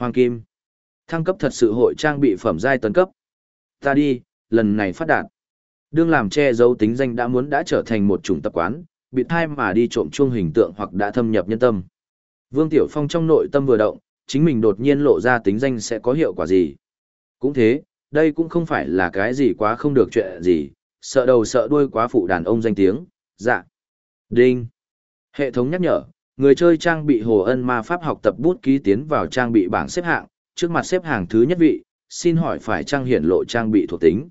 Hoàng Kim. Thăng cấp thật sự hội trang bị phẩm giai tấn cấp. Ta đi, lần này phát đạt. Đương làm che giấu tính danh đã muốn đã trở thành một chủng tập quán, bị thai mà đi trộm chuông hình tượng hoặc đã thâm nhập nhân tâm. Vương Tiểu Phong trong nội tâm vừa động, chính mình đột nhiên lộ ra tính danh sẽ có hiệu quả gì. Cũng thế, đây cũng không phải là cái gì quá không được chuyện gì, sợ đầu sợ đuôi quá phụ đàn ông danh tiếng, dạ. Đinh. Hệ thống nhắc nhở, người chơi trang bị hồ ân ma pháp học tập bút ký tiến vào trang bị bảng xếp hạng, trước mặt xếp hàng thứ nhất vị, xin hỏi phải trang hiển lộ trang bị thuộc tính.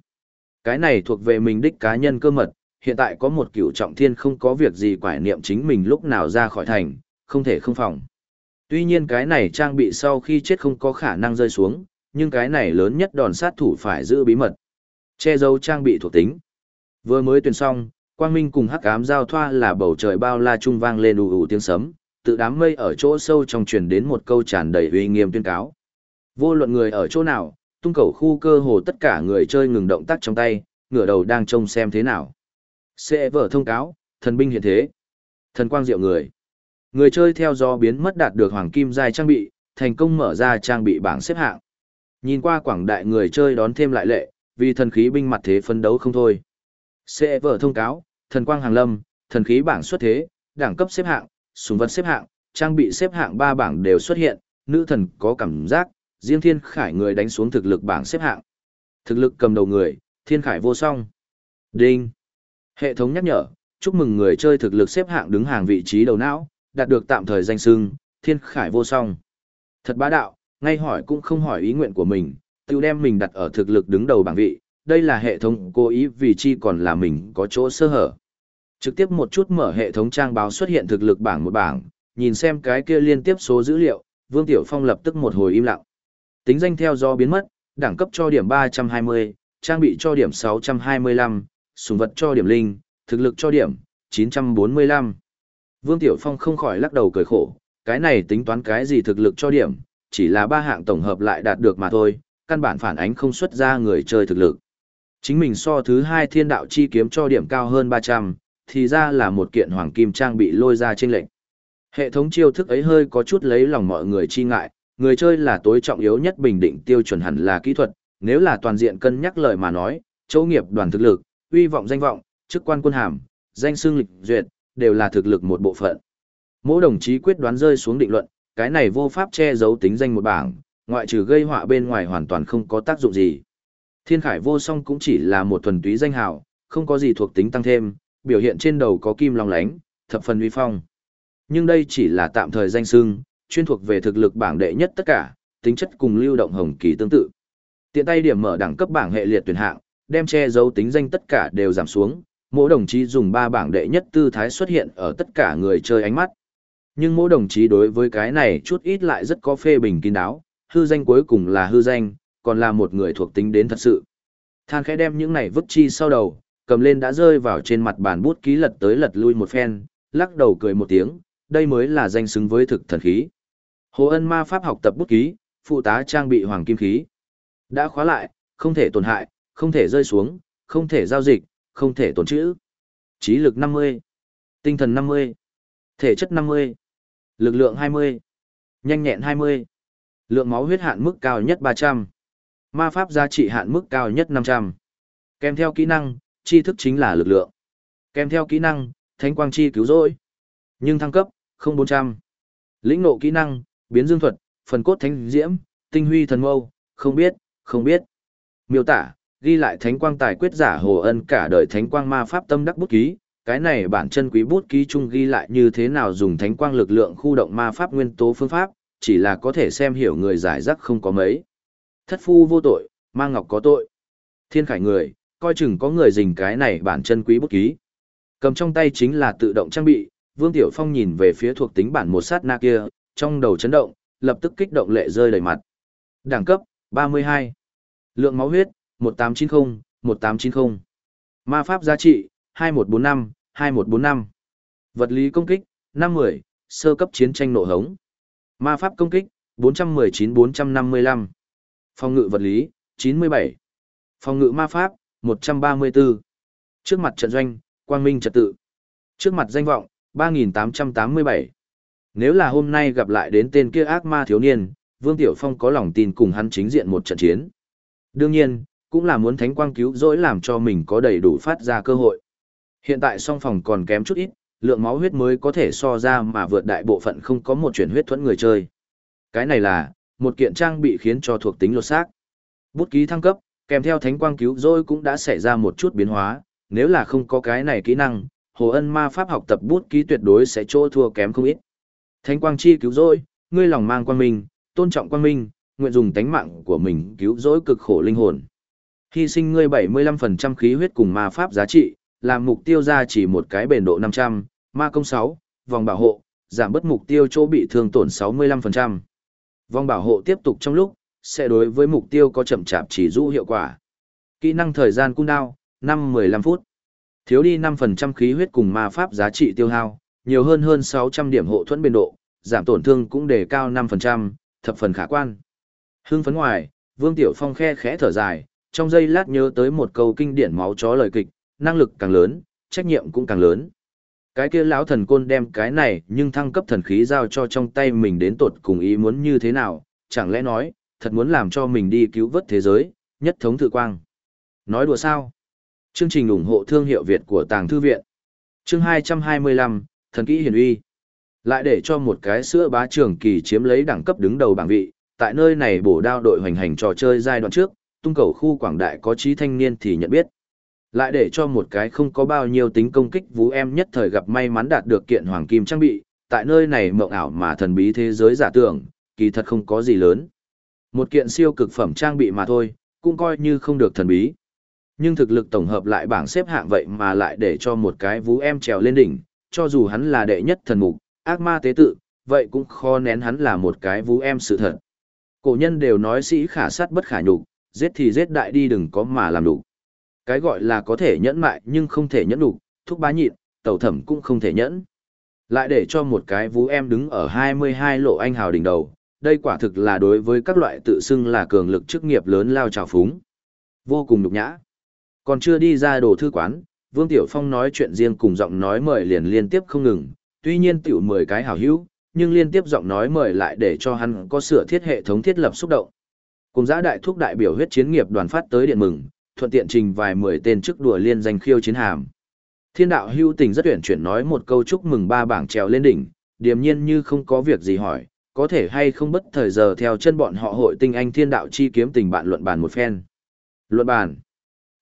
Cái này thuộc về mình đích cá nhân cơ mật, hiện tại có một cựu trọng thiên không có việc gì quải niệm chính mình lúc nào ra khỏi thành, không thể không phòng. Tuy nhiên cái này trang bị sau khi chết không có khả năng rơi xuống, nhưng cái này lớn nhất đòn sát thủ phải giữ bí mật. Che giấu trang bị thuộc tính. Vừa mới tuyển xong, quang minh cùng hắc ám giao thoa là bầu trời bao la trung vang lên ù ù tiếng sấm, tự đám mây ở chỗ sâu trong truyền đến một câu tràn đầy uy nghiêm tuyên cáo. Vô luận người ở chỗ nào, tung cầu khu cơ hồ tất cả người chơi ngừng động tác trong tay, ngửa đầu đang trông xem thế nào. Sẽ vở thông cáo, thần binh hiện thế. Thần quang diệu người. Người chơi theo do biến mất đạt được hoàng kim giai trang bị, thành công mở ra trang bị bảng xếp hạng. Nhìn qua quảng đại người chơi đón thêm lại lệ, vì thần khí binh mặt thế phấn đấu không thôi. Sẽ vở thông cáo, thần quang hàng lâm, thần khí bảng xuất thế, đẳng cấp xếp hạng, súng vật xếp hạng, trang bị xếp hạng ba bảng đều xuất hiện, nữ thần có cảm giác, riêng thiên khải người đánh xuống thực lực bảng xếp hạng. Thực lực cầm đầu người, thiên khải vô song. Đinh. Hệ thống nhắc nhở, chúc mừng người chơi thực lực xếp hạng đứng hàng vị trí đầu não, đạt được tạm thời danh xưng, thiên khải vô song. Thật bá đạo, ngay hỏi cũng không hỏi ý nguyện của mình, tự đem mình đặt ở thực lực đứng đầu bảng vị, đây là hệ thống cố ý vì chi còn là mình có chỗ sơ hở. Trực tiếp một chút mở hệ thống trang báo xuất hiện thực lực bảng một bảng, nhìn xem cái kia liên tiếp số dữ liệu, Vương Tiểu Phong lập tức một hồi im lặng. Tính danh theo do biến mất, đẳng cấp cho điểm 320, trang bị cho điểm 625, súng vật cho điểm linh, thực lực cho điểm 945. Vương Tiểu Phong không khỏi lắc đầu cười khổ, cái này tính toán cái gì thực lực cho điểm, chỉ là ba hạng tổng hợp lại đạt được mà thôi, căn bản phản ánh không xuất ra người chơi thực lực. Chính mình so thứ hai thiên đạo chi kiếm cho điểm cao hơn 300, thì ra là một kiện hoàng kim trang bị lôi ra trên lệnh. Hệ thống chiêu thức ấy hơi có chút lấy lòng mọi người chi ngại, người chơi là tối trọng yếu nhất bình định tiêu chuẩn hẳn là kỹ thuật, nếu là toàn diện cân nhắc lời mà nói, chỗ nghiệp đoàn thực lực, uy vọng danh vọng, chức quan quân hàm, danh xương lịch duyệt, đều là thực lực một bộ phận. Mỗi đồng chí quyết đoán rơi xuống định luận, cái này vô pháp che giấu tính danh một bảng, ngoại trừ gây họa bên ngoài hoàn toàn không có tác dụng gì. Thiên Khải vô song cũng chỉ là một thuần túy danh hào, không có gì thuộc tính tăng thêm, biểu hiện trên đầu có kim long lánh, thập phần uy phong. Nhưng đây chỉ là tạm thời danh xưng, chuyên thuộc về thực lực bảng đệ nhất tất cả, tính chất cùng lưu động hồng kỳ tương tự. Tiện tay điểm mở đẳng cấp bảng hệ liệt tuyển hạng, đem che giấu tính danh tất cả đều giảm xuống, mỗi đồng chí dùng ba bảng đệ nhất tư thái xuất hiện ở tất cả người chơi ánh mắt. Nhưng mỗi đồng chí đối với cái này chút ít lại rất có phê bình kín đáo, hư danh cuối cùng là hư danh, còn là một người thuộc tính đến thật sự. Than khẽ đem những này vứt chi sau đầu, cầm lên đã rơi vào trên mặt bàn bút ký lật tới lật lui một phen, lắc đầu cười một tiếng, đây mới là danh xứng với thực thần khí. Hồ ân ma pháp học tập bút ký, phụ tá trang bị hoàng kim khí. Đã khóa lại, không thể tổn hại, không thể rơi xuống, không thể giao dịch, không thể tổn trữ. Trí lực 50, tinh thần 50, thể chất 50, lực lượng 20, nhanh nhẹn 20, lượng máu huyết hạn mức cao nhất 300, ma pháp giá trị hạn mức cao nhất 500. Kèm theo kỹ năng, Tri thức chính là lực lượng. Kèm theo kỹ năng, thánh quang chi cứu rỗi. Nhưng thăng cấp, không 400. Lĩnh nộ kỹ năng, biến dương thuật, phần cốt thánh diễm, tinh huy thần mâu, không biết, không biết. Miêu tả, ghi lại thánh quang tài quyết giả hồ ân cả đời thánh quang ma pháp tâm đắc bút ký, cái này bản chân quý bút ký chung ghi lại như thế nào dùng thánh quang lực lượng khu động ma pháp nguyên tố phương pháp, chỉ là có thể xem hiểu người giải rắc không có mấy. Thất phu vô tội, Ma ngọc có tội. Thiên khải người, coi chừng có người dình cái này bản chân quý bút ký. Cầm trong tay chính là tự động trang bị, Vương Tiểu Phong nhìn về phía thuộc tính bản một sát na kia, trong đầu chấn động, lập tức kích động lệ rơi đầy mặt. Đẳng cấp, 32. Lượng máu huyết, 1890, 1890. Ma pháp giá trị, 2145, 2145. Vật lý công kích, 50, sơ cấp chiến tranh nổ hống. Ma pháp công kích, 419-455. Phòng ngự vật lý, 97. Phòng ngự ma pháp, 134. Trước mặt trận doanh, quang minh trật tự. Trước mặt danh vọng, 3887. Nếu là hôm nay gặp lại đến tên kia ác ma thiếu niên, Vương Tiểu Phong có lòng tin cùng hắn chính diện một trận chiến. Đương nhiên, cũng là muốn thánh quang cứu rỗi làm cho mình có đầy đủ phát ra cơ hội. Hiện tại song phòng còn kém chút ít, lượng máu huyết mới có thể so ra mà vượt đại bộ phận không có một chuyển huyết thuẫn người chơi. Cái này là, một kiện trang bị khiến cho thuộc tính lột xác. Bút ký thăng cấp, kèm theo thánh quang cứu rỗi cũng đã xảy ra một chút biến hóa, nếu là không có cái này kỹ năng, Hồ Ân ma pháp học tập bút ký tuyệt đối sẽ chỗ thua kém không ít. Thánh quang chi cứu rỗi, ngươi lòng mang quang minh, tôn trọng quang minh, nguyện dùng tánh mạng của mình cứu rỗi cực khổ linh hồn. Hy sinh ngươi 75% khí huyết cùng ma pháp giá trị, làm mục tiêu ra chỉ một cái bền độ 500, ma công 6, vòng bảo hộ, giảm bớt mục tiêu chỗ bị thương tổn 65%. Vòng bảo hộ tiếp tục trong lúc, sẽ đối với mục tiêu có chậm chạp chỉ rũ hiệu quả. Kỹ năng thời gian cung đao, 5-15 phút. Thiếu đi 5% khí huyết cùng ma pháp giá trị tiêu hao, nhiều hơn hơn 600 điểm hộ thuẫn biên độ, giảm tổn thương cũng đề cao 5%, thập phần khả quan. Hưng phấn ngoài, Vương Tiểu Phong khe khẽ thở dài, trong giây lát nhớ tới một câu kinh điển máu chó lời kịch, năng lực càng lớn, trách nhiệm cũng càng lớn. Cái kia lão thần côn đem cái này nhưng thăng cấp thần khí giao cho trong tay mình đến tột cùng ý muốn như thế nào, chẳng lẽ nói, thật muốn làm cho mình đi cứu vớt thế giới, nhất thống thự quang. Nói đùa sao? Chương trình ủng hộ thương hiệu Việt của Tàng Thư Viện. Chương 225, Thần Kỹ Hiển Uy. Lại để cho một cái sữa bá trường kỳ chiếm lấy đẳng cấp đứng đầu bảng vị, tại nơi này bổ đao đội hoành hành trò chơi giai đoạn trước, tung cầu khu quảng đại có trí thanh niên thì nhận biết. Lại để cho một cái không có bao nhiêu tính công kích vũ em nhất thời gặp may mắn đạt được kiện hoàng kim trang bị, tại nơi này mộng ảo mà thần bí thế giới giả tưởng, kỳ thật không có gì lớn. Một kiện siêu cực phẩm trang bị mà thôi, cũng coi như không được thần bí. Nhưng thực lực tổng hợp lại bảng xếp hạng vậy mà lại để cho một cái vũ em trèo lên đỉnh, cho dù hắn là đệ nhất thần mục, ác ma tế tự, vậy cũng khó nén hắn là một cái vũ em sự thật. Cổ nhân đều nói sĩ khả sát bất khả nhục, giết thì giết đại đi đừng có mà làm đủ. Cái gọi là có thể nhẫn mại nhưng không thể nhẫn đủ, thúc bá nhịn, tẩu thẩm cũng không thể nhẫn. Lại để cho một cái vũ em đứng ở 22 lộ anh hào đỉnh đầu, đây quả thực là đối với các loại tự xưng là cường lực chức nghiệp lớn lao trào phúng. Vô cùng nhục nhã. Còn chưa đi ra đồ thư quán, Vương Tiểu Phong nói chuyện riêng cùng giọng nói mời liền liên tiếp không ngừng, tuy nhiên tiểu 10 cái hảo hữu, nhưng liên tiếp giọng nói mời lại để cho hắn có sửa thiết hệ thống thiết lập xúc động. Cùng giã đại thúc đại biểu huyết chiến nghiệp đoàn phát tới điện mừng, thuận tiện trình vài mười tên chức đùa liên danh khiêu chiến hàm. Thiên đạo hưu tình rất tuyển chuyển nói một câu chúc mừng ba bảng trèo lên đỉnh, điềm nhiên như không có việc gì hỏi, có thể hay không bất thời giờ theo chân bọn họ hội tinh anh thiên đạo chi kiếm tình bạn luận bàn một phen. Luận bàn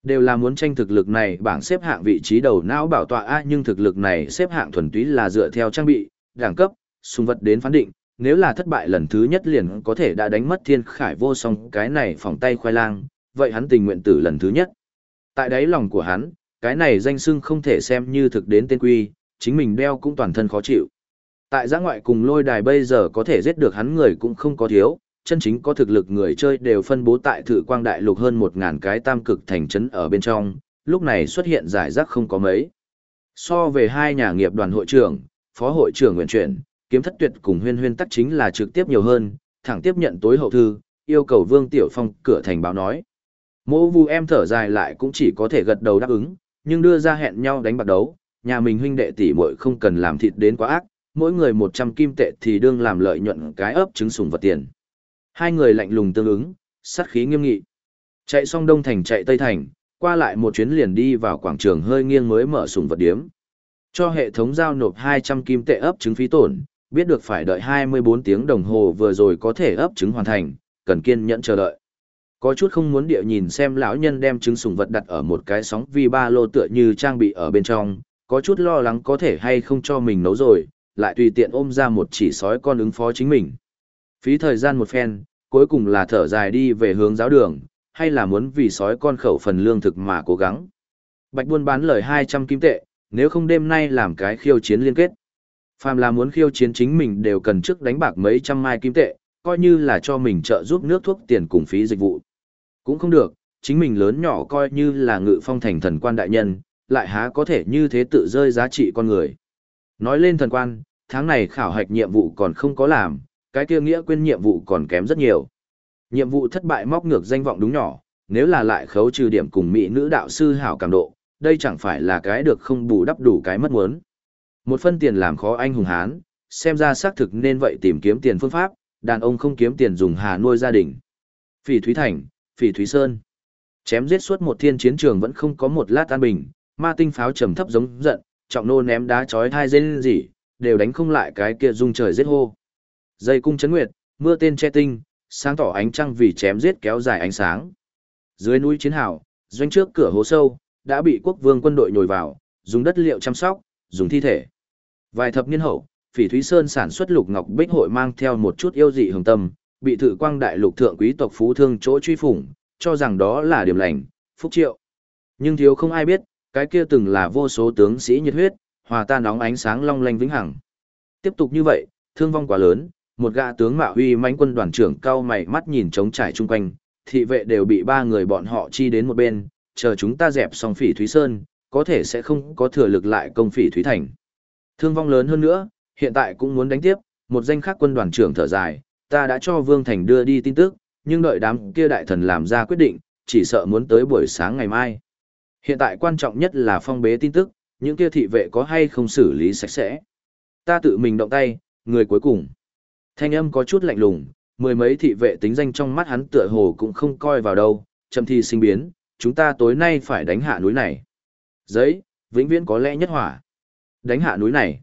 đều là muốn tranh thực lực này bảng xếp hạng vị trí đầu não bảo tọa a nhưng thực lực này xếp hạng thuần túy là dựa theo trang bị, đẳng cấp, xung vật đến phán định, nếu là thất bại lần thứ nhất liền có thể đã đánh mất thiên khải vô song cái này phòng tay khoai lang, vậy hắn tình nguyện tử lần thứ nhất. Tại đáy lòng của hắn, cái này danh xưng không thể xem như thực đến tên quy, chính mình đeo cũng toàn thân khó chịu. Tại giã ngoại cùng lôi đài bây giờ có thể giết được hắn người cũng không có thiếu, chân chính có thực lực người chơi đều phân bố tại thử quang đại lục hơn 1.000 cái tam cực thành trấn ở bên trong, lúc này xuất hiện giải rác không có mấy. So về hai nhà nghiệp đoàn hội trưởng, phó hội trưởng nguyện chuyển, kiếm thất tuyệt cùng huyên huyên tắc chính là trực tiếp nhiều hơn, thẳng tiếp nhận tối hậu thư, yêu cầu Vương Tiểu Phong cửa thành báo nói. Mô vu em thở dài lại cũng chỉ có thể gật đầu đáp ứng, nhưng đưa ra hẹn nhau đánh bạc đấu, nhà mình huynh đệ tỷ muội không cần làm thịt đến quá ác, mỗi người 100 kim tệ thì đương làm lợi nhuận cái ấp trứng sùng vật tiền. Hai người lạnh lùng tương ứng, sát khí nghiêm nghị. Chạy xong đông thành chạy tây thành, qua lại một chuyến liền đi vào quảng trường hơi nghiêng mới mở sùng vật điếm. Cho hệ thống giao nộp 200 kim tệ ấp trứng phí tổn, biết được phải đợi 24 tiếng đồng hồ vừa rồi có thể ấp trứng hoàn thành, cần kiên nhẫn chờ đợi. Có chút không muốn địa nhìn xem lão nhân đem trứng sùng vật đặt ở một cái sóng vi ba lô tựa như trang bị ở bên trong, có chút lo lắng có thể hay không cho mình nấu rồi, lại tùy tiện ôm ra một chỉ sói con ứng phó chính mình. Phí thời gian một phen, cuối cùng là thở dài đi về hướng giáo đường, hay là muốn vì sói con khẩu phần lương thực mà cố gắng. Bạch buôn bán lời 200 kim tệ, nếu không đêm nay làm cái khiêu chiến liên kết. Phàm là muốn khiêu chiến chính mình đều cần trước đánh bạc mấy trăm mai kim tệ, coi như là cho mình trợ giúp nước thuốc tiền cùng phí dịch vụ. Cũng không được, chính mình lớn nhỏ coi như là ngự phong thành thần quan đại nhân, lại há có thể như thế tự rơi giá trị con người. Nói lên thần quan, tháng này khảo hạch nhiệm vụ còn không có làm, cái kia nghĩa quên nhiệm vụ còn kém rất nhiều. Nhiệm vụ thất bại móc ngược danh vọng đúng nhỏ, nếu là lại khấu trừ điểm cùng mỹ nữ đạo sư hảo cảm độ, đây chẳng phải là cái được không bù đắp đủ cái mất muốn. Một phân tiền làm khó anh hùng hán, xem ra xác thực nên vậy tìm kiếm tiền phương pháp, đàn ông không kiếm tiền dùng hà nuôi gia đình. Phỉ Thúy Thành, Phỉ Thúy Sơn. Chém giết suốt một thiên chiến trường vẫn không có một lát an bình, ma tinh pháo trầm thấp giống giận, trọng nô ném đá chói thai dên gì, đều đánh không lại cái kia dung trời giết hô. Dây cung chấn nguyệt, mưa tên che tinh, sáng tỏ ánh trăng vì chém giết kéo dài ánh sáng. Dưới núi chiến hào, doanh trước cửa hố sâu, đã bị quốc vương quân đội nhồi vào, dùng đất liệu chăm sóc, dùng thi thể. Vài thập niên hậu, Phỉ Thúy Sơn sản xuất lục ngọc bích hội mang theo một chút yêu dị hồng tâm, bị thử quang đại lục thượng quý tộc phú thương chỗ truy phủng, cho rằng đó là điểm lành, phúc triệu. Nhưng thiếu không ai biết, cái kia từng là vô số tướng sĩ nhiệt huyết, hòa tan nóng ánh sáng long lanh vĩnh hằng. Tiếp tục như vậy, thương vong quá lớn, một gã tướng mạo huy mãnh quân đoàn trưởng cao mày mắt nhìn trống trải chung quanh, thị vệ đều bị ba người bọn họ chi đến một bên, chờ chúng ta dẹp xong phỉ Thúy Sơn, có thể sẽ không có thừa lực lại công phỉ Thúy Thành. Thương vong lớn hơn nữa, hiện tại cũng muốn đánh tiếp, một danh khác quân đoàn trưởng thở dài, ta đã cho Vương Thành đưa đi tin tức, nhưng đợi đám kia đại thần làm ra quyết định, chỉ sợ muốn tới buổi sáng ngày mai. Hiện tại quan trọng nhất là phong bế tin tức, những kia thị vệ có hay không xử lý sạch sẽ. Ta tự mình động tay, người cuối cùng. Thanh âm có chút lạnh lùng, mười mấy thị vệ tính danh trong mắt hắn tựa hồ cũng không coi vào đâu, chậm thi sinh biến, chúng ta tối nay phải đánh hạ núi này. Giấy, vĩnh viễn có lẽ nhất hỏa. Đánh hạ núi này.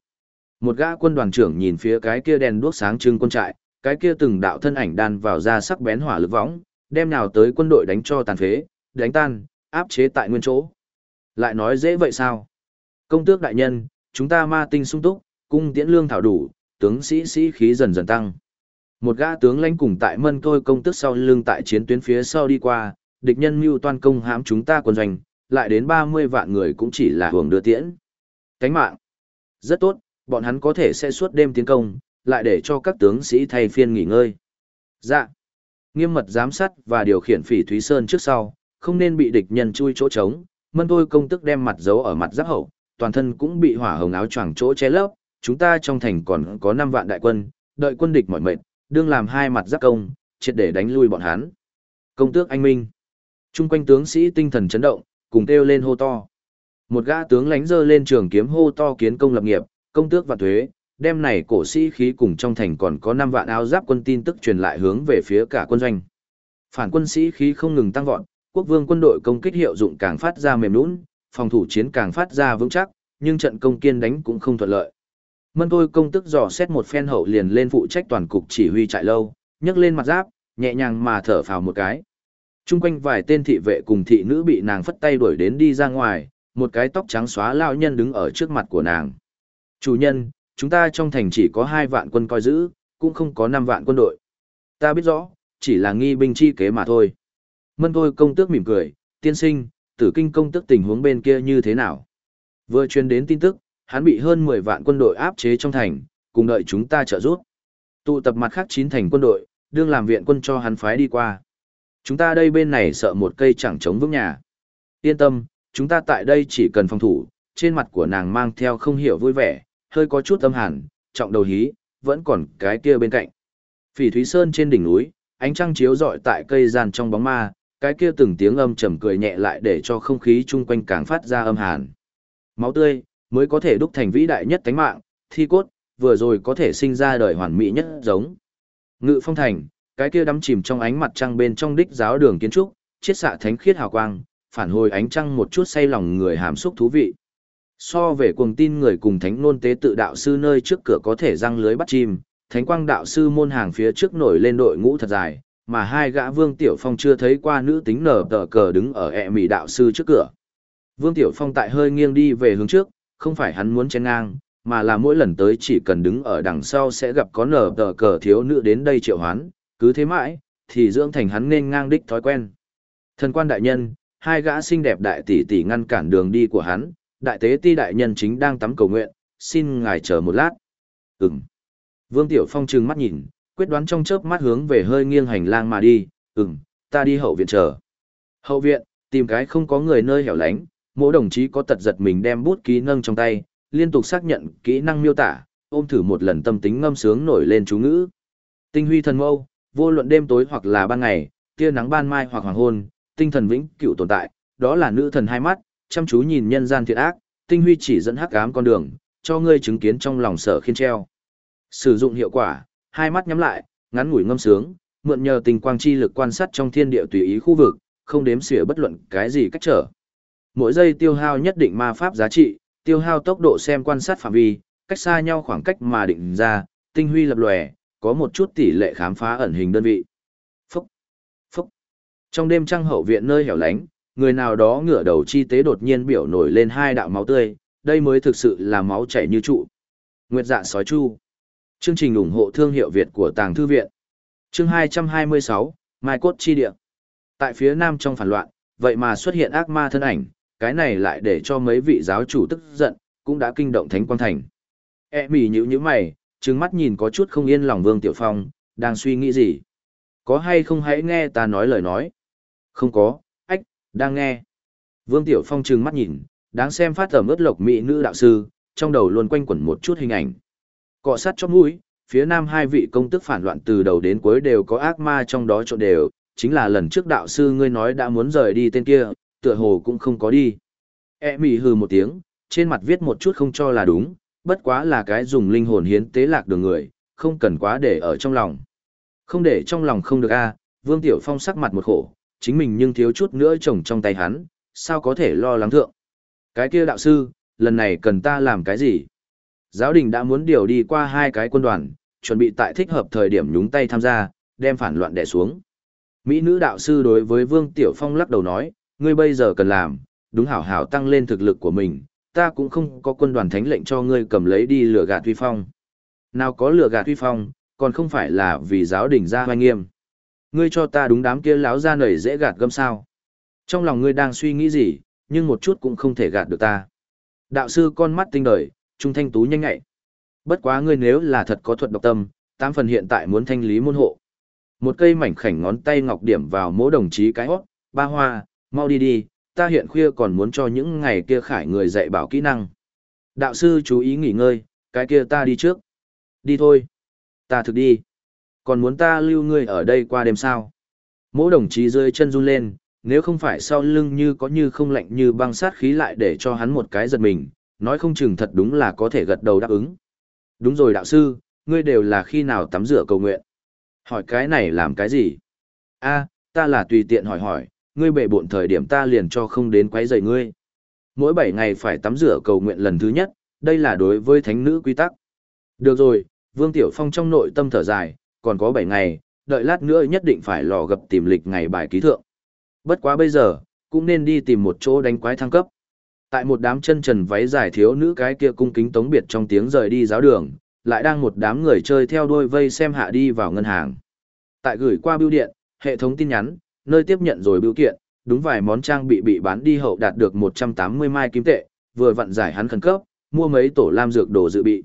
Một gã quân đoàn trưởng nhìn phía cái kia đèn đuốc sáng trưng quân trại, cái kia từng đạo thân ảnh đan vào ra sắc bén hỏa lực võng, đem nào tới quân đội đánh cho tàn phế, đánh tan, áp chế tại nguyên chỗ. Lại nói dễ vậy sao? Công tước đại nhân, chúng ta ma tinh sung túc, cung tiễn lương thảo đủ, tướng sĩ sĩ khí dần dần tăng. Một gã tướng lãnh cùng tại mân tôi công tước sau lưng tại chiến tuyến phía sau đi qua, địch nhân mưu toan công hãm chúng ta quân doanh, lại đến 30 vạn người cũng chỉ là hưởng đưa tiễn. Cánh mạng. Rất tốt, bọn hắn có thể sẽ suốt đêm tiến công, lại để cho các tướng sĩ thay phiên nghỉ ngơi. Dạ. Nghiêm mật giám sát và điều khiển phỉ Thúy Sơn trước sau, không nên bị địch nhân chui chỗ trống, mân tôi công tức đem mặt giấu ở mặt giáp hậu, toàn thân cũng bị hỏa hồng áo choàng chỗ che lấp, chúng ta trong thành còn có 5 vạn đại quân, đợi quân địch mỏi mệt, đương làm hai mặt giáp công, triệt để đánh lui bọn hắn. Công tước anh minh. Trung quanh tướng sĩ tinh thần chấn động, cùng kêu lên hô to. Một gã tướng lánh dơ lên trường kiếm hô to kiến công lập nghiệp, công tước và thuế, đem này cổ sĩ khí cùng trong thành còn có 5 vạn áo giáp quân tin tức truyền lại hướng về phía cả quân doanh. Phản quân sĩ khí không ngừng tăng vọt, quốc vương quân đội công kích hiệu dụng càng phát ra mềm lún, phòng thủ chiến càng phát ra vững chắc, nhưng trận công kiên đánh cũng không thuận lợi. Mân tôi công tức dò xét một phen hậu liền lên phụ trách toàn cục chỉ huy trại lâu, nhấc lên mặt giáp, nhẹ nhàng mà thở phào một cái. Trung quanh vài tên thị vệ cùng thị nữ bị nàng phất tay đuổi đến đi ra ngoài, một cái tóc trắng xóa lao nhân đứng ở trước mặt của nàng. Chủ nhân, chúng ta trong thành chỉ có hai vạn quân coi giữ, cũng không có năm vạn quân đội. Ta biết rõ, chỉ là nghi binh chi kế mà thôi. Mân tôi công tước mỉm cười, tiên sinh, tử kinh công tước tình huống bên kia như thế nào? Vừa truyền đến tin tức, hắn bị hơn 10 vạn quân đội áp chế trong thành, cùng đợi chúng ta trợ giúp. Tụ tập mặt khác chín thành quân đội, đương làm viện quân cho hắn phái đi qua. Chúng ta đây bên này sợ một cây chẳng chống vững nhà. Yên tâm, chúng ta tại đây chỉ cần phòng thủ, trên mặt của nàng mang theo không hiểu vui vẻ, hơi có chút âm hàn, trọng đầu hí, vẫn còn cái kia bên cạnh. Phỉ Thúy Sơn trên đỉnh núi, ánh trăng chiếu rọi tại cây gian trong bóng ma, cái kia từng tiếng âm trầm cười nhẹ lại để cho không khí chung quanh càng phát ra âm hàn. Máu tươi mới có thể đúc thành vĩ đại nhất tánh mạng, thi cốt vừa rồi có thể sinh ra đời hoàn mỹ nhất giống. Ngự Phong Thành, cái kia đắm chìm trong ánh mặt trăng bên trong đích giáo đường kiến trúc, chiết xạ thánh khiết hào quang, phản hồi ánh trăng một chút say lòng người hàm xúc thú vị. So về cuồng tin người cùng thánh nôn tế tự đạo sư nơi trước cửa có thể răng lưới bắt chim, thánh quang đạo sư môn hàng phía trước nổi lên đội ngũ thật dài, mà hai gã Vương Tiểu Phong chưa thấy qua nữ tính nở tờ cờ đứng ở ẹ mỉ đạo sư trước cửa. Vương Tiểu Phong tại hơi nghiêng đi về hướng trước, không phải hắn muốn chen ngang, mà là mỗi lần tới chỉ cần đứng ở đằng sau sẽ gặp có nở tờ cờ thiếu nữ đến đây triệu hoán, cứ thế mãi, thì dưỡng thành hắn nên ngang đích thói quen. Thần quan đại nhân, hai gã xinh đẹp đại tỷ tỷ ngăn cản đường đi của hắn, đại tế ti đại nhân chính đang tắm cầu nguyện, xin ngài chờ một lát. Ừm. Vương Tiểu Phong trừng mắt nhìn, quyết đoán trong chớp mắt hướng về hơi nghiêng hành lang mà đi, ừm, ta đi hậu viện chờ. Hậu viện, tìm cái không có người nơi hẻo lánh, mỗi đồng chí có tật giật mình đem bút ký nâng trong tay, liên tục xác nhận kỹ năng miêu tả, ôm thử một lần tâm tính ngâm sướng nổi lên chú ngữ. Tinh huy thần mâu, vô luận đêm tối hoặc là ban ngày, tia nắng ban mai hoặc hoàng hôn, tinh thần vĩnh cửu tồn tại, đó là nữ thần hai mắt, chăm chú nhìn nhân gian thiện ác, tinh huy chỉ dẫn hắc ám con đường, cho ngươi chứng kiến trong lòng sở khiên treo. Sử dụng hiệu quả, hai mắt nhắm lại, Ngắn ngủi ngâm sướng, mượn nhờ tình quang chi lực quan sát trong thiên địa tùy ý khu vực, không đếm xỉa bất luận cái gì cách trở. Mỗi giây tiêu hao nhất định ma pháp giá trị, tiêu hao tốc độ xem quan sát phạm vi, cách xa nhau khoảng cách mà định ra, tinh huy lập lòe, có một chút tỷ lệ khám phá ẩn hình đơn vị. Phúc, phúc. Trong đêm trăng hậu viện nơi hẻo lánh, người nào đó ngửa đầu chi tế đột nhiên biểu nổi lên hai đạo máu tươi, đây mới thực sự là máu chảy như trụ. Nguyệt dạ sói chu. Chương trình ủng hộ thương hiệu Việt của Tàng Thư Viện. Chương 226, Mai Cốt Chi Địa. Tại phía nam trong phản loạn, vậy mà xuất hiện ác ma thân ảnh, cái này lại để cho mấy vị giáo chủ tức giận, cũng đã kinh động Thánh Quang Thành. E mỉ nhữ nhíu mày, trừng mắt nhìn có chút không yên lòng Vương Tiểu Phong, đang suy nghĩ gì. Có hay không hãy nghe ta nói lời nói. Không có, ách, đang nghe. Vương Tiểu Phong trừng mắt nhìn, đáng xem phát tầm ướt lộc mỹ nữ đạo sư, trong đầu luôn quanh quẩn một chút hình ảnh. Cọ sát chóp mũi, phía nam hai vị công tức phản loạn từ đầu đến cuối đều có ác ma trong đó trộn đều, chính là lần trước đạo sư ngươi nói đã muốn rời đi tên kia, tựa hồ cũng không có đi. E mỉ hừ một tiếng, trên mặt viết một chút không cho là đúng, bất quá là cái dùng linh hồn hiến tế lạc đường người, không cần quá để ở trong lòng. Không để trong lòng không được a Vương Tiểu Phong sắc mặt một khổ, chính mình nhưng thiếu chút nữa chồng trong tay hắn, sao có thể lo lắng thượng. Cái kia đạo sư, lần này cần ta làm cái gì? Giáo đình đã muốn điều đi qua hai cái quân đoàn, chuẩn bị tại thích hợp thời điểm nhúng tay tham gia, đem phản loạn đè xuống. Mỹ nữ đạo sư đối với Vương Tiểu Phong lắc đầu nói, ngươi bây giờ cần làm, đúng hảo hảo tăng lên thực lực của mình, ta cũng không có quân đoàn thánh lệnh cho ngươi cầm lấy đi lừa gạt Huy Phong. Nào có lừa gạt Huy Phong, còn không phải là vì giáo đình ra hoài nghiêm. Ngươi cho ta đúng đám kia láo ra nảy dễ gạt gâm sao. Trong lòng ngươi đang suy nghĩ gì, nhưng một chút cũng không thể gạt được ta. Đạo sư con mắt tinh đời, trung thanh tú nhanh ngại. Bất quá ngươi nếu là thật có thuật độc tâm, tám phần hiện tại muốn thanh lý môn hộ. Một cây mảnh khảnh ngón tay ngọc điểm vào mỗi đồng chí cái hót, ba hoa, mau đi đi, ta hiện khuya còn muốn cho những ngày kia khải người dạy bảo kỹ năng. Đạo sư chú ý nghỉ ngơi, cái kia ta đi trước. Đi thôi. Ta thực đi. Còn muốn ta lưu ngươi ở đây qua đêm sao? Mỗi đồng chí rơi chân run lên, nếu không phải sau lưng như có như không lạnh như băng sát khí lại để cho hắn một cái giật mình, nói không chừng thật đúng là có thể gật đầu đáp ứng. Đúng rồi đạo sư, ngươi đều là khi nào tắm rửa cầu nguyện. Hỏi cái này làm cái gì? a ta là tùy tiện hỏi hỏi, ngươi bệ bộn thời điểm ta liền cho không đến quấy rầy ngươi. Mỗi 7 ngày phải tắm rửa cầu nguyện lần thứ nhất, đây là đối với thánh nữ quy tắc. Được rồi, Vương Tiểu Phong trong nội tâm thở dài, còn có 7 ngày, đợi lát nữa nhất định phải lò gặp tìm lịch ngày bài ký thượng. Bất quá bây giờ, cũng nên đi tìm một chỗ đánh quái thăng cấp. Tại một đám chân trần váy dài thiếu nữ cái kia cung kính tống biệt trong tiếng rời đi giáo đường, lại đang một đám người chơi theo đôi vây xem hạ đi vào ngân hàng. Tại gửi qua bưu điện, hệ thống tin nhắn, nơi tiếp nhận rồi bưu kiện, đúng vài món trang bị bị bán đi hậu đạt được 180 mai kim tệ, vừa vặn giải hắn khẩn cấp, mua mấy tổ lam dược đồ dự bị.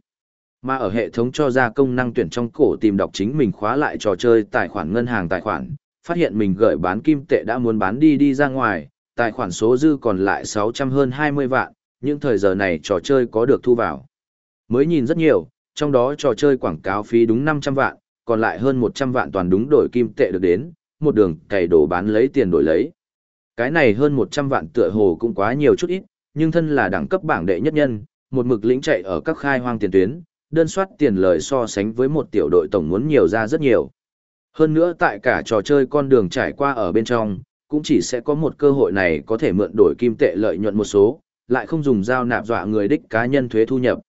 Mà ở hệ thống cho ra công năng tuyển trong cổ tìm đọc chính mình khóa lại trò chơi tài khoản ngân hàng tài khoản, phát hiện mình gửi bán kim tệ đã muốn bán đi đi ra ngoài, tài khoản số dư còn lại 600 hơn 20 vạn, những thời giờ này trò chơi có được thu vào. Mới nhìn rất nhiều, trong đó trò chơi quảng cáo phí đúng 500 vạn, còn lại hơn 100 vạn toàn đúng đổi kim tệ được đến, một đường cày đổ bán lấy tiền đổi lấy. Cái này hơn 100 vạn tựa hồ cũng quá nhiều chút ít, nhưng thân là đẳng cấp bảng đệ nhất nhân, một mực lĩnh chạy ở các khai hoang tiền tuyến, đơn soát tiền lời so sánh với một tiểu đội tổng muốn nhiều ra rất nhiều. Hơn nữa tại cả trò chơi con đường trải qua ở bên trong, cũng chỉ sẽ có một cơ hội này có thể mượn đổi kim tệ lợi nhuận một số, lại không dùng giao nạp dọa người đích cá nhân thuế thu nhập.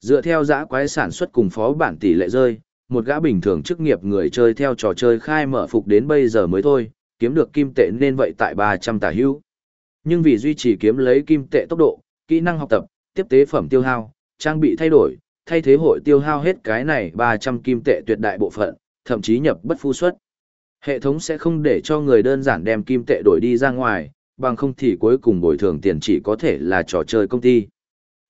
Dựa theo giã quái sản xuất cùng phó bản tỷ lệ rơi, một gã bình thường chức nghiệp người chơi theo trò chơi khai mở phục đến bây giờ mới thôi, kiếm được kim tệ nên vậy tại 300 tả hữu. Nhưng vì duy trì kiếm lấy kim tệ tốc độ, kỹ năng học tập, tiếp tế phẩm tiêu hao, trang bị thay đổi, thay thế hội tiêu hao hết cái này 300 kim tệ tuyệt đại bộ phận, thậm chí nhập bất phu suất. Hệ thống sẽ không để cho người đơn giản đem kim tệ đổi đi ra ngoài, bằng không thì cuối cùng bồi thường tiền chỉ có thể là trò chơi công ty.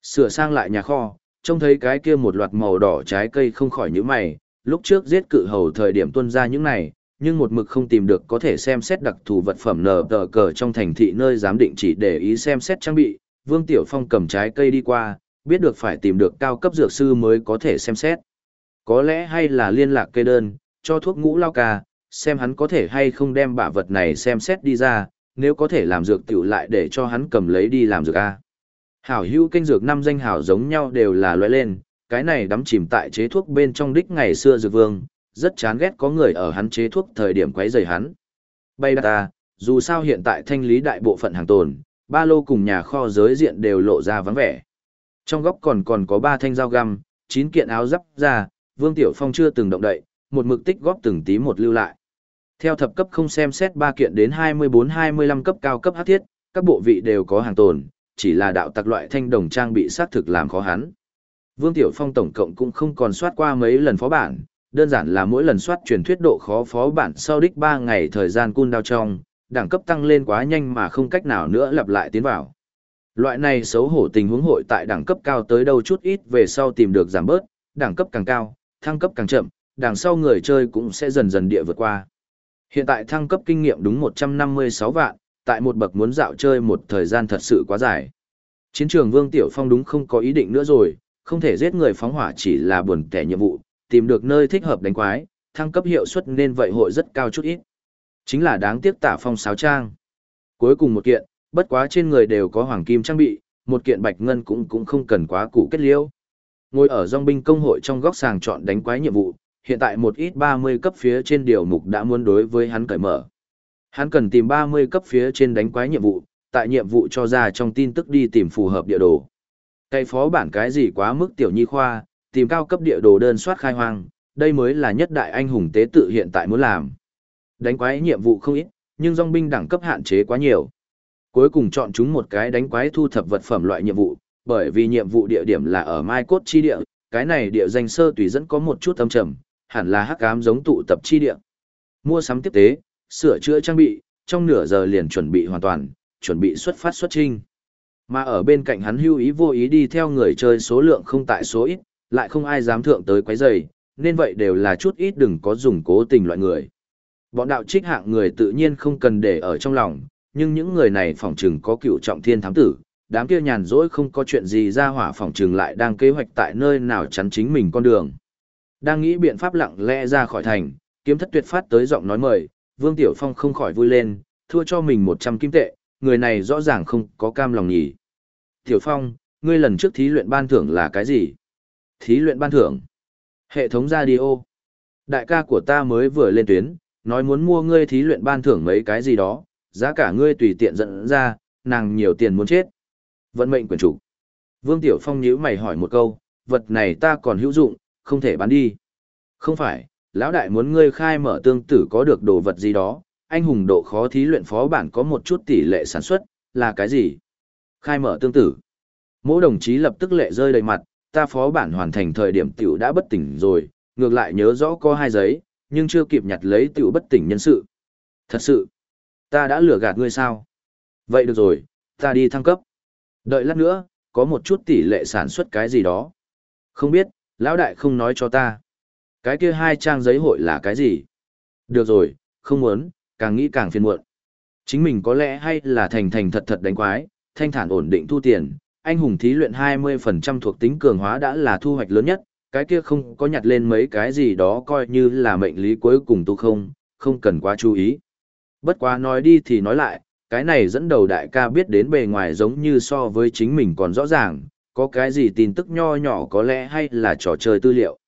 Sửa sang lại nhà kho, trông thấy cái kia một loạt màu đỏ trái cây không khỏi nhíu mày, lúc trước giết cự hầu thời điểm tuân ra những này, nhưng một mực không tìm được có thể xem xét đặc thù vật phẩm nở tờ cờ trong thành thị nơi giám định chỉ để ý xem xét trang bị, Vương Tiểu Phong cầm trái cây đi qua, biết được phải tìm được cao cấp dược sư mới có thể xem xét. Có lẽ hay là liên lạc kê đơn, cho thuốc ngũ lao ca, xem hắn có thể hay không đem bả vật này xem xét đi ra, nếu có thể làm dược tiểu lại để cho hắn cầm lấy đi làm dược A. Hảo hữu kênh dược năm danh hảo giống nhau đều là loại lên, cái này đắm chìm tại chế thuốc bên trong đích ngày xưa dược vương, rất chán ghét có người ở hắn chế thuốc thời điểm quấy rầy hắn. Bay ta, dù sao hiện tại thanh lý đại bộ phận hàng tồn, ba lô cùng nhà kho giới diện đều lộ ra vắng vẻ. Trong góc còn còn có ba thanh dao găm, chín kiện áo giáp ra, Vương Tiểu Phong chưa từng động đậy, một mực tích góp từng tí một lưu lại. Theo thập cấp không xem xét ba kiện đến 24-25 cấp cao cấp hắc thiết, các bộ vị đều có hàng tồn, chỉ là đạo tặc loại thanh đồng trang bị sát thực làm khó hắn. Vương Tiểu Phong tổng cộng cũng không còn soát qua mấy lần phó bản, đơn giản là mỗi lần soát truyền thuyết độ khó phó bản sau đích 3 ngày thời gian cun đao trong, đẳng cấp tăng lên quá nhanh mà không cách nào nữa lặp lại tiến vào. Loại này xấu hổ tình huống hội tại đẳng cấp cao tới đâu chút ít về sau tìm được giảm bớt, đẳng cấp càng cao, thăng cấp càng chậm, đằng sau người chơi cũng sẽ dần dần địa vượt qua. Hiện tại thăng cấp kinh nghiệm đúng 156 vạn, tại một bậc muốn dạo chơi một thời gian thật sự quá dài. Chiến trường Vương Tiểu Phong đúng không có ý định nữa rồi, không thể giết người phóng hỏa chỉ là buồn tẻ nhiệm vụ, tìm được nơi thích hợp đánh quái, thăng cấp hiệu suất nên vậy hội rất cao chút ít. Chính là đáng tiếc tả phong sáo trang. Cuối cùng một kiện, bất quá trên người đều có hoàng kim trang bị, một kiện bạch ngân cũng cũng không cần quá cụ kết liễu. Ngồi ở dòng binh công hội trong góc sàng chọn đánh quái nhiệm vụ, hiện tại một ít 30 cấp phía trên điều mục đã muốn đối với hắn cởi mở. Hắn cần tìm 30 cấp phía trên đánh quái nhiệm vụ, tại nhiệm vụ cho ra trong tin tức đi tìm phù hợp địa đồ. Cây phó bản cái gì quá mức tiểu nhi khoa, tìm cao cấp địa đồ đơn soát khai hoang, đây mới là nhất đại anh hùng tế tự hiện tại muốn làm. Đánh quái nhiệm vụ không ít, nhưng dòng binh đẳng cấp hạn chế quá nhiều. Cuối cùng chọn chúng một cái đánh quái thu thập vật phẩm loại nhiệm vụ, bởi vì nhiệm vụ địa điểm là ở Mai Cốt chi địa, cái này địa danh sơ tùy dẫn có một chút âm trầm, hẳn là hắc ám giống tụ tập chi địa. Mua sắm tiếp tế, sửa chữa trang bị, trong nửa giờ liền chuẩn bị hoàn toàn, chuẩn bị xuất phát xuất trinh. Mà ở bên cạnh hắn hưu ý vô ý đi theo người chơi số lượng không tại số ít, lại không ai dám thượng tới quấy rầy, nên vậy đều là chút ít đừng có dùng cố tình loại người. Bọn đạo trích hạng người tự nhiên không cần để ở trong lòng, nhưng những người này phỏng trừng có cựu trọng thiên thám tử, đám kia nhàn rỗi không có chuyện gì ra hỏa phỏng trừng lại đang kế hoạch tại nơi nào chắn chính mình con đường. Đang nghĩ biện pháp lặng lẽ ra khỏi thành, kiếm thất tuyệt phát tới giọng nói mời, Vương Tiểu Phong không khỏi vui lên, thua cho mình 100 kim tệ, người này rõ ràng không có cam lòng nhỉ. Tiểu Phong, ngươi lần trước thí luyện ban thưởng là cái gì? Thí luyện ban thưởng? Hệ thống radio. Đại ca của ta mới vừa lên tuyến, nói muốn mua ngươi thí luyện ban thưởng mấy cái gì đó, giá cả ngươi tùy tiện dẫn ra, nàng nhiều tiền muốn chết. Vận mệnh quyền chủ. Vương Tiểu Phong nhíu mày hỏi một câu, vật này ta còn hữu dụng, không thể bán đi. Không phải, lão đại muốn ngươi khai mở tương tử có được đồ vật gì đó, anh hùng độ khó thí luyện phó bản có một chút tỷ lệ sản xuất, là cái gì? Khai mở tương tử. Mỗi đồng chí lập tức lệ rơi đầy mặt, ta phó bản hoàn thành thời điểm tiểu đã bất tỉnh rồi, ngược lại nhớ rõ có hai giấy, nhưng chưa kịp nhặt lấy tiểu bất tỉnh nhân sự. Thật sự, ta đã lừa gạt ngươi sao? Vậy được rồi, ta đi thăng cấp. Đợi lát nữa, có một chút tỷ lệ sản xuất cái gì đó. Không biết, lão đại không nói cho ta. Cái kia hai trang giấy hội là cái gì? Được rồi, không muốn, càng nghĩ càng phiền muộn. Chính mình có lẽ hay là thành thành thật thật đánh quái, thanh thản ổn định thu tiền, anh hùng thí luyện 20% thuộc tính cường hóa đã là thu hoạch lớn nhất, cái kia không có nhặt lên mấy cái gì đó coi như là mệnh lý cuối cùng tu không, không cần quá chú ý. Bất quá nói đi thì nói lại, cái này dẫn đầu đại ca biết đến bề ngoài giống như so với chính mình còn rõ ràng, có cái gì tin tức nho nhỏ có lẽ hay là trò chơi tư liệu.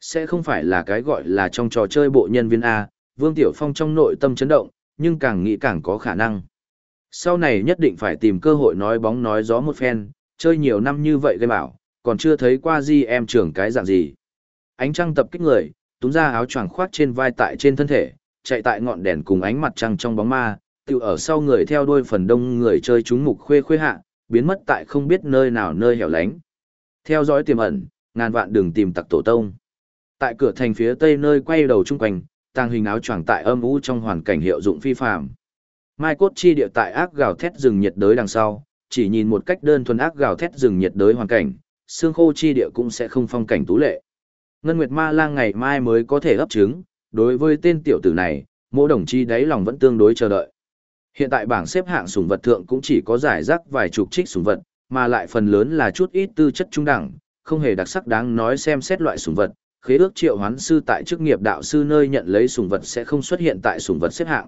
Sẽ không phải là cái gọi là trong trò chơi bộ nhân viên A, Vương Tiểu Phong trong nội tâm chấn động, nhưng càng nghĩ càng có khả năng. Sau này nhất định phải tìm cơ hội nói bóng nói gió một phen, chơi nhiều năm như vậy gây bảo, còn chưa thấy qua gì em trưởng cái dạng gì. Ánh trăng tập kích người, túm ra áo choàng khoác trên vai tại trên thân thể, chạy tại ngọn đèn cùng ánh mặt trăng trong bóng ma, tự ở sau người theo đuôi phần đông người chơi chúng mục khuê khuê hạ, biến mất tại không biết nơi nào nơi hẻo lánh. Theo dõi tiềm ẩn, ngàn vạn đường tìm tặc tổ tông. Tại cửa thành phía tây nơi quay đầu chung quanh, tàng hình áo choàng tại âm u trong hoàn cảnh hiệu dụng phi phàm. Mai cốt chi địa tại ác gào thét rừng nhiệt đới đằng sau, chỉ nhìn một cách đơn thuần ác gào thét rừng nhiệt đới hoàn cảnh, xương khô chi địa cũng sẽ không phong cảnh tú lệ. Ngân Nguyệt Ma Lang ngày mai mới có thể ấp trứng, đối với tên tiểu tử này, mỗi đồng chi đáy lòng vẫn tương đối chờ đợi. Hiện tại bảng xếp hạng sủng vật thượng cũng chỉ có giải rác vài chục trích sủng vật, mà lại phần lớn là chút ít tư chất trung đẳng, không hề đặc sắc đáng nói xem xét loại sủng vật. Khế ước triệu hoán sư tại chức nghiệp đạo sư nơi nhận lấy sủng vật sẽ không xuất hiện tại sủng vật xếp hạng.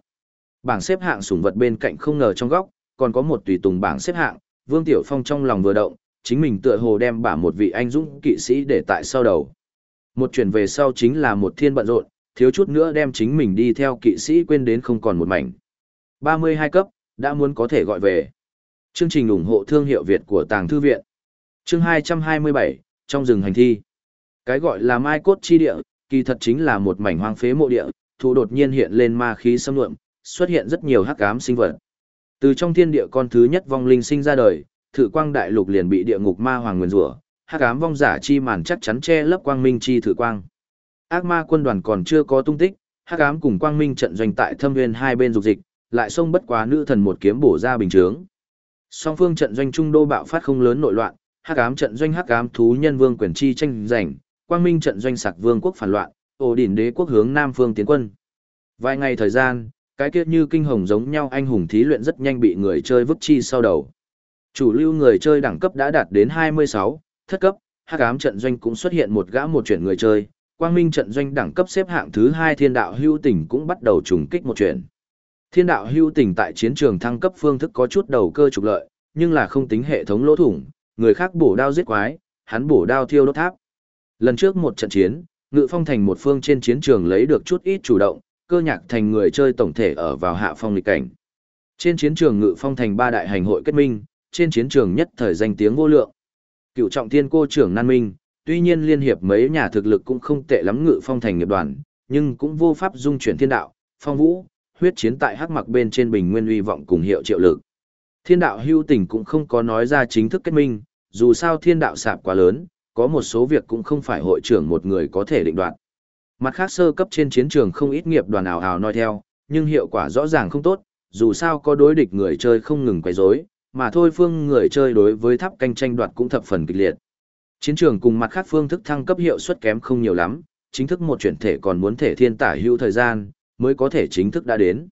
Bảng xếp hạng sủng vật bên cạnh không ngờ trong góc, còn có một tùy tùng bảng xếp hạng, Vương Tiểu Phong trong lòng vừa động, chính mình tựa hồ đem bả một vị anh dũng kỵ sĩ để tại sau đầu. Một chuyển về sau chính là một thiên bận rộn, thiếu chút nữa đem chính mình đi theo kỵ sĩ quên đến không còn một mảnh. 32 cấp, đã muốn có thể gọi về. Chương trình ủng hộ thương hiệu Việt của Tàng Thư Viện. Chương 227, trong rừng hành thi. Cái gọi là mai cốt chi địa, kỳ thật chính là một mảnh hoang phế mộ địa, thủ đột nhiên hiện lên ma khí xâm lượm, xuất hiện rất nhiều hắc ám sinh vật. Từ trong thiên địa con thứ nhất vong linh sinh ra đời, thử quang đại lục liền bị địa ngục ma hoàng nguyên rủa, hắc ám vong giả chi màn chắc chắn che lấp quang minh chi thử quang. Ác ma quân đoàn còn chưa có tung tích, hắc ám cùng quang minh trận doanh tại thâm nguyên hai bên dục dịch, lại xông bất quá nữ thần một kiếm bổ ra bình chướng. Song phương trận doanh trung đô bạo phát không lớn nội loạn, hắc ám trận doanh hắc ám thú nhân vương quyền chi tranh giành, quang minh trận doanh sạc vương quốc phản loạn, ổ đỉnh đế quốc hướng nam phương tiến quân. Vài ngày thời gian, cái kia như kinh hồng giống nhau anh hùng thí luyện rất nhanh bị người chơi vứt chi sau đầu. Chủ lưu người chơi đẳng cấp đã đạt đến 26, thất cấp, hắc ám trận doanh cũng xuất hiện một gã một chuyển người chơi, quang minh trận doanh đẳng cấp xếp hạng thứ hai thiên đạo hưu tỉnh cũng bắt đầu trùng kích một chuyển. Thiên đạo hưu tình tại chiến trường thăng cấp phương thức có chút đầu cơ trục lợi, nhưng là không tính hệ thống lỗ thủng, người khác bổ đao giết quái, hắn bổ đao thiêu đốt tháp. Lần trước một trận chiến, Ngự Phong thành một phương trên chiến trường lấy được chút ít chủ động, cơ nhạc thành người chơi tổng thể ở vào hạ phong lịch cảnh. Trên chiến trường Ngự Phong thành ba đại hành hội kết minh, trên chiến trường nhất thời danh tiếng vô lượng. Cựu trọng thiên cô trưởng Nan Minh, tuy nhiên liên hiệp mấy nhà thực lực cũng không tệ lắm Ngự Phong thành nghiệp đoàn, nhưng cũng vô pháp dung chuyển thiên đạo, phong vũ, huyết chiến tại hắc mặc bên trên bình nguyên uy vọng cùng hiệu triệu lực. Thiên đạo hưu tình cũng không có nói ra chính thức kết minh, dù sao thiên đạo sạp quá lớn, có một số việc cũng không phải hội trưởng một người có thể định đoạt. Mặt khác sơ cấp trên chiến trường không ít nghiệp đoàn ảo ảo nói theo, nhưng hiệu quả rõ ràng không tốt, dù sao có đối địch người chơi không ngừng quấy rối, mà thôi phương người chơi đối với tháp canh tranh đoạt cũng thập phần kịch liệt. Chiến trường cùng mặt khác phương thức thăng cấp hiệu suất kém không nhiều lắm, chính thức một chuyển thể còn muốn thể thiên tả hữu thời gian, mới có thể chính thức đã đến.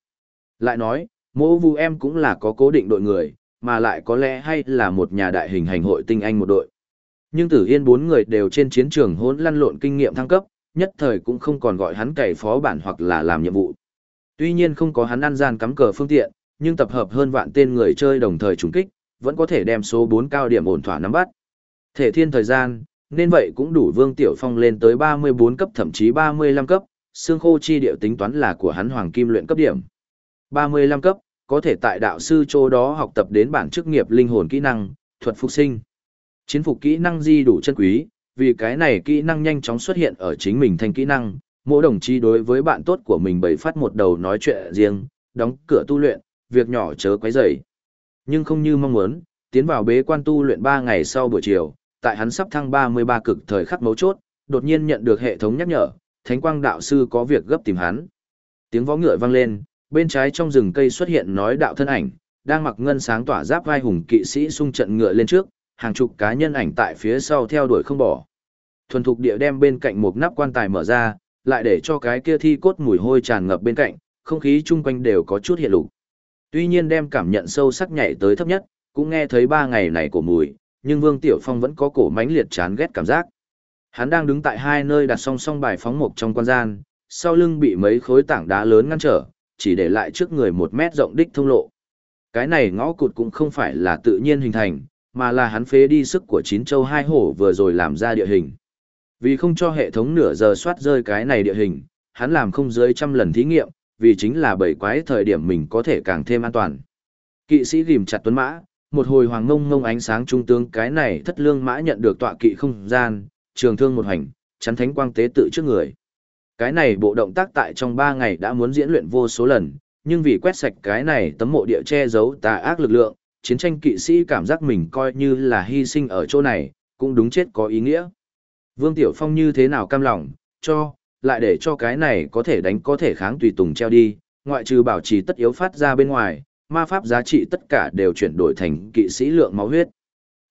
Lại nói, mô vu em cũng là có cố định đội người, mà lại có lẽ hay là một nhà đại hình hành hội tinh anh một đội. Nhưng Tử Yên bốn người đều trên chiến trường hỗn lăn lộn kinh nghiệm thăng cấp, nhất thời cũng không còn gọi hắn cày phó bản hoặc là làm nhiệm vụ. Tuy nhiên không có hắn ăn gian cắm cờ phương tiện, nhưng tập hợp hơn vạn tên người chơi đồng thời trùng kích, vẫn có thể đem số 4 cao điểm ổn thỏa nắm bắt. Thể thiên thời gian, nên vậy cũng đủ Vương Tiểu Phong lên tới 34 cấp thậm chí 35 cấp, xương khô chi điệu tính toán là của hắn hoàng kim luyện cấp điểm. 35 cấp, có thể tại đạo sư chỗ đó học tập đến bản chức nghiệp linh hồn kỹ năng, thuật phục sinh. Chiến phục kỹ năng di đủ chân quý, vì cái này kỹ năng nhanh chóng xuất hiện ở chính mình thành kỹ năng, mỗi đồng chí đối với bạn tốt của mình bày phát một đầu nói chuyện riêng, đóng cửa tu luyện, việc nhỏ chớ quấy rầy. Nhưng không như mong muốn, tiến vào bế quan tu luyện 3 ngày sau buổi chiều, tại hắn sắp thăng 33 cực thời khắc mấu chốt, đột nhiên nhận được hệ thống nhắc nhở, Thánh Quang đạo sư có việc gấp tìm hắn. Tiếng vó ngựa vang lên, bên trái trong rừng cây xuất hiện nói đạo thân ảnh, đang mặc ngân sáng tỏa giáp vai hùng kỵ sĩ xung trận ngựa lên trước, hàng chục cá nhân ảnh tại phía sau theo đuổi không bỏ. Thuần thục địa đem bên cạnh một nắp quan tài mở ra, lại để cho cái kia thi cốt mùi hôi tràn ngập bên cạnh, không khí chung quanh đều có chút hiện lục. Tuy nhiên đem cảm nhận sâu sắc nhảy tới thấp nhất, cũng nghe thấy ba ngày này của mùi, nhưng Vương Tiểu Phong vẫn có cổ mãnh liệt chán ghét cảm giác. Hắn đang đứng tại hai nơi đặt song song bài phóng mục trong quan gian, sau lưng bị mấy khối tảng đá lớn ngăn trở, chỉ để lại trước người một mét rộng đích thông lộ. Cái này ngõ cụt cũng không phải là tự nhiên hình thành, mà là hắn phế đi sức của chín châu hai hổ vừa rồi làm ra địa hình. Vì không cho hệ thống nửa giờ soát rơi cái này địa hình, hắn làm không dưới trăm lần thí nghiệm, vì chính là bảy quái thời điểm mình có thể càng thêm an toàn. Kỵ sĩ rìm chặt tuấn mã, một hồi hoàng ngông ngông ánh sáng trung tướng cái này thất lương mã nhận được tọa kỵ không gian, trường thương một hành, chắn thánh quang tế tự trước người. Cái này bộ động tác tại trong ba ngày đã muốn diễn luyện vô số lần, nhưng vì quét sạch cái này tấm mộ địa che giấu tà ác lực lượng, chiến tranh kỵ sĩ cảm giác mình coi như là hy sinh ở chỗ này, cũng đúng chết có ý nghĩa. Vương Tiểu Phong như thế nào cam lòng, cho, lại để cho cái này có thể đánh có thể kháng tùy tùng treo đi, ngoại trừ bảo trì tất yếu phát ra bên ngoài, ma pháp giá trị tất cả đều chuyển đổi thành kỵ sĩ lượng máu huyết.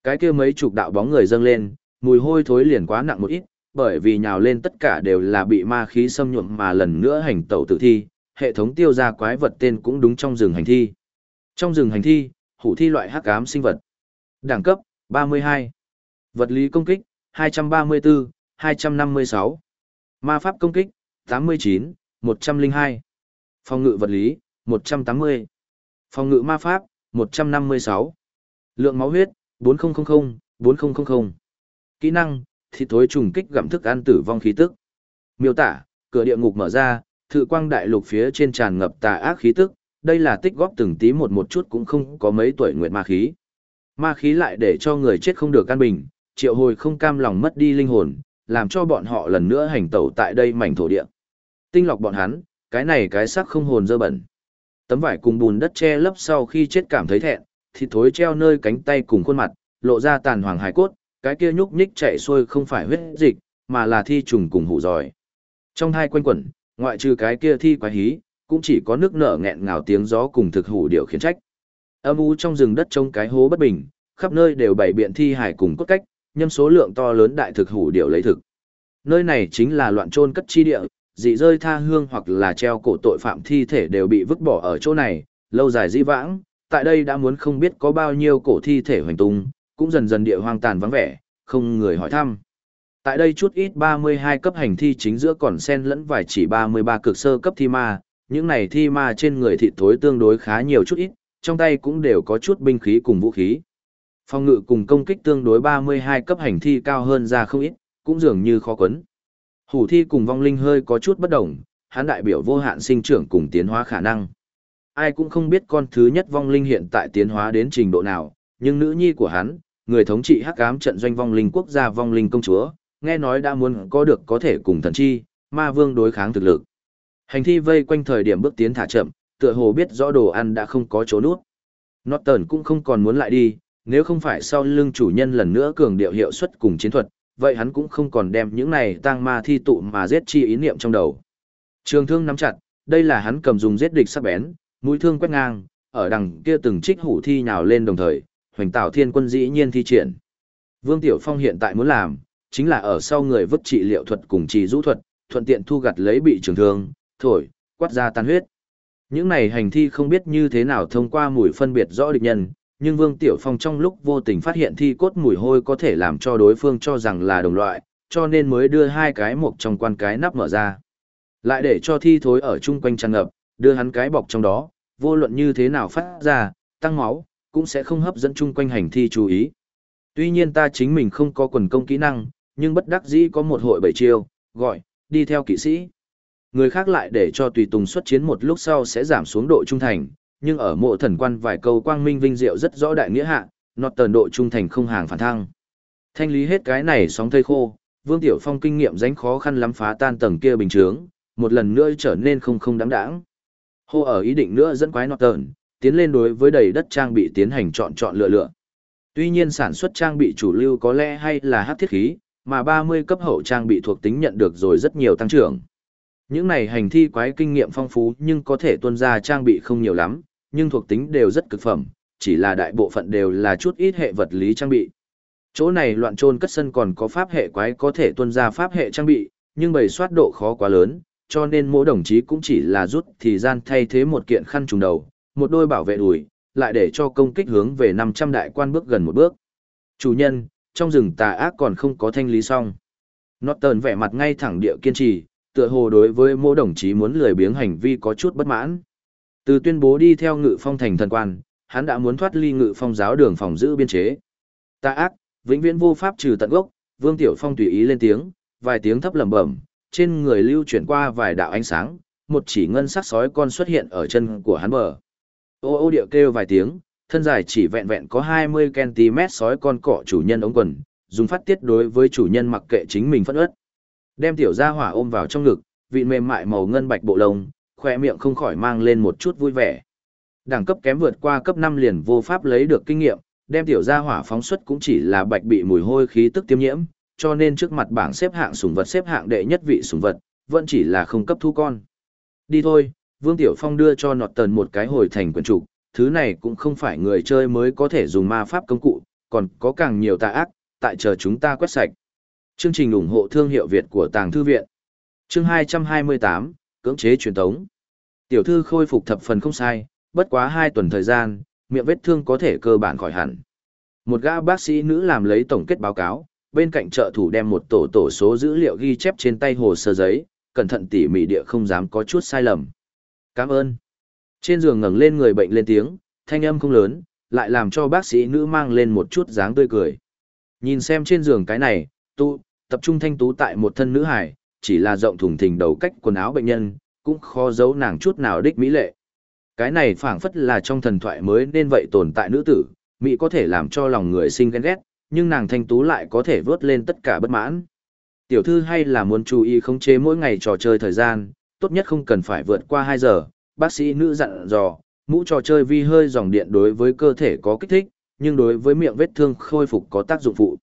Cái kia mấy chục đạo bóng người dâng lên, mùi hôi thối liền quá nặng một ít, bởi vì nhào lên tất cả đều là bị ma khí xâm nhuộm mà lần nữa hành tẩu tử thi, hệ thống tiêu ra quái vật tên cũng đúng trong rừng hành thi. Trong rừng hành thi, hủ thi loại hắc ám sinh vật. Đẳng cấp, 32. Vật lý công kích, 234, 256. Ma pháp công kích, 89, 102. Phòng ngự vật lý, 180. Phòng ngự ma pháp, 156. Lượng máu huyết, 4000, 4000. Kỹ năng, thịt thối trùng kích gặm thức ăn tử vong khí tức. Miêu tả, cửa địa ngục mở ra, thự quang đại lục phía trên tràn ngập tà ác khí tức, đây là tích góp từng tí một một chút cũng không có mấy tuổi nguyệt ma khí. Ma khí lại để cho người chết không được căn bình, triệu hồi không cam lòng mất đi linh hồn, làm cho bọn họ lần nữa hành tẩu tại đây mảnh thổ địa. Tinh lọc bọn hắn, cái này cái xác không hồn dơ bẩn. Tấm vải cùng bùn đất che lấp sau khi chết cảm thấy thẹn, thịt thối treo nơi cánh tay cùng khuôn mặt, lộ ra tàn hoàng hải cốt, cái kia nhúc nhích chạy xuôi không phải huyết dịch, mà là thi trùng cùng hủ giỏi. Trong hai quanh quẩn, ngoại trừ cái kia thi quái hí, cũng chỉ có nước nở nghẹn ngào tiếng gió cùng thực hủ điều khiến trách. Âm u trong rừng đất trông cái hố bất bình, khắp nơi đều bày biện thi hải cùng cốt cách, nhâm số lượng to lớn đại thực hủ điều lấy thực. Nơi này chính là loạn trôn cất chi địa, dị rơi tha hương hoặc là treo cổ tội phạm thi thể đều bị vứt bỏ ở chỗ này, lâu dài di vãng, tại đây đã muốn không biết có bao nhiêu cổ thi thể hoành tung, cũng dần dần địa hoang tàn vắng vẻ, không người hỏi thăm. Tại đây chút ít 32 cấp hành thi chính giữa còn xen lẫn vài chỉ 33 cực sơ cấp thi ma, những này thi ma trên người thịt thối tương đối khá nhiều chút ít, trong tay cũng đều có chút binh khí cùng vũ khí. Phong ngự cùng công kích tương đối 32 cấp hành thi cao hơn ra không ít, cũng dường như khó quấn. Hủ thi cùng vong linh hơi có chút bất đồng, hắn đại biểu vô hạn sinh trưởng cùng tiến hóa khả năng. Ai cũng không biết con thứ nhất vong linh hiện tại tiến hóa đến trình độ nào, nhưng nữ nhi của hắn, người thống trị hắc ám trận doanh vong linh quốc gia vong linh công chúa, nghe nói đã muốn có được có thể cùng thần chi, ma vương đối kháng thực lực. Hành thi vây quanh thời điểm bước tiến thả chậm, tựa hồ biết rõ đồ ăn đã không có chỗ nuốt. Norton cũng không còn muốn lại đi, nếu không phải sau lưng chủ nhân lần nữa cường điệu hiệu suất cùng chiến thuật, vậy hắn cũng không còn đem những này tang ma thi tụ mà giết chi ý niệm trong đầu. Trường thương nắm chặt, đây là hắn cầm dùng giết địch sắc bén, mũi thương quét ngang, ở đằng kia từng trích hủ thi nhào lên đồng thời, hoành tạo thiên quân dĩ nhiên thi triển. Vương Tiểu Phong hiện tại muốn làm, chính là ở sau người vứt trị liệu thuật cùng trì rũ thuật, thuận tiện thu gặt lấy bị trường thương, thổi, quát ra tan huyết. Những này hành thi không biết như thế nào thông qua mùi phân biệt rõ địch nhân, nhưng Vương Tiểu Phong trong lúc vô tình phát hiện thi cốt mùi hôi có thể làm cho đối phương cho rằng là đồng loại, cho nên mới đưa hai cái mộc trong quan cái nắp mở ra. Lại để cho thi thối ở chung quanh tràn ngập, đưa hắn cái bọc trong đó, vô luận như thế nào phát ra, tăng máu, cũng sẽ không hấp dẫn chung quanh hành thi chú ý. Tuy nhiên ta chính mình không có quần công kỹ năng, nhưng bất đắc dĩ có một hội bảy chiêu, gọi, đi theo kỵ sĩ. Người khác lại để cho tùy tùng xuất chiến một lúc sau sẽ giảm xuống độ trung thành, nhưng ở mộ thần quan vài câu quang minh vinh diệu rất rõ đại nghĩa hạ, nọt tần độ trung thành không hàng phản thăng. Thanh lý hết cái này sóng thây khô, Vương Tiểu Phong kinh nghiệm dánh khó khăn lắm phá tan tầng kia bình chướng, một lần nữa trở nên không không đáng đáng. Hô ở ý định nữa dẫn quái nọt tần, tiến lên đối với đầy đất trang bị tiến hành chọn chọn lựa lựa. Tuy nhiên sản xuất trang bị chủ lưu có lẽ hay là hắc thiết khí, mà 30 cấp hậu trang bị thuộc tính nhận được rồi rất nhiều tăng trưởng. Những này hành thi quái kinh nghiệm phong phú nhưng có thể tuân ra trang bị không nhiều lắm, nhưng thuộc tính đều rất cực phẩm, chỉ là đại bộ phận đều là chút ít hệ vật lý trang bị. Chỗ này loạn trôn cất sân còn có pháp hệ quái có thể tuân ra pháp hệ trang bị, nhưng bầy soát độ khó quá lớn, cho nên mỗi đồng chí cũng chỉ là rút thì gian thay thế một kiện khăn trùng đầu, một đôi bảo vệ đùi, lại để cho công kích hướng về 500 đại quan bước gần một bước. Chủ nhân, trong rừng tà ác còn không có thanh lý xong. Norton vẻ mặt ngay thẳng địa kiên trì, tựa hồ đối với mô đồng chí muốn lười biếng hành vi có chút bất mãn. Từ tuyên bố đi theo ngự phong thành thần quan, hắn đã muốn thoát ly ngự phong giáo đường phòng giữ biên chế. Tà ác, vĩnh viễn vô pháp trừ tận gốc, Vương Tiểu Phong tùy ý lên tiếng, vài tiếng thấp lẩm bẩm, trên người lưu chuyển qua vài đạo ánh sáng, một chỉ ngân sắc sói con xuất hiện ở chân của hắn bờ. Ô ô điệu kêu vài tiếng, thân dài chỉ vẹn vẹn có 20cm sói con cọ chủ nhân ống quần, dùng phát tiết đối với chủ nhân mặc kệ chính mình phất ớt. Đem tiểu gia hỏa ôm vào trong ngực, vị mềm mại màu ngân bạch bộ lông, khoe miệng không khỏi mang lên một chút vui vẻ. Đẳng cấp kém vượt qua cấp 5 liền vô pháp lấy được kinh nghiệm, đem tiểu gia hỏa phóng xuất cũng chỉ là bạch bị mùi hôi khí tức tiêm nhiễm, cho nên trước mặt bảng xếp hạng sủng vật xếp hạng đệ nhất vị sủng vật, vẫn chỉ là không cấp thu con. Đi thôi, Vương Tiểu Phong đưa cho nọt tần một cái hồi thành quyền trục, thứ này cũng không phải người chơi mới có thể dùng ma pháp công cụ, còn có càng nhiều tà ác, tại chờ chúng ta quét sạch. Chương trình ủng hộ thương hiệu Việt của Tàng Thư Viện. Chương 228, cưỡng chế truyền tống. Tiểu thư khôi phục thập phần không sai, bất quá 2 tuần thời gian, miệng vết thương có thể cơ bản khỏi hẳn. Một gã bác sĩ nữ làm lấy tổng kết báo cáo, bên cạnh trợ thủ đem một tổ tổ số dữ liệu ghi chép trên tay hồ sơ giấy, cẩn thận tỉ mỉ địa không dám có chút sai lầm. Cảm ơn. Trên giường ngẩng lên người bệnh lên tiếng, thanh âm không lớn, lại làm cho bác sĩ nữ mang lên một chút dáng tươi cười. Nhìn xem trên giường cái này, tu, tập trung thanh tú tại một thân nữ hải, chỉ là rộng thùng thình đầu cách quần áo bệnh nhân, cũng khó giấu nàng chút nào đích mỹ lệ. Cái này phảng phất là trong thần thoại mới nên vậy tồn tại nữ tử, mỹ có thể làm cho lòng người sinh ghen ghét, nhưng nàng thanh tú lại có thể vớt lên tất cả bất mãn. Tiểu thư hay là muốn chú ý khống chế mỗi ngày trò chơi thời gian, tốt nhất không cần phải vượt qua 2 giờ, bác sĩ nữ dặn dò, mũ trò chơi vi hơi dòng điện đối với cơ thể có kích thích, nhưng đối với miệng vết thương khôi phục có tác dụng phụ.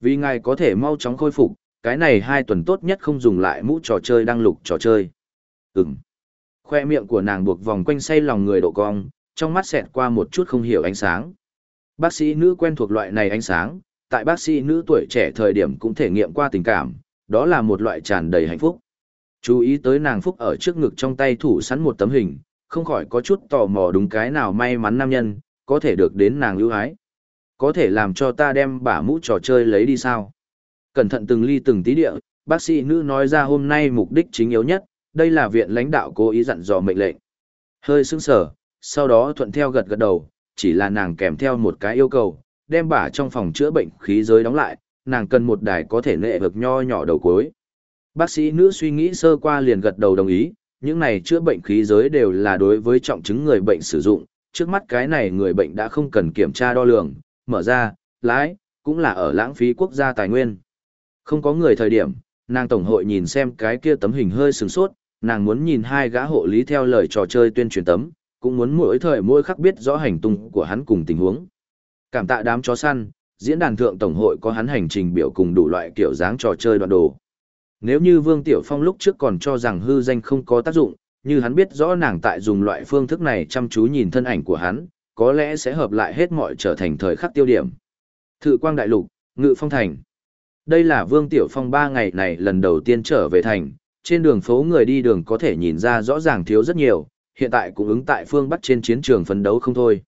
Vì ngài có thể mau chóng khôi phục, cái này hai tuần tốt nhất không dùng lại mũ trò chơi đăng lục trò chơi. Ừm. Khoe miệng của nàng buộc vòng quanh say lòng người độ cong, trong mắt xẹt qua một chút không hiểu ánh sáng. Bác sĩ nữ quen thuộc loại này ánh sáng, tại bác sĩ nữ tuổi trẻ thời điểm cũng thể nghiệm qua tình cảm, đó là một loại tràn đầy hạnh phúc. Chú ý tới nàng phúc ở trước ngực trong tay thủ sẵn một tấm hình, không khỏi có chút tò mò đúng cái nào may mắn nam nhân, có thể được đến nàng ưu ái. Có thể làm cho ta đem bả mũ trò chơi lấy đi sao? Cẩn thận từng ly từng tí địa, bác sĩ nữ nói ra hôm nay mục đích chính yếu nhất, đây là viện lãnh đạo cố ý dặn dò mệnh lệnh. Hơi sững sờ, sau đó thuận theo gật gật đầu, chỉ là nàng kèm theo một cái yêu cầu, đem bả trong phòng chữa bệnh khí giới đóng lại, nàng cần một đài có thể nệ vực nho nhỏ đầu cuối. Bác sĩ nữ suy nghĩ sơ qua liền gật đầu đồng ý, những này chữa bệnh khí giới đều là đối với trọng chứng người bệnh sử dụng, trước mắt cái này người bệnh đã không cần kiểm tra đo lường, mở ra, lái, cũng là ở lãng phí quốc gia tài nguyên. Không có người thời điểm, nàng tổng hội nhìn xem cái kia tấm hình hơi sừng sốt, nàng muốn nhìn hai gã hộ lý theo lời trò chơi tuyên truyền tấm, cũng muốn mỗi thời mỗi khắc biết rõ hành tung của hắn cùng tình huống. Cảm tạ đám chó săn, diễn đàn thượng tổng hội có hắn hành trình biểu cùng đủ loại kiểu dáng trò chơi đoạn đồ. Nếu như Vương Tiểu Phong lúc trước còn cho rằng hư danh không có tác dụng, như hắn biết rõ nàng tại dùng loại phương thức này chăm chú nhìn thân ảnh của hắn, có lẽ sẽ hợp lại hết mọi trở thành thời khắc tiêu điểm. Thự quang đại lục, ngự phong thành. Đây là Vương Tiểu Phong ba ngày này lần đầu tiên trở về thành, trên đường phố người đi đường có thể nhìn ra rõ ràng thiếu rất nhiều, hiện tại cũng ứng tại phương Bắc trên chiến trường phấn đấu không thôi.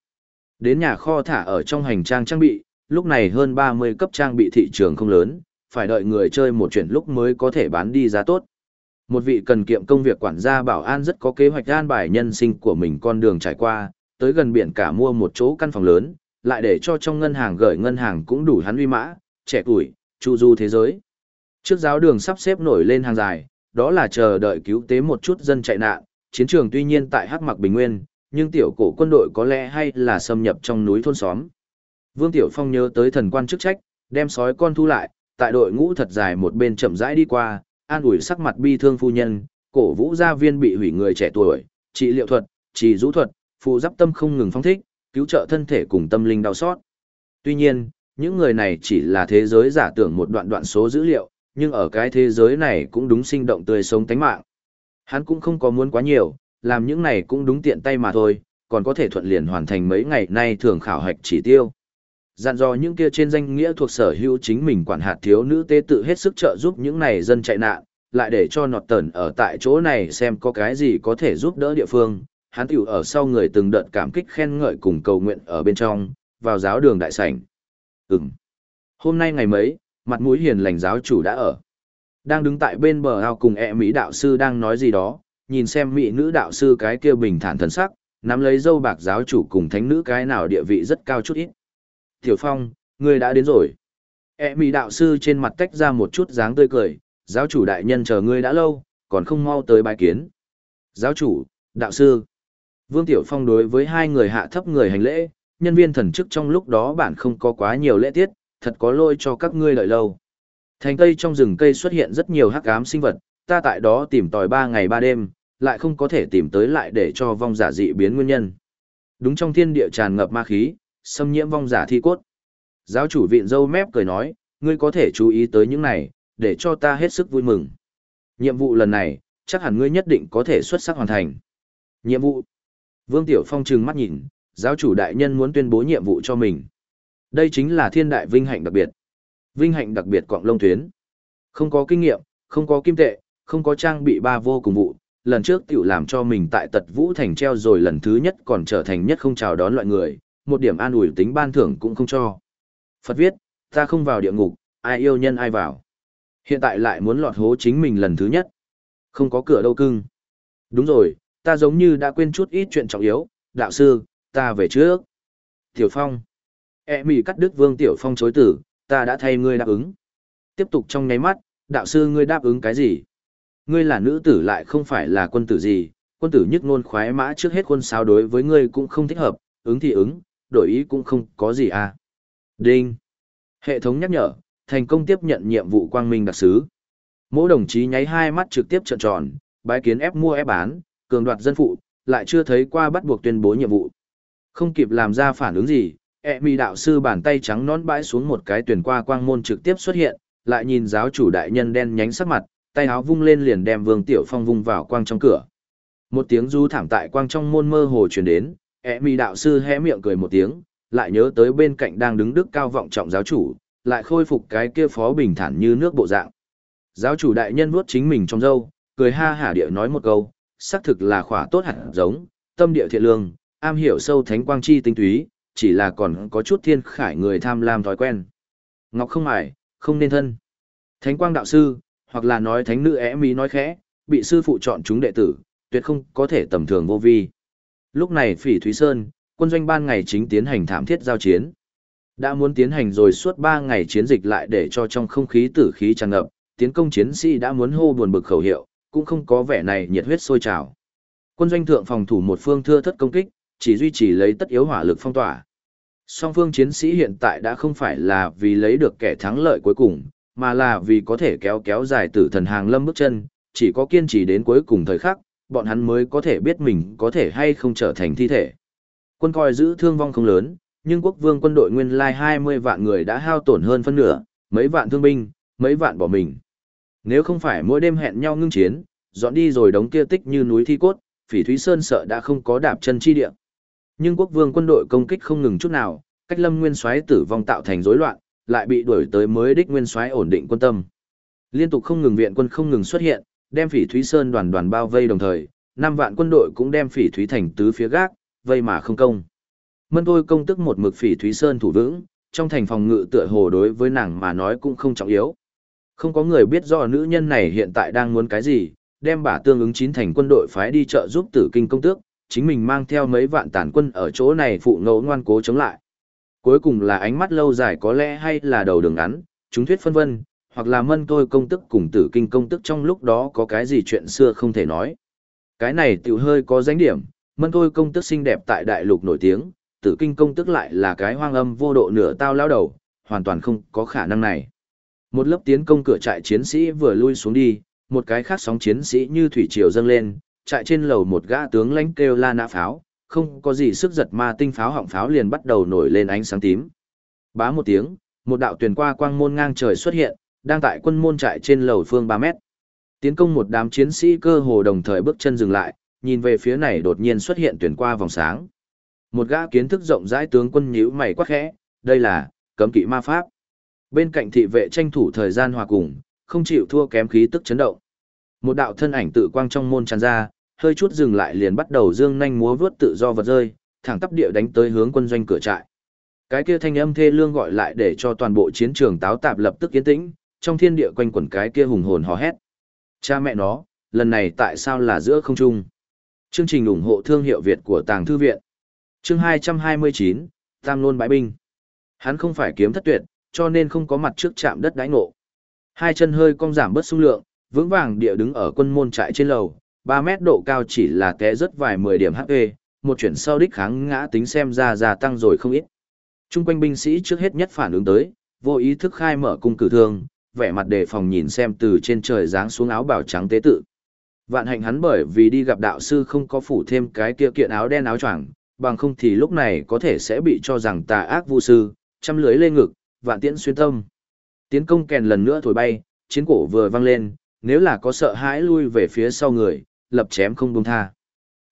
Đến nhà kho thả ở trong hành trang trang bị, lúc này hơn 30 cấp trang bị thị trường không lớn, phải đợi người chơi một chuyển lúc mới có thể bán đi giá tốt. Một vị cần kiệm công việc quản gia bảo an rất có kế hoạch an bài nhân sinh của mình con đường trải qua, tới gần biển cả mua một chỗ căn phòng lớn, lại để cho trong ngân hàng gửi ngân hàng cũng đủ hắn uy mã, trẻ tuổi, chu du thế giới. Trước giáo đường sắp xếp nổi lên hàng dài, đó là chờ đợi cứu tế một chút dân chạy nạn, chiến trường tuy nhiên tại Hắc Mặc Bình Nguyên, nhưng tiểu cổ quân đội có lẽ hay là xâm nhập trong núi thôn xóm. Vương Tiểu Phong nhớ tới thần quan chức trách, đem sói con thu lại, tại đội ngũ thật dài một bên chậm rãi đi qua, an ủi sắc mặt bi thương phu nhân, cổ vũ gia viên bị hủy người trẻ tuổi, trị liệu thuật, trì rũ thuật, phụ giáp tâm không ngừng phong thích, cứu trợ thân thể cùng tâm linh đau xót. Tuy nhiên, những người này chỉ là thế giới giả tưởng một đoạn đoạn số dữ liệu, nhưng ở cái thế giới này cũng đúng sinh động tươi sống tánh mạng. Hắn cũng không có muốn quá nhiều, làm những này cũng đúng tiện tay mà thôi, còn có thể thuận liền hoàn thành mấy ngày nay thường khảo hạch chỉ tiêu. Dặn dò những kia trên danh nghĩa thuộc sở hữu chính mình quản hạt thiếu nữ tế tự hết sức trợ giúp những này dân chạy nạn, lại để cho nọt tẩn ở tại chỗ này xem có cái gì có thể giúp đỡ địa phương. Hắn tiểu ở sau người từng đợt cảm kích khen ngợi cùng cầu nguyện ở bên trong, vào giáo đường đại sảnh. Ừm. Hôm nay ngày mấy, mặt mũi hiền lành giáo chủ đã ở. Đang đứng tại bên bờ ao cùng ẹ Mỹ đạo sư đang nói gì đó, nhìn xem Mỹ nữ đạo sư cái kia bình thản thần sắc, nắm lấy dâu bạc giáo chủ cùng thánh nữ cái nào địa vị rất cao chút ít. Tiểu Phong, ngươi đã đến rồi. E mì đạo sư trên mặt tách ra một chút dáng tươi cười, giáo chủ đại nhân chờ ngươi đã lâu, còn không mau tới bài kiến. Giáo chủ, đạo sư. Vương Tiểu Phong đối với hai người hạ thấp người hành lễ, nhân viên thần chức trong lúc đó bạn không có quá nhiều lễ tiết, thật có lỗi cho các ngươi lợi lâu. Thành cây trong rừng cây xuất hiện rất nhiều hắc ám sinh vật, ta tại đó tìm tòi ba ngày ba đêm, lại không có thể tìm tới lại để cho vong giả dị biến nguyên nhân. Đúng trong thiên địa tràn ngập ma khí, xâm nhiễm vong giả thi cốt. Giáo chủ viện dâu mép cười nói, ngươi có thể chú ý tới những này, để cho ta hết sức vui mừng. Nhiệm vụ lần này, chắc hẳn ngươi nhất định có thể xuất sắc hoàn thành. Nhiệm vụ. Vương Tiểu Phong trừng mắt nhìn, giáo chủ đại nhân muốn tuyên bố nhiệm vụ cho mình. Đây chính là thiên đại vinh hạnh đặc biệt. Vinh hạnh đặc biệt quạng lông tuyến. Không có kinh nghiệm, không có kim tệ, không có trang bị ba vô cùng vụ. Lần trước tiểu làm cho mình tại tật vũ thành treo rồi lần thứ nhất còn trở thành nhất không chào đón loại người, một điểm an ủi tính ban thưởng cũng không cho. Phật viết, ta không vào địa ngục, ai yêu nhân ai vào. Hiện tại lại muốn lọt hố chính mình lần thứ nhất. Không có cửa đâu cưng. Đúng rồi, ta giống như đã quên chút ít chuyện trọng yếu, đạo sư, ta về trước. Tiểu Phong. E mỉ cắt đứt Vương Tiểu Phong chối tử, ta đã thay ngươi đáp ứng. Tiếp tục trong nháy mắt, đạo sư ngươi đáp ứng cái gì? ngươi là nữ tử lại không phải là quân tử gì, quân tử nhất ngôn khoái mã trước hết quân sao đối với ngươi cũng không thích hợp, ứng thì ứng, đổi ý cũng không có gì à. Đinh. Hệ thống nhắc nhở, thành công tiếp nhận nhiệm vụ quang minh đặc sứ. Mỗi đồng chí nháy hai mắt trực tiếp trợn tròn, bái kiến ép mua ép bán, cường đoạt dân phụ, lại chưa thấy qua bắt buộc tuyên bố nhiệm vụ. Không kịp làm ra phản ứng gì, e mi đạo sư bàn tay trắng nón bãi xuống một cái tuyển qua quang môn trực tiếp xuất hiện, lại nhìn giáo chủ đại nhân đen nhánh sắc mặt, tay áo vung lên liền đem Vương Tiểu Phong vung vào quang trong cửa. Một tiếng du thảm tại quang trong môn mơ hồ truyền đến, e mi đạo sư hé miệng cười một tiếng, lại nhớ tới bên cạnh đang đứng đức cao vọng trọng giáo chủ, lại khôi phục cái kia phó bình thản như nước bộ dạng. Giáo chủ đại nhân vuốt chính mình trong râu, cười ha hả địa nói một câu, xác thực là khỏa tốt hẳn giống, tâm địa thiện lương, am hiểu sâu thánh quang chi tinh túy, chỉ là còn có chút thiên khải người tham lam thói quen. Ngọc không ải không nên thân. Thánh quang đạo sư, hoặc là nói thánh nữ e é mỹ nói khẽ, bị sư phụ chọn chúng đệ tử, tuyệt không có thể tầm thường vô vi. Lúc này Phỉ Thúy Sơn, quân doanh ban ngày chính tiến hành thảm thiết giao chiến. Đã muốn tiến hành rồi suốt 3 ngày chiến dịch lại để cho trong không khí tử khí tràn ngập, tiến công chiến sĩ đã muốn hô buồn bực khẩu hiệu, cũng không có vẻ này nhiệt huyết sôi trào. Quân doanh thượng phòng thủ một phương thưa thất công kích, chỉ duy trì lấy tất yếu hỏa lực phong tỏa. Song phương chiến sĩ hiện tại đã không phải là vì lấy được kẻ thắng lợi cuối cùng, mà là vì có thể kéo kéo dài tử thần hàng lâm bước chân, chỉ có kiên trì đến cuối cùng thời khắc, bọn hắn mới có thể biết mình có thể hay không trở thành thi thể. Quân coi giữ thương vong không lớn, nhưng quốc vương quân đội nguyên lai 20 vạn người đã hao tổn hơn phân nửa, mấy vạn thương binh, mấy vạn bỏ mình. Nếu không phải mỗi đêm hẹn nhau ngưng chiến, dọn đi rồi đống kia tích như núi thi cốt, Phỉ Thúy Sơn sợ đã không có đạp chân chi địa. Nhưng quốc vương quân đội công kích không ngừng chút nào, cách Lâm Nguyên Soái tử vong tạo thành rối loạn, lại bị đuổi tới mới đích Nguyên Soái ổn định quân tâm. Liên tục không ngừng viện quân không ngừng xuất hiện, đem Phỉ Thúy Sơn đoàn đoàn bao vây đồng thời, năm vạn quân đội cũng đem Phỉ Thúy thành tứ phía gác, vây mà không công. Mân thôi công tức một mực Phỉ Thúy Sơn thủ vững, trong thành phòng ngự tựa hồ đối với nàng mà nói cũng không trọng yếu. Không có người biết do nữ nhân này hiện tại đang muốn cái gì, đem bả tương ứng chín thành quân đội phái đi trợ giúp tử kinh công tước, chính mình mang theo mấy vạn tàn quân ở chỗ này phụ ngẫu ngoan cố chống lại. Cuối cùng là ánh mắt lâu dài có lẽ hay là đầu đường ngắn, chúng thuyết phân vân, hoặc là mân tôi công tức cùng tử kinh công tức trong lúc đó có cái gì chuyện xưa không thể nói. Cái này tiểu hơi có danh điểm, mân tôi công tức xinh đẹp tại đại lục nổi tiếng, tử kinh công tức lại là cái hoang âm vô độ nửa tao lao đầu, hoàn toàn không có khả năng này. Một lớp tiến công cửa trại chiến sĩ vừa lui xuống đi, một cái khác sóng chiến sĩ như thủy triều dâng lên, trại trên lầu một gã tướng lãnh kêu la nã pháo, không có gì sức giật ma tinh pháo họng pháo liền bắt đầu nổi lên ánh sáng tím. Bá một tiếng, một đạo tuyển qua quang môn ngang trời xuất hiện, đang tại quân môn trại trên lầu phương 3 mét. Tiến công một đám chiến sĩ cơ hồ đồng thời bước chân dừng lại, nhìn về phía này đột nhiên xuất hiện tuyển qua vòng sáng. Một gã kiến thức rộng rãi tướng quân nhíu mày quát khẽ, đây là cấm kỵ ma pháp. Bên cạnh thị vệ tranh thủ thời gian hòa cùng, không chịu thua kém khí tức chấn động. Một đạo thân ảnh tự quang trong môn tràn ra, hơi chút dừng lại liền bắt đầu dương nhanh múa vướt tự do vật rơi, thẳng tắp địa đánh tới hướng quân doanh cửa trại. Cái kia thanh âm thê lương gọi lại để cho toàn bộ chiến trường táo tạp lập tức yên tĩnh, trong thiên địa quanh quẩn cái kia hùng hồn hò hét. Cha mẹ nó, lần này tại sao là giữa không trung? Chương trình ủng hộ thương hiệu Việt của Tàng Thư Viện. Chương 229, Tam Nôn Bãi Binh. Hắn không phải kiếm thất tuyệt, cho nên không có mặt trước chạm đất đáy ngộ. Hai chân hơi cong giảm bớt xung lượng, vững vàng địa đứng ở quân môn trại trên lầu, 3 mét độ cao chỉ là té rất vài 10 điểm HP, một chuyển sau đích kháng ngã tính xem ra gia tăng rồi không ít. Trung quanh binh sĩ trước hết nhất phản ứng tới, vô ý thức khai mở cung cử thương, vẻ mặt đề phòng nhìn xem từ trên trời giáng xuống áo bào trắng tế tự. Vạn hạnh hắn bởi vì đi gặp đạo sư không có phủ thêm cái kia kiện áo đen áo choàng, bằng không thì lúc này có thể sẽ bị cho rằng tà ác vu sư, chăm lưới lên ngực, vạn tiễn xuyên tâm. Tiến công kèn lần nữa thổi bay, chiến cổ vừa vang lên, nếu là có sợ hãi lui về phía sau người, lập chém không buông tha.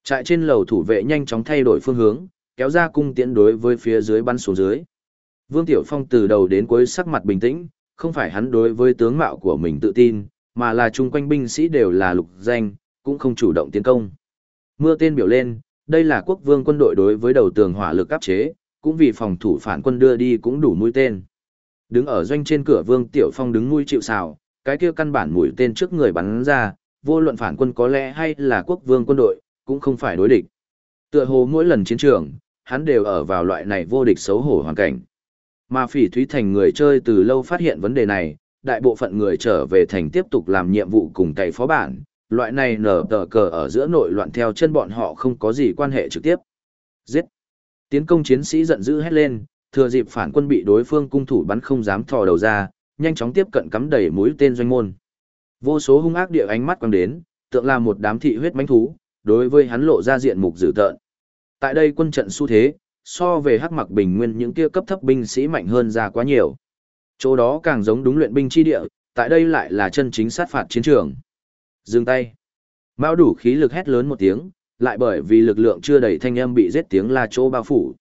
Trại trên lầu thủ vệ nhanh chóng thay đổi phương hướng, kéo ra cung tiễn đối với phía dưới bắn xuống dưới. Vương Tiểu Phong từ đầu đến cuối sắc mặt bình tĩnh, không phải hắn đối với tướng mạo của mình tự tin, mà là chung quanh binh sĩ đều là lục danh, cũng không chủ động tiến công. Mưa tên biểu lên, đây là quốc vương quân đội đối với đầu tường hỏa lực áp chế, cũng vì phòng thủ phản quân đưa đi cũng đủ mũi tên. Đứng ở doanh trên cửa Vương Tiểu Phong đứng nuôi chịu sào, cái kia căn bản mũi tên trước người bắn ra, vô luận phản quân có lẽ hay là quốc vương quân đội, cũng không phải đối địch. Tựa hồ mỗi lần chiến trường, hắn đều ở vào loại này vô địch xấu hổ hoàn cảnh. Mà phỉ thúy thành người chơi từ lâu phát hiện vấn đề này, đại bộ phận người trở về thành tiếp tục làm nhiệm vụ cùng cày phó bản, loại này nở tờ cờ ở giữa nội loạn theo chân bọn họ không có gì quan hệ trực tiếp. Giết! Tiến công chiến sĩ giận dữ hét lên, thừa dịp phản quân bị đối phương cung thủ bắn không dám thò đầu ra, nhanh chóng tiếp cận cắm đầy mũi tên doanh môn. Vô số hung ác địa ánh mắt quăng đến, tượng là một đám thị huyết mãnh thú, đối với hắn lộ ra diện mục dữ tợn. Tại đây quân trận xu thế, so về hắc mặc bình nguyên những kia cấp thấp binh sĩ mạnh hơn ra quá nhiều. Chỗ đó càng giống đúng luyện binh chi địa, tại đây lại là chân chính sát phạt chiến trường. Dừng tay. Mao đủ khí lực hét lớn một tiếng, lại bởi vì lực lượng chưa đầy thanh âm bị giết tiếng la chỗ bao phủ.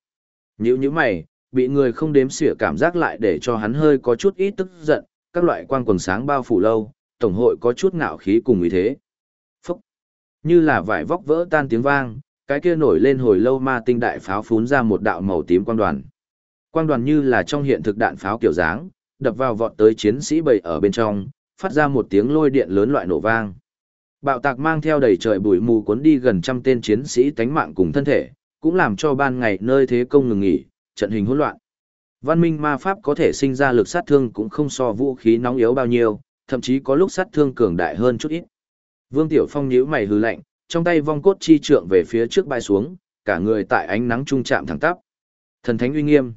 Nhữ như mày, bị người không đếm xỉa cảm giác lại để cho hắn hơi có chút ít tức giận, các loại quang quần sáng bao phủ lâu, tổng hội có chút ngạo khí cùng ý thế. Phúc! Như là vải vóc vỡ tan tiếng vang, cái kia nổi lên hồi lâu ma tinh đại pháo phún ra một đạo màu tím quang đoàn. Quang đoàn như là trong hiện thực đạn pháo kiểu dáng, đập vào vọt tới chiến sĩ bầy ở bên trong, phát ra một tiếng lôi điện lớn loại nổ vang. Bạo tạc mang theo đầy trời bụi mù cuốn đi gần trăm tên chiến sĩ tánh mạng cùng thân thể, cũng làm cho ban ngày nơi thế công ngừng nghỉ, trận hình hỗn loạn. Văn minh ma pháp có thể sinh ra lực sát thương cũng không so vũ khí nóng yếu bao nhiêu, thậm chí có lúc sát thương cường đại hơn chút ít. Vương Tiểu Phong nhíu mày hừ lạnh, trong tay vong cốt chi trượng về phía trước bay xuống, cả người tại ánh nắng trung chạm thẳng tắp. Thần thánh uy nghiêm.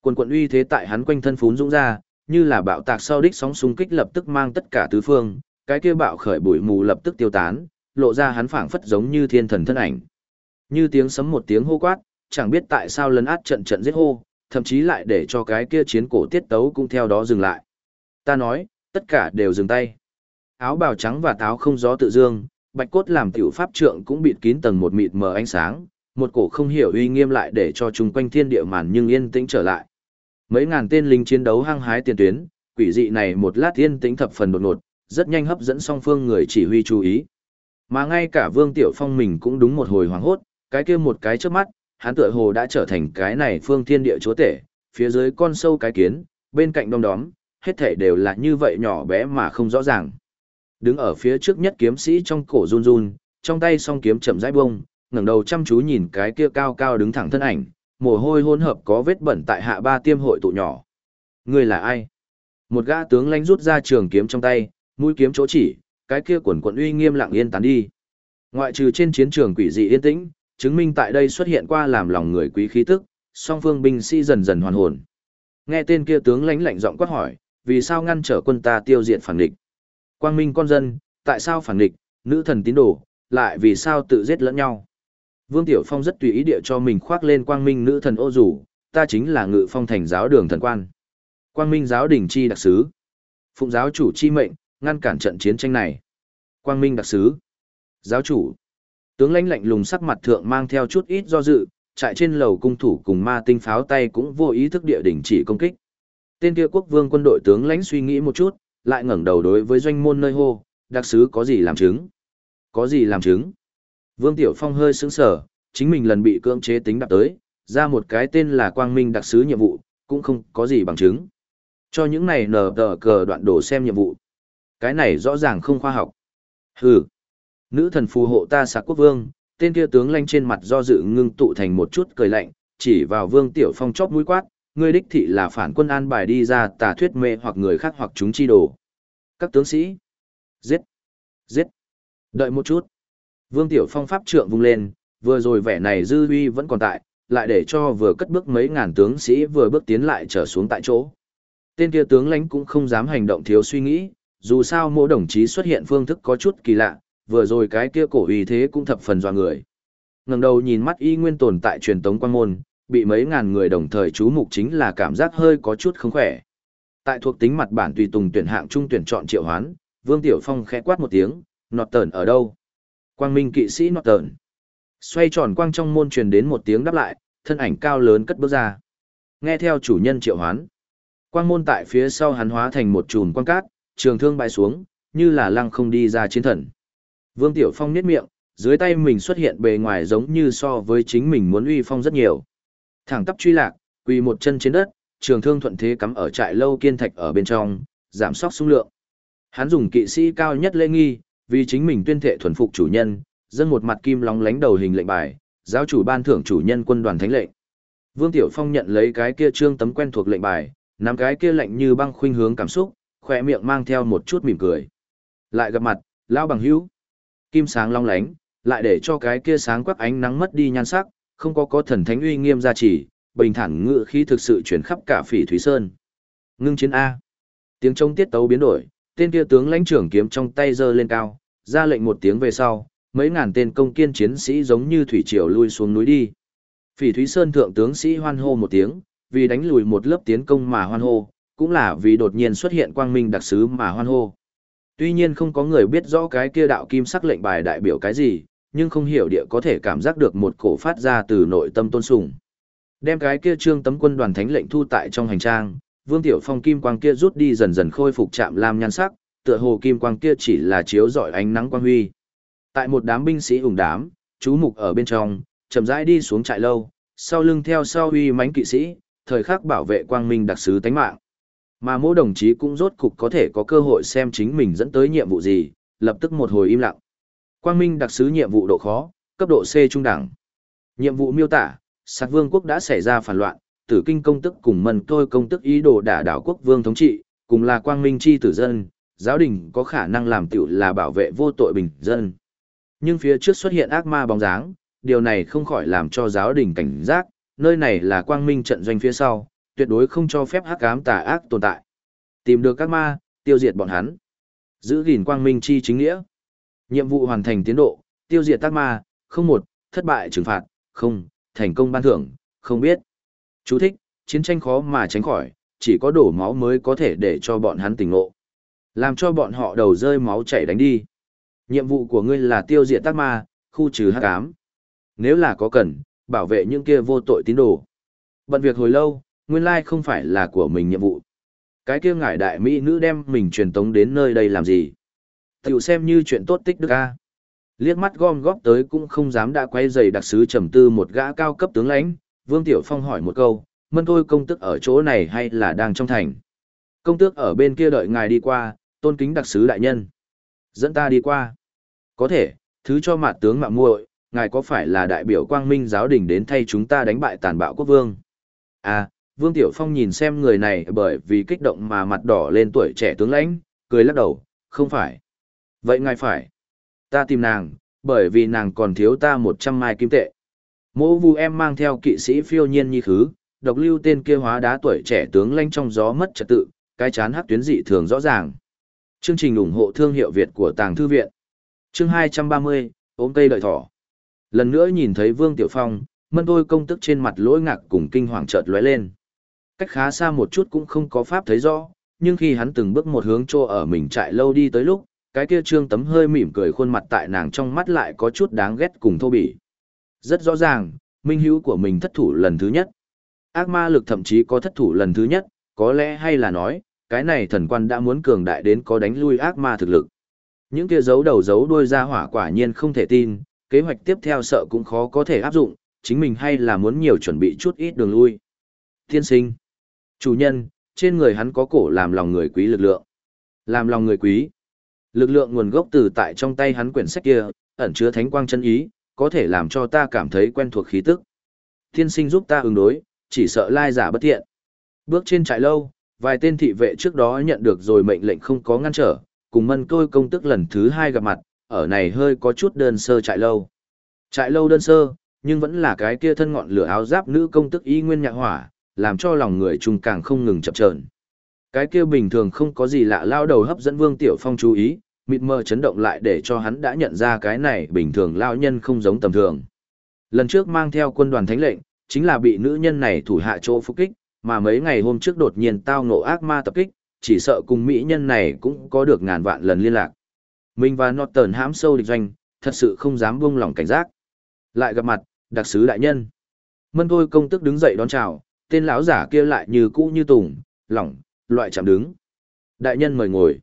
Quần quần uy thế tại hắn quanh thân phún dũng ra, như là bạo tạc sau đích sóng xung kích lập tức mang tất cả tứ phương, cái kia bạo khởi bụi mù lập tức tiêu tán, lộ ra hắn phảng phất giống như thiên thần thân ảnh. Như tiếng sấm một tiếng hô quát, chẳng biết tại sao lấn át trận trận giết hô, thậm chí lại để cho cái kia chiến cổ tiết tấu cũng theo đó dừng lại. Ta nói, tất cả đều dừng tay. Áo bào trắng và táo không gió tự dương, bạch cốt làm tiểu pháp trượng cũng bịt kín tầng một mịt mờ ánh sáng, một cổ không hiểu uy nghiêm lại để cho chung quanh thiên địa màn nhưng yên tĩnh trở lại. Mấy ngàn tên lính chiến đấu hăng hái tiền tuyến, quỷ dị này một lát yên tĩnh thập phần đột ngột, rất nhanh hấp dẫn song phương người chỉ huy chú ý. Mà ngay cả Vương Tiểu Phong mình cũng đúng một hồi hoảng hốt, cái kia một cái trước mắt, hắn tựa hồ đã trở thành cái này phương thiên địa chúa tể, phía dưới con sâu cái kiến, bên cạnh đông đóm, hết thể đều là như vậy nhỏ bé mà không rõ ràng. Đứng ở phía trước nhất kiếm sĩ trong cổ run run, trong tay song kiếm chậm rãi bông, ngẩng đầu chăm chú nhìn cái kia cao cao đứng thẳng thân ảnh, mồ hôi hỗn hợp có vết bẩn tại hạ ba tiêm hội tụ nhỏ. Người là ai? Một gã tướng lãnh rút ra trường kiếm trong tay, mũi kiếm chỗ chỉ, cái kia quần quần uy nghiêm lặng yên tán đi. Ngoại trừ trên chiến trường quỷ dị yên tĩnh, chứng minh tại đây xuất hiện qua làm lòng người quý khí tức, song phương binh sĩ dần dần hoàn hồn. Nghe tên kia tướng lãnh lạnh giọng quát hỏi, vì sao ngăn trở quân ta tiêu diệt phản địch? Quang minh con dân, tại sao phản địch, nữ thần tín đồ, lại vì sao tự giết lẫn nhau? Vương Tiểu Phong rất tùy ý địa cho mình khoác lên quang minh nữ thần ô rủ, ta chính là ngự phong thành giáo đường thần quan. Quang minh giáo đình chi đặc sứ. Phụng giáo chủ chi mệnh, ngăn cản trận chiến tranh này. Quang minh đặc sứ. Giáo chủ. Tướng lãnh lạnh lùng sắc mặt thượng mang theo chút ít do dự, trại trên lầu cung thủ cùng ma tinh pháo tay cũng vô ý thức địa đỉnh chỉ công kích. Tên kia quốc vương quân đội tướng lãnh suy nghĩ một chút, lại ngẩng đầu đối với doanh môn nơi hô, đặc sứ có gì làm chứng? Có gì làm chứng? Vương Tiểu Phong hơi sững sờ, chính mình lần bị cưỡng chế tính đặt tới, ra một cái tên là Quang Minh đặc sứ nhiệm vụ, cũng không có gì bằng chứng. Cho những này nờ tờ cờ đoạn đổ xem nhiệm vụ. Cái này rõ ràng không khoa học. Hừ. Nữ thần phù hộ ta sạc quốc vương, tên kia tướng lanh trên mặt do dự ngưng tụ thành một chút cười lạnh, chỉ vào Vương Tiểu Phong chóp mũi quát, ngươi đích thị là phản quân an bài đi ra tà thuyết mê hoặc người khác hoặc chúng chi đồ. Các tướng sĩ. Giết. Giết. Đợi một chút. Vương Tiểu Phong pháp trượng vung lên, vừa rồi vẻ này dư uy vẫn còn tại, lại để cho vừa cất bước mấy ngàn tướng sĩ vừa bước tiến lại trở xuống tại chỗ. Tên kia tướng lãnh cũng không dám hành động thiếu suy nghĩ, dù sao mỗi đồng chí xuất hiện phương thức có chút kỳ lạ, vừa rồi cái kia cổ uy thế cũng thập phần doa người. Ngẩng đầu nhìn mắt y nguyên tồn tại truyền tống quan môn, bị mấy ngàn người đồng thời chú mục chính là cảm giác hơi có chút không khỏe. Tại thuộc tính mặt bản tùy tùng tuyển hạng trung tuyển chọn triệu hoán, Vương Tiểu Phong khẽ quát một tiếng, nọt tờn ở đâu? Quang Minh kỵ sĩ nọt tờn. Xoay tròn quang trong môn truyền đến một tiếng đáp lại, thân ảnh cao lớn cất bước ra. Nghe theo chủ nhân triệu hoán. Quang môn tại phía sau hắn hóa thành một chùm quang cát, trường thương bay xuống, như là lăng không đi ra chiến thần. Vương Tiểu Phong nhếch miệng, dưới tay mình xuất hiện bề ngoài giống như so với chính mình muốn uy phong rất nhiều. Thẳng tắp truy lạc, quỳ một chân trên đất, trường thương thuận thế cắm ở trại lâu kiên thạch ở bên trong, giảm sóc xung lượng. Hắn dùng kỵ sĩ cao nhất lễ nghi, vì chính mình tuyên thệ thuần phục chủ nhân, dâng một mặt kim lóng lánh đầu hình lệnh bài, giáo chủ ban thưởng chủ nhân quân đoàn thánh lệnh. Vương Tiểu Phong nhận lấy cái kia trương tấm quen thuộc lệnh bài, nắm cái kia lạnh như băng khuynh hướng cảm xúc, khoe miệng mang theo một chút mỉm cười. Lại gặp mặt, lão bằng hữu. Kim sáng long lánh, lại để cho cái kia sáng quắc ánh nắng mất đi nhan sắc, không có có thần thánh uy nghiêm gia trì, bình thản ngự khí thực sự chuyển khắp cả phỉ thúy sơn. Ngưng chiến A. Tiếng trống tiết tấu biến đổi, tên kia tướng lãnh trưởng kiếm trong tay giơ lên cao, ra lệnh một tiếng về sau, mấy ngàn tên công kiên chiến sĩ giống như thủy triều lui xuống núi đi. Phỉ Thúy Sơn thượng tướng sĩ hoan hô một tiếng, vì đánh lùi một lớp tiến công mà hoan hô, cũng là vì đột nhiên xuất hiện quang minh đặc sứ mà hoan hô. Tuy nhiên không có người biết rõ cái kia đạo kim sắc lệnh bài đại biểu cái gì, nhưng không hiểu địa có thể cảm giác được một cổ phát ra từ nội tâm tôn sùng. Đem cái kia trương tấm quân đoàn thánh lệnh thu tại trong hành trang, Vương Tiểu Phong kim quang kia rút đi dần dần khôi phục chạm lam nhan sắc, tựa hồ kim quang kia chỉ là chiếu rọi ánh nắng quang huy. Tại một đám binh sĩ ủng đám, chú mục ở bên trong, chậm rãi đi xuống trại lâu, sau lưng theo sau huy mãnh kỵ sĩ, thời khắc bảo vệ quang minh đặc sứ tánh mạng. Mà mỗi đồng chí cũng rốt cục có thể có cơ hội xem chính mình dẫn tới nhiệm vụ gì, lập tức một hồi im lặng. Quang minh đặc sứ nhiệm vụ độ khó, cấp độ C trung đẳng. Nhiệm vụ miêu tả, sát vương quốc đã xảy ra phản loạn, tử kinh công tức cùng mần tôi công tức ý đồ đả đảo quốc vương thống trị, cùng là quang minh chi tử dân, giáo đình có khả năng làm tiểu là bảo vệ vô tội bình dân. Nhưng phía trước xuất hiện ác ma bóng dáng, điều này không khỏi làm cho giáo đình cảnh giác, nơi này là quang minh trận doanh phía sau, tuyệt đối không cho phép hắc ám tà ác tồn tại. Tìm được các ma, tiêu diệt bọn hắn. Giữ gìn quang minh chi chính nghĩa. Nhiệm vụ hoàn thành tiến độ, tiêu diệt tác ma, không một, thất bại trừng phạt, không, thành công ban thưởng, không biết. Chú thích, chiến tranh khó mà tránh khỏi, chỉ có đổ máu mới có thể để cho bọn hắn tỉnh ngộ. Làm cho bọn họ đầu rơi máu chảy đánh đi. Nhiệm vụ của ngươi là tiêu diệt tác ma, khu trừ hắc ám. Nếu là có cần, bảo vệ những kia vô tội tín đồ. Bận việc hồi lâu, nguyên lai không phải là của mình nhiệm vụ. Cái kia ngải đại mỹ nữ đem mình truyền tống đến nơi đây làm gì? Tiểu xem như chuyện tốt tích đức a. Liếc mắt gom góp tới cũng không dám đã quay giày đặc sứ trầm tư một gã cao cấp tướng lãnh, Vương Tiểu Phong hỏi một câu, mân thôi công tức ở chỗ này hay là đang trong thành? Công tước ở bên kia đợi ngài đi qua, tôn kính đặc sứ đại nhân. Dẫn ta đi qua. Có thể, thứ cho mặt tướng mạng muội, ngài có phải là đại biểu quang minh giáo đình đến thay chúng ta đánh bại tàn bạo quốc vương? À, Vương Tiểu Phong nhìn xem người này bởi vì kích động mà mặt đỏ lên tuổi trẻ tướng lãnh, cười lắc đầu, không phải. Vậy ngài phải. Ta tìm nàng, bởi vì nàng còn thiếu ta một trăm mai kim tệ. Mỗ vu em mang theo kỵ sĩ phiêu nhiên như khứ, độc lưu tên kia hóa đá tuổi trẻ tướng lãnh trong gió mất trật tự, cái chán hắc tuyến dị thường rõ ràng. Chương trình ủng hộ thương hiệu Việt của Tàng Thư Viện. Chương 230, ốm cây đợi thỏ. Lần nữa nhìn thấy Vương Tiểu Phong, mân tôi công tức trên mặt lỗi ngạc cùng kinh hoàng chợt lóe lên. Cách khá xa một chút cũng không có pháp thấy rõ, nhưng khi hắn từng bước một hướng chỗ ở mình chạy lâu đi tới lúc, cái kia trương tấm hơi mỉm cười khuôn mặt tại nàng trong mắt lại có chút đáng ghét cùng thô bỉ. Rất rõ ràng, minh hữu của mình thất thủ lần thứ nhất. Ác ma lực thậm chí có thất thủ lần thứ nhất, có lẽ hay là nói, cái này thần quan đã muốn cường đại đến có đánh lui ác ma thực lực. Những kia giấu đầu giấu đuôi ra hỏa quả nhiên không thể tin, kế hoạch tiếp theo sợ cũng khó có thể áp dụng, chính mình hay là muốn nhiều chuẩn bị chút ít đường lui. Thiên sinh, chủ nhân, trên người hắn có cổ làm lòng người quý lực lượng. Làm lòng người quý. Lực lượng nguồn gốc từ tại trong tay hắn quyển sách kia, ẩn chứa thánh quang chân ý, có thể làm cho ta cảm thấy quen thuộc khí tức. Thiên sinh giúp ta ứng đối, chỉ sợ lai giả bất thiện. Bước trên trại lâu, vài tên thị vệ trước đó nhận được rồi mệnh lệnh không có ngăn trở, cùng mân côi công tức lần thứ hai gặp mặt, ở này hơi có chút đơn sơ trại lâu. Trại lâu đơn sơ, nhưng vẫn là cái kia thân ngọn lửa áo giáp nữ công tức y nguyên nhạc hỏa, làm cho lòng người chung càng không ngừng chập chờn. Cái kia bình thường không có gì lạ lao đầu hấp dẫn Vương Tiểu Phong chú ý, mịt mờ chấn động lại để cho hắn đã nhận ra cái này bình thường lao nhân không giống tầm thường. Lần trước mang theo quân đoàn thánh lệnh, chính là bị nữ nhân này thủ hạ chỗ phục kích, mà mấy ngày hôm trước đột nhiên tao ngộ ác ma tập kích, chỉ sợ cùng mỹ nhân này cũng có được ngàn vạn lần liên lạc. Mình và Norton hãm sâu địch doanh, thật sự không dám buông lỏng cảnh giác. Lại gặp mặt, đặc sứ đại nhân. Mân thôi công tức đứng dậy đón chào, tên lão giả kia lại như cũ như tùng, lỏng, loại chạm đứng. Đại nhân mời ngồi.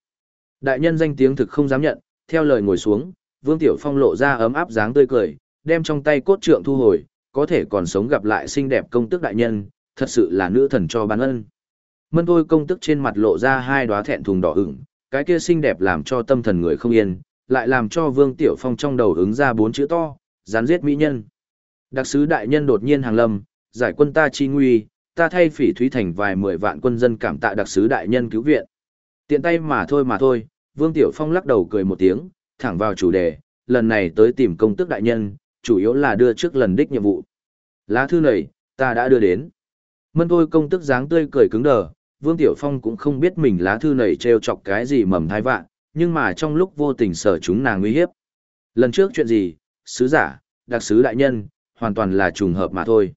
Đại nhân danh tiếng thực không dám nhận, theo lời ngồi xuống, Vương Tiểu Phong lộ ra ấm áp dáng tươi cười, đem trong tay cốt trượng thu hồi, có thể còn sống gặp lại xinh đẹp công tước đại nhân, thật sự là nữ thần cho ban ân. Mân thôi công tước trên mặt lộ ra hai đóa thẹn thùng đỏ ửng, cái kia xinh đẹp làm cho tâm thần người không yên, lại làm cho Vương Tiểu Phong trong đầu ứng ra bốn chữ to, gián giết mỹ nhân. Đặc sứ đại nhân đột nhiên hàng lâm, giải quân ta chi nguy, ta thay phỉ thúy thành vài mười vạn quân dân cảm tạ đặc sứ đại nhân cứu viện. Tiện tay mà thôi mà thôi, Vương Tiểu Phong lắc đầu cười một tiếng, thẳng vào chủ đề, lần này tới tìm công tước đại nhân, chủ yếu là đưa trước lần đích nhiệm vụ. Lá thư này, ta đã đưa đến. Mân thôi công tước dáng tươi cười cứng đờ, Vương Tiểu Phong cũng không biết mình lá thư này treo chọc cái gì mầm thai vạn, nhưng mà trong lúc vô tình sở chúng nàng nguy hiếp. Lần trước chuyện gì, sứ giả, đặc sứ đại nhân, hoàn toàn là trùng hợp mà thôi.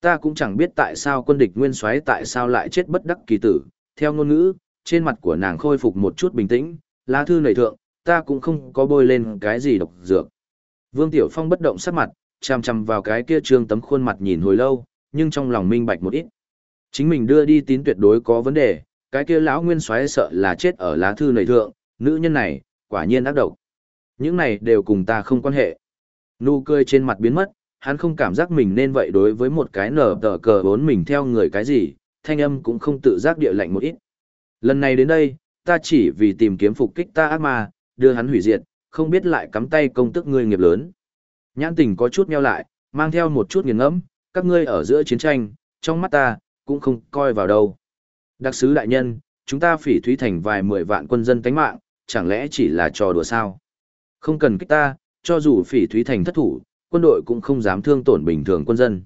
Ta cũng chẳng biết tại sao quân địch nguyên soái tại sao lại chết bất đắc kỳ tử, theo ngôn ngữ, trên mặt của nàng khôi phục một chút bình tĩnh, lá thư nảy thượng, ta cũng không có bôi lên cái gì độc dược. Vương Tiểu Phong bất động sắc mặt, chằm chằm vào cái kia trương tấm khuôn mặt nhìn hồi lâu, nhưng trong lòng minh bạch một ít. Chính mình đưa đi tín tuyệt đối có vấn đề, cái kia lão nguyên soái sợ là chết ở lá thư nảy thượng, nữ nhân này, quả nhiên ác độc. Những này đều cùng ta không quan hệ. Nụ cười trên mặt biến mất, hắn không cảm giác mình nên vậy đối với một cái nở tờ cờ bốn mình theo người cái gì, thanh âm cũng không tự giác địa lạnh một ít. Lần này đến đây, ta chỉ vì tìm kiếm phục kích ta ác ma, đưa hắn hủy diệt, không biết lại cắm tay công tức ngươi nghiệp lớn. Nhãn tình có chút nheo lại, mang theo một chút nghiền ngẫm, các ngươi ở giữa chiến tranh, trong mắt ta, cũng không coi vào đâu. Đặc sứ đại nhân, chúng ta phỉ thúy thành vài mười vạn quân dân tánh mạng, chẳng lẽ chỉ là trò đùa sao? Không cần kích ta, cho dù phỉ thúy thành thất thủ, quân đội cũng không dám thương tổn bình thường quân dân.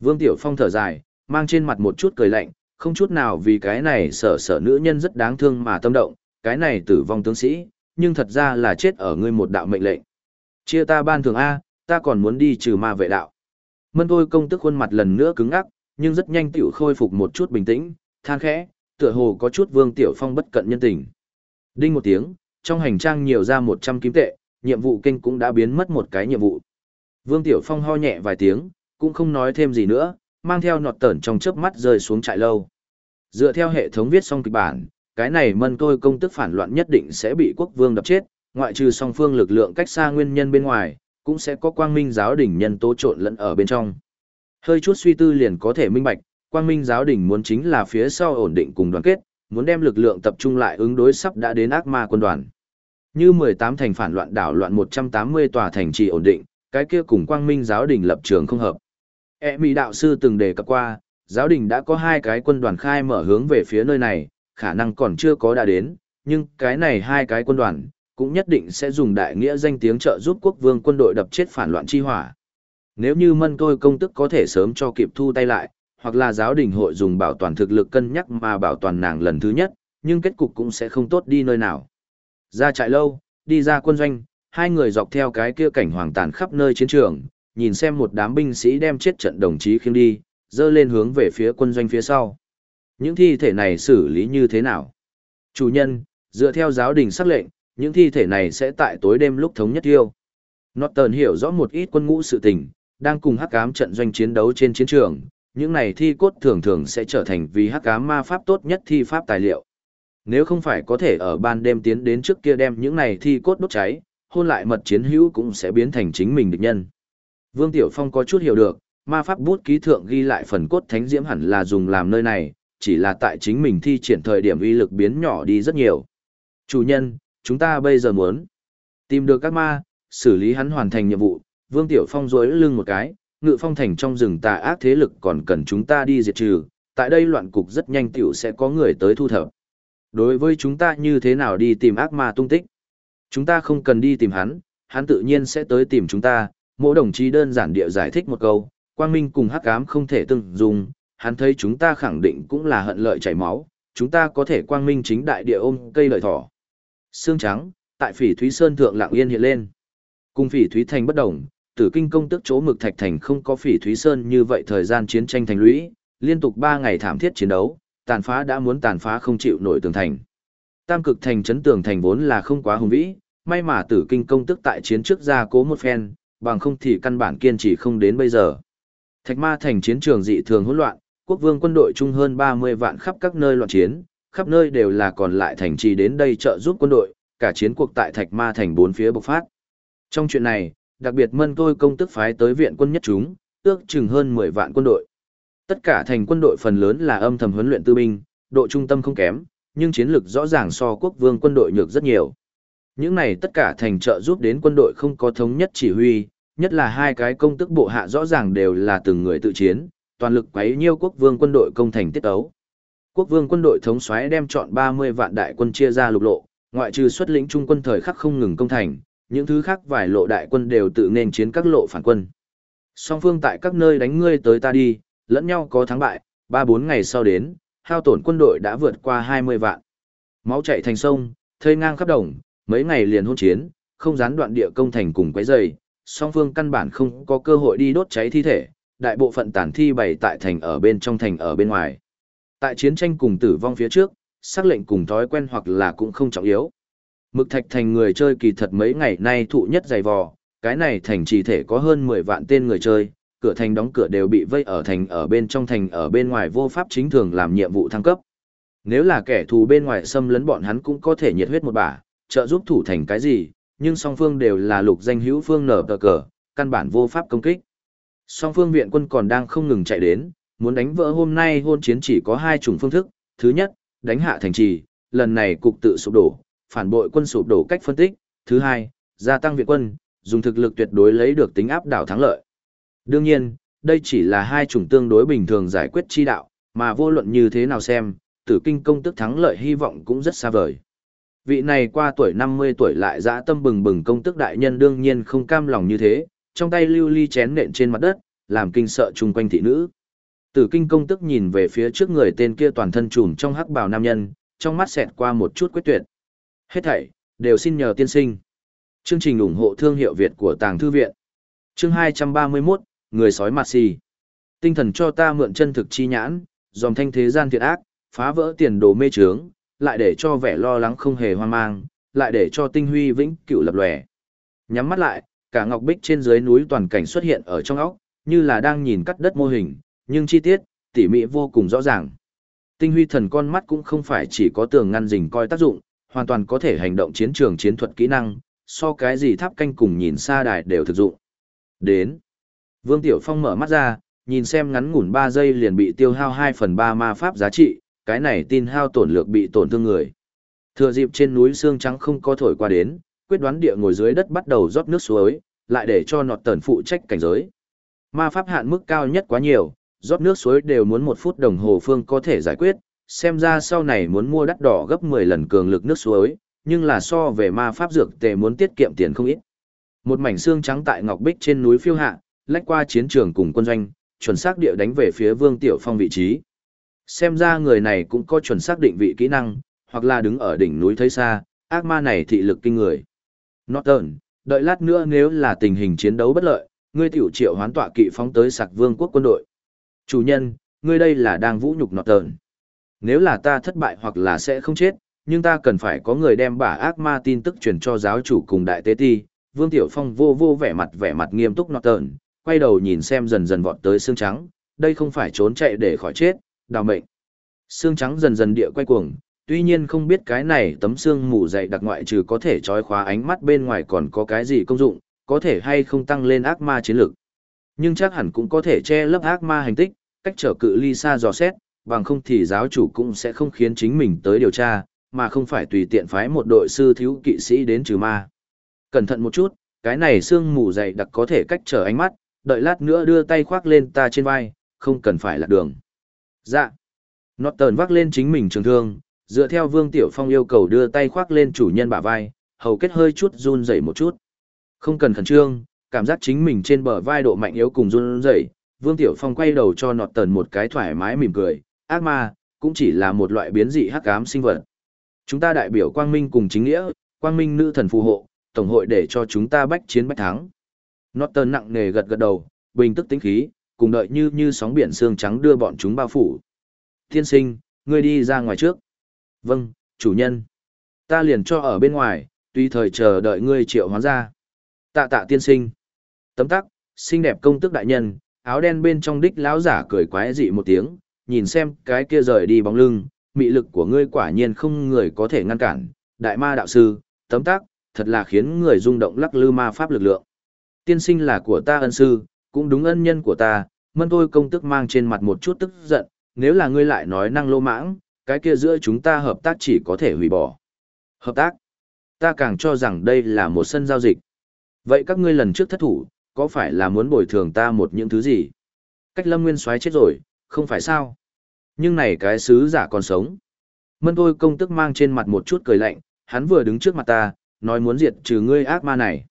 Vương Tiểu Phong thở dài, mang trên mặt một chút cười lạnh, không chút nào vì cái này sở sợ nữ nhân rất đáng thương mà tâm động, cái này tử vong tướng sĩ, nhưng thật ra là chết ở ngươi một đạo mệnh lệnh. Chia ta ban thường A, ta còn muốn đi trừ ma vệ đạo. Mân thôi công tức khuôn mặt lần nữa cứng ngắc, nhưng rất nhanh tiểu khôi phục một chút bình tĩnh, than khẽ, tựa hồ có chút Vương Tiểu Phong bất cận nhân tình. Đinh một tiếng, trong hành trang nhiều ra 100 kim tệ, nhiệm vụ kinh cũng đã biến mất một cái nhiệm vụ. Vương Tiểu Phong ho nhẹ vài tiếng, cũng không nói thêm gì nữa, mang theo nọt tẩn trong chớp mắt rơi xuống trại lâu. Dựa theo hệ thống viết xong kịch bản, cái này mân tôi công tức phản loạn nhất định sẽ bị quốc vương đập chết, ngoại trừ song phương lực lượng cách xa nguyên nhân bên ngoài, cũng sẽ có quang minh giáo đỉnh nhân tố trộn lẫn ở bên trong. Hơi chút suy tư liền có thể minh bạch, quang minh giáo đỉnh muốn chính là phía sau ổn định cùng đoàn kết, muốn đem lực lượng tập trung lại ứng đối sắp đã đến ác ma quân đoàn. Như 18 thành phản loạn đảo loạn 180 tòa thành trì ổn định, cái kia cùng quang minh giáo đỉnh lập trường không hợp. E mỹ đạo sư từng đề cập qua, giáo đình đã có hai cái quân đoàn khai mở hướng về phía nơi này, khả năng còn chưa có đã đến, nhưng cái này hai cái quân đoàn, cũng nhất định sẽ dùng đại nghĩa danh tiếng trợ giúp quốc vương quân đội đập chết phản loạn chi hỏa. Nếu như mân tôi công tức có thể sớm cho kịp thu tay lại, hoặc là giáo đình hội dùng bảo toàn thực lực cân nhắc mà bảo toàn nàng lần thứ nhất, nhưng kết cục cũng sẽ không tốt đi nơi nào. Ra trại lâu, đi ra quân doanh, hai người dọc theo cái kia cảnh hoàng tàn khắp nơi chiến trường, nhìn xem một đám binh sĩ đem chết trận đồng chí khiêng đi, dơ lên hướng về phía quân doanh phía sau. Những thi thể này xử lý như thế nào? Chủ nhân, dựa theo giáo đình sắc lệnh, những thi thể này sẽ tại tối đêm lúc thống nhất tiêu. Norton hiểu rõ một ít quân ngũ sự tình, đang cùng hắc ám trận doanh chiến đấu trên chiến trường, những này thi cốt thường thường sẽ trở thành vì hắc ám ma pháp tốt nhất thi pháp tài liệu. Nếu không phải có thể ở ban đêm tiến đến trước kia đem những này thi cốt đốt cháy, hôn lại mật chiến hữu cũng sẽ biến thành chính mình địch nhân. Vương Tiểu Phong có chút hiểu được, ma pháp bút ký thượng ghi lại phần cốt thánh diễm hẳn là dùng làm nơi này, chỉ là tại chính mình thi triển thời điểm uy lực biến nhỏ đi rất nhiều. Chủ nhân, chúng ta bây giờ muốn tìm được các ma, xử lý hắn hoàn thành nhiệm vụ. Vương Tiểu Phong rối lưng một cái, ngự phong thành trong rừng tà ác thế lực còn cần chúng ta đi diệt trừ, tại đây loạn cục rất nhanh tiểu sẽ có người tới thu thập. Đối với chúng ta như thế nào đi tìm ác ma tung tích? Chúng ta không cần đi tìm hắn, hắn tự nhiên sẽ tới tìm chúng ta. Mỗi đồng chí đơn giản địa giải thích một câu, quang minh cùng hắc ám không thể từng dùng, hắn thấy chúng ta khẳng định cũng là hận lợi chảy máu, chúng ta có thể quang minh chính đại địa ôm cây lợi thỏ. xương trắng, tại phỉ Thúy Sơn thượng lặng yên hiện lên. Cùng phỉ Thúy Thành bất đồng, tử kinh công tức chỗ mực thạch thành không có phỉ Thúy Sơn như vậy thời gian chiến tranh thành lũy, liên tục 3 ngày thảm thiết chiến đấu, tàn phá đã muốn tàn phá không chịu nổi tường thành. Tam cực thành chấn tường thành vốn là không quá hùng vĩ, may mà tử kinh công tức tại chiến trước ra cố một phen, bằng không thì căn bản kiên trì không đến bây giờ. Thạch ma thành chiến trường dị thường hỗn loạn, quốc vương quân đội chung hơn 30 vạn khắp các nơi loạn chiến, khắp nơi đều là còn lại thành trì đến đây trợ giúp quân đội, cả chiến cuộc tại Thạch ma thành bốn phía bộc phát. Trong chuyện này, đặc biệt mân tôi công tức phái tới viện quân nhất chúng, ước chừng hơn 10 vạn quân đội. Tất cả thành quân đội phần lớn là âm thầm huấn luyện tư binh, độ trung tâm không kém, nhưng chiến lược rõ ràng so quốc vương quân đội nhược rất nhiều. Những này tất cả thành trợ giúp đến quân đội không có thống nhất chỉ huy, nhất là hai cái công tức bộ hạ rõ ràng đều là từng người tự chiến, toàn lực quấy nhiêu quốc vương quân đội công thành tiết ấu. Quốc vương quân đội thống soái đem chọn 30 vạn đại quân chia ra lục lộ, ngoại trừ xuất lĩnh trung quân thời khắc không ngừng công thành, những thứ khác vài lộ đại quân đều tự nên chiến các lộ phản quân. Song phương tại các nơi đánh ngươi tới ta đi, lẫn nhau có thắng bại, 3-4 ngày sau đến, hao tổn quân đội đã vượt qua 20 vạn. Máu chảy thành sông, thây ngang khắp đồng, mấy ngày liền hôn chiến, không gián đoạn địa công thành cùng quấy dày, song phương căn bản không có cơ hội đi đốt cháy thi thể, đại bộ phận tàn thi bày tại thành ở bên trong thành ở bên ngoài. Tại chiến tranh cùng tử vong phía trước, xác lệnh cùng thói quen hoặc là cũng không trọng yếu. Mực thạch thành người chơi kỳ thật mấy ngày nay thụ nhất dày vò, cái này thành chỉ thể có hơn 10 vạn tên người chơi, cửa thành đóng cửa đều bị vây ở thành ở bên trong thành ở bên ngoài vô pháp chính thường làm nhiệm vụ thăng cấp. Nếu là kẻ thù bên ngoài xâm lấn bọn hắn cũng có thể nhiệt huyết một bả, trợ giúp thủ thành cái gì, nhưng song phương đều là lục danh hữu phương nở tờ cờ, căn bản vô pháp công kích. Song phương viện quân còn đang không ngừng chạy đến, muốn đánh vỡ hôm nay hôn chiến chỉ có hai chủng phương thức, thứ nhất, đánh hạ thành trì, lần này cục tự sụp đổ, phản bội quân sụp đổ cách phân tích, thứ hai, gia tăng viện quân, dùng thực lực tuyệt đối lấy được tính áp đảo thắng lợi. Đương nhiên, đây chỉ là hai chủng tương đối bình thường giải quyết chi đạo, mà vô luận như thế nào xem, tử kinh công tức thắng lợi hy vọng cũng rất xa vời. Vị này qua tuổi 50 tuổi lại dã tâm bừng bừng công tức đại nhân đương nhiên không cam lòng như thế, trong tay lưu ly chén nện trên mặt đất, làm kinh sợ chung quanh thị nữ. Tử kinh công tức nhìn về phía trước người tên kia toàn thân trùm trong hắc bào nam nhân, trong mắt xẹt qua một chút quyết tuyệt. Hết thảy, đều xin nhờ tiên sinh. Chương trình ủng hộ thương hiệu Việt của Tàng Thư Viện. Chương 231, Người sói mặt xì. Tinh thần cho ta mượn chân thực chi nhãn, dòm thanh thế gian thiện ác, phá vỡ tiền đồ mê trướng, lại để cho vẻ lo lắng không hề hoang mang, lại để cho tinh huy vĩnh cửu lập lòe. Nhắm mắt lại, cả ngọc bích trên dưới núi toàn cảnh xuất hiện ở trong óc, như là đang nhìn cắt đất mô hình, nhưng chi tiết, tỉ mỉ vô cùng rõ ràng. Tinh huy thần con mắt cũng không phải chỉ có tường ngăn rình coi tác dụng, hoàn toàn có thể hành động chiến trường chiến thuật kỹ năng, so cái gì tháp canh cùng nhìn xa đài đều thực dụng. Đến. Vương Tiểu Phong mở mắt ra, nhìn xem ngắn ngủn 3 giây liền bị tiêu hao 2 phần 3 ma pháp giá trị, cái này tin hao tổn lược bị tổn thương người. Thừa dịp trên núi xương trắng không có thổi qua đến, quyết đoán địa ngồi dưới đất bắt đầu rót nước suối, lại để cho nọt tần phụ trách cảnh giới. Ma pháp hạn mức cao nhất quá nhiều, rót nước suối đều muốn một phút đồng hồ phương có thể giải quyết, xem ra sau này muốn mua đắt đỏ gấp 10 lần cường lực nước suối, nhưng là so về ma pháp dược tề muốn tiết kiệm tiền không ít. Một mảnh xương trắng tại ngọc bích trên núi phiêu hạ, lách qua chiến trường cùng quân doanh, chuẩn xác địa đánh về phía Vương Tiểu Phong vị trí. Xem ra người này cũng có chuẩn xác định vị kỹ năng, hoặc là đứng ở đỉnh núi thấy xa, ác ma này thị lực kinh người. Norton, đợi lát nữa nếu là tình hình chiến đấu bất lợi, ngươi tiểu triệu hoán tọa kỵ phóng tới sạc vương quốc quân đội. Chủ nhân, ngươi đây là đang vũ nhục Norton. Nếu là ta thất bại hoặc là sẽ không chết, nhưng ta cần phải có người đem bả ác ma tin tức truyền cho giáo chủ cùng đại tế ti. Vương Tiểu Phong vô vô vẻ mặt vẻ mặt nghiêm túc Norton, quay đầu nhìn xem dần dần vọt tới xương trắng, đây không phải trốn chạy để khỏi chết, đào mệnh. Xương trắng dần dần địa quay cuồng, tuy nhiên không biết cái này tấm xương mù dày đặc ngoại trừ có thể trói khóa ánh mắt bên ngoài còn có cái gì công dụng, có thể hay không tăng lên ác ma chiến lực. Nhưng chắc hẳn cũng có thể che lấp ác ma hành tích, cách trở cự ly xa dò xét, bằng không thì giáo chủ cũng sẽ không khiến chính mình tới điều tra, mà không phải tùy tiện phái một đội sư thiếu kỵ sĩ đến trừ ma. Cẩn thận một chút, cái này xương mù dày đặc có thể cách trở ánh mắt, đợi lát nữa đưa tay khoác lên ta trên vai, không cần phải lạc đường. Dạ. Norton vác lên chính mình trường thương, dựa theo Vương Tiểu Phong yêu cầu đưa tay khoác lên chủ nhân bả vai, hầu kết hơi chút run rẩy một chút. Không cần khẩn trương, cảm giác chính mình trên bờ vai độ mạnh yếu cùng run rẩy, Vương Tiểu Phong quay đầu cho Norton một cái thoải mái mỉm cười, ác ma, cũng chỉ là một loại biến dị hắc ám sinh vật. Chúng ta đại biểu quang minh cùng chính nghĩa, quang minh nữ thần phù hộ, tổng hội để cho chúng ta bách chiến bách thắng. Norton nặng nề gật gật đầu, bình tức tính khí, cùng đợi như như sóng biển sương trắng đưa bọn chúng bao phủ. Thiên sinh, ngươi đi ra ngoài trước. Vâng, chủ nhân. Ta liền cho ở bên ngoài, tùy thời chờ đợi ngươi triệu hoán ra. Tạ tạ tiên sinh. Tấm tắc, xinh đẹp công tước đại nhân, áo đen bên trong đích lão giả cười quái dị một tiếng, nhìn xem cái kia rời đi bóng lưng, mị lực của ngươi quả nhiên không người có thể ngăn cản. Đại ma đạo sư, tấm tắc, thật là khiến người rung động lắc lư ma pháp lực lượng. Tiên sinh là của ta ân sư, cũng đúng ân nhân của ta, mân tôi công tức mang trên mặt một chút tức giận, nếu là ngươi lại nói năng lô mãng, cái kia giữa chúng ta hợp tác chỉ có thể hủy bỏ. Hợp tác? Ta càng cho rằng đây là một sân giao dịch. Vậy các ngươi lần trước thất thủ, có phải là muốn bồi thường ta một những thứ gì? Cách lâm nguyên soái chết rồi, không phải sao? Nhưng này cái sứ giả còn sống. Mân tôi công tức mang trên mặt một chút cười lạnh, hắn vừa đứng trước mặt ta, nói muốn diệt trừ ngươi ác ma này.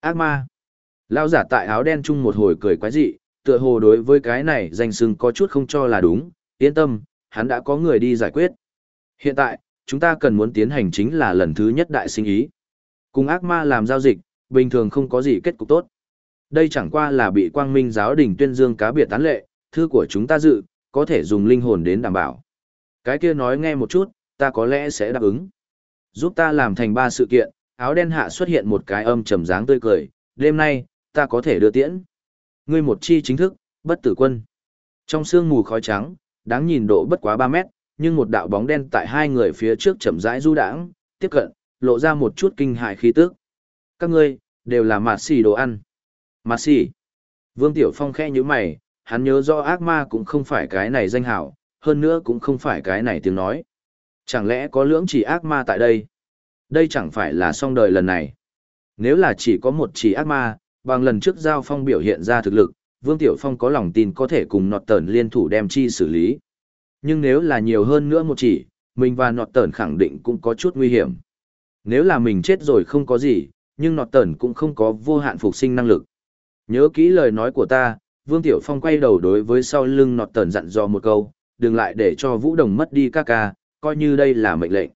Ác ma. Lão giả tại áo đen chung một hồi cười quái dị, tựa hồ đối với cái này danh sưng có chút không cho là đúng, yên tâm, hắn đã có người đi giải quyết. Hiện tại, chúng ta cần muốn tiến hành chính là lần thứ nhất đại sinh ý. Cùng ác ma làm giao dịch, bình thường không có gì kết cục tốt. Đây chẳng qua là bị quang minh giáo đình tuyên dương cá biệt tán lệ, thư của chúng ta dự, có thể dùng linh hồn đến đảm bảo. Cái kia nói nghe một chút, ta có lẽ sẽ đáp ứng. Giúp ta làm thành ba sự kiện, áo đen hạ xuất hiện một cái âm trầm dáng tươi cười, đêm nay, ta có thể đưa tiễn. Ngươi một chi chính thức, bất tử quân. Trong sương mù khói trắng, đáng nhìn độ bất quá 3 mét, nhưng một đạo bóng đen tại hai người phía trước chậm rãi du đãng, tiếp cận, lộ ra một chút kinh hại khí tức. Các ngươi, đều là mạt xì đồ ăn. Mạt xì. Vương Tiểu Phong khẽ như mày, hắn nhớ rõ ác ma cũng không phải cái này danh hảo, hơn nữa cũng không phải cái này tiếng nói. Chẳng lẽ có lưỡng chỉ ác ma tại đây? Đây chẳng phải là song đời lần này. Nếu là chỉ có một chỉ ác ma, bằng lần trước giao phong biểu hiện ra thực lực, Vương Tiểu Phong có lòng tin có thể cùng nọt tờn liên thủ đem chi xử lý. Nhưng nếu là nhiều hơn nữa một chỉ, mình và nọt tờn khẳng định cũng có chút nguy hiểm. Nếu là mình chết rồi không có gì, nhưng nọt tờn cũng không có vô hạn phục sinh năng lực. Nhớ kỹ lời nói của ta, Vương Tiểu Phong quay đầu đối với sau lưng nọt tờn dặn dò một câu, đừng lại để cho Vũ Đồng mất đi ca ca, coi như đây là mệnh lệnh.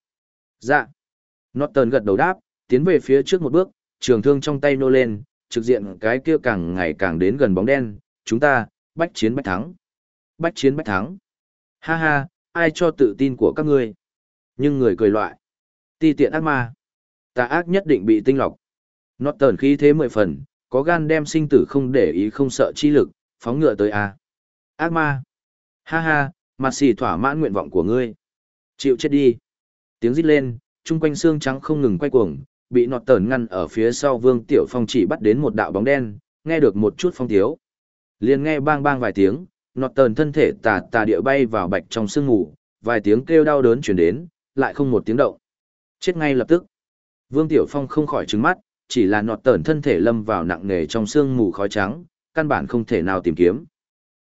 Dạ. Nọt tờn gật đầu đáp, tiến về phía trước một bước, trường thương trong tay nô lên, trực diện cái kia càng ngày càng đến gần bóng đen, chúng ta, bách chiến bách thắng. Bách chiến bách thắng. Ha ha, ai cho tự tin của các ngươi? Nhưng người cười loại. Ti tiện ác ma. Tà ác nhất định bị tinh lọc. Nọt tờn khí thế mười phần, có gan đem sinh tử không để ý không sợ chi lực, phóng ngựa tới a. Ác ma. Ha ha, mặt xì thỏa mãn nguyện vọng của ngươi. Chịu chết đi. Tiếng rít lên, chung quanh xương trắng không ngừng quay cuồng, bị nọt tờn ngăn ở phía sau vương tiểu phong chỉ bắt đến một đạo bóng đen, nghe được một chút phong thiếu. liền nghe bang bang vài tiếng, nọt tờn thân thể tà tà địa bay vào bạch trong sương ngủ, vài tiếng kêu đau đớn chuyển đến, lại không một tiếng động. Chết ngay lập tức. Vương Tiểu Phong không khỏi trứng mắt, chỉ là nọt tờn thân thể lâm vào nặng nề trong sương mù khói trắng, căn bản không thể nào tìm kiếm.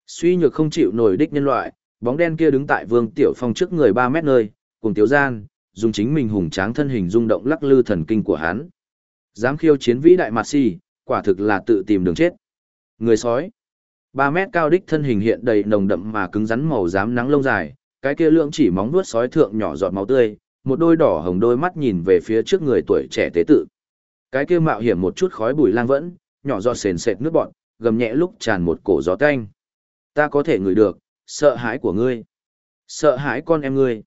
Suy nhược không chịu nổi đích nhân loại, bóng đen kia đứng tại Vương Tiểu Phong trước người 3 mét nơi, cùng Tiểu Gian, dùng chính mình hùng tráng thân hình rung động lắc lư thần kinh của hắn. Dám khiêu chiến vĩ đại mặt si, quả thực là tự tìm đường chết. Người sói. 3 mét cao đích thân hình hiện đầy nồng đậm mà cứng rắn màu dám nắng lông dài, cái kia lượng chỉ móng vuốt sói thượng nhỏ giọt máu tươi, một đôi đỏ hồng đôi mắt nhìn về phía trước người tuổi trẻ tế tự. Cái kia mạo hiểm một chút khói bụi lang vẫn, nhỏ giọt sền sệt nước bọn, gầm nhẹ lúc tràn một cổ gió tanh. Ta có thể ngửi được, sợ hãi của ngươi. Sợ hãi con em ngươi.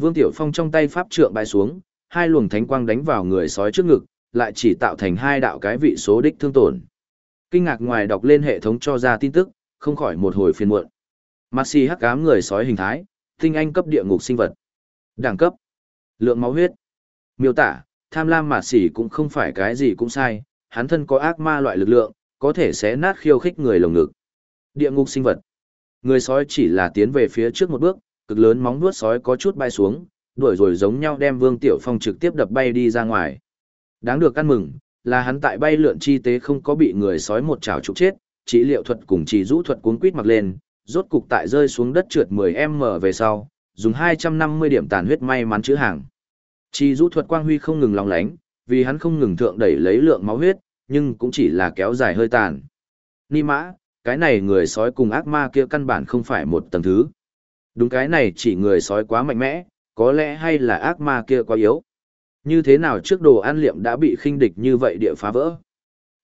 Vương Tiểu Phong trong tay pháp trượng bay xuống, hai luồng thánh quang đánh vào người sói trước ngực, lại chỉ tạo thành hai đạo cái vị số đích thương tổn. Kinh ngạc ngoài đọc lên hệ thống cho ra tin tức, không khỏi một hồi phiền muộn. Maxi hắc ám người sói hình thái, tinh anh cấp địa ngục sinh vật. Đẳng cấp, lượng máu huyết. Miêu tả, tham lam mà xỉ cũng không phải cái gì cũng sai, hắn thân có ác ma loại lực lượng, có thể xé nát khiêu khích người lồng ngực. Địa ngục sinh vật. Người sói chỉ là tiến về phía trước một bước, cực lớn móng vuốt sói có chút bay xuống, đuổi rồi giống nhau đem Vương Tiểu Phong trực tiếp đập bay đi ra ngoài. Đáng được ăn mừng, là hắn tại bay lượn chi tế không có bị người sói một chảo trục chết, chỉ liệu thuật cùng chỉ rũ thuật cuốn quýt mặc lên, rốt cục tại rơi xuống đất trượt 10m về sau, dùng 250 điểm tàn huyết may mắn chữ hàng. Chỉ rũ thuật quang huy không ngừng lòng lánh, vì hắn không ngừng thượng đẩy lấy lượng máu huyết, nhưng cũng chỉ là kéo dài hơi tàn. Ni mã, cái này người sói cùng ác ma kia căn bản không phải một tầng thứ. Đúng cái này chỉ người sói quá mạnh mẽ, có lẽ hay là ác ma kia quá yếu. Như thế nào trước đồ ăn liệm đã bị khinh địch như vậy địa phá vỡ?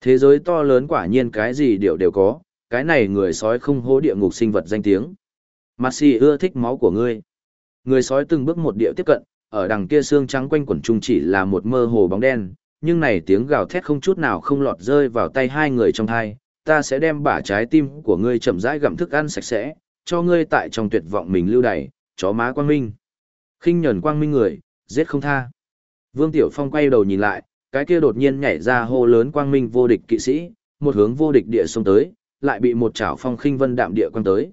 Thế giới to lớn quả nhiên cái gì đều đều có, cái này người sói không hố địa ngục sinh vật danh tiếng. Maxi ưa thích máu của ngươi. Người sói từng bước một địa tiếp cận, ở đằng kia xương trắng quanh quẩn trung chỉ là một mơ hồ bóng đen, nhưng này tiếng gào thét không chút nào không lọt rơi vào tay hai người trong hai, ta sẽ đem bả trái tim của ngươi chậm rãi gặm thức ăn sạch sẽ, cho ngươi tại trong tuyệt vọng mình lưu đày, chó má quang minh. khinh nhẫn quang minh người, giết không tha. Vương Tiểu Phong quay đầu nhìn lại, cái kia đột nhiên nhảy ra hô lớn quang minh vô địch kỵ sĩ, một hướng vô địch địa xông tới, lại bị một chảo phong khinh vân đạm địa quan tới.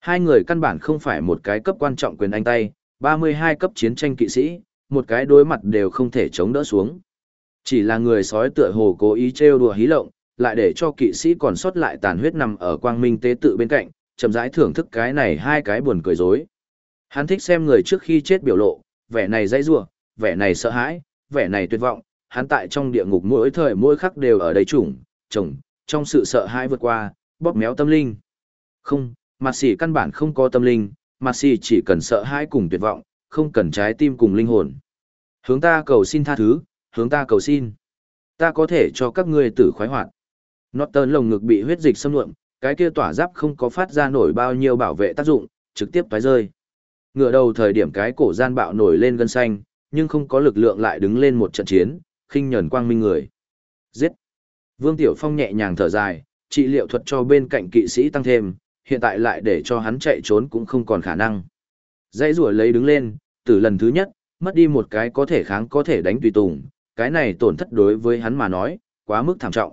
Hai người căn bản không phải một cái cấp quan trọng quyền anh tay, 32 cấp chiến tranh kỵ sĩ, một cái đối mặt đều không thể chống đỡ xuống. Chỉ là người sói tựa hồ cố ý trêu đùa hí lộng, lại để cho kỵ sĩ còn sót lại tàn huyết nằm ở quang minh tế tự bên cạnh, chậm rãi thưởng thức cái này hai cái buồn cười dối. Hắn thích xem người trước khi chết biểu lộ, vẻ này dãy rủa, vẻ này sợ hãi, vẻ này tuyệt vọng, hắn tại trong địa ngục mỗi thời mỗi khắc đều ở đây chủng, chồng, trong sự sợ hãi vượt qua, bóp méo tâm linh. Không, mặt xỉ căn bản không có tâm linh, mặt xỉ chỉ cần sợ hãi cùng tuyệt vọng, không cần trái tim cùng linh hồn. Hướng ta cầu xin tha thứ, hướng ta cầu xin. Ta có thể cho các ngươi tử khoái hoạt. Nọt tơn lồng ngực bị huyết dịch xâm nhuộm, cái kia tỏa giáp không có phát ra nổi bao nhiêu bảo vệ tác dụng, trực tiếp toái rơi. Ngựa đầu thời điểm cái cổ gian bạo nổi lên gân xanh, nhưng không có lực lượng lại đứng lên một trận chiến, khinh nhẫn quang minh người. Giết! Vương Tiểu Phong nhẹ nhàng thở dài, trị liệu thuật cho bên cạnh kỵ sĩ tăng thêm, hiện tại lại để cho hắn chạy trốn cũng không còn khả năng. Dãy rủa lấy đứng lên, từ lần thứ nhất, mất đi một cái có thể kháng có thể đánh tùy tùng, cái này tổn thất đối với hắn mà nói, quá mức thảm trọng.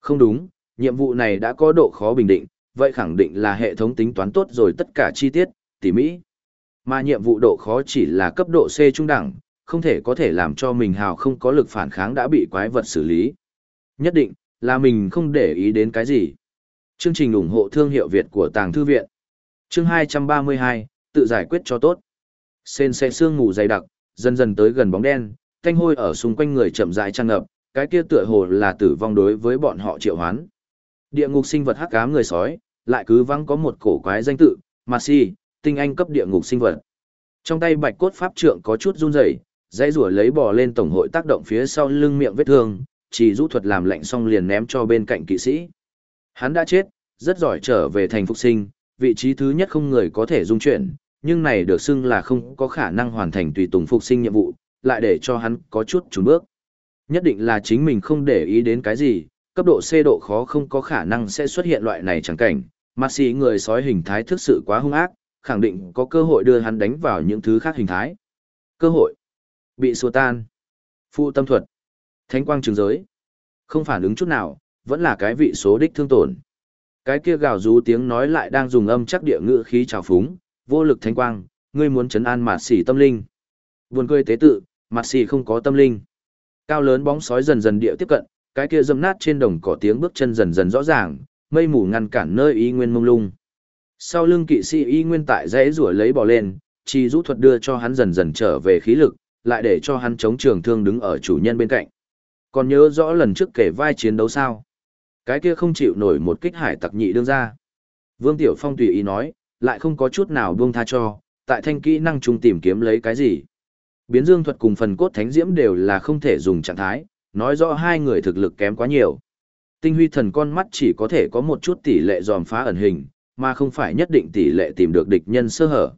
Không đúng, nhiệm vụ này đã có độ khó bình định, vậy khẳng định là hệ thống tính toán tốt rồi tất cả chi tiết, tỉ mỹ. Mà nhiệm vụ độ khó chỉ là cấp độ C trung đẳng, không thể có thể làm cho mình hào không có lực phản kháng đã bị quái vật xử lý. Nhất định, là mình không để ý đến cái gì. Chương trình ủng hộ thương hiệu Việt của Tàng Thư Viện. Chương 232, tự giải quyết cho tốt. Sên xe sương ngủ dày đặc, dần dần tới gần bóng đen, canh hôi ở xung quanh người chậm rãi tràn ngập, cái kia tựa hồ là tử vong đối với bọn họ triệu hoán. Địa ngục sinh vật hắc ám người sói, lại cứ vắng có một cổ quái danh tự, Masi, tinh anh cấp địa ngục sinh vật. Trong tay bạch cốt pháp trượng có chút run rẩy, dãy rủa lấy bò lên tổng hội tác động phía sau lưng miệng vết thương, chỉ rũ thuật làm lạnh xong liền ném cho bên cạnh kỵ sĩ. Hắn đã chết, rất giỏi trở về thành phục sinh, vị trí thứ nhất không người có thể dung chuyển, nhưng này được xưng là không có khả năng hoàn thành tùy tùng phục sinh nhiệm vụ, lại để cho hắn có chút chùn bước. Nhất định là chính mình không để ý đến cái gì, cấp độ C độ khó không có khả năng sẽ xuất hiện loại này chẳng cảnh, mà xì người sói hình thái thực sự quá hung ác, khẳng định có cơ hội đưa hắn đánh vào những thứ khác hình thái. Cơ hội bị xua tan, phụ tâm thuật, thánh quang trường giới, không phản ứng chút nào, vẫn là cái vị số đích thương tổn. Cái kia gào rú tiếng nói lại đang dùng âm chắc địa ngữ khí trào phúng, vô lực thánh quang, ngươi muốn chấn an mạt xỉ tâm linh. Buồn cười tế tự, mạt xỉ không có tâm linh. Cao lớn bóng sói dần dần địa tiếp cận, cái kia dâm nát trên đồng cỏ tiếng bước chân dần dần rõ ràng, mây mù ngăn cản nơi y nguyên mông lung. Sau lưng kỵ sĩ y nguyên tại dãy rủa lấy bò lên, chi rũ thuật đưa cho hắn dần dần trở về khí lực, lại để cho hắn chống trường thương đứng ở chủ nhân bên cạnh. Còn nhớ rõ lần trước kể vai chiến đấu sao? Cái kia không chịu nổi một kích hải tặc nhị đương ra. Vương Tiểu Phong tùy ý nói, lại không có chút nào buông tha cho, tại thanh kỹ năng trung tìm kiếm lấy cái gì. Biến dương thuật cùng phần cốt thánh diễm đều là không thể dùng trạng thái, nói rõ hai người thực lực kém quá nhiều. Tinh huy thần con mắt chỉ có thể có một chút tỷ lệ dòm phá ẩn hình, mà không phải nhất định tỷ lệ tìm được địch nhân sơ hở.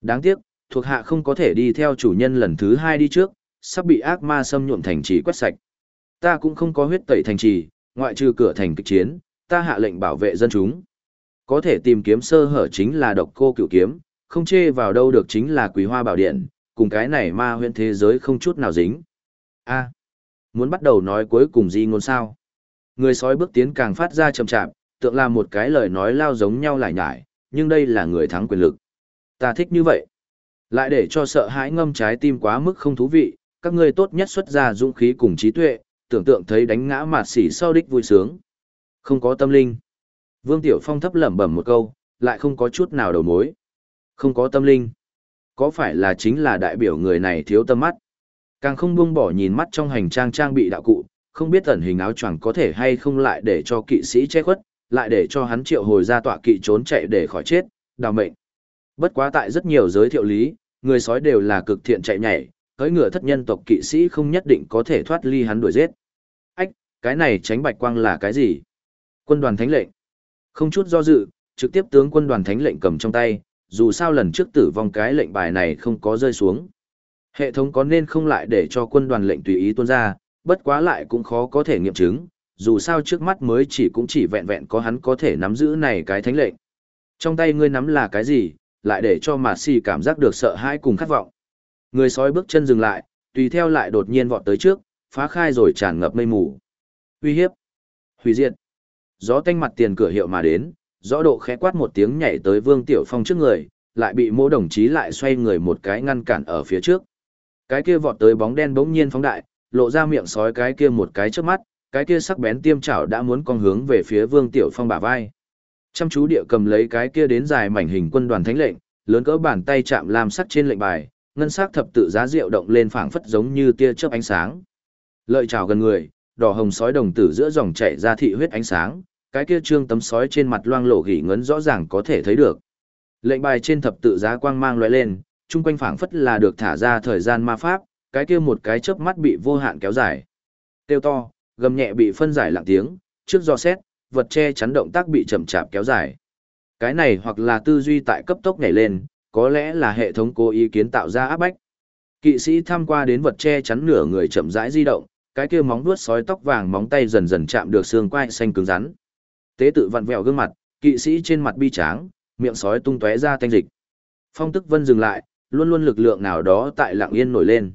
Đáng tiếc, thuộc hạ không có thể đi theo chủ nhân lần thứ hai đi trước, sắp bị ác ma xâm nhuộm thành trì quét sạch. Ta cũng không có huyết tẩy thành trì, ngoại trừ cửa thành kịch chiến, ta hạ lệnh bảo vệ dân chúng. Có thể tìm kiếm sơ hở chính là độc cô cựu kiếm, không chê vào đâu được chính là quý hoa bảo điện, cùng cái này ma huyện thế giới không chút nào dính. a muốn bắt đầu nói cuối cùng gì ngôn sao? Người sói bước tiến càng phát ra chậm chạp, tượng là một cái lời nói lao giống nhau lại nhải, nhưng đây là người thắng quyền lực. Ta thích như vậy. Lại để cho sợ hãi ngâm trái tim quá mức không thú vị, các ngươi tốt nhất xuất ra dũng khí cùng trí tuệ, tưởng tượng thấy đánh ngã mạt xỉ sau đích vui sướng. Không có tâm linh. Vương Tiểu Phong thấp lẩm bẩm một câu, lại không có chút nào đầu mối. Không có tâm linh. Có phải là chính là đại biểu người này thiếu tâm mắt? Càng không buông bỏ nhìn mắt trong hành trang trang bị đạo cụ, không biết ẩn hình áo choàng có thể hay không lại để cho kỵ sĩ che khuất, lại để cho hắn triệu hồi ra tọa kỵ trốn chạy để khỏi chết, đào mệnh. Bất quá tại rất nhiều giới thiệu lý, người sói đều là cực thiện chạy nhảy, cưỡi ngựa thất nhân tộc kỵ sĩ không nhất định có thể thoát ly hắn đuổi giết. Ách, cái này tránh bạch quang là cái gì? Quân đoàn thánh lệnh. Không chút do dự, trực tiếp tướng quân đoàn thánh lệnh cầm trong tay, dù sao lần trước tử vong cái lệnh bài này không có rơi xuống. Hệ thống có nên không lại để cho quân đoàn lệnh tùy ý tuôn ra, bất quá lại cũng khó có thể nghiệm chứng, dù sao trước mắt mới chỉ cũng chỉ vẹn vẹn có hắn có thể nắm giữ này cái thánh lệnh. Trong tay ngươi nắm là cái gì, lại để cho Mạt Xì cảm giác được sợ hãi cùng khát vọng. Người sói bước chân dừng lại, tùy theo lại đột nhiên vọt tới trước, phá khai rồi tràn ngập mây mù. Uy hiếp, hủy diệt. Gió tanh mặt tiền cửa hiệu mà đến, rõ độ khẽ quát một tiếng nhảy tới Vương Tiểu Phong trước người, lại bị mỗ đồng chí lại xoay người một cái ngăn cản ở phía trước. Cái kia vọt tới bóng đen bỗng nhiên phóng đại, lộ ra miệng sói cái kia một cái trước mắt, cái kia sắc bén tiêm chảo đã muốn con hướng về phía Vương Tiểu Phong bả vai. Chăm chú địa cầm lấy cái kia đến dài mảnh hình quân đoàn thánh lệnh, Lớn cỡ bàn tay chạm lam sắc trên lệnh bài, ngân sắc thập tự giá rượu động lên phảng phất giống như tia chớp ánh sáng. Lợi chào gần người, đỏ hồng sói đồng tử giữa dòng chảy ra thị huyết ánh sáng, cái kia trương tấm sói trên mặt loang lổ gỉ ngấn rõ ràng có thể thấy được. Lệnh bài trên thập tự giá quang mang lóe lên, chung quanh phảng phất là được thả ra thời gian ma pháp, cái kia một cái chớp mắt bị vô hạn kéo dài. Tiêu to, gầm nhẹ bị phân giải lặng tiếng, trước do xét, vật che chắn động tác bị chậm chạp kéo dài. Cái này hoặc là tư duy tại cấp tốc nhảy lên, có lẽ là hệ thống cố ý kiến tạo ra áp bách. Kỵ sĩ tham qua đến vật che chắn nửa người chậm rãi di động, cái kia móng vuốt sói tóc vàng móng tay dần dần chạm được xương quai xanh cứng rắn. Tế tự vặn vẹo gương mặt, kỵ sĩ trên mặt bi tráng, miệng sói tung tóe ra tanh dịch. Phong Tức Vân dừng lại, luôn luôn lực lượng nào đó tại lặng yên nổi lên.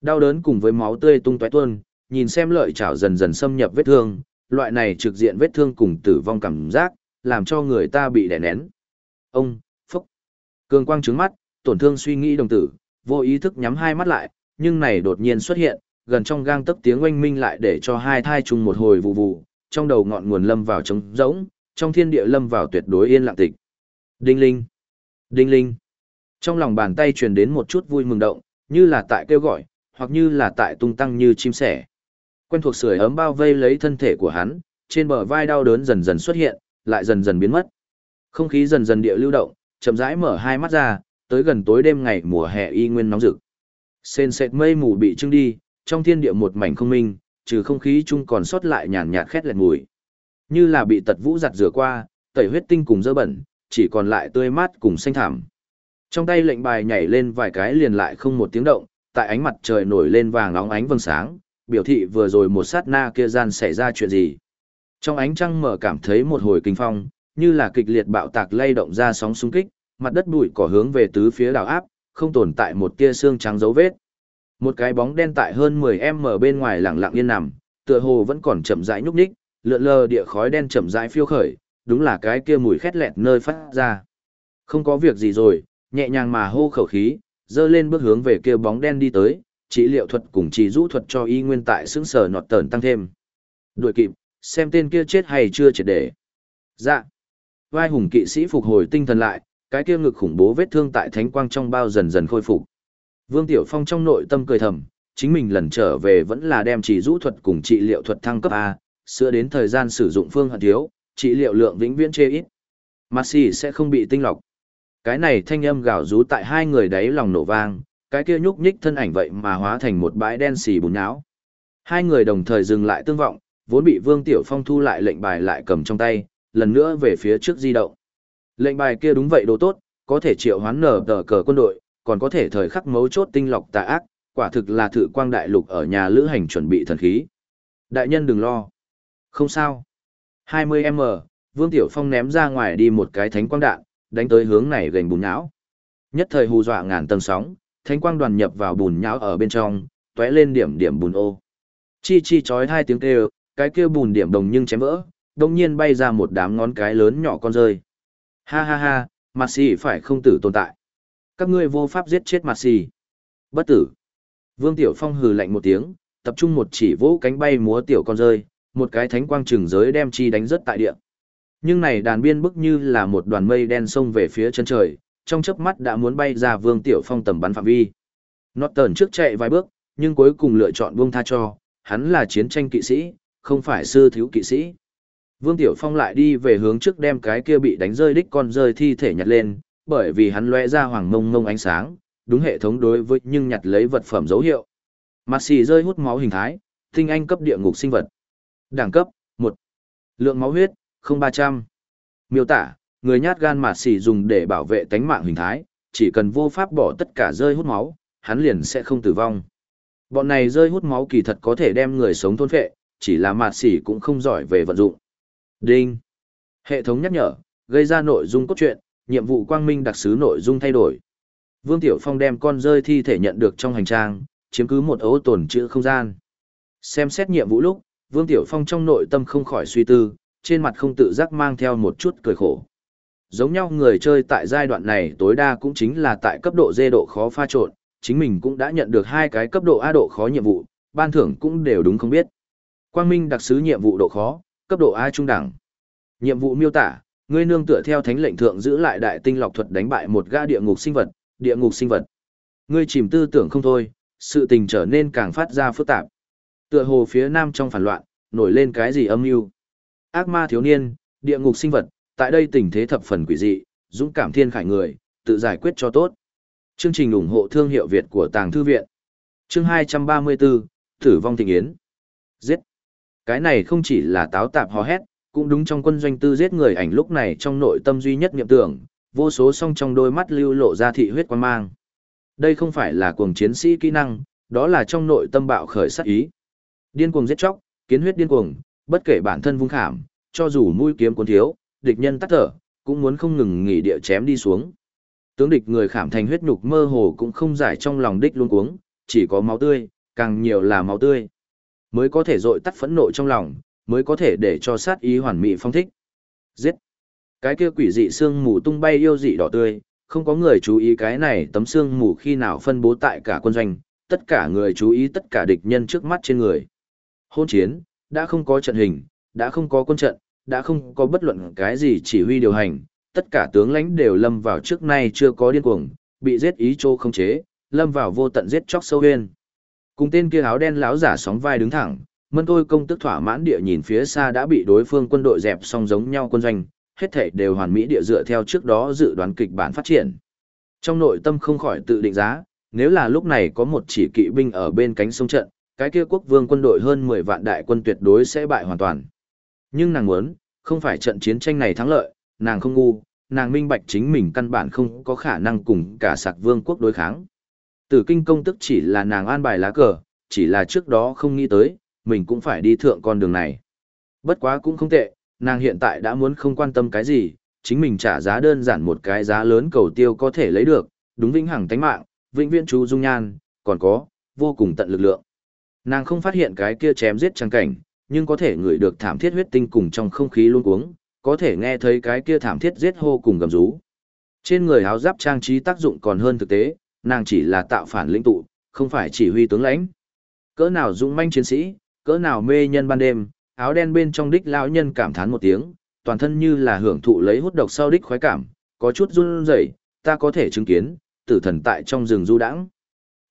Đau đớn cùng với máu tươi tung tóe tuôn, nhìn xem lợi chảo dần dần xâm nhập vết thương, loại này trực diện vết thương cùng tử vong cảm giác, làm cho người ta bị đè nén. Ông, phúc. Cường quang trứng mắt, tổn thương suy nghĩ đồng tử, vô ý thức nhắm hai mắt lại, nhưng này đột nhiên xuất hiện, gần trong gang tấc tiếng oanh minh lại để cho hai thai trùng một hồi vụ vụ, trong đầu ngọn nguồn lâm vào trống rỗng, trong thiên địa lâm vào tuyệt đối yên lặng tịch. Đinh linh, đinh linh. Trong lòng bàn tay truyền đến một chút vui mừng động, như là tại kêu gọi, hoặc như là tại tung tăng như chim sẻ. Quen thuộc sưởi ấm bao vây lấy thân thể của hắn, trên bờ vai đau đớn dần dần xuất hiện, lại dần dần biến mất. Không khí dần dần địa lưu động, chậm rãi mở hai mắt ra, tới gần tối đêm ngày mùa hè y nguyên nóng rực. Sên sệt mây mù bị trưng đi, trong thiên địa một mảnh không minh, trừ không khí chung còn sót lại nhàn nhạt khét lẹt mùi. Như là bị tật vũ giặt rửa qua, tẩy huyết tinh cùng dơ bẩn, chỉ còn lại tươi mát cùng xanh thảm. Trong tay lệnh bài nhảy lên vài cái liền lại không một tiếng động, tại ánh mặt trời nổi lên vàng óng ánh vầng sáng, biểu thị vừa rồi một sát na kia gian xảy ra chuyện gì. Trong ánh trăng mở cảm thấy một hồi kinh phong, như là kịch liệt bạo tạc lay động ra sóng xung kích, mặt đất bụi cỏ hướng về tứ phía đảo áp, không tồn tại một tia xương trắng dấu vết. Một cái bóng đen tại hơn 10m bên ngoài lặng lặng yên nằm, tựa hồ vẫn còn chậm rãi nhúc nhích, lượn lờ địa khói đen chậm rãi phiêu khởi, đúng là cái kia mùi khét lẹt nơi phát ra. Không có việc gì rồi, nhẹ nhàng mà hô khẩu khí, dơ lên bước hướng về kia bóng đen đi tới, trị liệu thuật cùng chỉ rũ thuật cho y nguyên tại xứng sở nọt tờn tăng thêm. Đuổi kịp, xem tên kia chết hay chưa triệt để. Dạ. Vai hùng kỵ sĩ phục hồi tinh thần lại, cái kia ngực khủng bố vết thương tại thánh quang trong bao dần dần khôi phục. Vương Tiểu Phong trong nội tâm cười thầm, chính mình lần trở về vẫn là đem chỉ rũ thuật cùng trị liệu thuật thăng cấp A, sửa đến thời gian sử dụng phương hận thiếu, trị liệu lượng vĩnh viễn chê ít. Maxi sẽ không bị tinh lọc. Cái này thanh âm gào rú tại hai người đáy lòng nổ vang, cái kia nhúc nhích thân ảnh vậy mà hóa thành một bãi đen xì bùn nhão. Hai người đồng thời dừng lại tương vọng, vốn bị Vương Tiểu Phong thu lại lệnh bài lại cầm trong tay, lần nữa về phía trước di động. Lệnh bài kia đúng vậy đồ tốt, có thể triệu hoán nở tờ cờ quân đội, còn có thể thời khắc mấu chốt tinh lọc tà ác, quả thực là thử quang đại lục ở nhà lữ hành chuẩn bị thần khí. Đại nhân đừng lo. Không sao. 20M, Vương Tiểu Phong ném ra ngoài đi một cái thánh quang đạn, đánh tới hướng này gành bùn nhão. Nhất thời hù dọa ngàn tầng sóng, thánh quang đoàn nhập vào bùn nhão ở bên trong, tóe lên điểm điểm bùn ô. Chi chi chói hai tiếng kêu, cái kêu bùn điểm đồng nhưng chém vỡ, đồng nhiên bay ra một đám ngón cái lớn nhỏ con rơi. Ha ha ha, mặt xì phải không tử tồn tại. Các ngươi vô pháp giết chết mặt xì. Bất tử. Vương Tiểu Phong hừ lạnh một tiếng, tập trung một chỉ vỗ cánh bay múa tiểu con rơi, một cái thánh quang trừng giới đem chi đánh rớt tại địa. Nhưng này đàn biên bức như là một đoàn mây đen xông về phía chân trời, trong chớp mắt đã muốn bay ra Vương Tiểu Phong tầm bắn phạm vi. Norton trước chạy vài bước, nhưng cuối cùng lựa chọn buông tha cho, hắn là chiến tranh kỵ sĩ, không phải sư thiếu kỵ sĩ. Vương Tiểu Phong lại đi về hướng trước đem cái kia bị đánh rơi đích con rơi thi thể nhặt lên, bởi vì hắn lóe ra hoàng mông mông ánh sáng, đúng hệ thống đối với nhưng nhặt lấy vật phẩm dấu hiệu. Mặt xì rơi hút máu hình thái, tinh anh cấp địa ngục sinh vật. Đẳng cấp, 1. Lượng máu huyết, 0300. Miêu tả, người nhát gan mạt xỉ dùng để bảo vệ tánh mạng hình thái, chỉ cần vô pháp bỏ tất cả rơi hút máu, hắn liền sẽ không tử vong. Bọn này rơi hút máu kỳ thật có thể đem người sống thôn phệ, chỉ là mạt xỉ cũng không giỏi về vận dụng. Đinh. Hệ thống nhắc nhở, gây ra nội dung cốt truyện, nhiệm vụ quang minh đặc sứ nội dung thay đổi. Vương Tiểu Phong đem con rơi thi thể nhận được trong hành trang, chiếm cứ một ấu tổn chữ không gian. Xem xét nhiệm vụ lúc, Vương Tiểu Phong trong nội tâm không khỏi suy tư, trên mặt không tự giác mang theo một chút cười khổ. Giống nhau người chơi tại giai đoạn này tối đa cũng chính là tại cấp độ D độ khó pha trộn, chính mình cũng đã nhận được hai cái cấp độ A độ khó nhiệm vụ, ban thưởng cũng đều đúng không biết. Quang Minh đặc sứ nhiệm vụ độ khó, cấp độ A trung đẳng. Nhiệm vụ miêu tả, Ngươi nương tựa theo thánh lệnh thượng giữ lại đại tinh lọc thuật đánh bại một gã địa ngục sinh vật, địa ngục sinh vật. Ngươi chìm tư tưởng không thôi, sự tình trở nên càng phát ra phức tạp. Tựa hồ phía nam trong phản loạn, nổi lên cái gì âm mưu. Ác ma thiếu niên, địa ngục sinh vật, tại đây tình thế thập phần quỷ dị, dũng cảm thiên khải người, tự giải quyết cho tốt. Chương trình ủng hộ thương hiệu Việt của Tàng Thư Viện. Chương 234, Tử vong tình yến. Giết. Cái này không chỉ là táo tạp hò hét, cũng đúng trong quân doanh tư giết người ảnh lúc này trong nội tâm duy nhất niệm tưởng, vô số song trong đôi mắt lưu lộ ra thị huyết quan mang. Đây không phải là cuồng chiến sĩ kỹ năng, đó là trong nội tâm bạo khởi sát ý. Điên cuồng giết chóc, kiến huyết điên cuồng, bất kể bản thân vung khảm, cho dù mũi kiếm cuốn thiếu, địch nhân tắt thở, cũng muốn không ngừng nghỉ địa chém đi xuống. Tướng địch người khảm thành huyết nhục mơ hồ cũng không giải trong lòng đích luôn cuống, chỉ có máu tươi, càng nhiều là máu tươi. Mới có thể dội tắt phẫn nộ trong lòng, mới có thể để cho sát ý hoàn mỹ phong thích. Giết! Cái kia quỷ dị xương mù tung bay yêu dị đỏ tươi, không có người chú ý cái này tấm xương mù khi nào phân bố tại cả quân doanh, tất cả người chú ý tất cả địch nhân trước mắt trên người. Hôn chiến, đã không có trận hình, đã không có quân trận, đã không có bất luận cái gì chỉ huy điều hành, tất cả tướng lãnh đều lâm vào trước nay chưa có điên cuồng, bị giết ý chô không chế, lâm vào vô tận giết chóc sâu huyên. Cùng tên kia áo đen lão giả sóng vai đứng thẳng, mân tôi công tức thỏa mãn địa nhìn phía xa đã bị đối phương quân đội dẹp song giống nhau quân doanh, hết thảy đều hoàn mỹ địa dựa theo trước đó dự đoán kịch bản phát triển. Trong nội tâm không khỏi tự định giá, nếu là lúc này có một chỉ kỵ binh ở bên cánh sông trận, cái kia quốc vương quân đội hơn 10 vạn đại quân tuyệt đối sẽ bại hoàn toàn. Nhưng nàng muốn, không phải trận chiến tranh này thắng lợi, nàng không ngu, nàng minh bạch chính mình căn bản không có khả năng cùng cả sạc vương quốc đối kháng. Tử kinh công tức chỉ là nàng an bài lá cờ, chỉ là trước đó không nghĩ tới, mình cũng phải đi thượng con đường này. Bất quá cũng không tệ, nàng hiện tại đã muốn không quan tâm cái gì, chính mình trả giá đơn giản một cái giá lớn cầu tiêu có thể lấy được, đúng vĩnh hằng tánh mạng, vĩnh viễn chú dung nhan, còn có, vô cùng tận lực lượng. Nàng không phát hiện cái kia chém giết trang cảnh, nhưng có thể ngửi được thảm thiết huyết tinh cùng trong không khí luôn cuống, có thể nghe thấy cái kia thảm thiết giết hô cùng gầm rú. Trên người áo giáp trang trí tác dụng còn hơn thực tế, nàng chỉ là tạo phản lĩnh tụ, không phải chỉ huy tướng lãnh. Cỡ nào dũng manh chiến sĩ, cỡ nào mê nhân ban đêm, áo đen bên trong đích lão nhân cảm thán một tiếng, toàn thân như là hưởng thụ lấy hút độc sau đích khoái cảm, có chút run rẩy, ta có thể chứng kiến, tử thần tại trong rừng du đãng.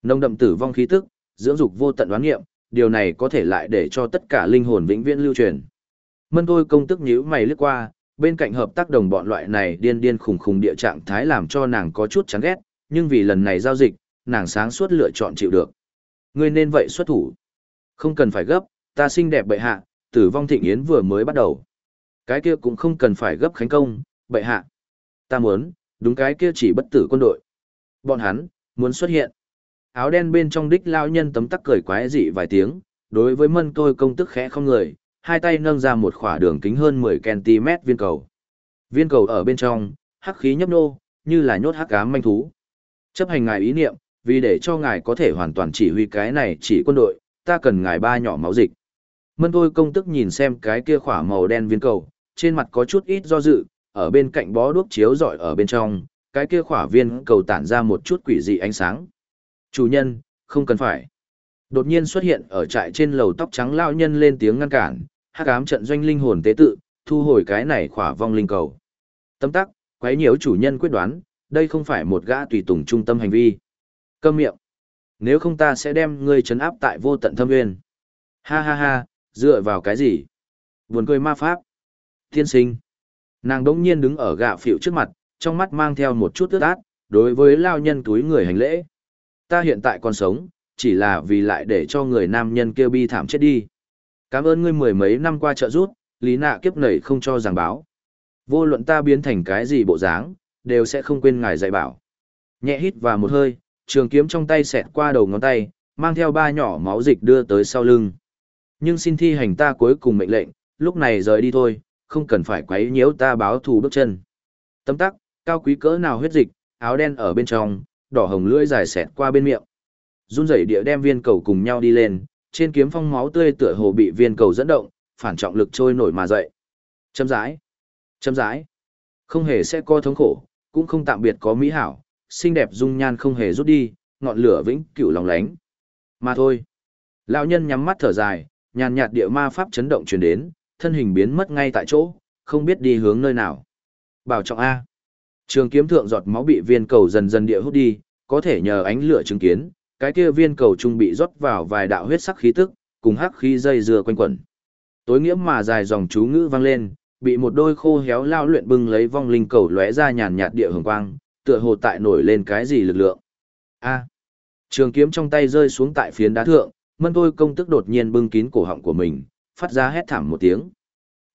Nông đậm tử vong khí tức, dưỡng dục vô tận đoán nghiệm, điều này có thể lại để cho tất cả linh hồn vĩnh viễn lưu truyền. Mân tôi công tức nhíu mày lướt qua, bên cạnh hợp tác đồng bọn loại này điên điên khùng khùng địa trạng thái làm cho nàng có chút chán ghét, nhưng vì lần này giao dịch, nàng sáng suốt lựa chọn chịu được. Ngươi nên vậy xuất thủ. Không cần phải gấp, ta xinh đẹp bệ hạ, tử vong thịnh yến vừa mới bắt đầu. Cái kia cũng không cần phải gấp khánh công, bệ hạ. Ta muốn, đúng cái kia chỉ bất tử quân đội. Bọn hắn, muốn xuất hiện. Áo đen bên trong đích lao nhân tấm tắc cười quái dị vài tiếng, đối với mân tôi công tức khẽ không người, hai tay nâng ra một khỏa đường kính hơn 10cm viên cầu. Viên cầu ở bên trong, hắc khí nhấp nô, như là nhốt hắc ám manh thú. Chấp hành ngài ý niệm, vì để cho ngài có thể hoàn toàn chỉ huy cái này chỉ quân đội, ta cần ngài ba nhỏ máu dịch. Mân tôi công tức nhìn xem cái kia khỏa màu đen viên cầu, trên mặt có chút ít do dự, ở bên cạnh bó đuốc chiếu rọi ở bên trong, cái kia khỏa viên cầu tản ra một chút quỷ dị ánh sáng. Chủ nhân, không cần phải. Đột nhiên xuất hiện ở trại trên lầu tóc trắng lao nhân lên tiếng ngăn cản, hắc ám trận doanh linh hồn tế tự, thu hồi cái này khỏa vong linh cầu. Tâm tắc, quấy nhiễu chủ nhân quyết đoán, đây không phải một gã tùy tùng trung tâm hành vi. Câm miệng. Nếu không ta sẽ đem ngươi trấn áp tại vô tận thâm nguyên. Ha ha ha, dựa vào cái gì? Buồn cười ma pháp. Thiên sinh. Nàng đống nhiên đứng ở gạ phịu trước mặt, trong mắt mang theo một chút ướt át, đối với lao nhân túi người hành lễ. Ta hiện tại còn sống, chỉ là vì lại để cho người nam nhân kêu bi thảm chết đi. Cảm ơn ngươi mười mấy năm qua trợ giúp, lý nạ kiếp nảy không cho giảng báo. Vô luận ta biến thành cái gì bộ dáng, đều sẽ không quên ngài dạy bảo. Nhẹ hít vào một hơi, trường kiếm trong tay xẹt qua đầu ngón tay, mang theo ba nhỏ máu dịch đưa tới sau lưng. Nhưng xin thi hành ta cuối cùng mệnh lệnh, lúc này rời đi thôi, không cần phải quấy nhiễu ta báo thù bước chân. Tấm tắc, cao quý cỡ nào huyết dịch, áo đen ở bên trong, đỏ hồng lưỡi dài xẹt qua bên miệng. Run rẩy địa đem viên cầu cùng nhau đi lên, trên kiếm phong máu tươi tựa hồ bị viên cầu dẫn động, phản trọng lực trôi nổi mà dậy. Chấm rãi, chấm rãi, không hề sẽ co thống khổ, cũng không tạm biệt có mỹ hảo, xinh đẹp dung nhan không hề rút đi, ngọn lửa vĩnh cửu lòng lánh. Mà thôi. Lão nhân nhắm mắt thở dài, nhàn nhạt địa ma pháp chấn động truyền đến, thân hình biến mất ngay tại chỗ, không biết đi hướng nơi nào. Bảo trọng A. Trường kiếm thượng giọt máu bị viên cầu dần dần địa hút đi, có thể nhờ ánh lửa chứng kiến, cái kia viên cầu trung bị rót vào vài đạo huyết sắc khí tức, cùng hắc khí dây dưa quanh quẩn. Tối nghĩa mà dài dòng chú ngữ vang lên, bị một đôi khô héo lao luyện bưng lấy vong linh cầu lóe ra nhàn nhạt địa hồng quang, tựa hồ tại nổi lên cái gì lực lượng. A. Trường kiếm trong tay rơi xuống tại phiến đá thượng, mân tôi công tức đột nhiên bưng kín cổ họng của mình, phát ra hét thảm một tiếng.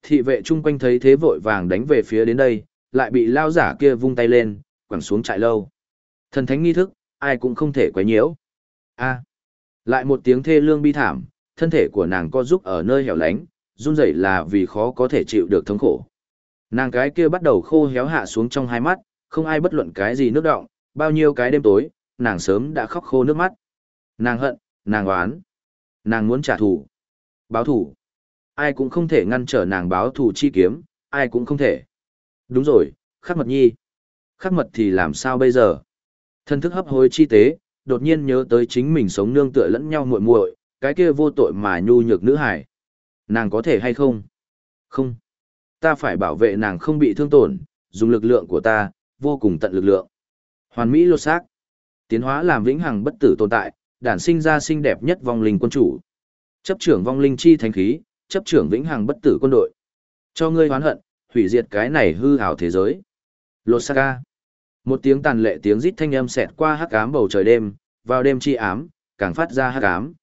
Thị vệ chung quanh thấy thế vội vàng đánh về phía đến đây, lại bị lao giả kia vung tay lên, quẳng xuống trại lâu. Thần thánh nghi thức, ai cũng không thể quấy nhiễu. A. Lại một tiếng thê lương bi thảm, thân thể của nàng co giúp ở nơi hẻo lánh, run rẩy là vì khó có thể chịu được thống khổ. Nàng cái kia bắt đầu khô héo hạ xuống trong hai mắt, không ai bất luận cái gì nước động, bao nhiêu cái đêm tối, nàng sớm đã khóc khô nước mắt. Nàng hận, nàng oán, nàng muốn trả thù, báo thù. Ai cũng không thể ngăn trở nàng báo thù chi kiếm, ai cũng không thể. Đúng rồi, khắc mật nhi. Khắc mật thì làm sao bây giờ? Thân thức hấp hối chi tế, đột nhiên nhớ tới chính mình sống nương tựa lẫn nhau muội muội, cái kia vô tội mà nhu nhược nữ hải. Nàng có thể hay không? Không. Ta phải bảo vệ nàng không bị thương tổn, dùng lực lượng của ta, vô cùng tận lực lượng. Hoàn mỹ lột xác. Tiến hóa làm vĩnh hằng bất tử tồn tại, đản sinh ra xinh đẹp nhất vong linh quân chủ. Chấp trưởng vong linh chi thánh khí, chấp trưởng vĩnh hằng bất tử quân đội. Cho ngươi hoán hận, hủy diệt cái này hư hảo thế giới. Lột xa ca. Một tiếng tàn lệ tiếng rít thanh âm xẹt qua hắc ám bầu trời đêm, vào đêm chi ám, càng phát ra hắc ám.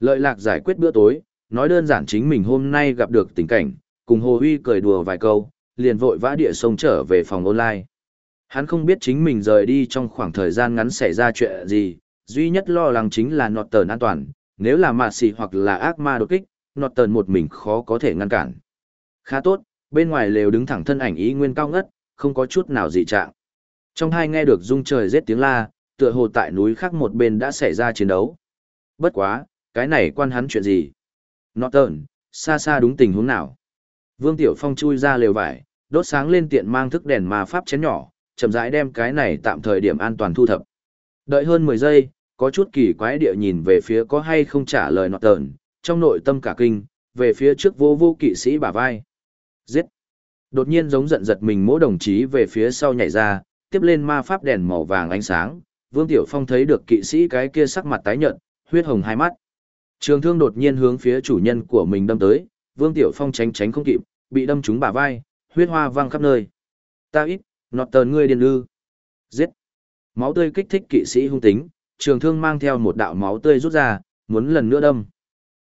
Lợi lạc giải quyết bữa tối, nói đơn giản chính mình hôm nay gặp được tình cảnh, cùng Hồ Huy cười đùa vài câu, liền vội vã địa sông trở về phòng online. Hắn không biết chính mình rời đi trong khoảng thời gian ngắn xảy ra chuyện gì, duy nhất lo lắng chính là nọt tờn an toàn, nếu là mạ xì hoặc là ác ma đột kích, nọt tờn một mình khó có thể ngăn cản. Khá tốt, bên ngoài lều đứng thẳng thân ảnh ý nguyên cao ngất, không có chút nào dị trạng. Trong hai nghe được rung trời rết tiếng la, tựa hồ tại núi khác một bên đã xảy ra chiến đấu. Bất quá, cái này quan hắn chuyện gì? Norton, xa xa đúng tình huống nào? Vương Tiểu Phong chui ra lều vải, đốt sáng lên tiện mang thức đèn mà pháp chén nhỏ, chậm rãi đem cái này tạm thời điểm an toàn thu thập. Đợi hơn 10 giây, có chút kỳ quái địa nhìn về phía có hay không trả lời Norton, trong nội tâm cả kinh, về phía trước vô vô kỵ sĩ bả vai. Giết! Đột nhiên giống giận giật mình mỗi đồng chí về phía sau nhảy ra, tiếp lên ma pháp đèn màu vàng ánh sáng, Vương Tiểu Phong thấy được kỵ sĩ cái kia sắc mặt tái nhợt, huyết hồng hai mắt. Trường thương đột nhiên hướng phía chủ nhân của mình đâm tới, Vương Tiểu Phong tránh tránh không kịp, bị đâm trúng bả vai, huyết hoa văng khắp nơi. Ta ít, nọt tờn ngươi điên ư. Giết. Máu tươi kích thích kỵ sĩ hung tính, trường thương mang theo một đạo máu tươi rút ra, muốn lần nữa đâm.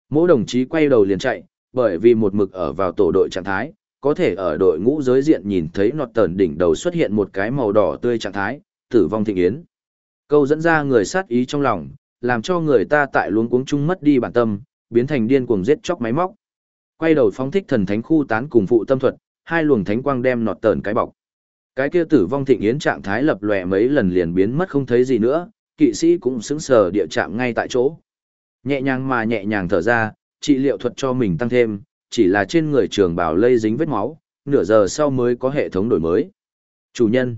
Mỗi đồng chí quay đầu liền chạy, bởi vì một mực ở vào tổ đội trạng thái, có thể ở đội ngũ giới diện nhìn thấy nọt tờn đỉnh đầu xuất hiện một cái màu đỏ tươi trạng thái, tử vong thịnh yến. Câu dẫn ra người sát ý trong lòng, làm cho người ta tại luống cuống chung mất đi bản tâm, biến thành điên cuồng giết chóc máy móc. Quay đầu phóng thích thần thánh khu tán cùng phụ tâm thuật, hai luồng thánh quang đem nọt tờn cái bọc. Cái kia tử vong thịnh yến trạng thái lập lòe mấy lần liền biến mất không thấy gì nữa, kỵ sĩ cũng sững sờ địa chạm ngay tại chỗ. Nhẹ nhàng mà nhẹ nhàng thở ra, trị liệu thuật cho mình tăng thêm, chỉ là trên người trường bảo lây dính vết máu, nửa giờ sau mới có hệ thống đổi mới. Chủ nhân.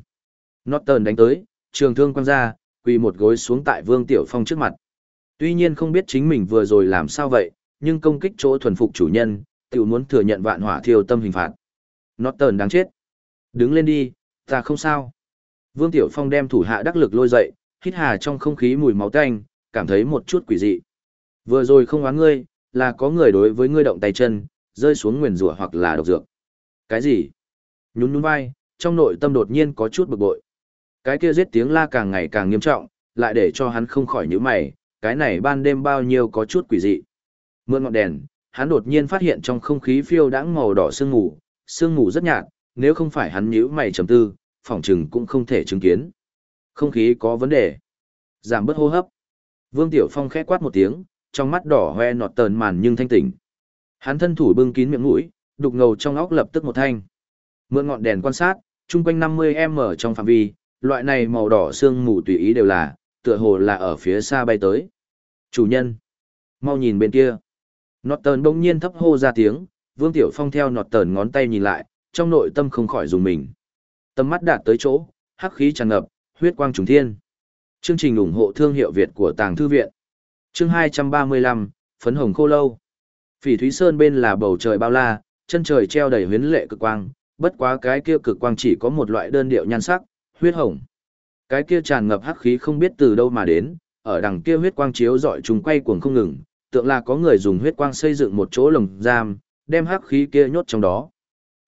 Norton đánh tới, trường thương quăng ra, quỳ một gối xuống tại Vương Tiểu Phong trước mặt. Tuy nhiên không biết chính mình vừa rồi làm sao vậy, nhưng công kích chỗ thuần phục chủ nhân, tiểu muốn thừa nhận vạn hỏa thiêu tâm hình phạt. Norton đáng chết. Đứng lên đi, ta không sao. Vương Tiểu Phong đem thủ hạ đắc lực lôi dậy, hít hà trong không khí mùi máu tanh, cảm thấy một chút quỷ dị. Vừa rồi không oán ngươi, là có người đối với ngươi động tay chân, rơi xuống nguyền rủa hoặc là độc dược. Cái gì? Nhún nhún vai, trong nội tâm đột nhiên có chút bực bội. Cái kia giết tiếng la càng ngày càng nghiêm trọng, lại để cho hắn không khỏi nhíu mày, cái này ban đêm bao nhiêu có chút quỷ dị. Mượn ngọn đèn, hắn đột nhiên phát hiện trong không khí phiêu đãng màu đỏ sương mù, sương mù rất nhạt, nếu không phải hắn nhíu mày trầm tư, phỏng chừng cũng không thể chứng kiến. Không khí có vấn đề. Giảm bớt hô hấp. Vương Tiểu Phong khẽ quát một tiếng, trong mắt đỏ hoe nọt tờn màn nhưng thanh tỉnh. Hắn thân thủ bưng kín miệng mũi, đục ngầu trong óc lập tức một thanh. Mượn ngọn đèn quan sát, chung quanh 50m trong phạm vi, loại này màu đỏ sương mù tùy ý đều là, tựa hồ là ở phía xa bay tới. Chủ nhân, mau nhìn bên kia. Nọt tờn bỗng nhiên thấp hô ra tiếng, Vương Tiểu Phong theo nọt tờn ngón tay nhìn lại, trong nội tâm không khỏi dùng mình. tầm mắt đạt tới chỗ, hắc khí tràn ngập, huyết quang trùng thiên. Chương trình ủng hộ thương hiệu Việt của Tàng Thư Viện. Chương 235, Phấn Hồng Khô Lâu. Phỉ Thúy Sơn bên là bầu trời bao la, chân trời treo đầy huyến lệ cực quang, bất quá cái kia cực quang chỉ có một loại đơn điệu nhan sắc, huyết hồng. Cái kia tràn ngập hắc khí không biết từ đâu mà đến, ở đằng kia huyết quang chiếu dọi chúng quay cuồng không ngừng, tượng là có người dùng huyết quang xây dựng một chỗ lồng giam, đem hắc khí kia nhốt trong đó.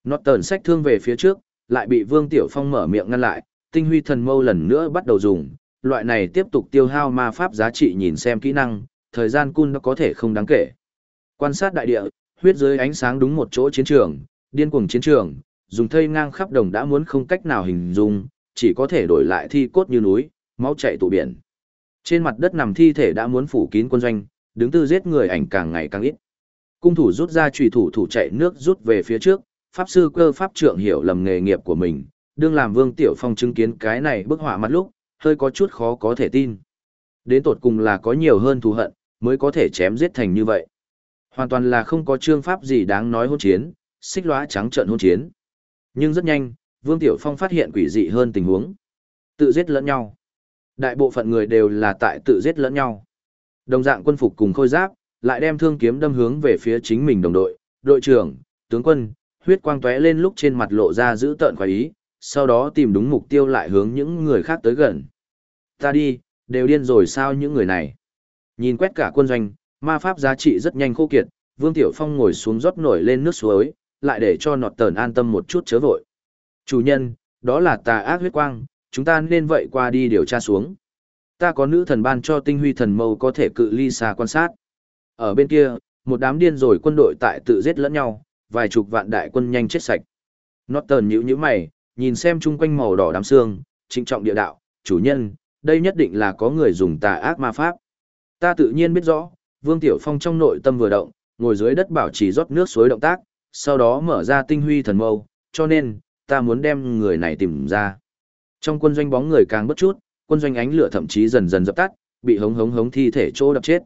Nó tờn sách thương về phía trước, lại bị Vương Tiểu Phong mở miệng ngăn lại, tinh huy thần mâu lần nữa bắt đầu dùng, loại này tiếp tục tiêu hao ma pháp giá trị nhìn xem kỹ năng, thời gian cun nó có thể không đáng kể. Quan sát đại địa, huyết dưới ánh sáng đúng một chỗ chiến trường, điên cuồng chiến trường, dùng thây ngang khắp đồng đã muốn không cách nào hình dung, chỉ có thể đổi lại thi cốt như núi, máu chảy tụ biển. Trên mặt đất nằm thi thể đã muốn phủ kín quân doanh, đứng tư giết người ảnh càng ngày càng ít. Cung thủ rút ra chùy thủ thủ chạy nước rút về phía trước, pháp sư cơ pháp trượng hiểu lầm nghề nghiệp của mình, đương làm Vương Tiểu Phong chứng kiến cái này bức họa mặt lúc, hơi có chút khó có thể tin. Đến tột cùng là có nhiều hơn thù hận, mới có thể chém giết thành như vậy. Hoàn toàn là không có chương pháp gì đáng nói hôn chiến, xích lóa trắng trợn hôn chiến. Nhưng rất nhanh, Vương Tiểu Phong phát hiện quỷ dị hơn tình huống. Tự giết lẫn nhau. Đại bộ phận người đều là tại tự giết lẫn nhau. Đồng dạng quân phục cùng khôi giáp, lại đem thương kiếm đâm hướng về phía chính mình đồng đội, đội trưởng, tướng quân, huyết quang tóe lên lúc trên mặt lộ ra giữ tợn khoái ý, sau đó tìm đúng mục tiêu lại hướng những người khác tới gần. Ta đi, đều điên rồi sao những người này. Nhìn quét cả quân doanh, ma pháp giá trị rất nhanh khô kiệt, Vương Tiểu Phong ngồi xuống rót nổi lên nước suối, lại để cho nọt tờn an tâm một chút chớ vội. Chủ nhân, đó là tà ác huyết quang, chúng ta nên vậy qua đi điều tra xuống. Ta có nữ thần ban cho tinh huy thần mâu có thể cự ly xa quan sát. Ở bên kia, một đám điên rồi quân đội tại tự giết lẫn nhau, vài chục vạn đại quân nhanh chết sạch. Norton nhíu nhíu mày, nhìn xem chung quanh màu đỏ đám xương, trịnh trọng địa đạo, chủ nhân, đây nhất định là có người dùng tà ác ma pháp. Ta tự nhiên biết rõ, Vương Tiểu Phong trong nội tâm vừa động, ngồi dưới đất bảo trì rót nước suối động tác, sau đó mở ra tinh huy thần mâu, cho nên, ta muốn đem người này tìm ra. Trong quân doanh bóng người càng bất chút, quân doanh ánh lửa thậm chí dần dần dập tắt, bị hống hống hống thi thể chỗ đập chết.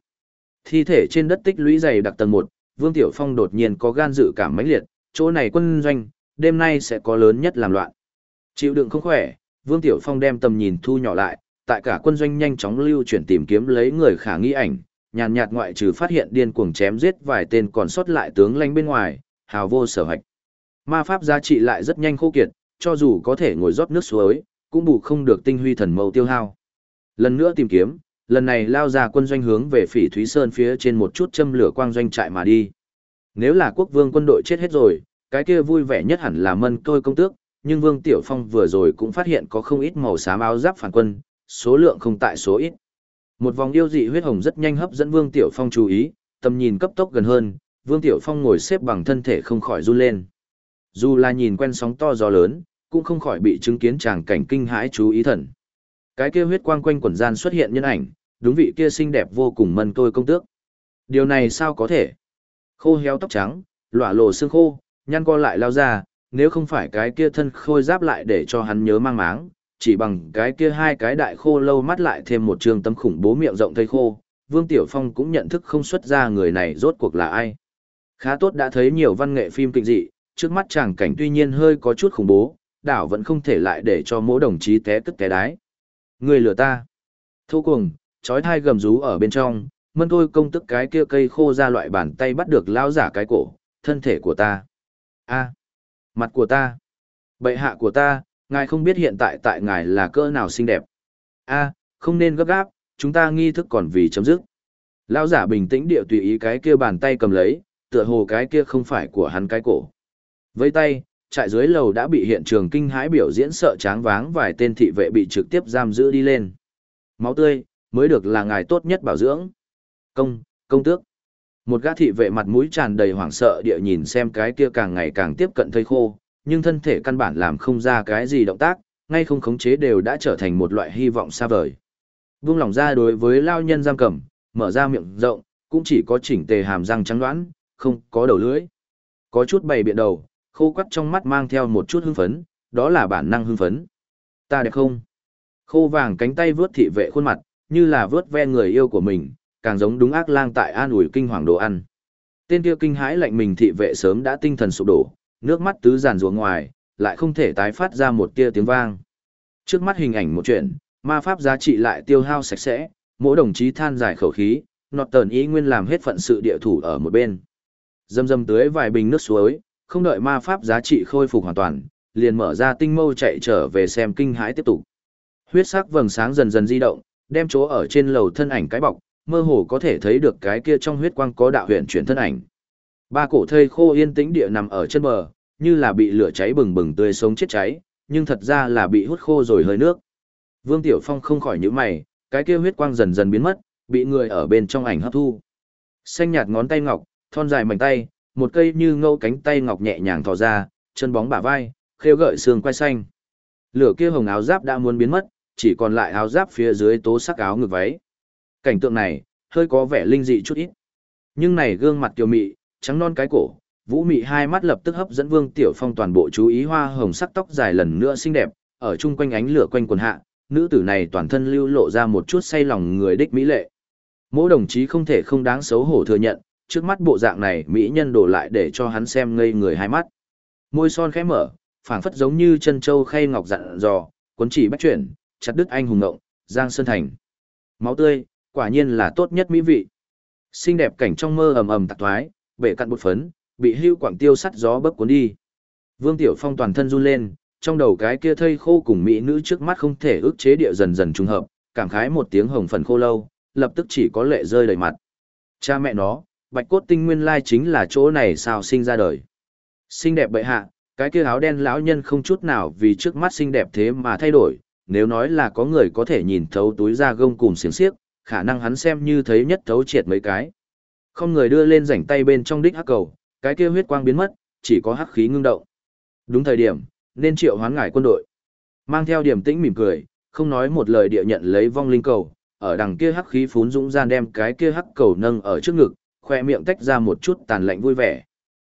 Thi thể trên đất tích lũy dày đặc tầng 1, Vương Tiểu Phong đột nhiên có gan dự cảm mãnh liệt, chỗ này quân doanh, đêm nay sẽ có lớn nhất làm loạn. Chịu đựng không khỏe, Vương Tiểu Phong đem tầm nhìn thu nhỏ lại, tại cả quân doanh nhanh chóng lưu chuyển tìm kiếm lấy người khả nghi ảnh, nhàn nhạt ngoại trừ phát hiện điên cuồng chém giết vài tên còn sót lại tướng lãnh bên ngoài, hào vô sở hạch. Ma pháp giá trị lại rất nhanh khô kiệt, cho dù có thể ngồi rót nước suối, cũng bù không được tinh huy thần mâu tiêu hao. Lần nữa tìm kiếm, lần này lao ra quân doanh hướng về phỉ Thúy Sơn phía trên một chút châm lửa quang doanh trại mà đi. Nếu là quốc vương quân đội chết hết rồi, cái kia vui vẻ nhất hẳn là mân tôi công tước, nhưng Vương Tiểu Phong vừa rồi cũng phát hiện có không ít màu xám áo giáp phản quân, số lượng không tại số ít. Một vòng yêu dị huyết hồng rất nhanh hấp dẫn Vương Tiểu Phong chú ý, tầm nhìn cấp tốc gần hơn, Vương Tiểu Phong ngồi xếp bằng thân thể không khỏi run lên. Dù là nhìn quen sóng to gió lớn, cũng không khỏi bị chứng kiến tràng cảnh kinh hãi chú ý thần. Cái kia huyết quang quanh quần gian xuất hiện nhân ảnh, đúng vị kia xinh đẹp vô cùng mân tôi công tước. Điều này sao có thể? Khô héo tóc trắng, lỏa lộ xương khô, nhăn co lại lao ra, nếu không phải cái kia thân khôi giáp lại để cho hắn nhớ mang máng, chỉ bằng cái kia hai cái đại khô lâu mắt lại thêm một trường tâm khủng bố miệng rộng thây khô, Vương Tiểu Phong cũng nhận thức không xuất ra người này rốt cuộc là ai. Khá tốt đã thấy nhiều văn nghệ phim kinh dị, trước mắt chàng cảnh tuy nhiên hơi có chút khủng bố, đảo vẫn không thể lại để cho mỗi đồng chí té tức té đái. Người lừa ta. Thô cùng, trói thai gầm rú ở bên trong, mân thôi công tức cái kia cây khô ra loại bàn tay bắt được lao giả cái cổ, thân thể của ta. a mặt của ta. Bệ hạ của ta, ngài không biết hiện tại tại ngài là cỡ nào xinh đẹp. a không nên gấp gáp, chúng ta nghi thức còn vì chấm dứt. Lão giả bình tĩnh địa tùy ý cái kia bàn tay cầm lấy, tựa hồ cái kia không phải của hắn cái cổ. Với tay, trại dưới lầu đã bị hiện trường kinh hãi biểu diễn sợ tráng váng vài tên thị vệ bị trực tiếp giam giữ đi lên. Máu tươi, mới được là ngài tốt nhất bảo dưỡng. Công, công tước. Một gã thị vệ mặt mũi tràn đầy hoảng sợ địa nhìn xem cái kia càng ngày càng tiếp cận thây khô, nhưng thân thể căn bản làm không ra cái gì động tác, ngay không khống chế đều đã trở thành một loại hy vọng xa vời. Vương lòng ra đối với lao nhân giam cầm, mở ra miệng rộng, cũng chỉ có chỉnh tề hàm răng trắng đoán, không có đầu lưỡi. Có chút bày biện đầu, khô quắt trong mắt mang theo một chút hưng phấn, đó là bản năng hưng phấn. Ta đẹp không? Khô vàng cánh tay vướt thị vệ khuôn mặt, như là vướt ve người yêu của mình, càng giống đúng ác lang tại an ủi kinh hoàng đồ ăn. Tên kia kinh hãi lạnh mình thị vệ sớm đã tinh thần sụp đổ, nước mắt tứ giàn rùa ngoài, lại không thể tái phát ra một tia tiếng vang. Trước mắt hình ảnh một chuyện, ma pháp giá trị lại tiêu hao sạch sẽ, mỗi đồng chí than dài khẩu khí, nọt tờn ý nguyên làm hết phận sự địa thủ ở một bên. Dâm dâm tưới vài bình nước suối, không đợi ma pháp giá trị khôi phục hoàn toàn, liền mở ra tinh mâu chạy trở về xem kinh hãi tiếp tục. Huyết sắc vầng sáng dần dần di động, đem chỗ ở trên lầu thân ảnh cái bọc, mơ hồ có thể thấy được cái kia trong huyết quang có đạo huyền chuyển thân ảnh. Ba cổ thây khô yên tĩnh địa nằm ở chân bờ, như là bị lửa cháy bừng bừng tươi sống chết cháy, nhưng thật ra là bị hút khô rồi hơi nước. Vương Tiểu Phong không khỏi nhíu mày, cái kia huyết quang dần dần biến mất, bị người ở bên trong ảnh hấp thu. Xanh nhạt ngón tay ngọc, thon dài mảnh tay, một cây như ngâu cánh tay ngọc nhẹ nhàng thò ra, chân bóng bả vai, khêu gợi xương quai xanh. Lửa kia hồng áo giáp đã muốn biến mất, chỉ còn lại áo giáp phía dưới tố sắc áo ngực váy. Cảnh tượng này, hơi có vẻ linh dị chút ít. Nhưng này gương mặt kiều mị, trắng non cái cổ, vũ mị hai mắt lập tức hấp dẫn Vương Tiểu Phong toàn bộ chú ý hoa hồng sắc tóc dài lần nữa xinh đẹp, ở chung quanh ánh lửa quanh quần hạ, nữ tử này toàn thân lưu lộ ra một chút say lòng người đích mỹ lệ. Mỗi đồng chí không thể không đáng xấu hổ thừa nhận, trước mắt bộ dạng này mỹ nhân đổ lại để cho hắn xem ngây người hai mắt. Môi son khẽ mở, phảng phất giống như chân châu khay ngọc dặn dò, cuốn chỉ bách chuyển, chặt đứt anh hùng ngộng, giang sơn thành. Máu tươi, quả nhiên là tốt nhất mỹ vị. Xinh đẹp cảnh trong mơ ầm ầm tạc thoái, bể cặn bột phấn, bị hưu quảng tiêu sắt gió bấc cuốn đi. Vương Tiểu Phong toàn thân run lên, trong đầu cái kia thây khô cùng mỹ nữ trước mắt không thể ức chế địa dần dần trùng hợp, cảm khái một tiếng hồng phần khô lâu, lập tức chỉ có lệ rơi đầy mặt. Cha mẹ nó, bạch cốt tinh nguyên lai chính là chỗ này sao sinh ra đời. Xinh đẹp bệ hạ, cái kia áo đen lão nhân không chút nào vì trước mắt xinh đẹp thế mà thay đổi, nếu nói là có người có thể nhìn thấu túi da gông cùng xiềng xiếc, khả năng hắn xem như thấy nhất thấu triệt mấy cái. Không người đưa lên rảnh tay bên trong đích hắc cầu, cái kia huyết quang biến mất, chỉ có hắc khí ngưng động. Đúng thời điểm, nên triệu hoán ngải quân đội. Mang theo điểm tĩnh mỉm cười, không nói một lời địa nhận lấy vong linh cầu, ở đằng kia hắc khí phún dũng gian đem cái kia hắc cầu nâng ở trước ngực, khoe miệng tách ra một chút tàn lạnh vui vẻ.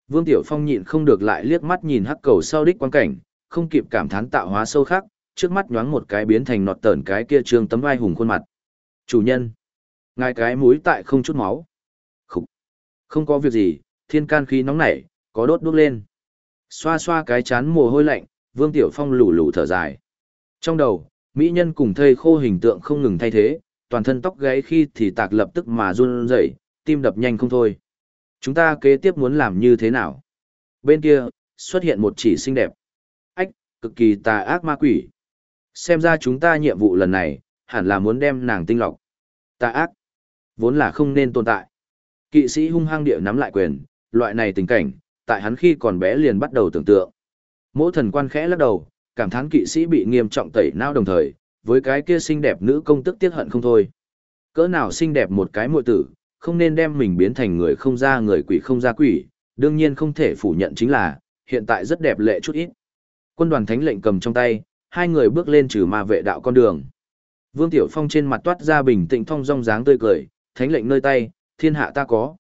Vương Tiểu Phong nhịn không được lại liếc mắt nhìn hắc cầu sau đích quan cảnh, không kịp cảm thán tạo hóa sâu khác, trước mắt nhoáng một cái biến thành nọt tởn cái kia trương tấm vai hùng khuôn mặt. Chủ nhân, ngài cái mũi tại không chút máu. Không, có việc gì, thiên can khí nóng nảy, có đốt đuốc lên. Xoa xoa cái chán mồ hôi lạnh, Vương Tiểu Phong lù lù thở dài. Trong đầu, mỹ nhân cùng thây khô hình tượng không ngừng thay thế, toàn thân tóc gáy khi thì tạc lập tức mà run rẩy, tim đập nhanh không thôi. Chúng ta kế tiếp muốn làm như thế nào? Bên kia, xuất hiện một chỉ xinh đẹp. Ách, cực kỳ tà ác ma quỷ. Xem ra chúng ta nhiệm vụ lần này, hẳn là muốn đem nàng tinh lọc. Tà ác, vốn là không nên tồn tại. Kỵ sĩ hung hăng địa nắm lại quyền, loại này tình cảnh, tại hắn khi còn bé liền bắt đầu tưởng tượng. Mỗi thần quan khẽ lắc đầu, cảm thán kỵ sĩ bị nghiêm trọng tẩy não đồng thời, với cái kia xinh đẹp nữ công tức tiếc hận không thôi. Cỡ nào xinh đẹp một cái muội tử, không nên đem mình biến thành người không ra người quỷ không ra quỷ, đương nhiên không thể phủ nhận chính là, hiện tại rất đẹp lệ chút ít. Quân đoàn thánh lệnh cầm trong tay, hai người bước lên trừ ma vệ đạo con đường. Vương Tiểu Phong trên mặt toát ra bình tĩnh thong dong dáng tươi cười, thánh lệnh nơi tay, thiên hạ ta có.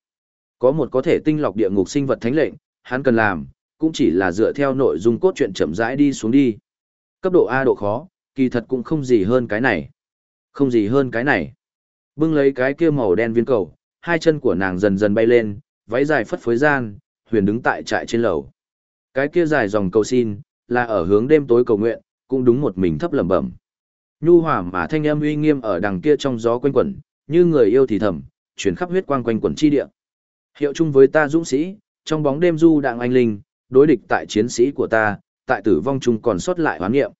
Có một có thể tinh lọc địa ngục sinh vật thánh lệnh, hắn cần làm, cũng chỉ là dựa theo nội dung cốt truyện chậm rãi đi xuống đi. Cấp độ A độ khó, kỳ thật cũng không gì hơn cái này. Không gì hơn cái này. Bưng lấy cái kia màu đen viên cầu, hai chân của nàng dần dần bay lên, váy dài phất phới gian, huyền đứng tại trại trên lầu. Cái kia dài dòng cầu xin, là ở hướng đêm tối cầu nguyện, cũng đúng một mình thấp lẩm bẩm. Nhu hòa mà thanh âm uy nghiêm ở đằng kia trong gió quanh quẩn, như người yêu thì thầm, chuyển khắp huyết quang quanh quần chi địa. Hiệu chung với ta dũng sĩ, trong bóng đêm du đạng anh linh, đối địch tại chiến sĩ của ta, tại tử vong chung còn sót lại hoán nghiệm.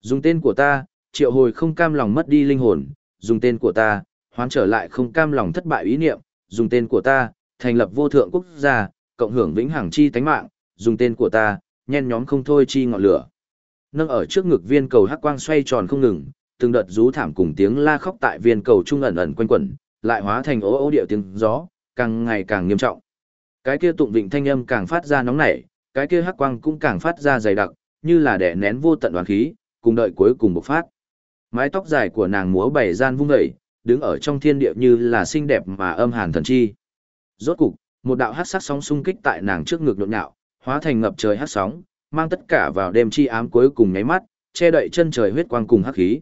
Dùng tên của ta, triệu hồi không cam lòng mất đi linh hồn, dùng tên của ta, hoán trở lại không cam lòng thất bại ý niệm, dùng tên của ta, thành lập vô thượng quốc gia, cộng hưởng vĩnh hằng chi tánh mạng, dùng tên của ta, nhen nhóm không thôi chi ngọn lửa. Nâng ở trước ngực viên cầu hắc quang xoay tròn không ngừng, từng đợt rú thảm cùng tiếng la khóc tại viên cầu trung ẩn ẩn quanh quẩn, lại hóa thành ố ố điệu tiếng gió, càng ngày càng nghiêm trọng. Cái kia tụng vịnh thanh âm càng phát ra nóng nảy, cái kia hắc quang cũng càng phát ra dày đặc, như là đè nén vô tận đoàn khí, cùng đợi cuối cùng bộc phát. Mái tóc dài của nàng múa bảy gian vung dậy, đứng ở trong thiên địa như là xinh đẹp mà âm hàn thần chi. Rốt cục, một đạo hắc sắc sóng xung kích tại nàng trước ngực nhộn nhạo, hóa thành ngập trời hắc sóng, mang tất cả vào đêm chi ám cuối cùng nháy mắt, che đậy chân trời huyết quang cùng hắc khí.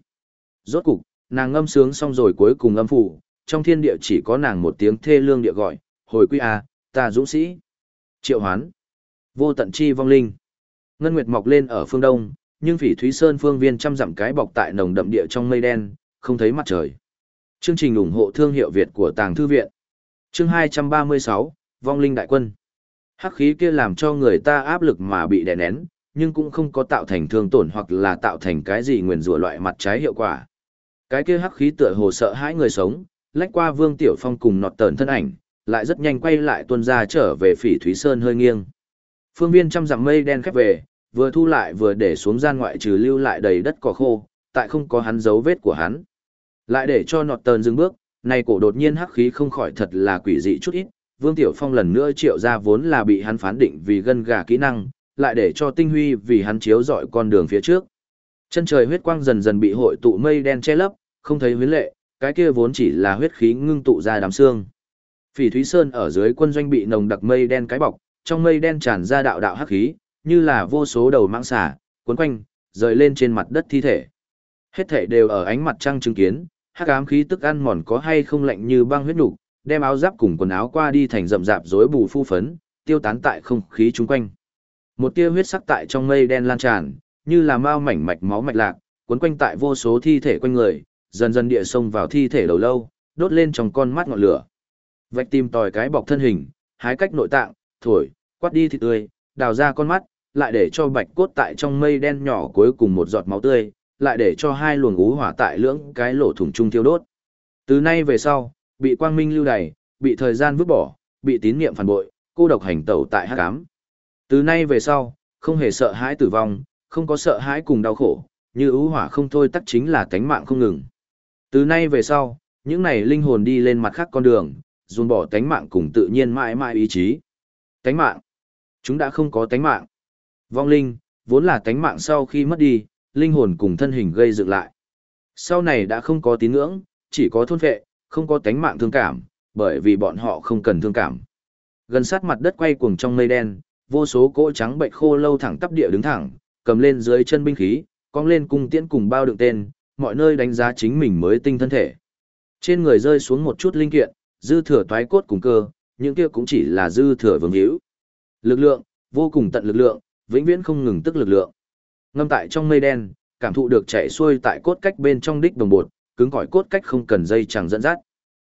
Rốt cục, nàng ngâm sướng xong rồi cuối cùng âm phủ, trong thiên địa chỉ có nàng một tiếng thê lương địa gọi, hồi quy a, ta dũng sĩ. Triệu hoán. Vô tận chi vong linh. Ngân nguyệt mọc lên ở phương đông, nhưng phỉ thúy sơn phương viên trăm dặm cái bọc tại nồng đậm địa trong mây đen, không thấy mặt trời. Chương trình ủng hộ thương hiệu Việt của Tàng Thư Viện. Chương 236, Vong Linh Đại Quân. Hắc khí kia làm cho người ta áp lực mà bị đè nén, nhưng cũng không có tạo thành thương tổn hoặc là tạo thành cái gì nguyền rủa loại mặt trái hiệu quả. Cái kia hắc khí tựa hồ sợ hãi người sống, lách qua Vương Tiểu Phong cùng nọt tờn thân ảnh, lại rất nhanh quay lại tuân ra trở về Phỉ Thúy Sơn hơi nghiêng. Phương viên trăm dặm mây đen khép về, vừa thu lại vừa để xuống gian ngoại trừ lưu lại đầy đất cỏ khô, tại không có hắn dấu vết của hắn. Lại để cho nọt tờn dừng bước, này cổ đột nhiên hắc khí không khỏi thật là quỷ dị chút ít, Vương Tiểu Phong lần nữa triệu ra vốn là bị hắn phán định vì gân gà kỹ năng, lại để cho tinh huy vì hắn chiếu dọi con đường phía trước. Chân trời huyết quang dần dần bị hội tụ mây đen che lấp, không thấy huyến lệ, cái kia vốn chỉ là huyết khí ngưng tụ ra đám xương. Phỉ Thúy Sơn ở dưới quân doanh bị nồng đặc mây đen cái bọc, trong mây đen tràn ra đạo đạo hắc khí, như là vô số đầu mãng xà, cuốn quanh, rời lên trên mặt đất thi thể. Hết thể đều ở ánh mặt trăng chứng kiến, hắc ám khí tức ăn mòn có hay không lạnh như băng huyết nục, đem áo giáp cùng quần áo qua đi thành rậm rạp rối bù phu phấn, tiêu tán tại không khí chung quanh. Một tia huyết sắc tại trong mây đen lan tràn, như là mao mảnh mạch máu mạch lạc, cuốn quanh tại vô số thi thể quanh người, dần dần địa sông vào thi thể đầu lâu, đốt lên trong con mắt ngọn lửa. Vạch tìm tòi cái bọc thân hình, hái cách nội tạng, thổi, quát đi thịt tươi, đào ra con mắt, lại để cho bạch cốt tại trong mây đen nhỏ cuối cùng một giọt máu tươi, lại để cho hai luồng ú hỏa tại lưỡng cái lỗ thủng chung tiêu đốt. Từ nay về sau, bị quang minh lưu đày, bị thời gian vứt bỏ, bị tín niệm phản bội, cô độc hành tẩu tại hắc ám. Từ nay về sau, không hề sợ hãi tử vong, không có sợ hãi cùng đau khổ, như ú hỏa không thôi tắc chính là tánh mạng không ngừng. Từ nay về sau, những này linh hồn đi lên mặt khác con đường, dồn bỏ tánh mạng cùng tự nhiên mãi mãi ý chí. Tánh mạng. Chúng đã không có tánh mạng. Vong linh, vốn là tánh mạng sau khi mất đi, linh hồn cùng thân hình gây dựng lại. Sau này đã không có tín ngưỡng, chỉ có thôn vệ, không có tánh mạng thương cảm, bởi vì bọn họ không cần thương cảm. Gần sát mặt đất quay cuồng trong mây đen, vô số cỗ trắng bệnh khô lâu thẳng tắp địa đứng thẳng, cầm lên dưới chân binh khí, cong lên cung tiễn cùng bao đựng tên, mọi nơi đánh giá chính mình mới tinh thân thể. Trên người rơi xuống một chút linh kiện, dư thừa toái cốt cùng cơ, những kia cũng chỉ là dư thừa vương hữu. Lực lượng, vô cùng tận lực lượng, vĩnh viễn không ngừng tức lực lượng. Ngâm tại trong mây đen, cảm thụ được chạy xuôi tại cốt cách bên trong đích đồng bột, cứng cỏi cốt cách không cần dây chẳng dẫn dắt.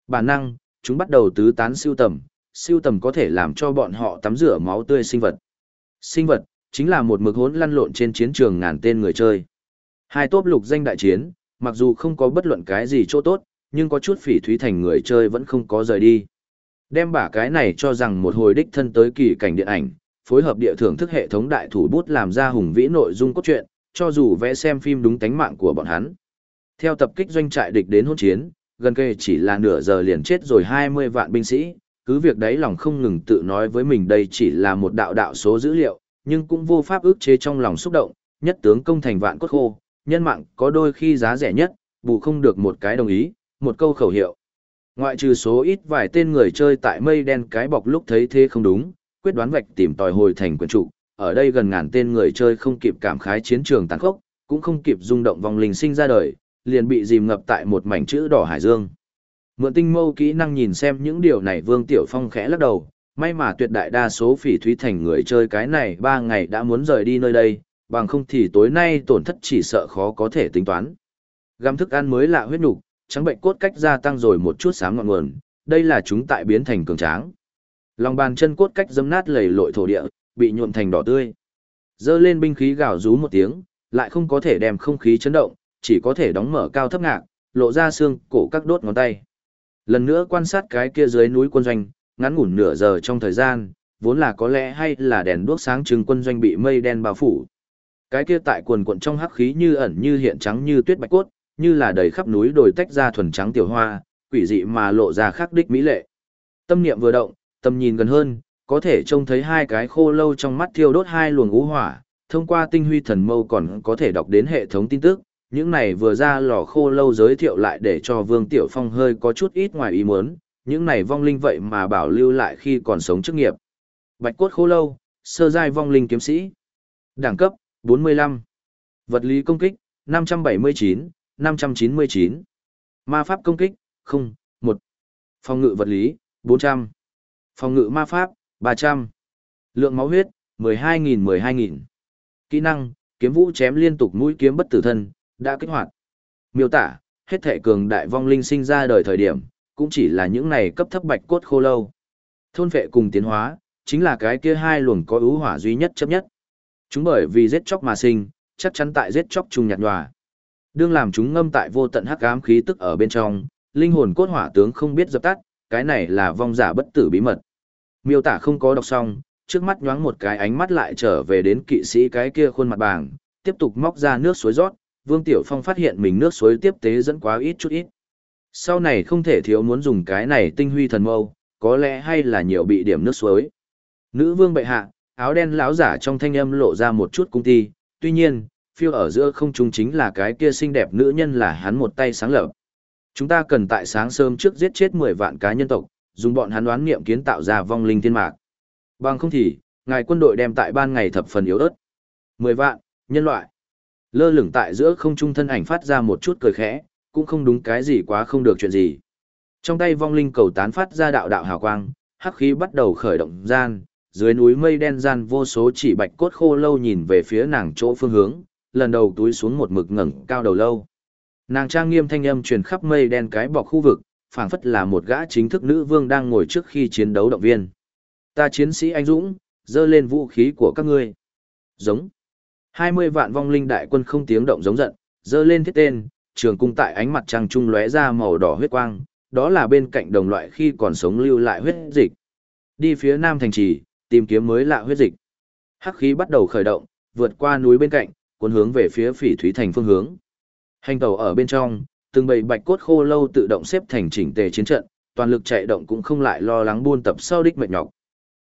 Bản năng, chúng bắt đầu tứ tán siêu tầm, siêu tầm có thể làm cho bọn họ tắm rửa máu tươi sinh vật. Sinh vật, chính là một mực hỗn lăn lộn trên chiến trường ngàn tên người chơi. Hai tốp lục danh đại chiến, mặc dù không có bất luận cái gì chỗ tốt, nhưng có chút phỉ thúy thành người chơi vẫn không có rời đi. Đem bả cái này cho rằng một hồi đích thân tới kỳ cảnh điện ảnh, phối hợp địa thưởng thức hệ thống đại thủ bút làm ra hùng vĩ nội dung cốt truyện, cho dù vẽ xem phim đúng tánh mạng của bọn hắn. Theo tập kích doanh trại địch đến hỗn chiến, gần kề chỉ là nửa giờ liền chết rồi 20 vạn binh sĩ, cứ việc đấy lòng không ngừng tự nói với mình đây chỉ là một đạo đạo số dữ liệu, nhưng cũng vô pháp ức chế trong lòng xúc động, nhất tướng công thành vạn cốt khô, nhân mạng có đôi khi giá rẻ nhất, bù không được một cái đồng ý, một câu khẩu hiệu. Ngoại trừ số ít vài tên người chơi tại mây đen cái bọc lúc thấy thế không đúng, quyết đoán vạch tìm tòi hồi thành quyền trụ, ở đây gần ngàn tên người chơi không kịp cảm khái chiến trường tàn khốc, cũng không kịp rung động vòng linh sinh ra đời, liền bị dìm ngập tại một mảnh chữ đỏ hải dương. Mượn tinh mâu kỹ năng nhìn xem những điều này Vương Tiểu Phong khẽ lắc đầu, may mà tuyệt đại đa số phỉ thúy thành người chơi cái này ba ngày đã muốn rời đi nơi đây, bằng không thì tối nay tổn thất chỉ sợ khó có thể tính toán. Găm thức ăn mới lạ huyết nục, trắng bệnh cốt cách gia tăng rồi một chút sáng ngọn nguồn, đây là chúng tại biến thành cường tráng. Lòng bàn chân cốt cách dâm nát lầy lội thổ địa, bị nhuộm thành đỏ tươi. Dơ lên binh khí gào rú một tiếng, lại không có thể đem không khí chấn động, chỉ có thể đóng mở cao thấp ngạc, lộ ra xương cổ các đốt ngón tay. Lần nữa quan sát cái kia dưới núi quân doanh, ngắn ngủn nửa giờ trong thời gian, vốn là có lẽ hay là đèn đuốc sáng trưng quân doanh bị mây đen bao phủ. Cái kia tại quần cuộn trong hắc khí như ẩn như hiện trắng như tuyết bạch cốt, như là đầy khắp núi đồi tách ra thuần trắng tiểu hoa, quỷ dị mà lộ ra khắc đích mỹ lệ. Tâm niệm vừa động, tầm nhìn gần hơn, có thể trông thấy hai cái khô lâu trong mắt thiêu đốt hai luồng ngũ hỏa, thông qua tinh huy thần mâu còn có thể đọc đến hệ thống tin tức, những này vừa ra lò khô lâu giới thiệu lại để cho Vương Tiểu Phong hơi có chút ít ngoài ý muốn, những này vong linh vậy mà bảo lưu lại khi còn sống chức nghiệp. Bạch cốt khô lâu, sơ giai vong linh kiếm sĩ. Đẳng cấp, 45. Vật lý công kích, 579, 599. Ma pháp công kích, 0, 1. Phòng ngự vật lý, 400. Phòng ngự ma pháp, 300. Lượng máu huyết, 12.000 12.000. Kỹ năng, kiếm vũ chém liên tục mũi kiếm bất tử thân, đã kích hoạt. Miêu tả, hết thể cường đại vong linh sinh ra đời thời điểm, cũng chỉ là những này cấp thấp bạch cốt khô lâu. Thôn vệ cùng tiến hóa, chính là cái kia hai luồng có ưu hỏa duy nhất chấp nhất. Chúng bởi vì giết chóc mà sinh, chắc chắn tại giết chóc chung nhạt nhòa. Đương làm chúng ngâm tại vô tận hắc ám khí tức ở bên trong, linh hồn cốt hỏa tướng không biết dập tắt, cái này là vong giả bất tử bí mật. Miêu tả không có đọc xong, trước mắt nhoáng một cái ánh mắt lại trở về đến kỵ sĩ cái kia khuôn mặt bảng, tiếp tục móc ra nước suối rót, Vương Tiểu Phong phát hiện mình nước suối tiếp tế dẫn quá ít chút ít. Sau này không thể thiếu muốn dùng cái này tinh huy thần mâu, có lẽ hay là nhiều bị điểm nước suối. Nữ vương bệ hạ, áo đen lão giả trong thanh âm lộ ra một chút cung ti, tuy nhiên, phiêu ở giữa không trung chính là cái kia xinh đẹp nữ nhân là hắn một tay sáng lập. Chúng ta cần tại sáng sớm trước giết chết 10 vạn cá nhân tộc, dùng bọn hắn đoán niệm kiến tạo ra vong linh thiên mạc. Bằng không thì, ngài quân đội đem tại ban ngày thập phần yếu ớt. 10 vạn, nhân loại. Lơ lửng tại giữa không trung thân ảnh phát ra một chút cười khẽ, cũng không đúng cái gì quá không được chuyện gì. Trong tay vong linh cầu tán phát ra đạo đạo hào quang, hắc khí bắt đầu khởi động gian, dưới núi mây đen gian vô số chỉ bạch cốt khô lâu nhìn về phía nàng chỗ phương hướng, lần đầu túi xuống một mực ngẩng cao đầu lâu. Nàng trang nghiêm thanh âm truyền khắp mây đen cái bọc khu vực, phảng phất là một gã chính thức nữ vương đang ngồi trước khi chiến đấu động viên. Ta chiến sĩ anh dũng, dơ lên vũ khí của các ngươi. Giống. 20 vạn vong linh đại quân không tiếng động giống giận, dơ lên thiết tên, trường cung tại ánh mặt trăng trung lóe ra màu đỏ huyết quang, đó là bên cạnh đồng loại khi còn sống lưu lại huyết dịch. Đi phía nam thành trì, tìm kiếm mới lạ huyết dịch. Hắc khí bắt đầu khởi động, vượt qua núi bên cạnh, cuốn hướng về phía Phỉ Thúy thành phương hướng. Hành tàu ở bên trong, từng bầy bạch cốt khô lâu tự động xếp thành chỉnh tề chiến trận, toàn lực chạy động cũng không lại lo lắng buôn tập sau đích mệt nhọc.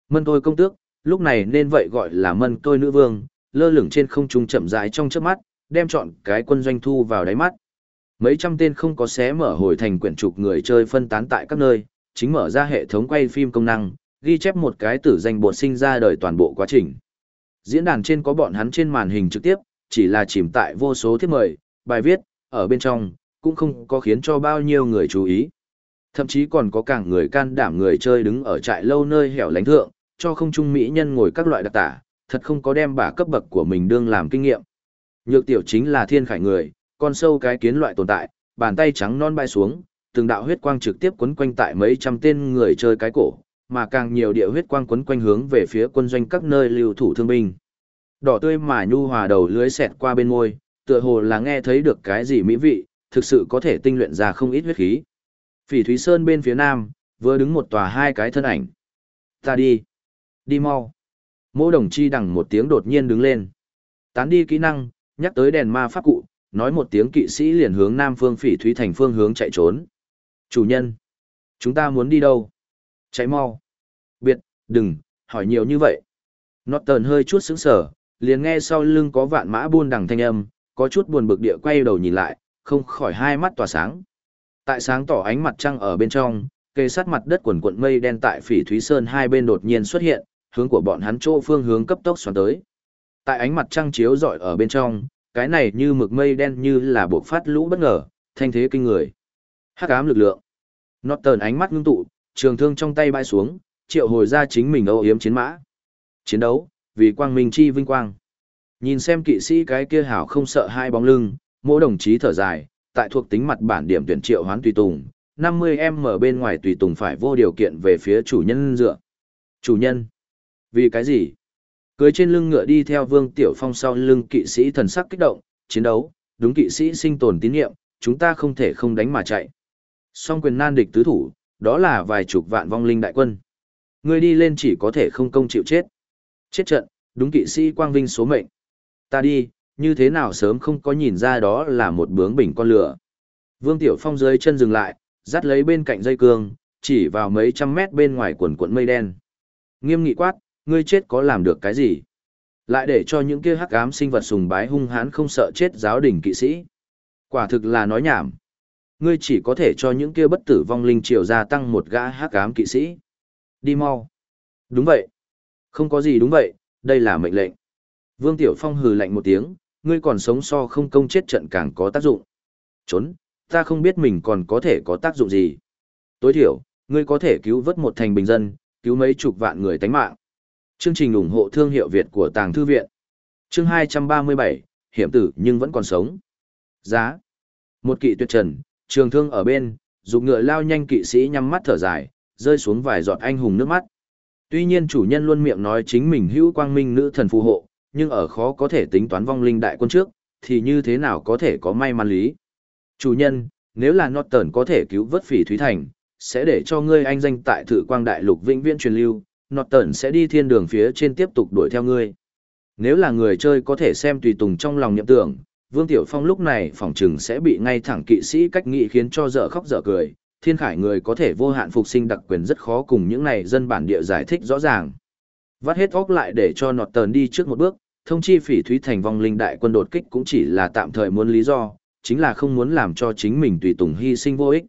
Mân tôi công tước, lúc này nên vậy gọi là mân tôi nữ vương, lơ lửng trên không trung chậm rãi trong chớp mắt, đem chọn cái quân doanh thu vào đáy mắt. Mấy trăm tên không có xé mở hồi thành quyển trục người chơi phân tán tại các nơi, chính mở ra hệ thống quay phim công năng, ghi chép một cái tử danh bột sinh ra đời toàn bộ quá trình. Diễn đàn trên có bọn hắn trên màn hình trực tiếp, chỉ là chìm tại vô số thiết mời, bài viết, ở bên trong, cũng không có khiến cho bao nhiêu người chú ý. Thậm chí còn có cả người can đảm người chơi đứng ở trại lâu nơi hẻo lánh thượng, cho không trung mỹ nhân ngồi các loại đặc tả, thật không có đem bả cấp bậc của mình đương làm kinh nghiệm. Nhược tiểu chính là thiên khải người, con sâu cái kiến loại tồn tại, bàn tay trắng non bay xuống, từng đạo huyết quang trực tiếp quấn quanh tại mấy trăm tên người chơi cái cổ, mà càng nhiều địa huyết quang quấn quanh hướng về phía quân doanh các nơi lưu thủ thương binh. Đỏ tươi mà nhu hòa đầu lưới xẹt qua bên môi, tựa hồ là nghe thấy được cái gì mỹ vị, thực sự có thể tinh luyện ra không ít huyết khí. Phỉ Thúy Sơn bên phía nam, vừa đứng một tòa hai cái thân ảnh. Ta đi. Đi mau. Mô đồng chi đằng một tiếng đột nhiên đứng lên. Tán đi kỹ năng, nhắc tới đèn ma pháp cụ, nói một tiếng kỵ sĩ liền hướng nam phương phỉ thúy thành phương hướng chạy trốn. Chủ nhân. Chúng ta muốn đi đâu? Chạy mau. Biệt, đừng, hỏi nhiều như vậy. Norton hơi chút sững sờ, liền nghe sau lưng có vạn mã buôn đằng thanh âm, có chút buồn bực địa quay đầu nhìn lại, không khỏi hai mắt tỏa sáng. Tại sáng tỏ ánh mặt trăng ở bên trong, kề sát mặt đất quần quận mây đen tại phỉ thúy sơn hai bên đột nhiên xuất hiện, hướng của bọn hắn chỗ phương hướng cấp tốc xoắn tới. Tại ánh mặt trăng chiếu rọi ở bên trong, cái này như mực mây đen như là bộc phát lũ bất ngờ, thanh thế kinh người. Hắc ám lực lượng. Norton ánh mắt ngưng tụ, trường thương trong tay bay xuống, triệu hồi ra chính mình âu yếm chiến mã. Chiến đấu, vì quang minh chi vinh quang. Nhìn xem kỵ sĩ cái kia hảo không sợ hai bóng lưng, mỗi đồng chí thở dài, tại thuộc tính mặt bản điểm tuyển triệu hoán tùy tùng, 50 em mở bên ngoài tùy tùng phải vô điều kiện về phía chủ nhân dựa. Chủ nhân. Vì cái gì? Cưới trên lưng ngựa đi theo Vương Tiểu Phong sau lưng kỵ sĩ thần sắc kích động, chiến đấu, đúng kỵ sĩ sinh tồn tín nhiệm, chúng ta không thể không đánh mà chạy. Song quyền nan địch tứ thủ, đó là vài chục vạn vong linh đại quân. Ngươi đi lên chỉ có thể không công chịu chết. Chết trận, đúng kỵ sĩ quang vinh số mệnh. Ta đi, như thế nào sớm không có nhìn ra đó là một bướng bình con lửa. Vương Tiểu Phong dưới chân dừng lại, dắt lấy bên cạnh dây cương, chỉ vào mấy trăm mét bên ngoài quần cuộn mây đen. Nghiêm nghị quát, ngươi chết có làm được cái gì? Lại để cho những kia hắc ám sinh vật sùng bái hung hãn không sợ chết giáo đình kỵ sĩ. Quả thực là nói nhảm. Ngươi chỉ có thể cho những kia bất tử vong linh triều gia tăng một gã hắc ám kỵ sĩ. Đi mau. Đúng vậy. Không có gì đúng vậy, đây là mệnh lệnh. Vương Tiểu Phong hừ lạnh một tiếng, ngươi còn sống so không công chết trận càng có tác dụng. Trốn, ta không biết mình còn có thể có tác dụng gì. Tối thiểu, ngươi có thể cứu vớt một thành bình dân, cứu mấy chục vạn người tánh mạng. Chương trình ủng hộ thương hiệu Việt của Tàng Thư Viện. Chương 237, hiểm tử nhưng vẫn còn sống. Giá. Một kỵ tuyệt trần, trường thương ở bên, dụng ngựa lao nhanh kỵ sĩ nhắm mắt thở dài, rơi xuống vài giọt anh hùng nước mắt. Tuy nhiên chủ nhân luôn miệng nói chính mình hữu quang minh nữ thần phù hộ, nhưng ở khó có thể tính toán vong linh đại quân trước, thì như thế nào có thể có may mắn lý. Chủ nhân, nếu là Norton có thể cứu vớt phỉ Thúy Thành, sẽ để cho ngươi anh danh tại thử quang đại lục vĩnh viễn truyền lưu, Norton sẽ đi thiên đường phía trên tiếp tục đuổi theo ngươi. Nếu là người chơi có thể xem tùy tùng trong lòng nhậm tưởng, Vương Tiểu Phong lúc này phỏng chừng sẽ bị ngay thẳng kỵ sĩ cách nghị khiến cho dở khóc dở cười, thiên khải người có thể vô hạn phục sinh đặc quyền rất khó cùng những này dân bản địa giải thích rõ ràng. Vắt hết óc lại để cho nọt tờn đi trước một bước, thông chi phỉ thúy thành vong linh đại quân đột kích cũng chỉ là tạm thời muốn lý do, chính là không muốn làm cho chính mình tùy tùng hy sinh vô ích.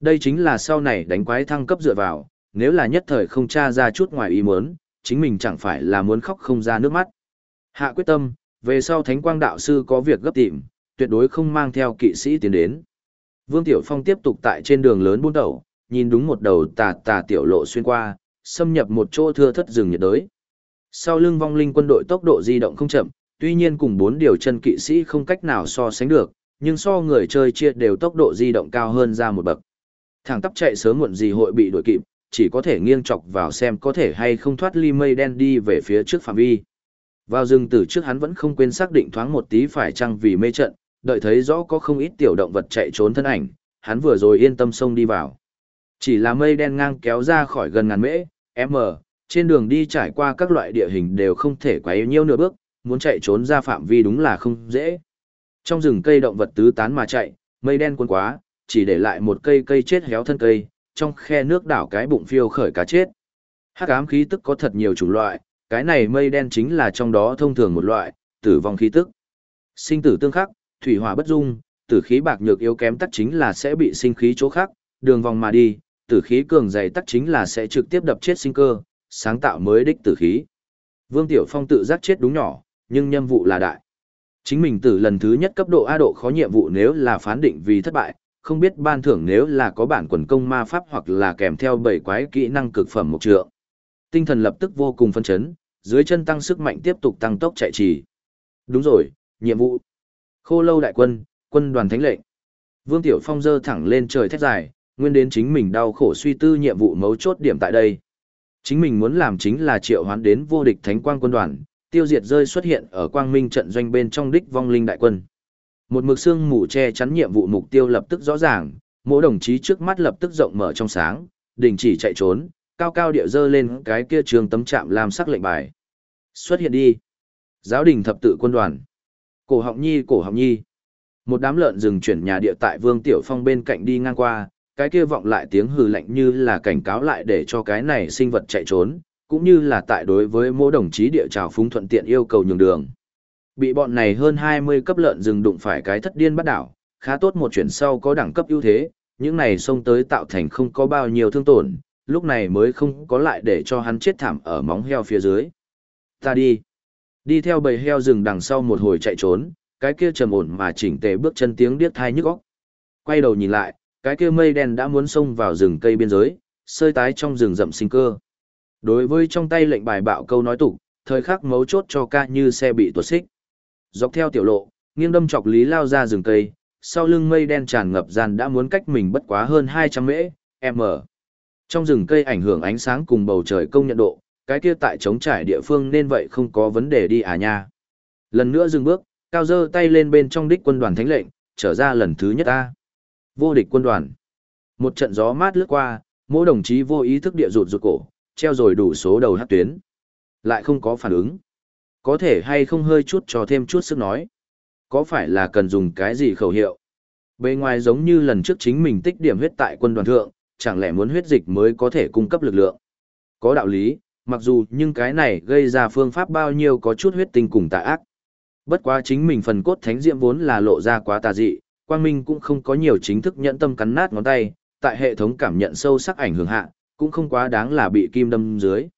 Đây chính là sau này đánh quái thăng cấp dựa vào, nếu là nhất thời không tra ra chút ngoài ý muốn, chính mình chẳng phải là muốn khóc không ra nước mắt. Hạ quyết tâm, về sau Thánh Quang Đạo Sư có việc gấp tìm, tuyệt đối không mang theo kỵ sĩ tiến đến. Vương Tiểu Phong tiếp tục tại trên đường lớn buôn đầu, nhìn đúng một đầu tà tà tiểu lộ xuyên qua, xâm nhập một chỗ thưa thất rừng nhiệt đới. Sau lưng vong linh quân đội tốc độ di động không chậm, tuy nhiên cùng bốn điều chân kỵ sĩ không cách nào so sánh được, nhưng so người chơi chia đều tốc độ di động cao hơn ra một bậc. Thẳng tắp chạy sớm muộn gì hội bị đuổi kịp, chỉ có thể nghiêng chọc vào xem có thể hay không thoát ly mây đen đi về phía trước phạm vi. Vào rừng từ trước hắn vẫn không quên xác định thoáng một tí phải chăng vì mê trận, đợi thấy rõ có không ít tiểu động vật chạy trốn thân ảnh, hắn vừa rồi yên tâm xông đi vào. Chỉ là mây đen ngang kéo ra khỏi gần ngàn mễ, m, trên đường đi trải qua các loại địa hình đều không thể quá yếu nhiêu nửa bước, muốn chạy trốn ra phạm vi đúng là không dễ. Trong rừng cây động vật tứ tán mà chạy, mây đen cuốn quá, chỉ để lại một cây cây chết héo thân cây, trong khe nước đảo cái bụng phiêu khởi cá chết. Hắc ám khí tức có thật nhiều chủng loại, cái này mây đen chính là trong đó thông thường một loại, tử vong khí tức. Sinh tử tương khắc, thủy hỏa bất dung, tử khí bạc nhược yếu kém tắc chính là sẽ bị sinh khí chỗ khác, đường vòng mà đi, tử khí cường dày tắc chính là sẽ trực tiếp đập chết sinh cơ, sáng tạo mới đích tử khí. Vương Tiểu Phong tự giác chết đúng nhỏ, nhưng nhiệm vụ là đại. Chính mình tử lần thứ nhất cấp độ A độ khó nhiệm vụ nếu là phán định vì thất bại, không biết ban thưởng nếu là có bản quần công ma pháp hoặc là kèm theo bảy quái kỹ năng cực phẩm một trượng. Tinh thần lập tức vô cùng phân chấn, dưới chân tăng sức mạnh tiếp tục tăng tốc chạy trì. Đúng rồi, nhiệm vụ. Khô lâu đại quân, quân đoàn thánh lệnh. Vương Tiểu Phong dơ thẳng lên trời thét dài, nguyên đến chính mình đau khổ suy tư nhiệm vụ mấu chốt điểm tại đây. Chính mình muốn làm chính là triệu hoán đến vô địch thánh quang quân đoàn, tiêu diệt rơi xuất hiện ở quang minh trận doanh bên trong đích vong linh đại quân. Một mực xương mù che chắn nhiệm vụ mục tiêu lập tức rõ ràng, mỗi đồng chí trước mắt lập tức rộng mở trong sáng, đình chỉ chạy trốn, cao cao địa dơ lên cái kia trường tấm chạm làm sắc lệnh bài. Xuất hiện đi. Giáo đình thập tự quân đoàn. Cổ họng nhi cổ họng nhi. Một đám lợn rừng chuyển nhà địa tại Vương Tiểu Phong bên cạnh đi ngang qua, cái kia vọng lại tiếng hừ lạnh như là cảnh cáo lại để cho cái này sinh vật chạy trốn, cũng như là tại đối với mỗi đồng chí địa trào phúng thuận tiện yêu cầu nhường đường. Bị bọn này hơn 20 cấp lợn rừng đụng phải cái thất điên bắt đảo, khá tốt một chuyển sau có đẳng cấp ưu thế, những này xông tới tạo thành không có bao nhiêu thương tổn, lúc này mới không có lại để cho hắn chết thảm ở móng heo phía dưới. Ta đi. Đi theo bầy heo rừng đằng sau một hồi chạy trốn, cái kia trầm ổn mà chỉnh tề bước chân tiếng điếc thai nhức óc. Quay đầu nhìn lại, cái kia mây đen đã muốn xông vào rừng cây biên giới, sơi tái trong rừng rậm sinh cơ. Đối với trong tay lệnh bài bạo câu nói tục, thời khắc mấu chốt cho ca như xe bị tuột xích. Dọc theo tiểu lộ, nghiêng đâm chọc lý lao ra rừng cây, sau lưng mây đen tràn ngập gian đã muốn cách mình bất quá hơn 200 mễ, m. Trong rừng cây ảnh hưởng ánh sáng cùng bầu trời công nhận độ, cái kia tại trống trải địa phương nên vậy không có vấn đề đi à nha. Lần nữa dừng bước, cao dơ tay lên bên trong đích quân đoàn thánh lệnh, trở ra lần thứ nhất ta. Vô địch quân đoàn. Một trận gió mát lướt qua, mỗi đồng chí vô ý thức địa rụt rụt cổ, treo rồi đủ số đầu hát tuyến. Lại không có phản ứng. Có thể hay không hơi chút cho thêm chút sức nói. Có phải là cần dùng cái gì khẩu hiệu? Bề ngoài giống như lần trước chính mình tích điểm huyết tại quân đoàn thượng, chẳng lẽ muốn huyết dịch mới có thể cung cấp lực lượng? Có đạo lý, mặc dù nhưng cái này gây ra phương pháp bao nhiêu có chút huyết tinh cùng tà ác. Bất quá chính mình phần cốt thánh diệm vốn là lộ ra quá tà dị, Quang Minh cũng không có nhiều chính thức nhận tâm cắn nát ngón tay, tại hệ thống cảm nhận sâu sắc ảnh hưởng hạ, cũng không quá đáng là bị kim đâm dưới.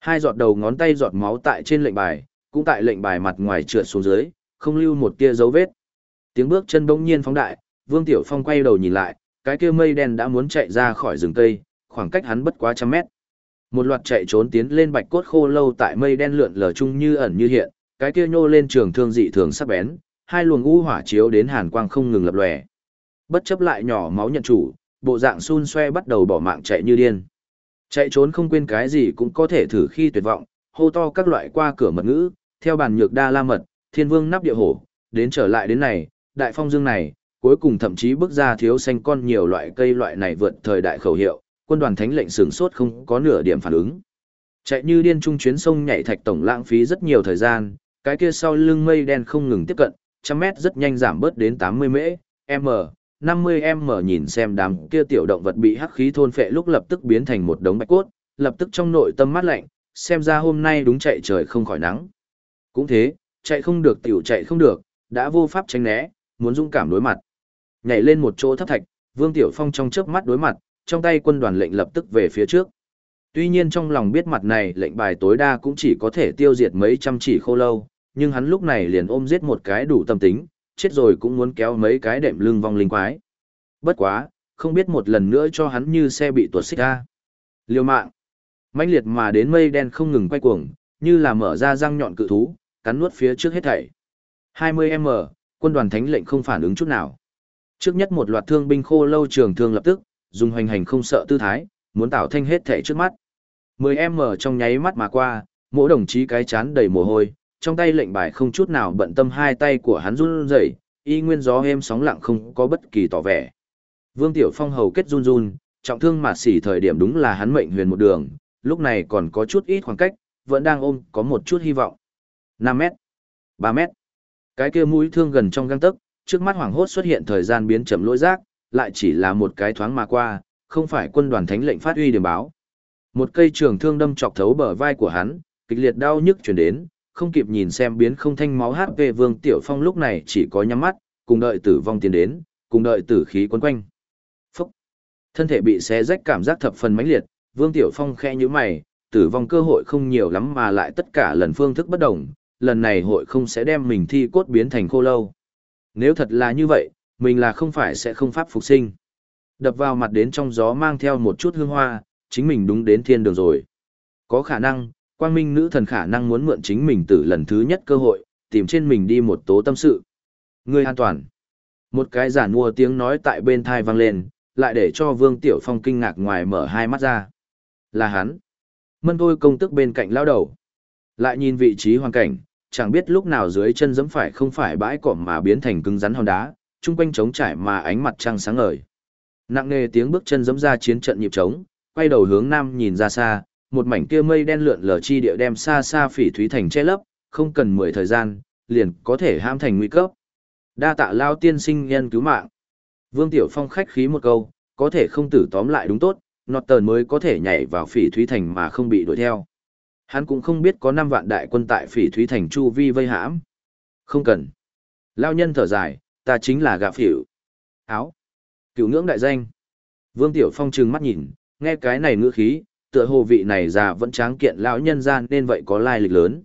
Hai giọt đầu ngón tay giọt máu tại trên lệnh bài, cũng tại lệnh bài mặt ngoài trượt xuống dưới, không lưu một tia dấu vết. Tiếng bước chân bỗng nhiên phóng đại, Vương Tiểu Phong quay đầu nhìn lại, cái kia mây đen đã muốn chạy ra khỏi rừng cây, khoảng cách hắn bất quá trăm mét. Một loạt chạy trốn tiến lên bạch cốt khô lâu tại mây đen lượn lờ chung như ẩn như hiện, cái kia nhô lên trường thương dị thường sắc bén, hai luồng u hỏa chiếu đến hàn quang không ngừng lập lòe. Bất chấp lại nhỏ máu nhận chủ, bộ dạng xun xoe bắt đầu bỏ mạng chạy như điên. Chạy trốn không quên cái gì cũng có thể thử khi tuyệt vọng, hô to các loại qua cửa mật ngữ, theo bản nhược đa la mật, thiên vương nắp địa hổ, đến trở lại đến này, đại phong dương này, cuối cùng thậm chí bước ra thiếu xanh con nhiều loại cây loại này vượt thời đại khẩu hiệu, quân đoàn thánh lệnh sửng sốt không có nửa điểm phản ứng. Chạy như điên trung chuyến sông nhảy thạch tổng lãng phí rất nhiều thời gian, cái kia sau lưng mây đen không ngừng tiếp cận, trăm mét rất nhanh giảm bớt đến 80 mễ, m, 50 m nhìn xem đám kia tiểu động vật bị hắc khí thôn phệ lúc lập tức biến thành một đống bạch cốt, lập tức trong nội tâm mát lạnh, xem ra hôm nay đúng chạy trời không khỏi nắng. Cũng thế, chạy không được tiểu chạy không được, đã vô pháp tránh né, muốn dũng cảm đối mặt. Nhảy lên một chỗ thấp thạch, Vương Tiểu Phong trong chớp mắt đối mặt, trong tay quân đoàn lệnh lập tức về phía trước. Tuy nhiên trong lòng biết mặt này lệnh bài tối đa cũng chỉ có thể tiêu diệt mấy trăm chỉ khô lâu, nhưng hắn lúc này liền ôm giết một cái đủ tâm tính, chết rồi cũng muốn kéo mấy cái đệm lưng vong linh quái. Bất quá, không biết một lần nữa cho hắn như xe bị tuột xích ra. liều mạng. mãnh liệt mà đến mây đen không ngừng quay cuồng, như là mở ra răng nhọn cự thú, cắn nuốt phía trước hết thảy. 20M, quân đoàn thánh lệnh không phản ứng chút nào. Trước nhất một loạt thương binh khô lâu trường thương lập tức, dùng hoành hành không sợ tư thái, muốn tạo thanh hết thảy trước mắt. Mười em mở trong nháy mắt mà qua, mỗi đồng chí cái chán đầy mồ hôi, trong tay lệnh bài không chút nào bận tâm hai tay của hắn run rẩy, y nguyên gió êm sóng lặng không có bất kỳ tỏ vẻ. Vương Tiểu Phong hầu kết run run, trọng thương mà xỉ thời điểm đúng là hắn mệnh huyền một đường, lúc này còn có chút ít khoảng cách, vẫn đang ôm có một chút hy vọng. 5 mét, 3 mét. Cái kia mũi thương gần trong găng tấc, trước mắt hoảng hốt xuất hiện thời gian biến chậm lỗi rác, lại chỉ là một cái thoáng mà qua, không phải quân đoàn thánh lệnh phát uy điểm báo. Một cây trường thương đâm chọc thấu bờ vai của hắn, kịch liệt đau nhức chuyển đến, không kịp nhìn xem biến không thanh máu HP Vương Tiểu Phong lúc này chỉ có nhắm mắt, cùng đợi tử vong tiến đến, cùng đợi tử khí quấn quanh. Phúc! Thân thể bị xé rách cảm giác thập phần mãnh liệt, Vương Tiểu Phong khe như mày, tử vong cơ hội không nhiều lắm mà lại tất cả lần phương thức bất đồng, lần này hội không sẽ đem mình thi cốt biến thành khô lâu. Nếu thật là như vậy, mình là không phải sẽ không pháp phục sinh. Đập vào mặt đến trong gió mang theo một chút hương hoa, chính mình đúng đến thiên đường rồi. Có khả năng, quang minh nữ thần khả năng muốn mượn chính mình từ lần thứ nhất cơ hội, tìm trên mình đi một tố tâm sự. Người an toàn. Một cái giả mua tiếng nói tại bên thai vang lên, lại để cho Vương Tiểu Phong kinh ngạc ngoài mở hai mắt ra. Là hắn. Mân thôi công tức bên cạnh lao đầu. Lại nhìn vị trí hoàn cảnh, chẳng biết lúc nào dưới chân giẫm phải không phải bãi cỏ mà biến thành cứng rắn hòn đá, chung quanh trống trải mà ánh mặt trăng sáng ngời. Nặng nề tiếng bước chân giẫm ra chiến trận nhịp trống, quay đầu hướng nam nhìn ra xa, một mảnh kia mây đen lượn lờ chi địa đem xa xa phỉ thúy thành che lấp, không cần mười thời gian, liền có thể ham thành nguy cấp. Đa tạ lao tiên sinh nhân cứu mạng. Vương Tiểu Phong khách khí một câu, có thể không tử tóm lại đúng tốt, nọt tờn mới có thể nhảy vào phỉ thúy thành mà không bị đuổi theo. Hắn cũng không biết có 5 vạn đại quân tại phỉ thúy thành chu vi vây hãm. Không cần. Lao nhân thở dài, ta chính là gạ phỉu. Áo. Cựu ngưỡng đại danh. Vương Tiểu Phong trừng mắt nhìn, nghe cái này ngữ khí, tựa hồ vị này già vẫn tráng kiện lão nhân gian nên vậy có lai lịch lớn.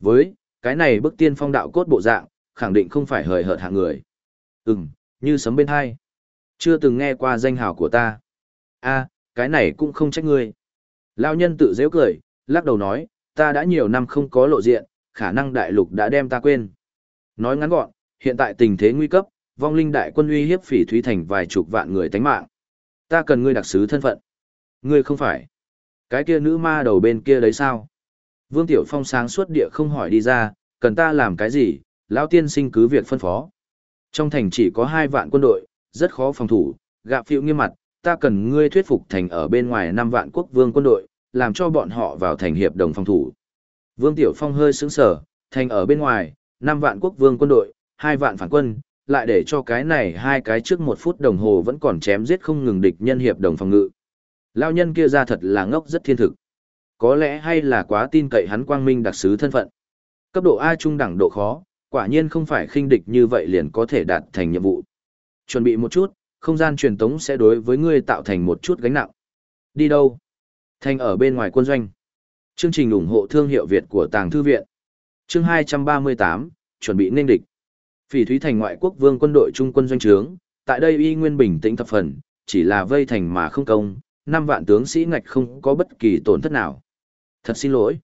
Với, cái này bức tiên phong đạo cốt bộ dạng, khẳng định không phải hời hợt hạng người. Ừm, như sấm bên hai. Chưa từng nghe qua danh hào của ta. a cái này cũng không trách ngươi. Lão nhân tự dễ cười, lắc đầu nói, ta đã nhiều năm không có lộ diện, khả năng đại lục đã đem ta quên. Nói ngắn gọn, hiện tại tình thế nguy cấp, vong linh đại quân uy hiếp phỉ thúy thành vài chục vạn người tánh mạng. Ta cần ngươi đặc sứ thân phận. Ngươi không phải. Cái kia nữ ma đầu bên kia đấy sao? Vương Tiểu Phong sáng suốt địa không hỏi đi ra, cần ta làm cái gì, lão tiên sinh cứ việc phân phó. Trong thành chỉ có hai vạn quân đội, rất khó phòng thủ, gạ phiệu nghiêm mặt, ta cần ngươi thuyết phục thành ở bên ngoài năm vạn quốc vương quân đội, làm cho bọn họ vào thành hiệp đồng phòng thủ. Vương Tiểu Phong hơi sững sờ, thành ở bên ngoài, năm vạn quốc vương quân đội, hai vạn phản quân, lại để cho cái này hai cái trước một phút đồng hồ vẫn còn chém giết không ngừng địch nhân hiệp đồng phòng ngự. Lao nhân kia ra thật là ngốc rất thiên thực. Có lẽ hay là quá tin cậy hắn quang minh đặc sứ thân phận. Cấp độ A trung đẳng độ khó, quả nhiên không phải khinh địch như vậy liền có thể đạt thành nhiệm vụ. Chuẩn bị một chút, không gian truyền tống sẽ đối với ngươi tạo thành một chút gánh nặng. Đi đâu? Thành ở bên ngoài quân doanh. Chương trình ủng hộ thương hiệu Việt của Tàng Thư Viện. Chương 238, chuẩn bị nên địch. Phỉ Thúy Thành ngoại quốc vương quân đội trung quân doanh trướng, tại đây y nguyên bình tĩnh thập phần, chỉ là vây thành mà không công, năm vạn tướng sĩ ngạch không có bất kỳ tổn thất nào. Thật xin lỗi.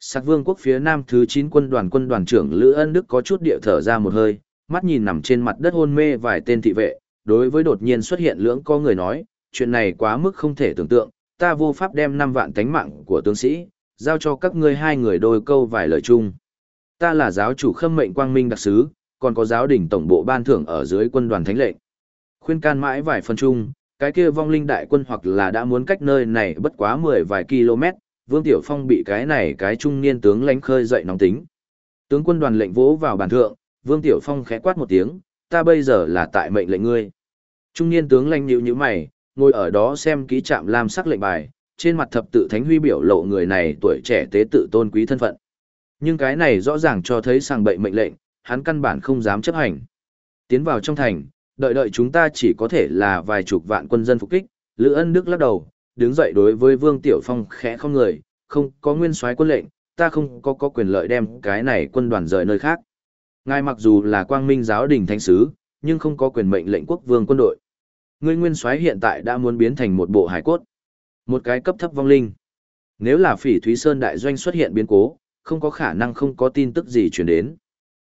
Sạc vương quốc phía nam thứ 9 quân đoàn quân đoàn trưởng Lữ Ân Đức có chút địa thở ra một hơi, mắt nhìn nằm trên mặt đất hôn mê vài tên thị vệ, đối với đột nhiên xuất hiện lưỡng có người nói, chuyện này quá mức không thể tưởng tượng, ta vô pháp đem năm vạn tánh mạng của tướng sĩ, giao cho các ngươi hai người đôi câu vài lời chung. Ta là giáo chủ khâm mệnh quang minh đặc sứ, còn có giáo đình tổng bộ ban thưởng ở dưới quân đoàn thánh lệnh. Khuyên can mãi vài phần chung, cái kia vong linh đại quân hoặc là đã muốn cách nơi này bất quá mười vài km, Vương Tiểu Phong bị cái này cái trung niên tướng lánh khơi dậy nóng tính. Tướng quân đoàn lệnh vỗ vào bàn thượng, Vương Tiểu Phong khẽ quát một tiếng, ta bây giờ là tại mệnh lệnh ngươi. Trung niên tướng lanh nhíu nhíu mày, ngồi ở đó xem ký trạm lam sắc lệnh bài, trên mặt thập tự thánh huy biểu lộ người này tuổi trẻ tế tự tôn quý thân phận. Nhưng cái này rõ ràng cho thấy sang bậy mệnh lệnh, hắn căn bản không dám chấp hành. Tiến vào trong thành, đợi đợi chúng ta chỉ có thể là vài chục vạn quân dân phục kích, Lữ Ân Đức lắc đầu, đứng dậy đối với Vương Tiểu Phong khẽ không người, không có nguyên soái quân lệnh, ta không có có quyền lợi đem cái này quân đoàn rời nơi khác. Ngài mặc dù là quang minh giáo đình thánh sứ, nhưng không có quyền mệnh lệnh quốc vương quân đội. Ngươi nguyên soái hiện tại đã muốn biến thành một bộ hải cốt. Một cái cấp thấp vong linh. Nếu là phỉ Thúy Sơn đại doanh xuất hiện biến cố, không có khả năng không có tin tức gì truyền đến.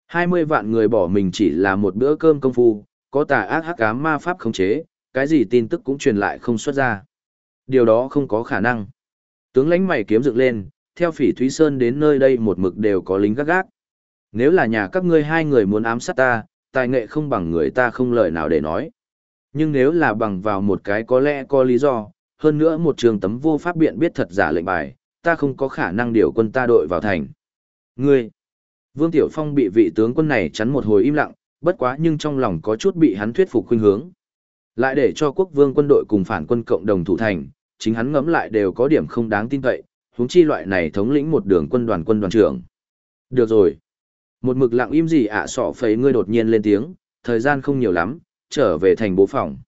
20 vạn người bỏ mình chỉ là một bữa cơm công phu, có tà ác hắc ám ma pháp khống chế, cái gì tin tức cũng truyền lại không xuất ra. Điều đó không có khả năng. Tướng lãnh mày kiếm dựng lên, theo phỉ Thúy Sơn đến nơi đây một mực đều có lính gác gác. Nếu là nhà các ngươi hai người muốn ám sát ta, tài nghệ không bằng người ta không lời nào để nói. Nhưng nếu là bằng vào một cái có lẽ có lý do, hơn nữa một trường tấm vô pháp biện biết thật giả lệnh bài, ta không có khả năng điều quân ta đội vào thành. Ngươi! Vương Tiểu Phong bị vị tướng quân này chắn một hồi im lặng, bất quá nhưng trong lòng có chút bị hắn thuyết phục khuynh hướng. Lại để cho quốc vương quân đội cùng phản quân cộng đồng thủ thành, chính hắn ngẫm lại đều có điểm không đáng tin cậy, huống chi loại này thống lĩnh một đường quân đoàn quân đoàn trưởng. Được rồi. Một mực lặng im gì ạ à sọ phấy ngươi đột nhiên lên tiếng, thời gian không nhiều lắm, trở về thành bố phòng.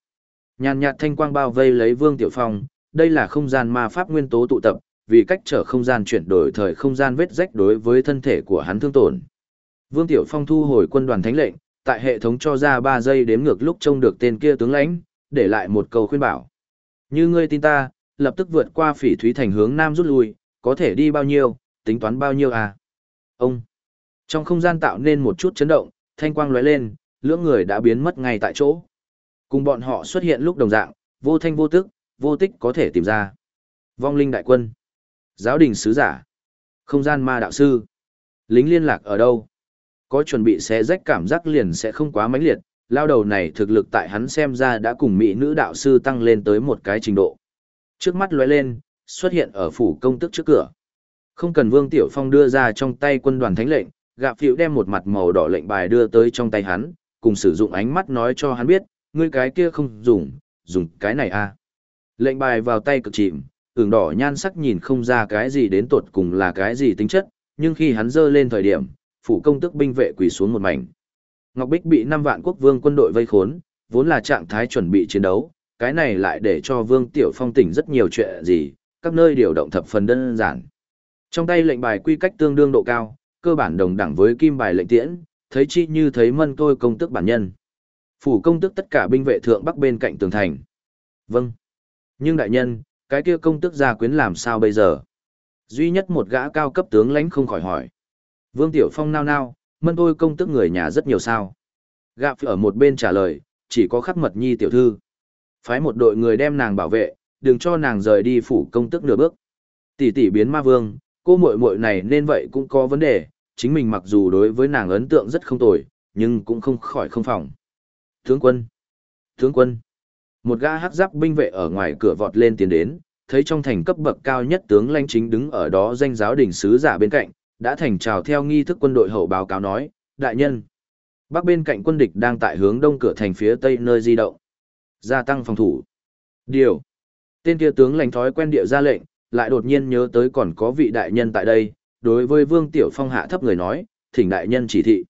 Nhàn nhạt thanh quang bao vây lấy Vương Tiểu Phong, đây là không gian ma pháp nguyên tố tụ tập, vì cách trở không gian chuyển đổi thời không gian vết rách đối với thân thể của hắn thương tổn. Vương Tiểu Phong thu hồi quân đoàn thánh lệnh, tại hệ thống cho ra 3 giây đếm ngược lúc trông được tên kia tướng lãnh, để lại một câu khuyên bảo. Như ngươi tin ta, lập tức vượt qua phỉ thúy thành hướng nam rút lui, có thể đi bao nhiêu, tính toán bao nhiêu à? Ông! Trong không gian tạo nên một chút chấn động, thanh quang lóe lên, lưỡng người đã biến mất ngay tại chỗ. Cùng bọn họ xuất hiện lúc đồng dạng, vô thanh vô tức, vô tích có thể tìm ra. Vong linh đại quân, giáo đình sứ giả, không gian ma đạo sư, lính liên lạc ở đâu? Có chuẩn bị xé rách cảm giác liền sẽ không quá mãnh liệt, lao đầu này thực lực tại hắn xem ra đã cùng mỹ nữ đạo sư tăng lên tới một cái trình độ. Trước mắt lóe lên, xuất hiện ở phủ công tức trước cửa. Không cần Vương Tiểu Phong đưa ra trong tay quân đoàn thánh lệnh, gạp phiểu đem một mặt màu đỏ lệnh bài đưa tới trong tay hắn, cùng sử dụng ánh mắt nói cho hắn biết, ngươi cái kia không dùng, dùng cái này à. Lệnh bài vào tay cực chìm, ửng đỏ nhan sắc nhìn không ra cái gì đến tột cùng là cái gì tính chất, nhưng khi hắn dơ lên thời điểm, phủ công tức binh vệ quỳ xuống một mảnh. Ngọc Bích bị năm vạn quốc vương quân đội vây khốn, vốn là trạng thái chuẩn bị chiến đấu, cái này lại để cho Vương Tiểu Phong tỉnh rất nhiều chuyện gì, các nơi điều động thập phần đơn giản. Trong tay lệnh bài quy cách tương đương độ cao, cơ bản đồng đẳng với kim bài lệnh tiễn, thấy chi như thấy mân tôi công tức bản nhân. Phủ công tức tất cả binh vệ thượng bắc bên cạnh tường thành. Vâng. Nhưng đại nhân, cái kia công tức gia quyến làm sao bây giờ? Duy nhất một gã cao cấp tướng lãnh không khỏi hỏi. Vương Tiểu Phong nao nao, mân tôi công tức người nhà rất nhiều sao. Gạp ở một bên trả lời, chỉ có khắc mật nhi tiểu thư. Phái một đội người đem nàng bảo vệ, đừng cho nàng rời đi phủ công tức nửa bước. Tỷ tỷ biến ma vương, cô muội muội này nên vậy cũng có vấn đề, chính mình mặc dù đối với nàng ấn tượng rất không tồi, nhưng cũng không khỏi không phòng. Tướng quân! Tướng quân! Một gã hắc giáp binh vệ ở ngoài cửa vọt lên tiến đến, thấy trong thành cấp bậc cao nhất tướng lãnh chính đứng ở đó danh giáo đỉnh sứ giả bên cạnh, đã thành trào theo nghi thức quân đội hậu báo cáo nói, đại nhân. Bắc bên cạnh quân địch đang tại hướng đông cửa thành phía tây nơi di động. Gia tăng phòng thủ. Điều. Tên kia tướng lãnh thói quen địa ra lệnh, lại đột nhiên nhớ tới còn có vị đại nhân tại đây, đối với Vương Tiểu Phong hạ thấp người nói, thỉnh đại nhân chỉ thị.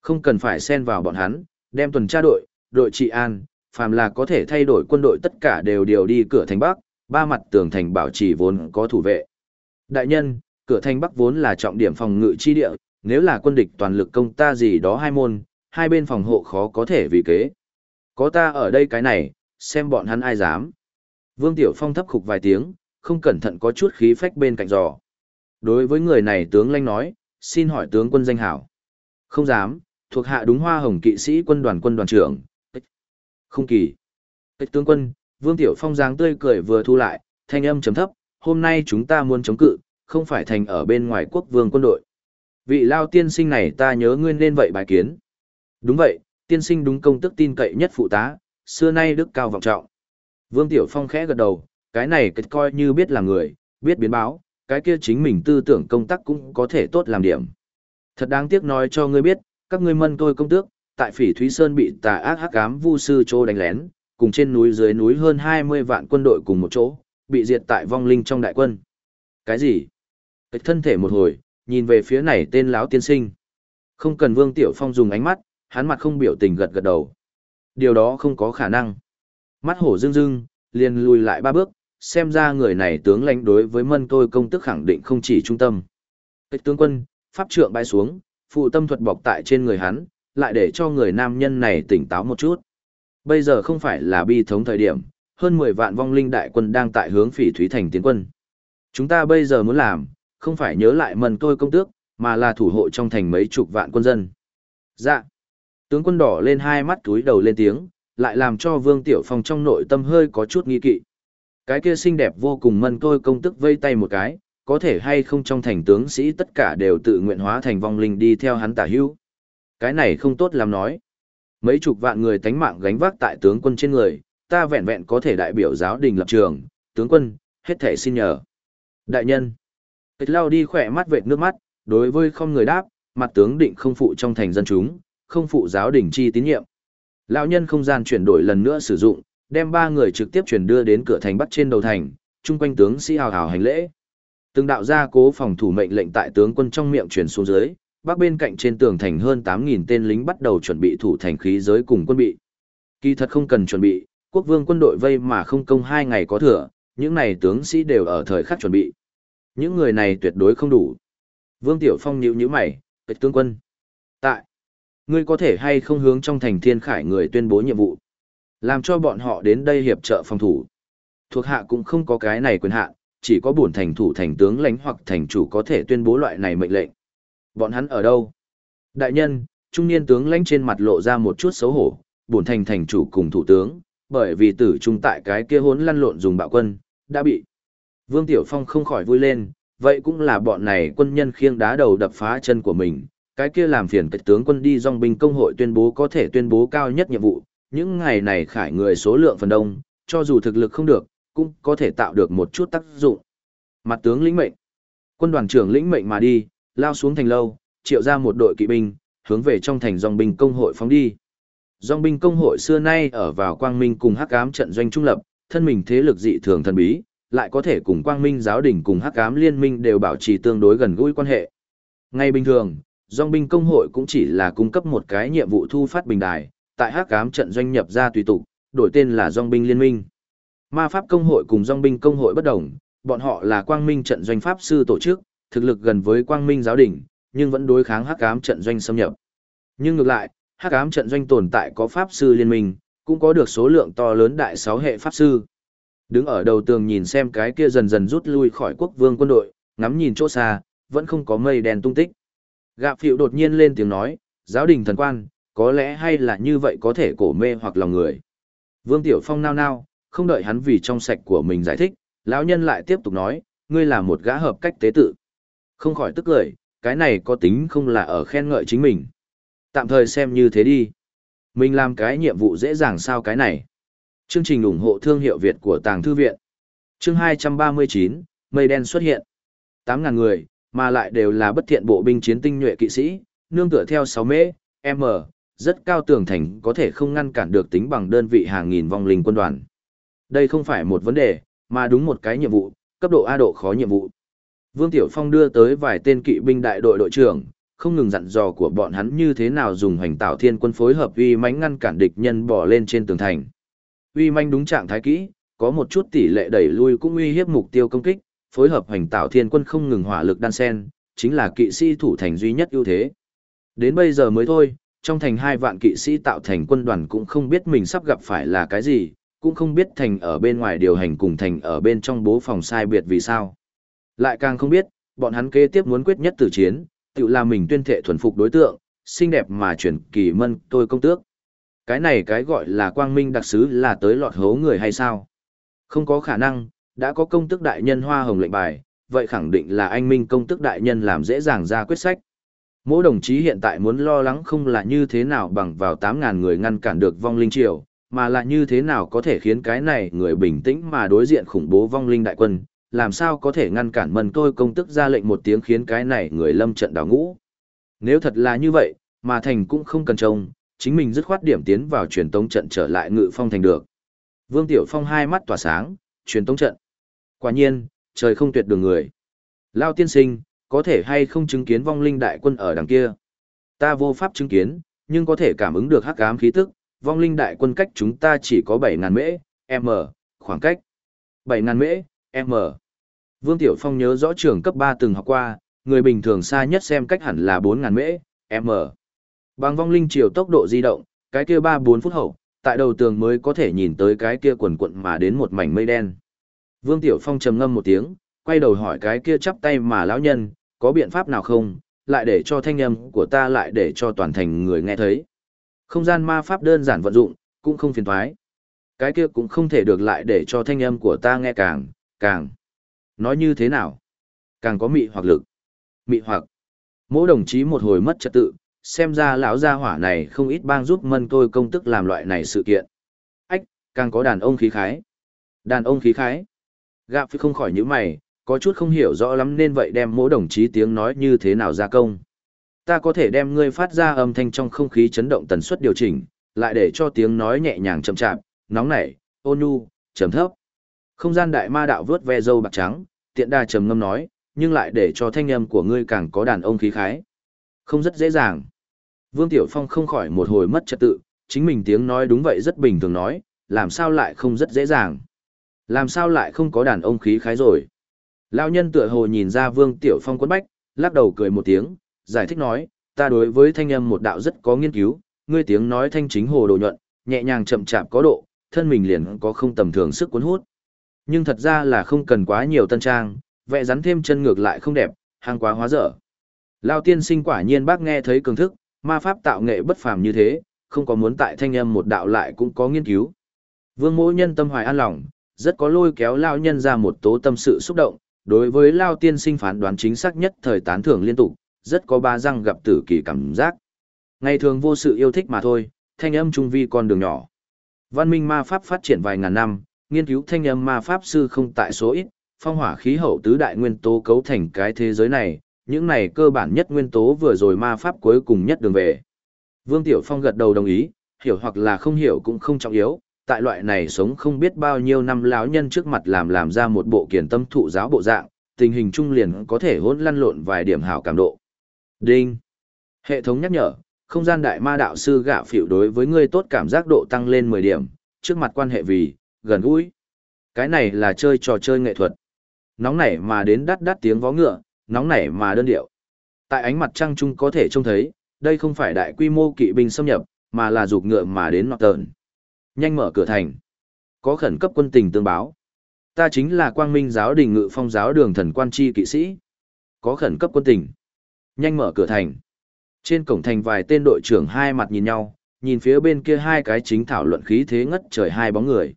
Không cần phải xen vào bọn hắn, đem tuần tra đội, đội trị an, phàm là có thể thay đổi quân đội tất cả đều điều đi cửa thành Bắc, ba mặt tường thành bảo trì vốn có thủ vệ. Đại nhân, cửa thành Bắc vốn là trọng điểm phòng ngự chi địa, nếu là quân địch toàn lực công ta gì đó hai môn, hai bên phòng hộ khó có thể vì kế. Có ta ở đây cái này, xem bọn hắn ai dám. Vương Tiểu Phong thấp khục vài tiếng, không cẩn thận có chút khí phách bên cạnh giò. Đối với người này tướng lanh nói, xin hỏi tướng quân danh hảo. Không dám, thuộc hạ đúng hoa hồng kỵ sĩ quân đoàn quân đoàn trưởng. Không kỳ. Tịch tướng quân, Vương Tiểu Phong dáng tươi cười vừa thu lại, Thanh âm chấm thấp, hôm nay chúng ta muốn chống cự, không phải thành ở bên ngoài quốc vương quân đội. Vị lao tiên sinh này ta nhớ ngươi nên vậy bài kiến. Đúng vậy, tiên sinh đúng công tức tin cậy nhất phụ tá, xưa nay đức cao vọng trọng. Vương Tiểu Phong khẽ gật đầu, cái này kết coi như biết là người, biết biến báo, cái kia chính mình tư tưởng công tác cũng có thể tốt làm điểm. Thật đáng tiếc nói cho ngươi biết, các ngươi mân tôi công tước, tại phỉ Thúy Sơn bị tà ác hắc ám vu sư trô đánh lén, cùng trên núi dưới núi hơn 20 vạn quân đội cùng một chỗ, bị diệt tại vong linh trong đại quân. Cái gì? Cách thân thể một hồi, nhìn về phía này tên lão tiên sinh. Không cần Vương Tiểu Phong dùng ánh mắt, hắn mặt không biểu tình gật gật đầu. Điều đó không có khả năng. Mắt hổ dưng dưng, liền lùi lại ba bước, xem ra người này tướng lãnh đối với mân tôi công tức khẳng định không chỉ trung tâm. Cách tướng quân, pháp trượng bay xuống, phụ tâm thuật bọc tại trên người hắn, lại để cho người nam nhân này tỉnh táo một chút. Bây giờ không phải là bi thống thời điểm, hơn 10 vạn vong linh đại quân đang tại hướng phỉ thúy thành tiến quân. Chúng ta bây giờ muốn làm, không phải nhớ lại mần tôi công tước, mà là thủ hộ trong thành mấy chục vạn quân dân. Dạ. Tướng quân đỏ lên hai mắt túi đầu lên tiếng, lại làm cho Vương Tiểu Phong trong nội tâm hơi có chút nghi kỵ. Cái kia xinh đẹp vô cùng mân tôi công tức vây tay một cái, có thể hay không trong thành tướng sĩ tất cả đều tự nguyện hóa thành vong linh đi theo hắn tả hữu. Cái này không tốt làm nói. Mấy chục vạn người tánh mạng gánh vác tại tướng quân trên người, ta vẹn vẹn có thể đại biểu giáo đình lập trường, tướng quân, hết thể xin nhờ. Đại nhân. Kịch lao đi khỏe mắt vệt nước mắt, đối với không người đáp, mặt tướng định không phụ trong thành dân chúng, không phụ giáo đình chi tín nhiệm. Lão nhân không gian chuyển đổi lần nữa sử dụng, đem ba người trực tiếp chuyển đưa đến cửa thành bắt trên đầu thành, chung quanh tướng sĩ hào hào hành lễ. Từng đạo gia cố phòng thủ mệnh lệnh tại tướng quân trong miệng truyền xuống dưới, bắc bên cạnh trên tường thành hơn 8.000 tên lính bắt đầu chuẩn bị thủ thành khí giới cùng quân bị. Kỳ thật không cần chuẩn bị, quốc vương quân đội vây mà không công hai ngày có thừa, những này tướng sĩ đều ở thời khắc chuẩn bị. Những người này tuyệt đối không đủ. Vương Tiểu Phong nhíu nhíu mày, "Kịch tướng quân, tại ngươi có thể hay không hướng trong thành Thiên Khải người tuyên bố nhiệm vụ, làm cho bọn họ đến đây hiệp trợ phòng thủ." Thuộc hạ cũng không có cái này quyền hạ, chỉ có bổn thành thủ thành tướng lãnh hoặc thành chủ có thể tuyên bố loại này mệnh lệnh. Bọn hắn ở đâu? Đại nhân, trung niên tướng lãnh trên mặt lộ ra một chút xấu hổ, bổn thành thành chủ cùng thủ tướng, bởi vì tử trung tại cái kia hốn lăn lộn dùng bạo quân, đã bị. Vương Tiểu Phong không khỏi vui lên, vậy cũng là bọn này quân nhân khiêng đá đầu đập phá chân của mình, cái kia làm phiền kịch tướng quân đi dòng binh công hội tuyên bố có thể tuyên bố cao nhất nhiệm vụ, những ngày này khải người số lượng phần đông, cho dù thực lực không được, cũng có thể tạo được một chút tác dụng. Mặt tướng lĩnh mệnh, quân đoàn trưởng lĩnh mệnh mà đi, lao xuống thành lâu, triệu ra một đội kỵ binh, hướng về trong thành dòng binh công hội phóng đi. Dòng binh công hội xưa nay ở vào quang minh cùng hắc ám trận doanh trung lập, thân mình thế lực dị thường thần bí, lại có thể cùng quang minh giáo đình cùng hắc ám liên minh đều bảo trì tương đối gần gũi quan hệ. Ngay bình thường, dòng binh công hội cũng chỉ là cung cấp một cái nhiệm vụ thu phát bình đài, tại hắc ám trận doanh nhập ra tùy tục, đổi tên là dòng binh liên minh. Ma pháp công hội cùng dòng binh công hội bất đồng, bọn họ là quang minh trận doanh pháp sư tổ chức, thực lực gần với quang minh giáo đình, nhưng vẫn đối kháng hắc ám trận doanh xâm nhập. Nhưng ngược lại, hắc ám trận doanh tồn tại có pháp sư liên minh, cũng có được số lượng to lớn đại sáu hệ pháp sư. Đứng ở đầu tường nhìn xem cái kia dần dần rút lui khỏi quốc vương quân đội, ngắm nhìn chỗ xa, vẫn không có mây đèn tung tích. Gạ phiệu đột nhiên lên tiếng nói, giáo đình thần quan, có lẽ hay là như vậy có thể cổ mê hoặc lòng người. Vương Tiểu Phong nao nao, không đợi hắn vì trong sạch của mình giải thích, lão nhân lại tiếp tục nói, ngươi là một gã hợp cách tế tự. Không khỏi tức cười, cái này có tính không là ở khen ngợi chính mình. Tạm thời xem như thế đi. Mình làm cái nhiệm vụ dễ dàng sao cái này. Chương trình ủng hộ thương hiệu Việt của Tàng Thư Viện. Chương 239, Mây đen xuất hiện. 8.000 người, mà lại đều là bất thiện bộ binh chiến tinh nhuệ kỵ sĩ, nương tựa theo 6 mễ, m, rất cao tường thành có thể không ngăn cản được tính bằng đơn vị hàng nghìn vong linh quân đoàn. Đây không phải một vấn đề, mà đúng một cái nhiệm vụ, cấp độ A độ khó nhiệm vụ. Vương Tiểu Phong đưa tới vài tên kỵ binh đại đội đội trưởng, không ngừng dặn dò của bọn hắn như thế nào dùng hành tạo thiên quân phối hợp uy mãnh ngăn cản địch nhân bỏ lên trên tường thành. Uy mãnh đúng trạng thái kỹ, có một chút tỷ lệ đẩy lui cũng uy hiếp mục tiêu công kích, phối hợp hành tạo thiên quân không ngừng hỏa lực đan sen, chính là kỵ sĩ thủ thành duy nhất ưu thế. Đến bây giờ mới thôi, trong thành hai vạn kỵ sĩ tạo thành quân đoàn cũng không biết mình sắp gặp phải là cái gì, cũng không biết thành ở bên ngoài điều hành cùng thành ở bên trong bố phòng sai biệt vì sao. Lại càng không biết, bọn hắn kế tiếp muốn quyết nhất tử chiến, tự làm mình tuyên thệ thuần phục đối tượng, xinh đẹp mà chuyển kỳ mân tôi công tước. Cái này cái gọi là quang minh đặc sứ là tới lọt hố người hay sao? Không có khả năng, đã có công tức đại nhân hoa hồng lệnh bài, vậy khẳng định là anh minh công tức đại nhân làm dễ dàng ra quyết sách. Mỗi đồng chí hiện tại muốn lo lắng không là như thế nào bằng vào 8.000 người ngăn cản được vong linh triều, mà là như thế nào có thể khiến cái này người bình tĩnh mà đối diện khủng bố vong linh đại quân, làm sao có thể ngăn cản mần tôi công tức ra lệnh một tiếng khiến cái này người lâm trận đào ngũ. Nếu thật là như vậy, mà thành cũng không cần trông, chính mình dứt khoát điểm tiến vào truyền tống trận trở lại ngự phong thành được. Vương Tiểu Phong hai mắt tỏa sáng, truyền tống trận. Quả nhiên, trời không tuyệt đường người. Lao tiên sinh, có thể hay không chứng kiến vong linh đại quân ở đằng kia. Ta vô pháp chứng kiến, nhưng có thể cảm ứng được hắc ám khí tức, vong linh đại quân cách chúng ta chỉ có 7.000 mễ, m, khoảng cách. 7.000 mễ, m. Vương Tiểu Phong nhớ rõ trường cấp 3 từng học qua, người bình thường xa nhất xem cách hẳn là 4.000 mễ, m. Bằng vong linh chiều tốc độ di động, cái kia 3-4 phút hậu, tại đầu tường mới có thể nhìn tới cái kia quần quận mà đến một mảnh mây đen. Vương Tiểu Phong trầm ngâm một tiếng, quay đầu hỏi cái kia chắp tay mà lão nhân, có biện pháp nào không, lại để cho thanh âm của ta lại để cho toàn thành người nghe thấy. Không gian ma pháp đơn giản vận dụng, cũng không phiền thoái. Cái kia cũng không thể được lại để cho thanh âm của ta nghe càng, càng. Nói như thế nào? Càng có mị hoặc lực. Mị hoặc. Mỗi đồng chí một hồi mất trật tự, xem ra lão gia hỏa này không ít bang giúp mân tôi công tức làm loại này sự kiện. Ách, càng có đàn ông khí khái. Đàn ông khí khái. Gạp phi không khỏi những mày, có chút không hiểu rõ lắm nên vậy đem mỗi đồng chí tiếng nói như thế nào ra công. Ta có thể đem ngươi phát ra âm thanh trong không khí chấn động tần suất điều chỉnh, lại để cho tiếng nói nhẹ nhàng chậm chạp, nóng nảy, ôn nhu, trầm thấp. Không gian đại ma đạo vớt ve dâu bạc trắng, tiện đa trầm ngâm nói, nhưng lại để cho thanh âm của ngươi càng có đàn ông khí khái. Không rất dễ dàng. Vương Tiểu Phong không khỏi một hồi mất trật tự, chính mình tiếng nói đúng vậy rất bình thường nói, làm sao lại không rất dễ dàng. Làm sao lại không có đàn ông khí khái rồi. Lão nhân tựa hồ nhìn ra Vương Tiểu Phong quấn bách, lắc đầu cười một tiếng, giải thích nói, ta đối với thanh âm một đạo rất có nghiên cứu, ngươi tiếng nói thanh chính hồ đồ nhuận, nhẹ nhàng chậm chạp có độ, thân mình liền có không tầm thường sức cuốn hút. Nhưng thật ra là không cần quá nhiều tân trang, vẽ rắn thêm chân ngược lại không đẹp, hàng quá hóa dở. Lao tiên sinh quả nhiên bác nghe thấy cường thức, ma pháp tạo nghệ bất phàm như thế, không có muốn tại thanh âm một đạo lại cũng có nghiên cứu. Vương mỗi nhân tâm hoài an lòng, rất có lôi kéo Lao nhân ra một tố tâm sự xúc động, đối với Lao tiên sinh phán đoán chính xác nhất thời tán thưởng liên tục, rất có ba răng gặp tử kỳ cảm giác. Ngày thường vô sự yêu thích mà thôi, thanh âm trung vi con đường nhỏ. Văn minh ma pháp phát triển vài ngàn năm, nghiên cứu thanh âm ma pháp sư không tại số ít, phong hỏa khí hậu tứ đại nguyên tố cấu thành cái thế giới này, những này cơ bản nhất nguyên tố vừa rồi ma pháp cuối cùng nhất đường về. Vương Tiểu Phong gật đầu đồng ý, hiểu hoặc là không hiểu cũng không trọng yếu, tại loại này sống không biết bao nhiêu năm lão nhân trước mặt làm làm ra một bộ kiền tâm thụ giáo bộ dạng, tình hình trung liền có thể hỗn lăn lộn vài điểm hảo cảm độ. Đinh. Hệ thống nhắc nhở, không gian đại ma đạo sư gạ phỉu đối với ngươi tốt cảm giác độ tăng lên 10 điểm, trước mặt quan hệ vì, gần gũi. Cái này là chơi trò chơi nghệ thuật. Nóng nảy mà đến đắt đắt tiếng vó ngựa, nóng nảy mà đơn điệu. Tại ánh mặt trăng trung có thể trông thấy, đây không phải đại quy mô kỵ binh xâm nhập, mà là dục ngựa mà đến nọ tờn. Nhanh mở cửa thành. Có khẩn cấp quân tình tương báo. Ta chính là quang minh giáo đình ngự phong giáo đường thần quan chi kỵ sĩ. Có khẩn cấp quân tình. Nhanh mở cửa thành. Trên cổng thành vài tên đội trưởng hai mặt nhìn nhau, nhìn phía bên kia hai cái chính thảo luận khí thế ngất trời hai bóng người.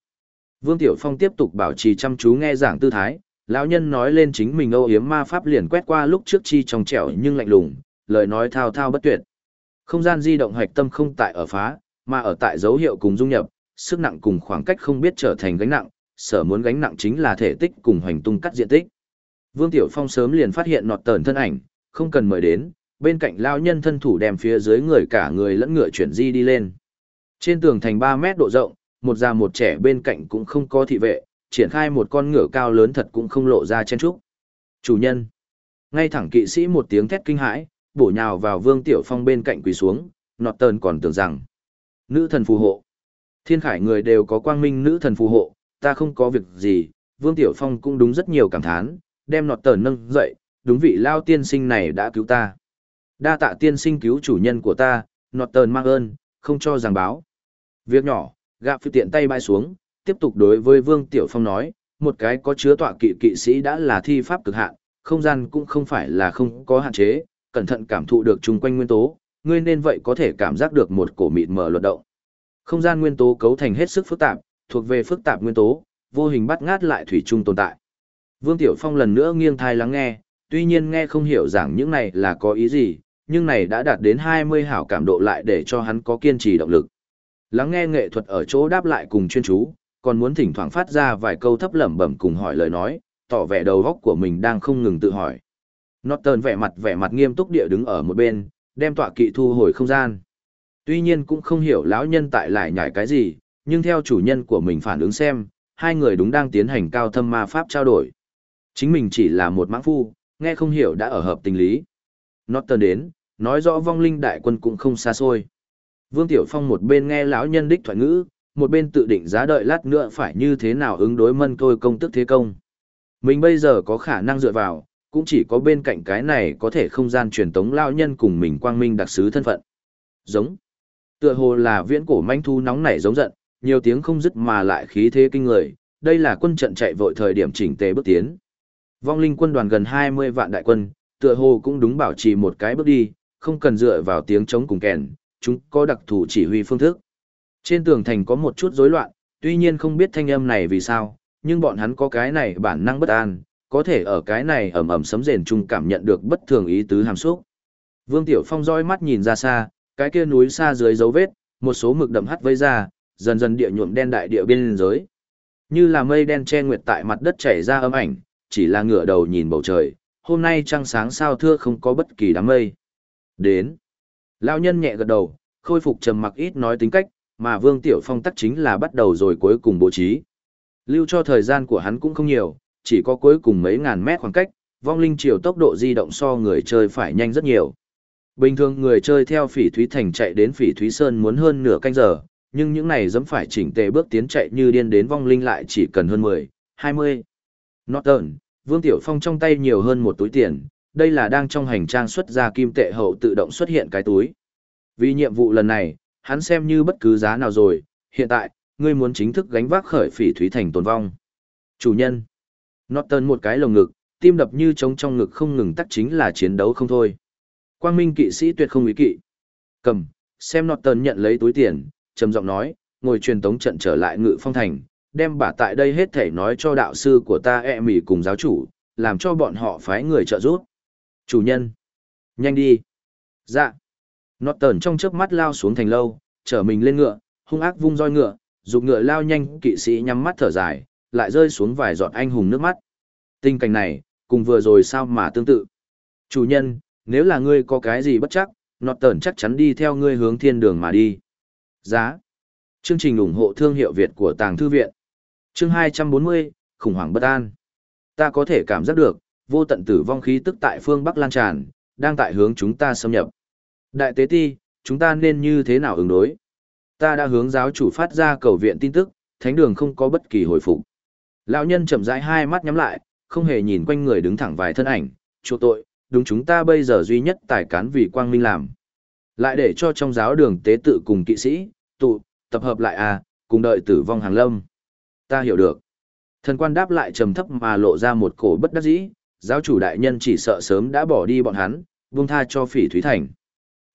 Vương Tiểu Phong tiếp tục bảo trì chăm chú nghe giảng tư thái, lão nhân nói lên chính mình âu yếm ma pháp liền quét qua lúc trước chi trong trẻo nhưng lạnh lùng, lời nói thao thao bất tuyệt. Không gian di động hoạch tâm không tại ở phá, mà ở tại dấu hiệu cùng dung nhập, sức nặng cùng khoảng cách không biết trở thành gánh nặng, sở muốn gánh nặng chính là thể tích cùng hoành tung cắt diện tích. Vương Tiểu Phong sớm liền phát hiện nọt tờn thân ảnh, không cần mời đến, bên cạnh lao nhân thân thủ đem phía dưới người cả người lẫn ngựa chuyển di đi lên. Trên tường thành 3 mét độ rộng, một già một trẻ bên cạnh cũng không có thị vệ, triển khai một con ngựa cao lớn thật cũng không lộ ra chen trúc. Chủ nhân. Ngay thẳng kỵ sĩ một tiếng thét kinh hãi, bổ nhào vào Vương Tiểu Phong bên cạnh quỳ xuống, nọt tờn còn tưởng rằng nữ thần phù hộ. Thiên khải người đều có quang minh nữ thần phù hộ, ta không có việc gì, Vương Tiểu Phong cũng đúng rất nhiều cảm thán, đem nọt tờn nâng dậy, đúng vị lao tiên sinh này đã cứu ta. Đa tạ tiên sinh cứu chủ nhân của ta, nọt tờn mang ơn, không cho giảng báo. Việc nhỏ, Gạ phi tiện tay bay xuống, tiếp tục đối với Vương Tiểu Phong nói, một cái có chứa tọa kỵ kỵ sĩ đã là thi pháp cực hạn, không gian cũng không phải là không có hạn chế, cẩn thận cảm thụ được chung quanh nguyên tố, ngươi nên vậy có thể cảm giác được một cổ mịt mở luật động. Không gian nguyên tố cấu thành hết sức phức tạp, thuộc về phức tạp nguyên tố, vô hình bắt ngát lại thủy chung tồn tại. Vương Tiểu Phong lần nữa nghiêng thai lắng nghe, tuy nhiên nghe không hiểu rằng những này là có ý gì, nhưng này đã đạt đến 20 hảo cảm độ lại để cho hắn có kiên trì động lực. Lắng nghe nghệ thuật ở chỗ đáp lại cùng chuyên chú, còn muốn thỉnh thoảng phát ra vài câu thấp lẩm bẩm cùng hỏi lời nói, tỏ vẻ đầu óc của mình đang không ngừng tự hỏi. Norton vẻ mặt vẻ mặt nghiêm túc địa đứng ở một bên, đem tọa kỵ thu hồi không gian. Tuy nhiên cũng không hiểu lão nhân tại lại nhảy cái gì, nhưng theo chủ nhân của mình phản ứng xem, hai người đúng đang tiến hành cao thâm ma pháp trao đổi. Chính mình chỉ là một mãng phu, nghe không hiểu đã ở hợp tình lý. Norton đến, nói rõ vong linh đại quân cũng không xa xôi. Vương Tiểu Phong một bên nghe lão nhân đích thoại ngữ, một bên tự định giá đợi lát nữa phải như thế nào ứng đối mân tôi công tức thế công. Mình bây giờ có khả năng dựa vào, cũng chỉ có bên cạnh cái này có thể không gian truyền tống lão nhân cùng mình quang minh đặc sứ thân phận. Giống. Tựa hồ là viễn cổ manh thu nóng nảy giống giận, nhiều tiếng không dứt mà lại khí thế kinh người, đây là quân trận chạy vội thời điểm chỉnh tề bước tiến. Vong linh quân đoàn gần 20 vạn đại quân, tựa hồ cũng đúng bảo trì một cái bước đi, không cần dựa vào tiếng chống cùng kèn, chúng có đặc thù chỉ huy phương thức. Trên tường thành có một chút rối loạn, tuy nhiên không biết thanh âm này vì sao, nhưng bọn hắn có cái này bản năng bất an, có thể ở cái này ẩm ẩm sấm rền chung cảm nhận được bất thường ý tứ hàm xúc. Vương Tiểu Phong roi mắt nhìn ra xa, cái kia núi xa dưới dấu vết, một số mực đậm hắt vây ra, dần dần địa nhuộm đen đại địa biên giới. Như là mây đen che nguyệt tại mặt đất chảy ra âm ảnh, chỉ là ngửa đầu nhìn bầu trời, hôm nay trăng sáng sao thưa không có bất kỳ đám mây. Đến. Lão nhân nhẹ gật đầu, khôi phục trầm mặc ít nói tính cách, mà Vương Tiểu Phong tắc chính là bắt đầu rồi cuối cùng bố trí. Lưu cho thời gian của hắn cũng không nhiều, chỉ có cuối cùng mấy ngàn mét khoảng cách, vong linh chiều tốc độ di động so người chơi phải nhanh rất nhiều. Bình thường người chơi theo phỉ thúy thành chạy đến phỉ thúy sơn muốn hơn nửa canh giờ, nhưng những này dẫm phải chỉnh tề bước tiến chạy như điên đến vong linh lại chỉ cần hơn 10, 20. Norton, Vương Tiểu Phong trong tay nhiều hơn một túi tiền, đây là đang trong hành trang xuất ra kim tệ hậu tự động xuất hiện cái túi. Vì nhiệm vụ lần này, hắn xem như bất cứ giá nào rồi, hiện tại, ngươi muốn chính thức gánh vác khởi phỉ thúy thành tồn vong. Chủ nhân. Norton một cái lồng ngực, tim đập như trống trong ngực không ngừng tắc chính là chiến đấu không thôi. Quang minh kỵ sĩ tuyệt không ý kỵ. Cầm, xem Norton nhận lấy túi tiền, trầm giọng nói, ngồi truyền tống trận trở lại ngự phong thành, đem bà tại đây hết thể nói cho đạo sư của ta e mỉ cùng giáo chủ, làm cho bọn họ phái người trợ giúp. Chủ nhân. Nhanh đi. Dạ. Norton trong chớp mắt lao xuống thành lâu, trở mình lên ngựa, hung ác vung roi ngựa, dục ngựa lao nhanh, kỵ sĩ nhắm mắt thở dài, lại rơi xuống vài giọt anh hùng nước mắt. Tình cảnh này, cùng vừa rồi sao mà tương tự. Chủ nhân, nếu là ngươi có cái gì bất chắc, Norton chắc chắn đi theo ngươi hướng thiên đường mà đi. Giá. Chương trình ủng hộ thương hiệu Việt của Tàng Thư Viện. Chương 240, khủng hoảng bất an. Ta có thể cảm giác được, vô tận tử vong khí tức tại phương Bắc lan tràn, đang tại hướng chúng ta xâm nhập. Đại tế ti, chúng ta nên như thế nào ứng đối? Ta đã hướng giáo chủ phát ra cầu viện tin tức, thánh đường không có bất kỳ hồi phục. Lão nhân chậm rãi hai mắt nhắm lại, không hề nhìn quanh người đứng thẳng vài thân ảnh, chỗ tội, đúng chúng ta bây giờ duy nhất tài cán vì quang minh làm. Lại để cho trong giáo đường tế tự cùng kỵ sĩ, tụ, tập hợp lại à, cùng đợi tử vong hàng lâm. Ta hiểu được. Thần quan đáp lại trầm thấp mà lộ ra một cổ bất đắc dĩ, giáo chủ đại nhân chỉ sợ sớm đã bỏ đi bọn hắn, buông tha cho phỉ thúy thành.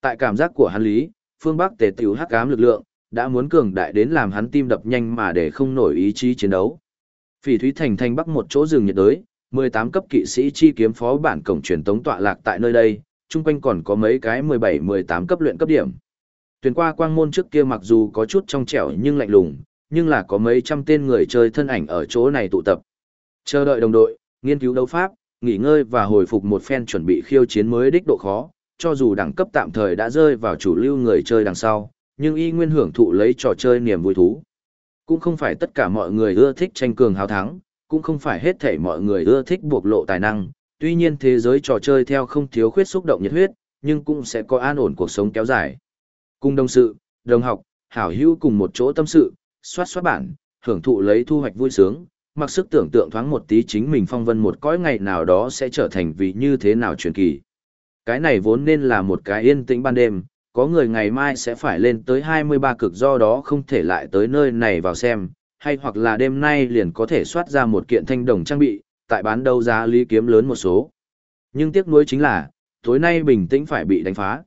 Tại cảm giác của hắn lý, phương Bắc tề tiểu hắc ám lực lượng, đã muốn cường đại đến làm hắn tim đập nhanh mà để không nổi ý chí chiến đấu. Phỉ thúy thành thành bắc một chỗ rừng nhiệt đới, 18 cấp kỵ sĩ chi kiếm phó bản cổng truyền tống tọa lạc tại nơi đây, chung quanh còn có mấy cái 17-18 cấp luyện cấp điểm. Tuyển qua quang môn trước kia mặc dù có chút trong trẻo nhưng lạnh lùng, nhưng là có mấy trăm tên người chơi thân ảnh ở chỗ này tụ tập. Chờ đợi đồng đội, nghiên cứu đấu pháp, nghỉ ngơi và hồi phục một phen chuẩn bị khiêu chiến mới đích độ khó, cho dù đẳng cấp tạm thời đã rơi vào chủ lưu người chơi đằng sau, nhưng y nguyên hưởng thụ lấy trò chơi niềm vui thú. Cũng không phải tất cả mọi người ưa thích tranh cường hào thắng, cũng không phải hết thảy mọi người ưa thích buộc lộ tài năng, tuy nhiên thế giới trò chơi theo không thiếu khuyết xúc động nhiệt huyết, nhưng cũng sẽ có an ổn cuộc sống kéo dài. Cùng đồng sự, đồng học, hảo hữu cùng một chỗ tâm sự, soát soát bản, hưởng thụ lấy thu hoạch vui sướng, mặc sức tưởng tượng thoáng một tí chính mình phong vân một cõi ngày nào đó sẽ trở thành vị như thế nào truyền kỳ. Cái này vốn nên là một cái yên tĩnh ban đêm, có người ngày mai sẽ phải lên tới 23 cực do đó không thể lại tới nơi này vào xem, hay hoặc là đêm nay liền có thể soát ra một kiện thanh đồng trang bị, tại bán đấu giá lý kiếm lớn một số. Nhưng tiếc nuối chính là, tối nay bình tĩnh phải bị đánh phá.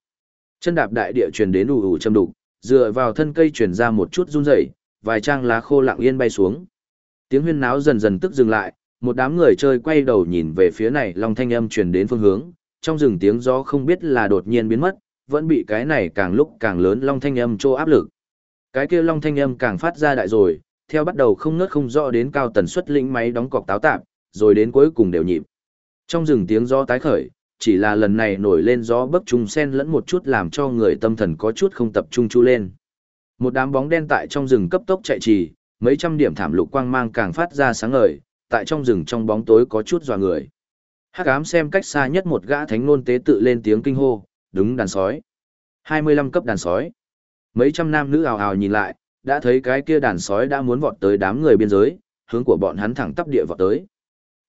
Chân đạp đại địa truyền đến ù ù châm đục, dựa vào thân cây truyền ra một chút run rẩy, vài trang lá khô lặng yên bay xuống. Tiếng huyên náo dần dần tức dừng lại, một đám người chơi quay đầu nhìn về phía này long thanh âm truyền đến phương hướng, trong rừng tiếng gió không biết là đột nhiên biến mất, vẫn bị cái này càng lúc càng lớn long thanh âm trô áp lực. Cái kia long thanh âm càng phát ra đại rồi, theo bắt đầu không ngớt không rõ đến cao tần suất lĩnh máy đóng cọc táo tạp, rồi đến cuối cùng đều nhịp. Trong rừng tiếng gió tái khởi, chỉ là lần này nổi lên gió bấc trùng sen lẫn một chút làm cho người tâm thần có chút không tập trung chú lên. Một đám bóng đen tại trong rừng cấp tốc chạy trì, mấy trăm điểm thảm lục quang mang càng phát ra sáng ngời, tại trong rừng trong bóng tối có chút dọa người. Hắc ám xem cách xa nhất một gã thánh nôn tế tự lên tiếng kinh hô, đúng đàn sói. 25 cấp đàn sói. Mấy trăm nam nữ ào ào nhìn lại, đã thấy cái kia đàn sói đã muốn vọt tới đám người biên giới, hướng của bọn hắn thẳng tắp địa vọt tới.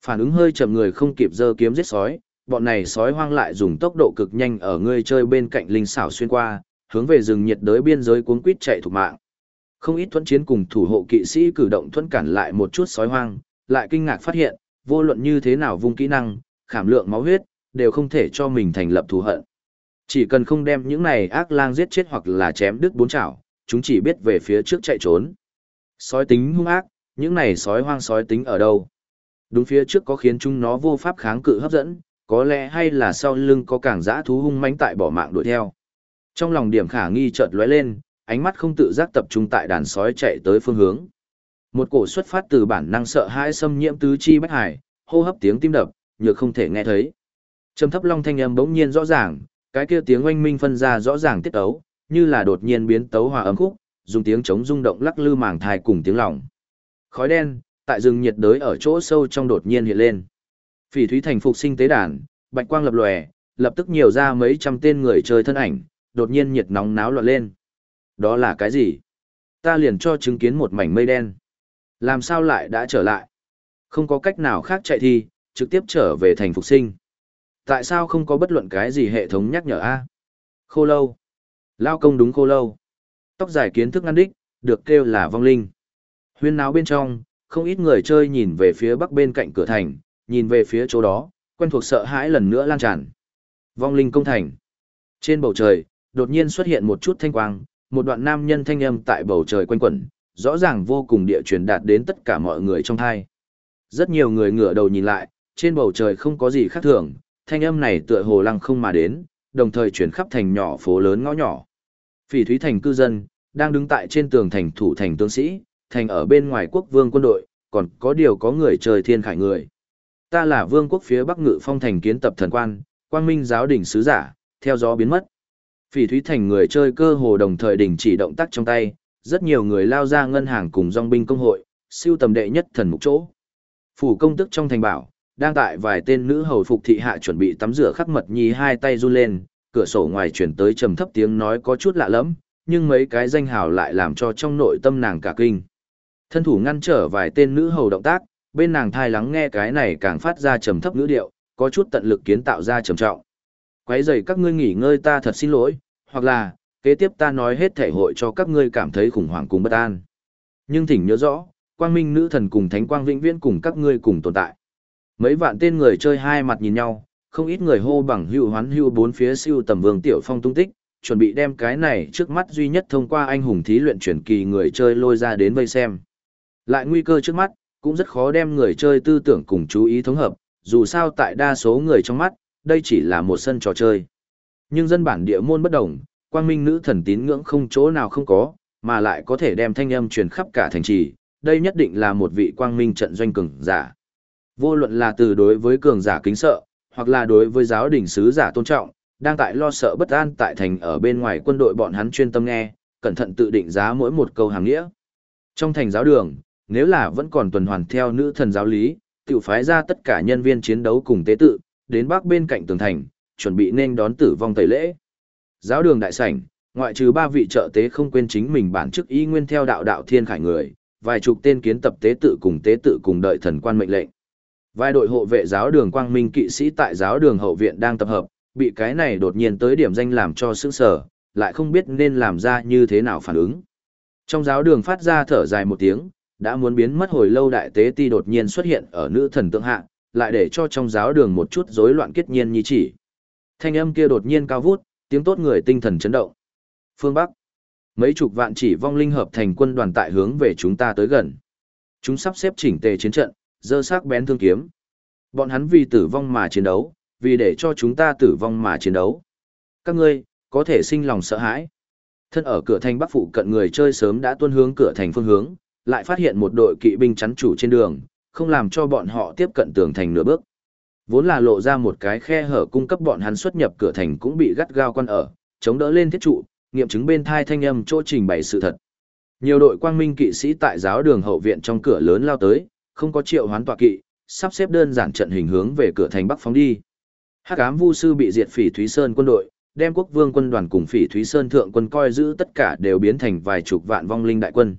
Phản ứng hơi chậm người không kịp giơ kiếm giết sói, bọn này sói hoang lại dùng tốc độ cực nhanh ở người chơi bên cạnh linh xảo xuyên qua, hướng về rừng nhiệt đới biên giới cuốn quýt chạy thủ mạng. Không ít thuẫn chiến cùng thủ hộ kỵ sĩ cử động thuẫn cản lại một chút sói hoang, lại kinh ngạc phát hiện, vô luận như thế nào vung kỹ năng, khảm lượng máu huyết, đều không thể cho mình thành lập thù hận. Chỉ cần không đem những này ác lang giết chết hoặc là chém đứt bốn chảo, chúng chỉ biết về phía trước chạy trốn. Sói tính hung ác, những này sói hoang sói tính ở đâu? Đúng phía trước có khiến chúng nó vô pháp kháng cự hấp dẫn, có lẽ hay là sau lưng có cảng dã thú hung mãnh tại bỏ mạng đuổi theo. Trong lòng điểm khả nghi chợt lóe lên, ánh mắt không tự giác tập trung tại đàn sói chạy tới phương hướng. Một cổ xuất phát từ bản năng sợ hãi xâm nhiễm tứ chi bách hải, hô hấp tiếng tim đập, nhược không thể nghe thấy. Trầm thấp long thanh âm bỗng nhiên rõ ràng, cái kia tiếng oanh minh phân ra rõ ràng tiết tấu, như là đột nhiên biến tấu hòa âm khúc, dùng tiếng chống rung động lắc lư màng thai cùng tiếng lòng. Khói đen, tại rừng nhiệt đới ở chỗ sâu trong đột nhiên hiện lên. Phỉ thúy thành phục sinh tế đàn, bạch quang lập lòe, lập tức nhiều ra mấy trăm tên người chơi thân ảnh, đột nhiên nhiệt nóng náo loạn lên. Đó là cái gì? Ta liền cho chứng kiến một mảnh mây đen. Làm sao lại đã trở lại? Không có cách nào khác chạy thi, trực tiếp trở về thành phục sinh. Tại sao không có bất luận cái gì hệ thống nhắc nhở a? Khô lâu. Lao công đúng khô lâu. Tóc dài kiến thức ngăn đích, được kêu là vong linh. Huyên náo bên trong, không ít người chơi nhìn về phía bắc bên cạnh cửa thành, nhìn về phía chỗ đó, quen thuộc sợ hãi lần nữa lan tràn. Vong linh công thành. Trên bầu trời, đột nhiên xuất hiện một chút thanh quang, một đoạn nam nhân thanh âm tại bầu trời quanh quẩn, rõ ràng vô cùng địa truyền đạt đến tất cả mọi người trong thai. Rất nhiều người ngửa đầu nhìn lại, trên bầu trời không có gì khác thường, thanh âm này tựa hồ lăng không mà đến, đồng thời chuyển khắp thành nhỏ phố lớn ngõ nhỏ. Phỉ thúy thành cư dân, đang đứng tại trên tường thành thủ thành tướng sĩ, thành ở bên ngoài quốc vương quân đội, còn có điều có người trời thiên khải người. Ta là vương quốc phía bắc ngự phong thành kiến tập thần quan, quang minh giáo đỉnh sứ giả, theo gió biến mất. Phỉ thúy thành người chơi cơ hồ đồng thời đình chỉ động tác trong tay, rất nhiều người lao ra ngân hàng cùng dòng binh công hội, siêu tầm đệ nhất thần mục chỗ. Phủ công tức trong thành bảo, đang tại vài tên nữ hầu phục thị hạ chuẩn bị tắm rửa khắc mật nhi hai tay run lên, cửa sổ ngoài chuyển tới trầm thấp tiếng nói có chút lạ lẫm, nhưng mấy cái danh hào lại làm cho trong nội tâm nàng cả kinh. Thân thủ ngăn trở vài tên nữ hầu động tác, bên nàng thai lắng nghe cái này càng phát ra trầm thấp ngữ điệu, có chút tận lực kiến tạo ra trầm trọng. Quấy rầy các ngươi nghỉ ngơi ta thật xin lỗi, hoặc là, kế tiếp ta nói hết thể hội cho các ngươi cảm thấy khủng hoảng cùng bất an. Nhưng thỉnh nhớ rõ, quang minh nữ thần cùng thánh quang vĩnh viễn cùng các ngươi cùng tồn tại. Mấy vạn tên người chơi hai mặt nhìn nhau, không ít người hô bằng hưu hoán hưu bốn phía siêu tầm vương tiểu phong tung tích, chuẩn bị đem cái này trước mắt duy nhất thông qua anh hùng thí luyện chuyển kỳ người chơi lôi ra đến vây xem. Lại nguy cơ trước mắt, cũng rất khó đem người chơi tư tưởng cùng chú ý thống hợp, dù sao tại đa số người trong mắt, đây chỉ là một sân trò chơi. Nhưng dân bản địa môn bất đồng, quang minh nữ thần tín ngưỡng không chỗ nào không có, mà lại có thể đem thanh âm truyền khắp cả thành trì, đây nhất định là một vị quang minh trận doanh cường giả. Vô luận là từ đối với cường giả kính sợ, hoặc là đối với giáo đình sứ giả tôn trọng, đang tại lo sợ bất an tại thành ở bên ngoài quân đội bọn hắn chuyên tâm nghe, cẩn thận tự định giá mỗi một câu hàng nghĩa. Trong thành giáo đường, nếu là vẫn còn tuần hoàn theo nữ thần giáo lý, tiểu phái ra tất cả nhân viên chiến đấu cùng tế tự, đến bắc bên cạnh tường thành, chuẩn bị nên đón tử vong tẩy lễ. Giáo đường đại sảnh, ngoại trừ ba vị trợ tế không quên chính mình bản chức y nguyên theo đạo đạo thiên khải người, vài chục tên kiến tập tế tự cùng tế tự cùng đợi thần quan mệnh lệnh. Vài đội hộ vệ giáo đường quang minh kỵ sĩ tại giáo đường hậu viện đang tập hợp, bị cái này đột nhiên tới điểm danh làm cho sững sở lại không biết nên làm ra như thế nào phản ứng. Trong giáo đường phát ra thở dài một tiếng, đã muốn biến mất hồi lâu đại tế ti đột nhiên xuất hiện ở nữ thần tượng hạ, lại để cho trong giáo đường một chút rối loạn kết nhiên như chỉ. Thanh âm kia đột nhiên cao vút, tiếng tốt người tinh thần chấn động. Phương Bắc, mấy chục vạn chỉ vong linh hợp thành quân đoàn tại hướng về chúng ta tới gần. Chúng sắp xếp chỉnh tề chiến trận, dơ sắc bén thương kiếm. Bọn hắn vì tử vong mà chiến đấu, vì để cho chúng ta tử vong mà chiến đấu. Các ngươi, có thể sinh lòng sợ hãi. Thân ở cửa thành bắc phụ cận người chơi sớm đã tuân hướng cửa thành phương hướng, lại phát hiện một đội kỵ binh chắn chủ trên đường, không làm cho bọn họ tiếp cận tường thành nửa bước. Vốn là lộ ra một cái khe hở cung cấp bọn hắn xuất nhập cửa thành cũng bị gắt gao quan ở, chống đỡ lên thiết trụ, nghiệm chứng bên thai thanh âm chỗ trình bày sự thật. Nhiều đội quang minh kỵ sĩ tại giáo đường hậu viện trong cửa lớn lao tới, không có triệu hoán tọa kỵ, sắp xếp đơn giản trận hình hướng về cửa thành bắc phóng đi. Hắc ám vu sư bị diệt phỉ Thúy Sơn quân đội, đem quốc vương quân đoàn cùng phỉ Thúy Sơn thượng quân coi giữ tất cả đều biến thành vài chục vạn vong linh đại quân.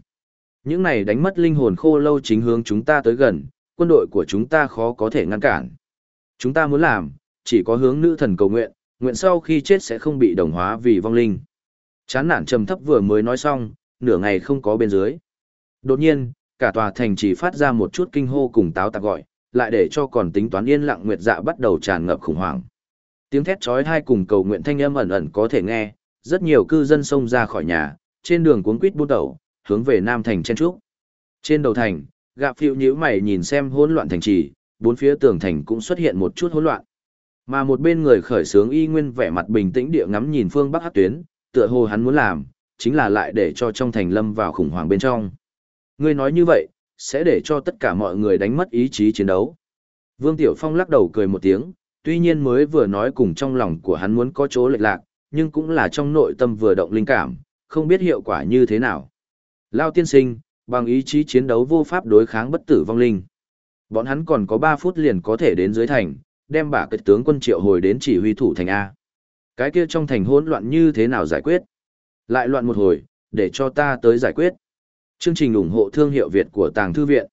Những này đánh mất linh hồn khô lâu chính hướng chúng ta tới gần, quân đội của chúng ta khó có thể ngăn cản. Chúng ta muốn làm, chỉ có hướng nữ thần cầu nguyện, nguyện sau khi chết sẽ không bị đồng hóa vì vong linh. Chán nản trầm thấp vừa mới nói xong, nửa ngày không có bên dưới. Đột nhiên, cả tòa thành chỉ phát ra một chút kinh hô cùng táo tạc gọi, lại để cho còn tính toán yên lặng nguyệt dạ bắt đầu tràn ngập khủng hoảng. Tiếng thét chói tai cùng cầu nguyện thanh âm ẩn ẩn có thể nghe, rất nhiều cư dân xông ra khỏi nhà, trên đường cuốn quýt buôn đầu, hướng về nam thành chen trúc. Trên đầu thành, gạ phiêu nhíu mày nhìn xem hỗn loạn thành trì, bốn phía tường thành cũng xuất hiện một chút hỗn loạn. Mà một bên người khởi sướng y nguyên vẻ mặt bình tĩnh địa ngắm nhìn phương Bắc Hắc Tuyến, tựa hồ hắn muốn làm, chính là lại để cho trong thành lâm vào khủng hoảng bên trong. Ngươi nói như vậy, sẽ để cho tất cả mọi người đánh mất ý chí chiến đấu. Vương Tiểu Phong lắc đầu cười một tiếng, tuy nhiên mới vừa nói cùng trong lòng của hắn muốn có chỗ lệch lạc, nhưng cũng là trong nội tâm vừa động linh cảm, không biết hiệu quả như thế nào. Lao tiên sinh, bằng ý chí chiến đấu vô pháp đối kháng bất tử vong linh. Bọn hắn còn có 3 phút liền có thể đến dưới thành, đem bả kịch tướng quân triệu hồi đến chỉ huy thủ thành A. Cái kia trong thành hỗn loạn như thế nào giải quyết? Lại loạn một hồi, để cho ta tới giải quyết. Chương trình ủng hộ thương hiệu Việt của Tàng Thư Viện.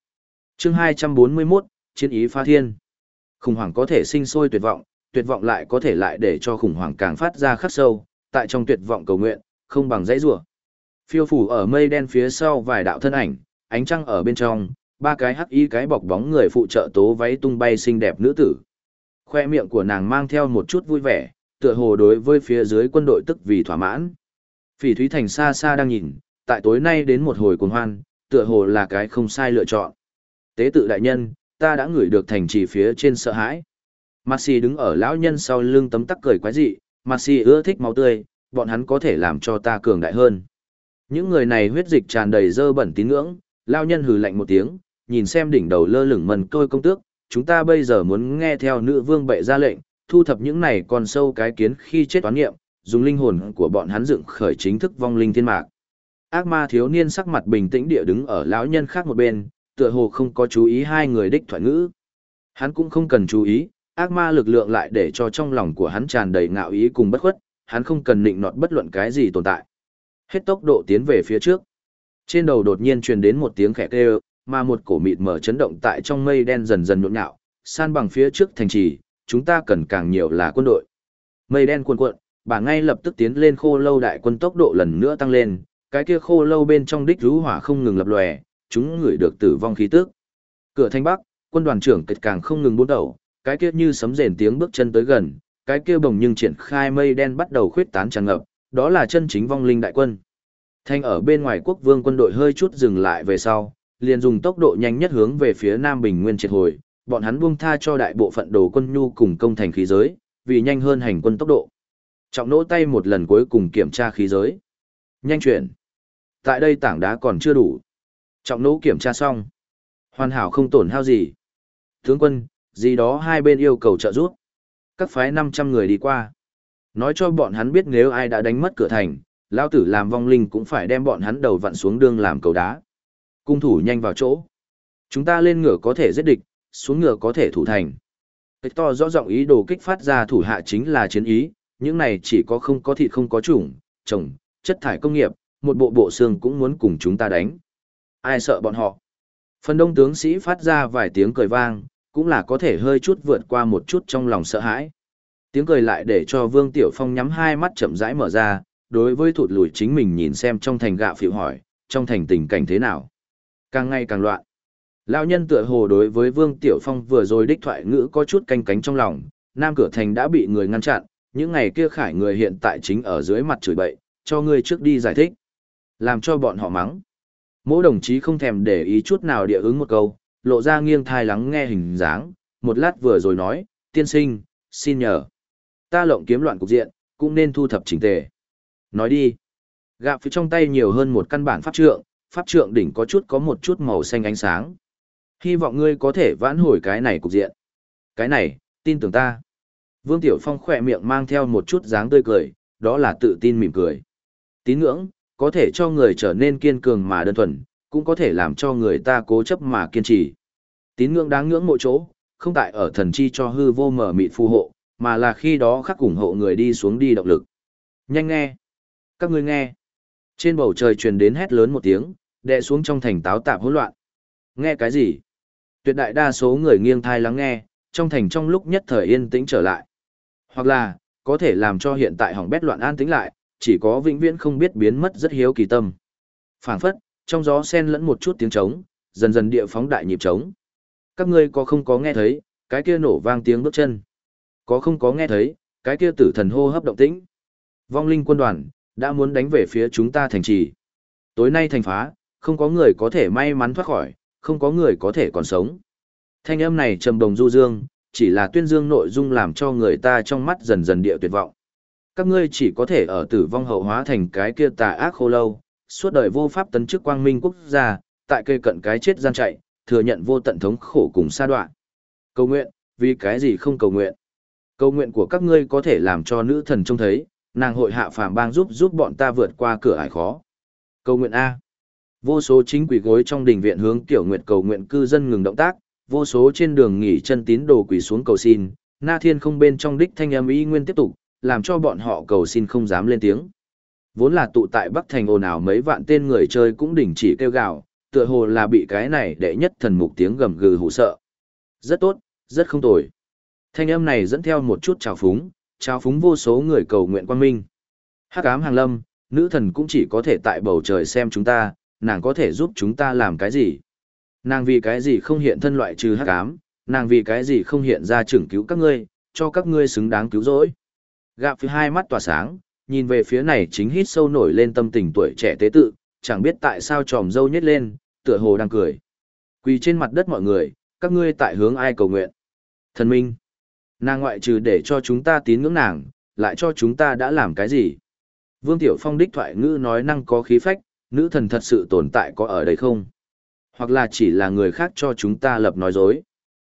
Chương 241, Chiến ý phá thiên. Khủng hoảng có thể sinh sôi tuyệt vọng, tuyệt vọng lại có thể lại để cho khủng hoảng càng phát ra khắc sâu, tại trong tuyệt vọng cầu nguyện, không bằng dãy rủa. Phiêu phủ ở mây đen phía sau vài đạo thân ảnh, ánh trăng ở bên trong, ba cái hắc y cái bọc bóng người phụ trợ tố váy tung bay xinh đẹp nữ tử. Khoe miệng của nàng mang theo một chút vui vẻ, tựa hồ đối với phía dưới quân đội tức vì thỏa mãn. Phỉ Thúy Thành xa xa đang nhìn, tại tối nay đến một hồi cuồng hoan, tựa hồ là cái không sai lựa chọn. Tế tự đại nhân, ta đã ngửi được thành trì phía trên sợ hãi. Marcy đứng ở lão nhân sau lưng tấm tắc cười quái dị, Marcy ưa thích máu tươi, bọn hắn có thể làm cho ta cường đại hơn. Những người này huyết dịch tràn đầy dơ bẩn tín ngưỡng, lão nhân hừ lạnh một tiếng, nhìn xem đỉnh đầu lơ lửng mần tôi công tước, chúng ta bây giờ muốn nghe theo nữ vương bệ ra lệnh, thu thập những này còn sâu cái kiến khi chết toán nghiệm, dùng linh hồn của bọn hắn dựng khởi chính thức vong linh thiên mạc. Ác ma thiếu niên sắc mặt bình tĩnh địa đứng ở lão nhân khác một bên, tựa hồ không có chú ý hai người đích thoại ngữ. Hắn cũng không cần chú ý, ác ma lực lượng lại để cho trong lòng của hắn tràn đầy ngạo ý cùng bất khuất, hắn không cần định nọt bất luận cái gì tồn tại. Hết tốc độ tiến về phía trước. Trên đầu đột nhiên truyền đến một tiếng khẽ kêu, mà một cổ mịt mở chấn động tại trong mây đen dần dần nhộn nhạo, san bằng phía trước thành trì, chúng ta cần càng nhiều là quân đội. Mây đen cuồn cuộn, bà ngay lập tức tiến lên khô lâu đại quân tốc độ lần nữa tăng lên, cái kia khô lâu bên trong đích rú hỏa không ngừng lập lòe, chúng ngửi được tử vong khí tức. Cửa thanh bắc, quân đoàn trưởng kịch càng không ngừng bốn đầu, cái kia như sấm rền tiếng bước chân tới gần, cái kia bồng nhưng triển khai mây đen bắt đầu khuyết tán tràn ngập, đó là chân chính vong linh đại quân. Thanh ở bên ngoài quốc vương quân đội hơi chút dừng lại về sau, liền dùng tốc độ nhanh nhất hướng về phía Nam Bình Nguyên triệt hồi, bọn hắn buông tha cho đại bộ phận đồ quân nhu cùng công thành khí giới, vì nhanh hơn hành quân tốc độ. Trọng nỗ tay một lần cuối cùng kiểm tra khí giới. Nhanh chuyển. Tại đây tảng đá còn chưa đủ. Trọng nỗ kiểm tra xong. Hoàn hảo không tổn hao gì. Tướng quân, gì đó hai bên yêu cầu trợ giúp. Các phái 500 người đi qua. Nói cho bọn hắn biết nếu ai đã đánh mất cửa thành, lao tử làm vong linh cũng phải đem bọn hắn đầu vặn xuống đường làm cầu đá. Cung thủ nhanh vào chỗ. Chúng ta lên ngựa có thể giết địch, xuống ngựa có thể thủ thành. Cách to rõ rộng ý đồ kích phát ra thủ hạ chính là chiến ý, những này chỉ có không có thịt không có chủng, trồng, chất thải công nghiệp, một bộ bộ xương cũng muốn cùng chúng ta đánh. Ai sợ bọn họ? Phần đông tướng sĩ phát ra vài tiếng cười vang, cũng là có thể hơi chút vượt qua một chút trong lòng sợ hãi. Tiếng cười lại để cho Vương Tiểu Phong nhắm hai mắt chậm rãi mở ra, đối với thụt lùi chính mình nhìn xem trong thành gạ phiệu hỏi, trong thành tình cảnh thế nào. Càng ngày càng loạn. Lão nhân tựa hồ đối với Vương Tiểu Phong vừa rồi đích thoại ngữ có chút canh cánh trong lòng, Nam cửa thành đã bị người ngăn chặn, những ngày kia khải người hiện tại chính ở dưới mặt chửi bậy, cho ngươi trước đi giải thích. Làm cho bọn họ mắng. Mỗi đồng chí không thèm để ý chút nào địa ứng một câu, lộ ra nghiêng thai lắng nghe hình dáng, một lát vừa rồi nói, tiên sinh, xin nhờ. Ta lộng kiếm loạn cục diện, cũng nên thu thập chỉnh tề. Nói đi. Gạ phía trong tay nhiều hơn một căn bản pháp trượng, pháp trượng đỉnh có chút có một chút màu xanh ánh sáng. Hy vọng ngươi có thể vãn hồi cái này cục diện. Cái này, tin tưởng ta. Vương Tiểu Phong khỏe miệng mang theo một chút dáng tươi cười, đó là tự tin mỉm cười. Tín ngưỡng, có thể cho người trở nên kiên cường mà đơn thuần, cũng có thể làm cho người ta cố chấp mà kiên trì. Tín ngưỡng đáng ngưỡng mộ chỗ, không tại ở thần chi cho hư vô mở mịt phù hộ, mà là khi đó khắc ủng hộ người đi xuống đi động lực. Nhanh nghe! Các ngươi nghe! Trên bầu trời truyền đến hét lớn một tiếng, đè xuống trong thành táo tạp hỗn loạn. Nghe cái gì? Tuyệt đại đa số người nghiêng thai lắng nghe, trong thành trong lúc nhất thời yên tĩnh trở lại. Hoặc là, có thể làm cho hiện tại hỏng bét loạn an tĩnh lại, chỉ có vĩnh viễn không biết biến mất rất hiếu kỳ tâm. Phảng phất, trong gió sen lẫn một chút tiếng trống, dần dần địa phóng đại nhịp trống. Các ngươi có không có nghe thấy, cái kia nổ vang tiếng bước chân? Có không có nghe thấy, cái kia tử thần hô hấp động tĩnh? Vong linh quân đoàn, đã muốn đánh về phía chúng ta thành trì. Tối nay thành phá, không có người có thể may mắn thoát khỏi, không có người có thể còn sống. Thanh âm này trầm đồng du dương, chỉ là tuyên dương nội dung làm cho người ta trong mắt dần dần địa tuyệt vọng. Các ngươi chỉ có thể ở tử vong hậu hóa thành cái kia tà ác khô lâu, suốt đời vô pháp tấn chức quang minh quốc gia, tại cây cận cái chết gian chạy, thừa nhận vô tận thống khổ cùng sa đoạn. Cầu nguyện, vì cái gì không cầu nguyện? Cầu nguyện của các ngươi có thể làm cho nữ thần trông thấy, nàng hội hạ phàm bang giúp giúp bọn ta vượt qua cửa ải khó. Cầu nguyện A. Vô số chính quỷ gối trong đình viện hướng tiểu nguyện cầu nguyện cư dân ngừng động tác, vô số trên đường nghỉ chân tín đồ quỷ xuống cầu xin, na thiên không bên trong đích thanh âm y nguyên tiếp tục, làm cho bọn họ cầu xin không dám lên tiếng. Vốn là tụ tại Bắc Thành ồn ào mấy vạn tên người chơi cũng đình chỉ kêu gào, tựa hồ là bị cái này đệ nhất thần mục tiếng gầm gừ hụ sợ. Rất tốt, rất không tồi. Thanh âm này dẫn theo một chút trào phúng, trào phúng vô số người cầu nguyện quan minh. Hắc ám hàng lâm, nữ thần cũng chỉ có thể tại bầu trời xem chúng ta, nàng có thể giúp chúng ta làm cái gì. Nàng vì cái gì không hiện thân loại trừ hắc ám, nàng vì cái gì không hiện ra trưởng cứu các ngươi, cho các ngươi xứng đáng cứu rỗi. Gạp phía hai mắt tỏa sáng, nhìn về phía này chính hít sâu nổi lên tâm tình tuổi trẻ tế tự, chẳng biết tại sao tròm dâu nhét lên, tựa hồ đang cười. Quỳ trên mặt đất mọi người, các ngươi tại hướng ai cầu nguyện. Thần minh, nàng ngoại trừ để cho chúng ta tín ngưỡng nàng, lại cho chúng ta đã làm cái gì? Vương Tiểu Phong đích thoại ngữ nói năng có khí phách, nữ thần thật sự tồn tại có ở đây không? Hoặc là chỉ là người khác cho chúng ta lập nói dối?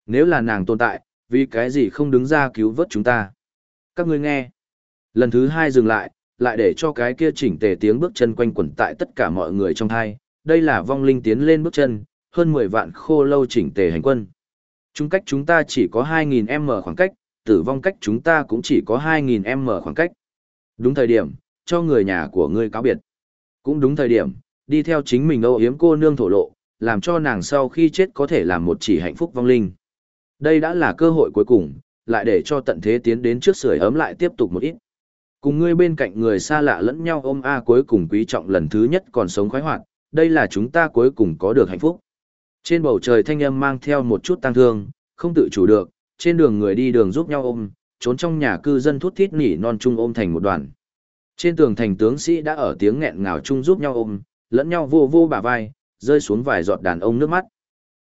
Nếu là nàng tồn tại, vì cái gì không đứng ra cứu vớt chúng ta? Các ngươi nghe. Lần thứ hai dừng lại, lại để cho cái kia chỉnh tề tiếng bước chân quanh quẩn tại tất cả mọi người trong thai. Đây là vong linh tiến lên bước chân, hơn 10 vạn khô lâu chỉnh tề hành quân. Chúng cách chúng ta chỉ có 2.000m khoảng cách, tử vong cách chúng ta cũng chỉ có 2.000m khoảng cách. Đúng thời điểm, cho người nhà của ngươi cáo biệt. Cũng đúng thời điểm, đi theo chính mình âu yếm cô nương thổ lộ, làm cho nàng sau khi chết có thể làm một chỉ hạnh phúc vong linh. Đây đã là cơ hội cuối cùng, lại để cho tận thế tiến đến trước sưởi ấm lại tiếp tục một ít. Cùng ngươi bên cạnh người xa lạ lẫn nhau ôm A cuối cùng quý trọng lần thứ nhất còn sống khoái hoạt, đây là chúng ta cuối cùng có được hạnh phúc. Trên bầu trời thanh âm mang theo một chút tăng thương, không tự chủ được, trên đường người đi đường giúp nhau ôm, trốn trong nhà cư dân thút thít nỉ non chung ôm thành một đoàn. Trên tường thành tướng sĩ đã ở tiếng nghẹn ngào chung giúp nhau ôm, lẫn nhau vô vô bả vai, rơi xuống vài giọt đàn ông nước mắt.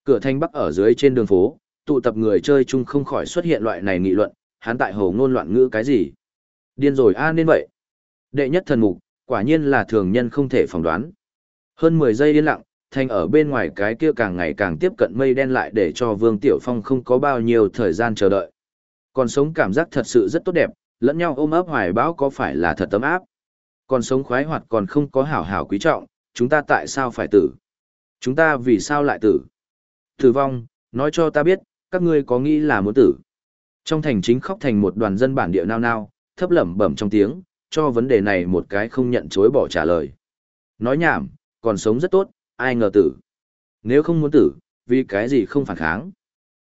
Cửa thanh bắc ở dưới trên đường phố, tụ tập người chơi chung không khỏi xuất hiện loại này nghị luận, hắn tại hồ ngôn loạn ngữ cái gì. Điên rồi a nên vậy. Đệ nhất thần mục, quả nhiên là thường nhân không thể phỏng đoán. Hơn 10 giây yên lặng, thành ở bên ngoài cái kia càng ngày càng tiếp cận mây đen lại để cho Vương Tiểu Phong không có bao nhiêu thời gian chờ đợi. Còn sống cảm giác thật sự rất tốt đẹp, lẫn nhau ôm ấp hoài bão có phải là thật tấm áp. Còn sống khoái hoạt còn không có hảo hảo quý trọng, chúng ta tại sao phải tử? Chúng ta vì sao lại tử? Tử vong, nói cho ta biết, các ngươi có nghĩ là muốn tử. Trong thành chính khóc thành một đoàn dân bản địa nao nao, thấp lẩm bẩm trong tiếng, cho vấn đề này một cái không nhận chối bỏ trả lời. Nói nhảm, còn sống rất tốt, ai ngờ tử. Nếu không muốn tử, vì cái gì không phản kháng.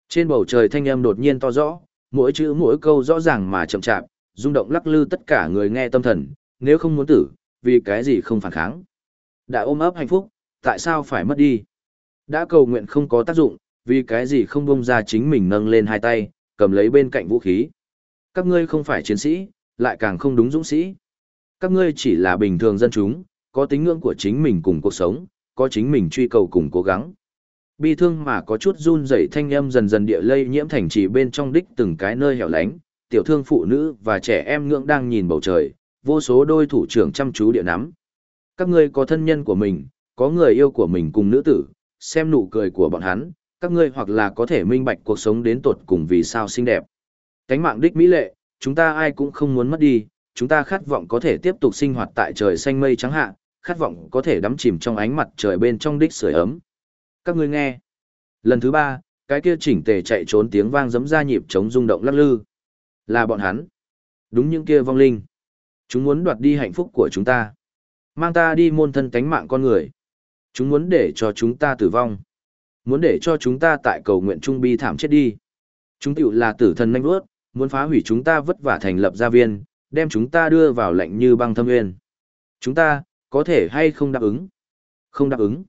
Trên bầu trời thanh âm đột nhiên to rõ, mỗi chữ mỗi câu rõ ràng mà chậm chạp, rung động lắc lư tất cả người nghe tâm thần, nếu không muốn tử, vì cái gì không phản kháng. Đã ôm ấp hạnh phúc, tại sao phải mất đi? Đã cầu nguyện không có tác dụng, vì cái gì không bông ra chính mình nâng lên hai tay, cầm lấy bên cạnh vũ khí. Các ngươi không phải chiến sĩ, lại càng không đúng dũng sĩ. Các ngươi chỉ là bình thường dân chúng, có tính ngưỡng của chính mình cùng cuộc sống, có chính mình truy cầu cùng cố gắng. Bi thương mà có chút run rẩy thanh âm dần dần địa lây nhiễm thành trì bên trong đích từng cái nơi hẻo lánh, tiểu thương phụ nữ và trẻ em ngưỡng đang nhìn bầu trời, vô số đôi thủ trưởng chăm chú địa nắm. Các ngươi có thân nhân của mình, có người yêu của mình cùng nữ tử, xem nụ cười của bọn hắn, các ngươi hoặc là có thể minh bạch cuộc sống đến tột cùng vì sao xinh đẹp. Cánh mạng đích mỹ lệ, chúng ta ai cũng không muốn mất đi, chúng ta khát vọng có thể tiếp tục sinh hoạt tại trời xanh mây trắng hạ, khát vọng có thể đắm chìm trong ánh mặt trời bên trong đích sưởi ấm. Các ngươi nghe. Lần thứ ba, cái kia chỉnh tề chạy trốn tiếng vang giấm ra nhịp chống rung động lắc lư. Là bọn hắn. Đúng những kia vong linh. Chúng muốn đoạt đi hạnh phúc của chúng ta. Mang ta đi môn thân cánh mạng con người. Chúng muốn để cho chúng ta tử vong. Muốn để cho chúng ta tại cầu nguyện trung bi thảm chết đi. Chúng tiểu là tử thần nhanh bước, muốn phá hủy chúng ta vất vả thành lập gia viên, đem chúng ta đưa vào lạnh như băng thâm nguyên. Chúng ta, có thể hay không đáp ứng? Không đáp ứng.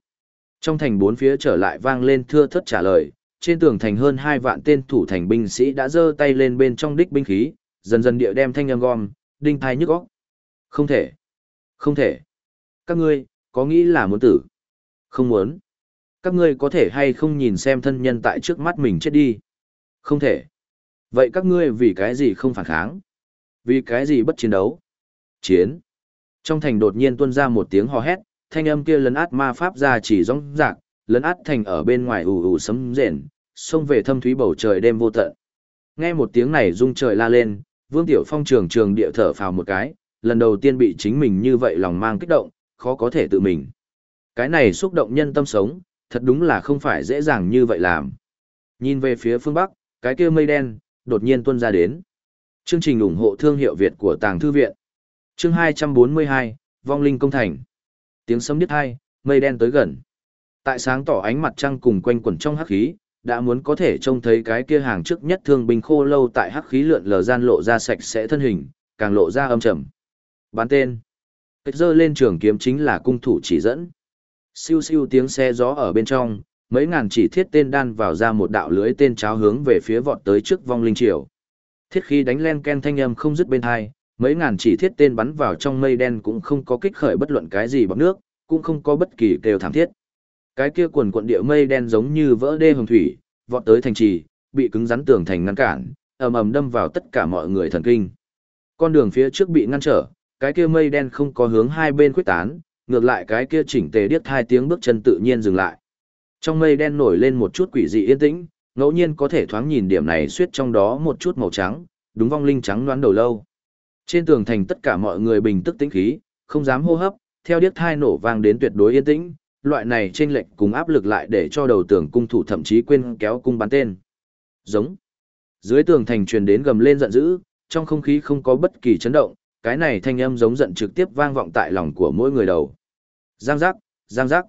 Trong thành bốn phía trở lại vang lên thưa thất trả lời, trên tường thành hơn hai vạn tên thủ thành binh sĩ đã giơ tay lên bên trong đích binh khí, dần dần địa đem thanh âm gom, đinh thai nhức óc. Không thể. Không thể. Các ngươi, có nghĩ là muốn tử? Không muốn. Các ngươi có thể hay không nhìn xem thân nhân tại trước mắt mình chết đi? Không thể. Vậy các ngươi vì cái gì không phản kháng? Vì cái gì bất chiến đấu? Chiến. Trong thành đột nhiên tuôn ra một tiếng hò hét, thanh âm kia lấn át ma pháp ra chỉ rong rạc, lấn át thành ở bên ngoài ù ù sấm rền, xông về thâm thúy bầu trời đêm vô tận. Nghe một tiếng này rung trời la lên, Vương Tiểu Phong trường trường địa thở phào một cái, lần đầu tiên bị chính mình như vậy lòng mang kích động, khó có thể tự mình. Cái này xúc động nhân tâm sống, thật đúng là không phải dễ dàng như vậy làm. Nhìn về phía phương Bắc, cái kia mây đen, đột nhiên tuôn ra đến. Chương trình ủng hộ thương hiệu Việt của Tàng Thư Viện. Chương 242, Vong Linh Công Thành. Tiếng sấm đứt hai, mây đen tới gần. Tại sáng tỏ ánh mặt trăng cùng quanh quẩn trong hắc khí, đã muốn có thể trông thấy cái kia hàng trước nhất thương binh khô lâu tại hắc khí lượn lờ gian lộ ra sạch sẽ thân hình, càng lộ ra âm trầm. Bán tên. Cách dơ lên trường kiếm chính là cung thủ chỉ dẫn. Siêu siêu tiếng xe gió ở bên trong, mấy ngàn chỉ thiết tên đan vào ra một đạo lưới tên cháo hướng về phía vọt tới trước vong linh triều. Thiết khí đánh len ken thanh âm không dứt bên hai, mấy ngàn chỉ thiết tên bắn vào trong mây đen cũng không có kích khởi bất luận cái gì bằng nước, cũng không có bất kỳ kêu thảm thiết. Cái kia quần quận địa mây đen giống như vỡ đê hồng thủy, vọt tới thành trì, bị cứng rắn tường thành ngăn cản, ầm ầm đâm vào tất cả mọi người thần kinh. Con đường phía trước bị ngăn trở, cái kia mây đen không có hướng hai bên khuếch tán, ngược lại cái kia chỉnh tề điếc hai tiếng bước chân tự nhiên dừng lại. Trong mây đen nổi lên một chút quỷ dị yên tĩnh, ngẫu nhiên có thể thoáng nhìn điểm này suýt trong đó một chút màu trắng, đúng vong linh trắng đoán đầu lâu. Trên tường thành tất cả mọi người bình tức tĩnh khí, không dám hô hấp, theo điếc thai nổ vang đến tuyệt đối yên tĩnh, loại này trên lệnh cùng áp lực lại để cho đầu tường cung thủ thậm chí quên kéo cung bắn tên. Giống. Dưới tường thành truyền đến gầm lên giận dữ, trong không khí không có bất kỳ chấn động, cái này thanh âm giống giận trực tiếp vang vọng tại lòng của mỗi người đầu. Giang giác, giang giác.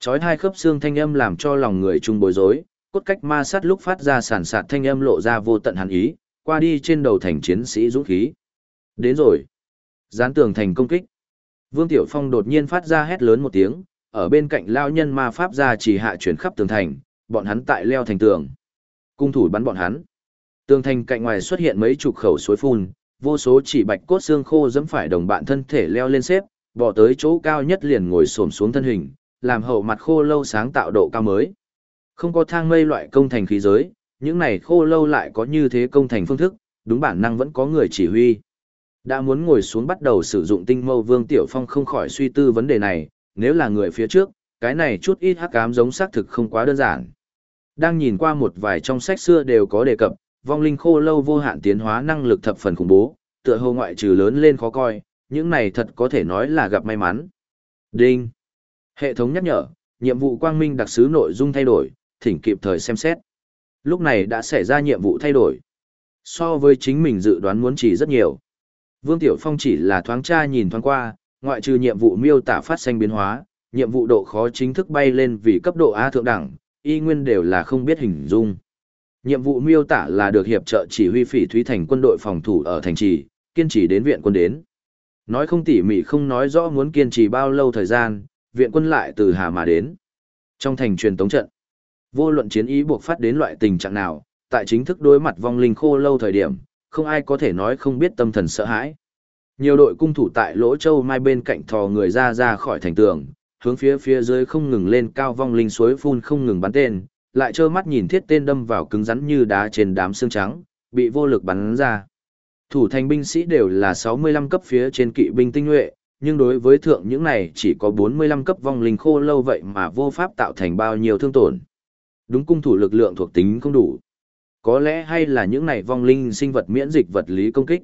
Chói hai khớp xương thanh âm làm cho lòng người chung bối rối, cốt cách ma sát lúc phát ra sản sạt thanh âm lộ ra vô tận hàn ý, qua đi trên đầu thành chiến sĩ dũng khí. Đến rồi. Gián tường thành công kích. Vương Tiểu Phong đột nhiên phát ra hét lớn một tiếng, ở bên cạnh lao nhân ma pháp ra chỉ hạ chuyển khắp tường thành, bọn hắn tại leo thành tường. Cung thủ bắn bọn hắn. Tường thành cạnh ngoài xuất hiện mấy chục khẩu suối phun, vô số chỉ bạch cốt xương khô dẫm phải đồng bạn thân thể leo lên xếp, bỏ tới chỗ cao nhất liền ngồi xổm xuống thân hình, làm hậu mặt khô lâu sáng tạo độ cao mới. Không có thang mây loại công thành khí giới, những này khô lâu lại có như thế công thành phương thức, đúng bản năng vẫn có người chỉ huy. Đã muốn ngồi xuống bắt đầu sử dụng tinh mâu Vương Tiểu Phong không khỏi suy tư vấn đề này, nếu là người phía trước, cái này chút ít hắc ám giống xác thực không quá đơn giản. Đang nhìn qua một vài trong sách xưa đều có đề cập, vong linh khô lâu vô hạn tiến hóa năng lực thập phần khủng bố, tựa hồ ngoại trừ lớn lên khó coi, những này thật có thể nói là gặp may mắn. Đinh. Hệ thống nhắc nhở, nhiệm vụ quang minh đặc sứ nội dung thay đổi, thỉnh kịp thời xem xét. Lúc này đã xảy ra nhiệm vụ thay đổi. So với chính mình dự đoán muốn chỉ rất nhiều. Vương Tiểu Phong chỉ là thoáng tra nhìn thoáng qua, ngoại trừ nhiệm vụ miêu tả phát sinh biến hóa, nhiệm vụ độ khó chính thức bay lên vì cấp độ A thượng đẳng, y nguyên đều là không biết hình dung. Nhiệm vụ miêu tả là được hiệp trợ chỉ huy phỉ thúy thành quân đội phòng thủ ở thành trì, kiên trì đến viện quân đến. Nói không tỉ mỉ không nói rõ muốn kiên trì bao lâu thời gian, viện quân lại từ Hà mà đến. Trong thành truyền tống trận, vô luận chiến ý buộc phát đến loại tình trạng nào, tại chính thức đối mặt vong linh khô lâu thời điểm, không ai có thể nói không biết tâm thần sợ hãi. Nhiều đội cung thủ tại lỗ châu mai bên cạnh thò người ra ra khỏi thành tường, hướng phía phía dưới không ngừng lên cao vong linh suối phun không ngừng bắn tên, lại trơ mắt nhìn thiết tên đâm vào cứng rắn như đá trên đám xương trắng, bị vô lực bắn ra. Thủ thành binh sĩ đều là 65 cấp phía trên kỵ binh tinh nhuệ, nhưng đối với thượng những này chỉ có 45 cấp vong linh khô lâu vậy mà vô pháp tạo thành bao nhiêu thương tổn. Đúng cung thủ lực lượng thuộc tính không đủ. Có lẽ hay là những này vong linh sinh vật miễn dịch vật lý công kích.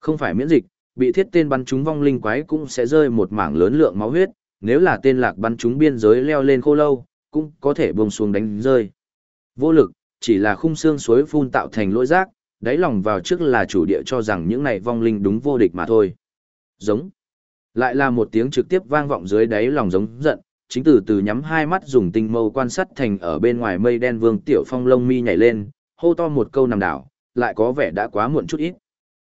Không phải miễn dịch, bị thiết tên bắn trúng vong linh quái cũng sẽ rơi một mảng lớn lượng máu huyết, nếu là tên lạc bắn trúng biên giới leo lên khô lâu, cũng có thể buông xuống đánh rơi. Vô lực, chỉ là khung xương suối phun tạo thành lỗi rác, đáy lòng vào trước là chủ địa cho rằng những này vong linh đúng vô địch mà thôi. Giống. Lại là một tiếng trực tiếp vang vọng dưới đáy lòng giống giận, chính từ từ nhắm hai mắt dùng tinh mâu quan sát thành ở bên ngoài mây đen vương tiểu phong lông mi nhảy lên, hô to một câu nằm đảo, lại có vẻ đã quá muộn chút ít.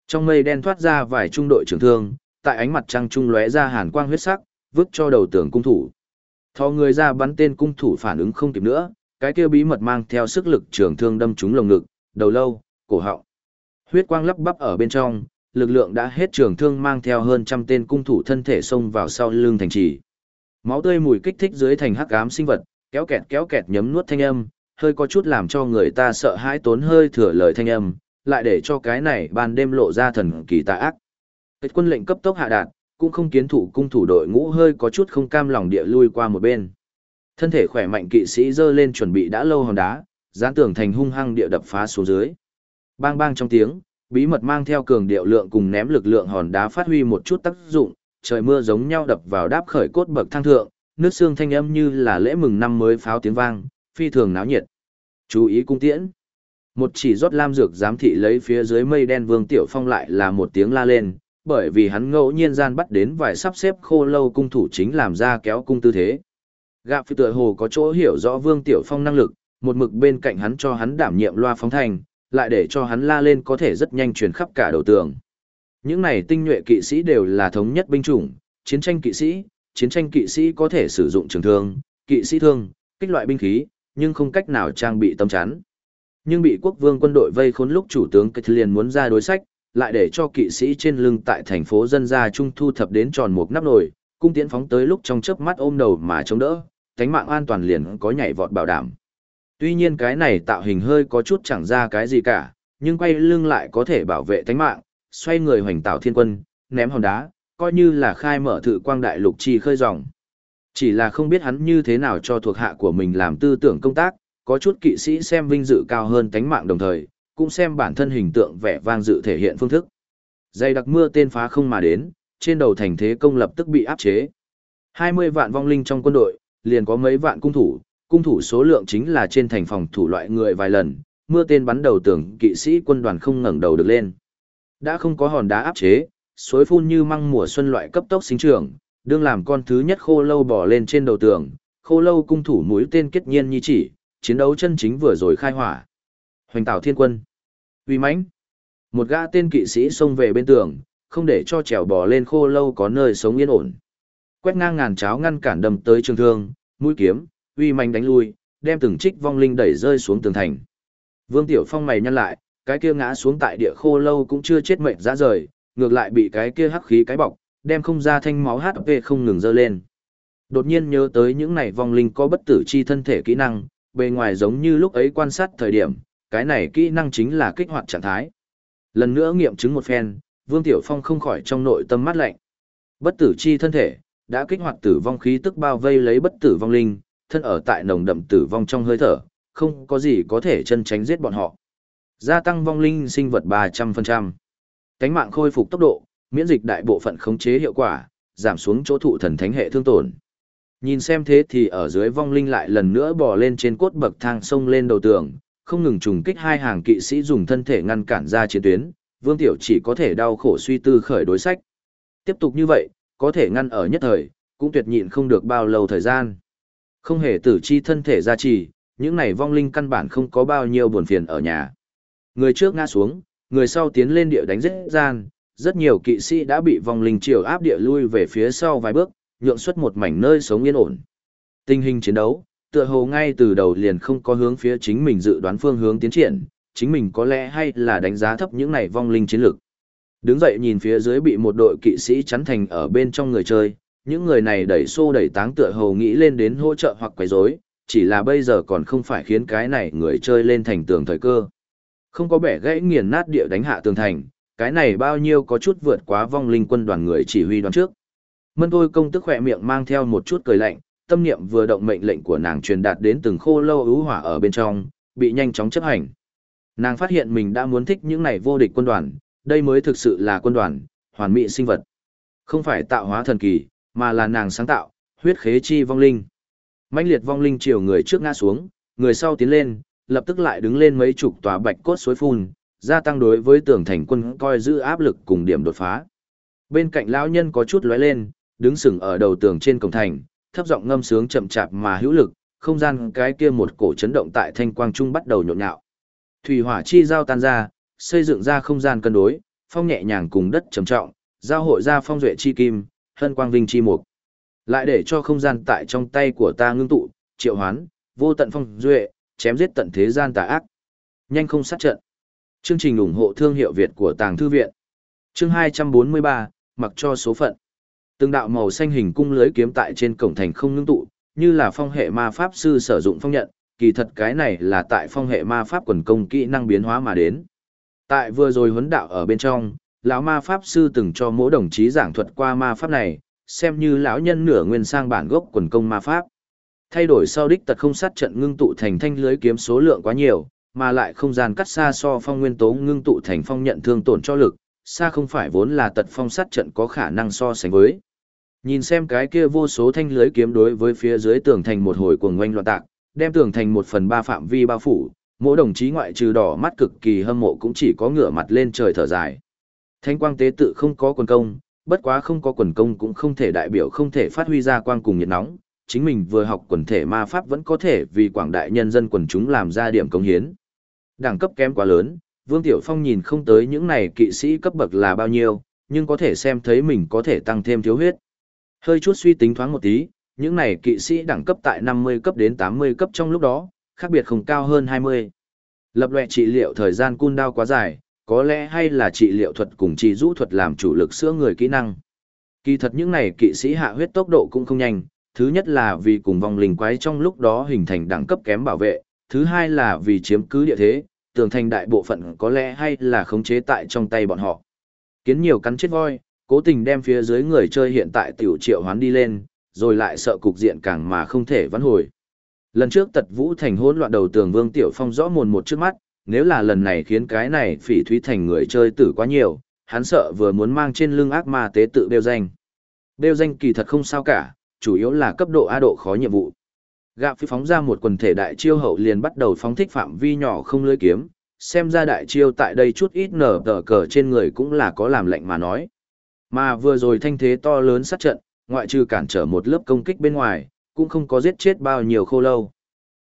Trong mây đen thoát ra vài trung đội trưởng thương, tại ánh mặt trăng trung lóe ra hàn quang huyết sắc, vứt cho đầu tưởng cung thủ. Thò người ra bắn tên cung thủ phản ứng không kịp nữa, cái kia bí mật mang theo sức lực trường thương đâm trúng lồng ngực, đầu lâu, cổ họng. Huyết quang lấp bắp ở bên trong, lực lượng đã hết trường thương mang theo hơn trăm tên cung thủ thân thể xông vào sau lưng thành trì. Máu tươi mùi kích thích dưới thành hắc ám sinh vật, kéo kẹt kéo kẹt nhấm nuốt thanh âm, hơi có chút làm cho người ta sợ hãi tốn hơi thừa lời thanh âm, lại để cho cái này ban đêm lộ ra thần kỳ tà ác. Kết quân lệnh cấp tốc hạ đạt, cũng không kiến thủ cung thủ đội ngũ hơi có chút không cam lòng địa lui qua một bên. Thân thể khỏe mạnh kỵ sĩ dơ lên chuẩn bị đã lâu hòn đá, gián tưởng thành hung hăng địa đập phá xuống dưới. Bang bang trong tiếng, bí mật mang theo cường điệu lượng cùng ném lực lượng hòn đá phát huy một chút tác dụng, trời mưa giống nhau đập vào đáp khởi cốt bậc thang thượng, nước xương thanh âm như là lễ mừng năm mới pháo tiếng vang, phi thường náo nhiệt. Chú ý cung tiễn. Một chỉ rót lam dược giám thị lấy phía dưới mây đen Vương Tiểu Phong lại là một tiếng la lên, bởi vì hắn ngẫu nhiên gian bắt đến vài sắp xếp khô lâu cung thủ chính làm ra kéo cung tư thế. Gạp phi tựa hồ có chỗ hiểu rõ Vương Tiểu Phong năng lực, một mực bên cạnh hắn cho hắn đảm nhiệm loa phóng thành, lại để cho hắn la lên có thể rất nhanh truyền khắp cả đầu tường. Những này tinh nhuệ kỵ sĩ đều là thống nhất binh chủng, chiến tranh kỵ sĩ, chiến tranh kỵ sĩ có thể sử dụng trường thương, kỵ sĩ thương, kích loại binh khí, nhưng không cách nào trang bị tâm chắn. Nhưng bị quốc vương quân đội vây khốn lúc chủ tướng kịch liền muốn ra đối sách, lại để cho kỵ sĩ trên lưng tại thành phố dân gia trung thu thập đến tròn một nắp nồi, cung tiễn phóng tới lúc trong chớp mắt ôm đầu mà chống đỡ, cánh mạng an toàn liền có nhảy vọt bảo đảm. Tuy nhiên cái này tạo hình hơi có chút chẳng ra cái gì cả, nhưng quay lưng lại có thể bảo vệ tánh mạng, xoay người hoành tạo thiên quân, ném hòn đá, coi như là khai mở thử quang đại lục chi khơi dòng. Chỉ là không biết hắn như thế nào cho thuộc hạ của mình làm tư tưởng công tác, có chút kỵ sĩ xem vinh dự cao hơn tánh mạng đồng thời, cũng xem bản thân hình tượng vẻ vang dự thể hiện phương thức. Dày đặc mưa tên phá không mà đến, trên đầu thành thế công lập tức bị áp chế. 20 vạn vong linh trong quân đội, liền có mấy vạn cung thủ, cung thủ số lượng chính là trên thành phòng thủ loại người vài lần, mưa tên bắn đầu tưởng kỵ sĩ quân đoàn không ngẩng đầu được lên. Đã không có hòn đá áp chế, suối phun như măng mùa xuân loại cấp tốc sinh trưởng, đương làm con thứ nhất khô lâu bỏ lên trên đầu tường, khô lâu cung thủ mũi tên kết nhiên như chỉ, chiến đấu chân chính vừa rồi khai hỏa. Hoành tạo thiên quân. Uy mãnh. Một gã tên kỵ sĩ xông về bên tường, không để cho trèo bò lên khô lâu có nơi sống yên ổn. Quét ngang ngàn cháo ngăn cản đầm tới trường thương, mũi kiếm, uy mãnh đánh lui, đem từng trích vong linh đẩy rơi xuống tường thành. Vương Tiểu Phong mày nhăn lại, cái kia ngã xuống tại địa khô lâu cũng chưa chết mệnh ra rời, ngược lại bị cái kia hắc khí cái bọc, đem không ra thanh máu HP không ngừng dơ lên. Đột nhiên nhớ tới những này vong linh có bất tử chi thân thể kỹ năng, bề ngoài giống như lúc ấy quan sát thời điểm, cái này kỹ năng chính là kích hoạt trạng thái. Lần nữa nghiệm chứng một phen, Vương Tiểu Phong không khỏi trong nội tâm mát lạnh. Bất tử chi thân thể, đã kích hoạt tử vong khí tức bao vây lấy bất tử vong linh, thân ở tại nồng đậm tử vong trong hơi thở, không có gì có thể chân tránh giết bọn họ. Gia tăng vong linh sinh vật 300%. Cánh mạng khôi phục tốc độ, miễn dịch đại bộ phận khống chế hiệu quả, giảm xuống chỗ thụ thần thánh hệ thương tổn. Nhìn xem thế thì ở dưới vong linh lại lần nữa bò lên trên cốt bậc thang sông lên đầu tường, không ngừng trùng kích hai hàng kỵ sĩ dùng thân thể ngăn cản ra chiến tuyến, Vương Tiểu chỉ có thể đau khổ suy tư khởi đối sách. Tiếp tục như vậy, có thể ngăn ở nhất thời, cũng tuyệt nhịn không được bao lâu thời gian. Không hề tử chi thân thể gia trì, những này vong linh căn bản không có bao nhiêu buồn phiền ở nhà. Người trước ngã xuống, người sau tiến lên địa đánh rất gian, rất nhiều kỵ sĩ đã bị vong linh triều áp địa lui về phía sau vài bước, nhượng xuất một mảnh nơi sống yên ổn. Tình hình chiến đấu, tựa hồ ngay từ đầu liền không có hướng phía chính mình dự đoán phương hướng tiến triển, chính mình có lẽ hay là đánh giá thấp những này vong linh chiến lược. Đứng dậy nhìn phía dưới bị một đội kỵ sĩ chắn thành ở bên trong người chơi, những người này đẩy xô đẩy táng tựa hồ nghĩ lên đến hỗ trợ hoặc quấy rối, chỉ là bây giờ còn không phải khiến cái này người chơi lên thành tường thời cơ. Không có bẻ gãy nghiền nát địa đánh hạ tường thành, cái này bao nhiêu có chút vượt quá vong linh quân đoàn người chỉ huy đoán trước. Mân thôi công tức khỏe miệng mang theo một chút cười lạnh, tâm niệm vừa động mệnh lệnh của nàng truyền đạt đến từng khô lâu ưu hỏa ở bên trong, bị nhanh chóng chấp hành. Nàng phát hiện mình đã muốn thích những này vô địch quân đoàn, đây mới thực sự là quân đoàn, hoàn mỹ sinh vật. Không phải tạo hóa thần kỳ, mà là nàng sáng tạo, huyết khế chi vong linh. mãnh liệt vong linh chiều người trước ngã xuống, người sau tiến lên, lập tức lại đứng lên mấy chục tòa bạch cốt suối phun, gia tăng đối với tường thành quân coi giữ áp lực cùng điểm đột phá. Bên cạnh lão nhân có chút lóe lên, đứng sừng ở đầu tường trên cổng thành, thấp giọng ngâm sướng chậm chạp mà hữu lực, không gian cái kia một cổ chấn động tại thanh quang trung bắt đầu nhộn nhạo. Thủy hỏa chi giao tan ra, xây dựng ra không gian cân đối, phong nhẹ nhàng cùng đất trầm trọng, giao hội ra phong duệ chi kim, hân quang vinh chi mục. Lại để cho không gian tại trong tay của ta ngưng tụ, triệu hoán, vô tận phong duệ, chém giết tận thế gian tà ác. Nhanh không sát trận. Chương trình ủng hộ thương hiệu Việt của Tàng Thư Viện. Chương 243, mặc cho số phận. Từng đạo màu xanh hình cung lưới kiếm tại trên cổng thành không ngưng tụ, như là phong hệ ma pháp sư sử dụng phong nhận, kỳ thật cái này là tại phong hệ ma pháp quần công kỹ năng biến hóa mà đến. Tại vừa rồi huấn đạo ở bên trong, lão ma pháp sư từng cho mỗi đồng chí giảng thuật qua ma pháp này, xem như lão nhân nửa nguyên sang bản gốc quần công ma pháp. Thay đổi sau đích tật không sát trận ngưng tụ thành thanh lưới kiếm số lượng quá nhiều, mà lại không gian cắt xa so phong nguyên tố ngưng tụ thành phong nhận thương tổn cho lực, xa không phải vốn là tật phong sát trận có khả năng so sánh với. Nhìn xem cái kia vô số thanh lưới kiếm đối với phía dưới tường thành một hồi cuồng ngoanh loạn tạc, đem tường thành một phần ba phạm vi bao phủ, mỗi đồng chí ngoại trừ đỏ mắt cực kỳ hâm mộ cũng chỉ có ngửa mặt lên trời thở dài. Thanh quang tế tự không có quần công, bất quá không có quần công cũng không thể đại biểu không thể phát huy ra quang cùng nhiệt nóng, chính mình vừa học quần thể ma pháp vẫn có thể vì quảng đại nhân dân quần chúng làm ra điểm công hiến. Đẳng cấp kém quá lớn, Vương Tiểu Phong nhìn không tới những này kỵ sĩ cấp bậc là bao nhiêu, nhưng có thể xem thấy mình có thể tăng thêm thiếu huyết. Hơi chút suy tính thoáng một tí, những này kỵ sĩ đẳng cấp tại 50 cấp đến 80 cấp trong lúc đó, khác biệt không cao hơn 20. Lập lệ trị liệu thời gian cun đao quá dài, có lẽ hay là trị liệu thuật cùng trị rũ thuật làm chủ lực sữa người kỹ năng. Kỳ thật những này kỵ sĩ hạ huyết tốc độ cũng không nhanh, thứ nhất là vì cùng vòng linh quái trong lúc đó hình thành đẳng cấp kém bảo vệ, thứ hai là vì chiếm cứ địa thế, tường thành đại bộ phận có lẽ hay là khống chế tại trong tay bọn họ. Kiến nhiều cắn chết voi, cố tình đem phía dưới người chơi hiện tại tiểu triệu hoán đi lên, rồi lại sợ cục diện càng mà không thể vãn hồi. Lần trước tật vũ thành hỗn loạn đầu tường Vương Tiểu Phong rõ mồn một trước mắt, nếu là lần này khiến cái này phỉ thúy thành người chơi tử quá nhiều, hắn sợ vừa muốn mang trên lưng ác ma tế tự đeo danh. Đeo danh kỳ thật không sao cả, chủ yếu là cấp độ A độ khó nhiệm vụ gạ phi phóng ra một quần thể đại chiêu hậu liền bắt đầu phóng thích phạm vi nhỏ không lưới kiếm, xem ra đại chiêu tại đây chút ít nở tờ cờ trên người cũng là có làm lệnh mà nói. Mà vừa rồi thanh thế to lớn sát trận, ngoại trừ cản trở một lớp công kích bên ngoài, cũng không có giết chết bao nhiêu khô lâu.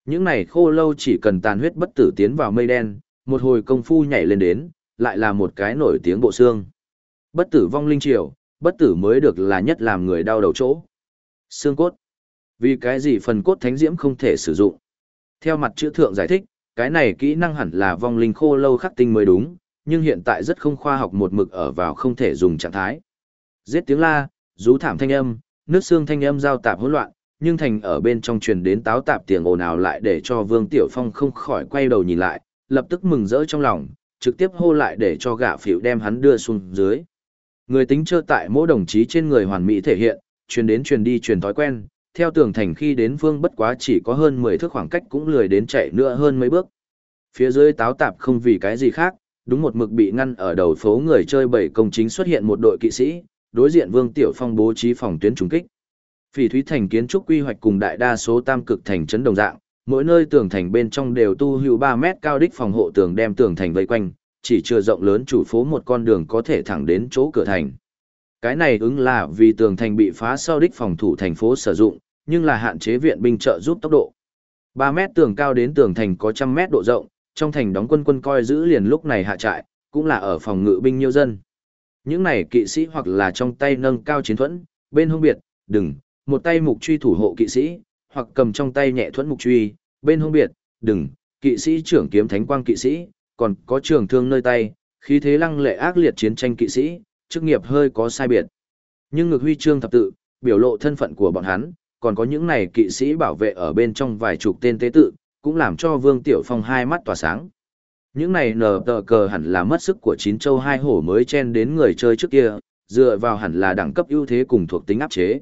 Những này khô lâu chỉ cần tàn huyết bất tử tiến vào mây đen, một hồi công phu nhảy lên đến, lại là một cái nổi tiếng bộ xương. Bất tử vong linh triều, bất tử mới được là nhất làm người đau đầu chỗ. Xương cốt. Vì cái gì phần cốt thánh diễm không thể sử dụng? Theo mặt chữ thượng giải thích, cái này kỹ năng hẳn là vong linh khô lâu khắc tinh mới đúng, nhưng hiện tại rất không khoa học một mực ở vào không thể dùng trạng thái. Giết tiếng la, rú thảm thanh âm, nước xương thanh âm giao tạp hỗn loạn, nhưng thành ở bên trong truyền đến táo tạp tiếng ồn ào lại để cho Vương Tiểu Phong không khỏi quay đầu nhìn lại, lập tức mừng rỡ trong lòng, trực tiếp hô lại để cho gạ phỉu đem hắn đưa xuống dưới. Người tính chơi tại mỗi đồng chí trên người hoàn mỹ thể hiện, truyền đến truyền đi truyền thói quen, theo tường thành khi đến vương bất quá chỉ có hơn 10 thước khoảng cách cũng lười đến chạy nữa hơn mấy bước. Phía dưới táo tạp không vì cái gì khác, đúng một mực bị ngăn ở đầu phố người chơi bảy công chính xuất hiện một đội kỵ sĩ, đối diện Vương Tiểu Phong bố trí phòng tuyến trùng kích. Phỉ Thúy Thành kiến trúc quy hoạch cùng đại đa số tam cực thành trấn đồng dạng, mỗi nơi tường thành bên trong đều tu hữu 3 mét cao đích phòng hộ tường đem tường thành vây quanh, chỉ chưa rộng lớn chủ phố một con đường có thể thẳng đến chỗ cửa thành. Cái này ứng là vì tường thành bị phá sau đích phòng thủ thành phố sử dụng, nhưng là hạn chế viện binh trợ giúp tốc độ. 3 mét tường cao đến tường thành có trăm mét độ rộng, trong thành đóng quân quân coi giữ liền lúc này hạ trại, cũng là ở phòng ngự binh nhiêu dân. Những này kỵ sĩ hoặc là trong tay nâng cao chiến thuẫn, bên hông biệt, đừng, một tay mục truy thủ hộ kỵ sĩ, hoặc cầm trong tay nhẹ thuẫn mục truy, bên hông biệt, đừng, kỵ sĩ trưởng kiếm thánh quang kỵ sĩ, còn có trường thương nơi tay, khí thế lăng lệ ác liệt chiến tranh kỵ sĩ, chức nghiệp hơi có sai biệt. Nhưng ngược huy chương thập tự, biểu lộ thân phận của bọn hắn, còn có những này kỵ sĩ bảo vệ ở bên trong vài chục tên tế tự, cũng làm cho Vương Tiểu Phong hai mắt tỏa sáng. Những này nở tờ cờ hẳn là mất sức của chín châu hai hổ mới chen đến người chơi trước kia, dựa vào hẳn là đẳng cấp ưu thế cùng thuộc tính áp chế.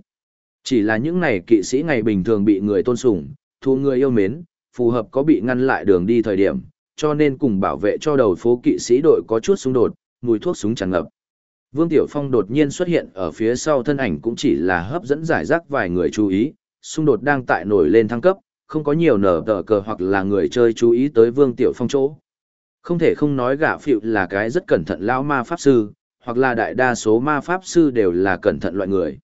Chỉ là những này kỵ sĩ ngày bình thường bị người tôn sủng thu người yêu mến, phù hợp có bị ngăn lại đường đi thời điểm, cho nên cùng bảo vệ cho đầu phố kỵ sĩ đội có chút xung đột, mùi thuốc súng tràn ngập. Vương Tiểu Phong đột nhiên xuất hiện ở phía sau thân ảnh cũng chỉ là hấp dẫn giải rác vài người chú ý, xung đột đang tại nổi lên thăng cấp, không có nhiều nở tờ cờ hoặc là người chơi chú ý tới Vương Tiểu Phong chỗ. Không thể không nói gã phịu là cái rất cẩn thận lão ma pháp sư, hoặc là đại đa số ma pháp sư đều là cẩn thận loại người.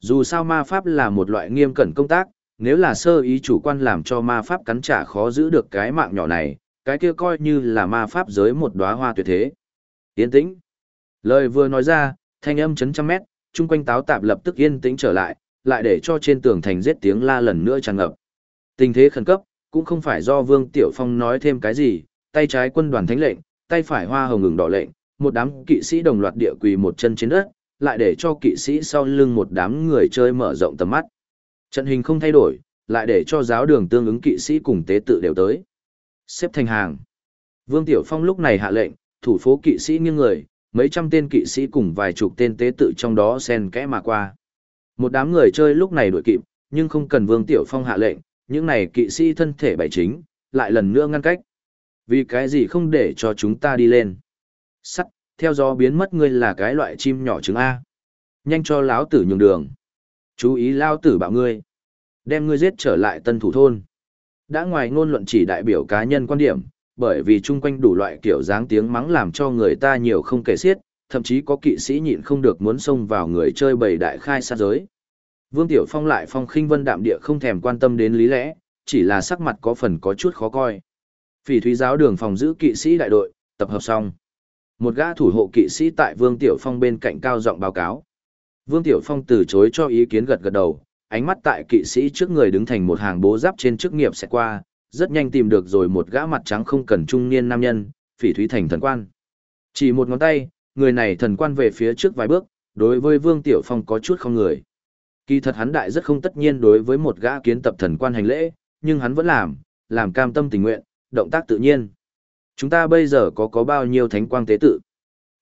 Dù sao ma pháp là một loại nghiêm cẩn công tác, nếu là sơ ý chủ quan làm cho ma pháp cắn trả khó giữ được cái mạng nhỏ này, cái kia coi như là ma pháp giới một đóa hoa tuyệt thế. Yên tĩnh. Lời vừa nói ra, thanh âm chấn trăm mét, chung quanh táo tạp lập tức yên tĩnh trở lại, lại để cho trên tường thành giết tiếng la lần nữa tràn ngập. Tình thế khẩn cấp, cũng không phải do Vương Tiểu Phong nói thêm cái gì, tay trái quân đoàn thánh lệnh, tay phải hoa hồng ngừng đỏ lệnh, một đám kỵ sĩ đồng loạt địa quỳ một chân trên đất, lại để cho kỵ sĩ sau lưng một đám người chơi mở rộng tầm mắt. Trận hình không thay đổi, lại để cho giáo đường tương ứng kỵ sĩ cùng tế tự đều tới. Xếp thành hàng. Vương Tiểu Phong lúc này hạ lệnh, thủ phố kỵ sĩ nghiêng người, mấy trăm tên kỵ sĩ cùng vài chục tên tế tự trong đó xen kẽ mà qua. Một đám người chơi lúc này đuổi kịp, nhưng không cần Vương Tiểu Phong hạ lệnh, những này kỵ sĩ thân thể bảy chính, lại lần nữa ngăn cách. Vì cái gì không để cho chúng ta đi lên? Sắt, theo gió biến mất ngươi là cái loại chim nhỏ trứng A. Nhanh cho lão tử nhường đường. Chú ý lao tử bạo ngươi. Đem ngươi giết trở lại tân thủ thôn. Đã ngoài ngôn luận chỉ đại biểu cá nhân quan điểm, bởi vì chung quanh đủ loại kiểu dáng tiếng mắng làm cho người ta nhiều không kể xiết, thậm chí có kỵ sĩ nhịn không được muốn xông vào người chơi bầy đại khai sát giới. Vương Tiểu Phong lại phong khinh vân đạm địa không thèm quan tâm đến lý lẽ, chỉ là sắc mặt có phần có chút khó coi. Phỉ thúy giáo đường phòng giữ kỵ sĩ đại đội, tập hợp xong. Một gã thủ hộ kỵ sĩ tại Vương Tiểu Phong bên cạnh cao giọng báo cáo. Vương Tiểu Phong từ chối cho ý kiến gật gật đầu, ánh mắt tại kỵ sĩ trước người đứng thành một hàng bố giáp trên chức nghiệp sẽ qua, rất nhanh tìm được rồi một gã mặt trắng không cần trung niên nam nhân, phỉ thúy thành thần quan. Chỉ một ngón tay, người này thần quan về phía trước vài bước, đối với Vương Tiểu Phong có chút không người. Kỳ thật hắn đại rất không tất nhiên đối với một gã kiến tập thần quan hành lễ, nhưng hắn vẫn làm, làm cam tâm tình nguyện, động tác tự nhiên. Chúng ta bây giờ có có bao nhiêu thánh quang tế tự?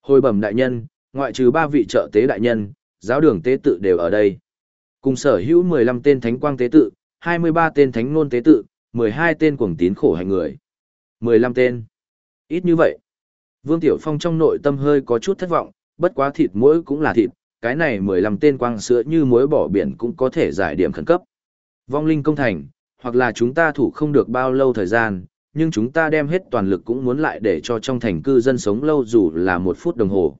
Hồi bẩm đại nhân, ngoại trừ ba vị trợ tế đại nhân, giáo đường tế tự đều ở đây. Cùng sở hữu 15 tên thánh quang tế tự, 23 tên thánh nôn tế tự, 12 tên cuồng tín khổ hành người. 15 tên. Ít như vậy. Vương Tiểu Phong trong nội tâm hơi có chút thất vọng, bất quá thịt mỗi cũng là thịt, cái này 15 tên quang sữa như muối bỏ biển cũng có thể giải điểm khẩn cấp. Vong linh công thành, hoặc là chúng ta thủ không được bao lâu thời gian, nhưng chúng ta đem hết toàn lực cũng muốn lại để cho trong thành cư dân sống lâu dù là một phút đồng hồ.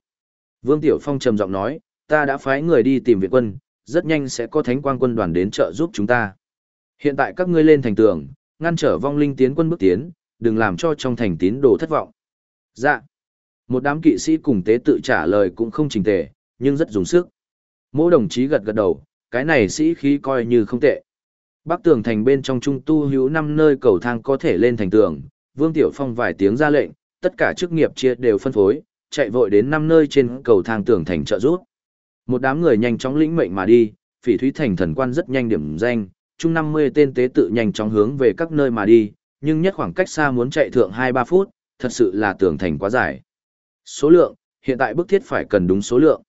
Vương Tiểu Phong trầm giọng nói, ta đã phái người đi tìm viện quân, rất nhanh sẽ có thánh quang quân đoàn đến trợ giúp chúng ta. Hiện tại các ngươi lên thành tường, ngăn trở vong linh tiến quân bước tiến, đừng làm cho trong thành tín đồ thất vọng. Dạ. Một đám kỵ sĩ cùng tế tự trả lời cũng không trình tề, nhưng rất dùng sức. Mỗi đồng chí gật gật đầu, cái này sĩ khí coi như không tệ. Bắc tường thành bên trong trung tu hữu năm nơi cầu thang có thể lên thành tường, Vương Tiểu Phong vài tiếng ra lệnh, tất cả chức nghiệp chia đều phân phối, chạy vội đến năm nơi trên cầu thang tường thành trợ rút. Một đám người nhanh chóng lĩnh mệnh mà đi, Phỉ Thúy Thành thần quan rất nhanh điểm danh, chung 50 tên tế tự nhanh chóng hướng về các nơi mà đi, nhưng nhất khoảng cách xa muốn chạy thượng 2-3 phút, thật sự là tưởng thành quá dài. Số lượng, hiện tại bức thiết phải cần đúng số lượng.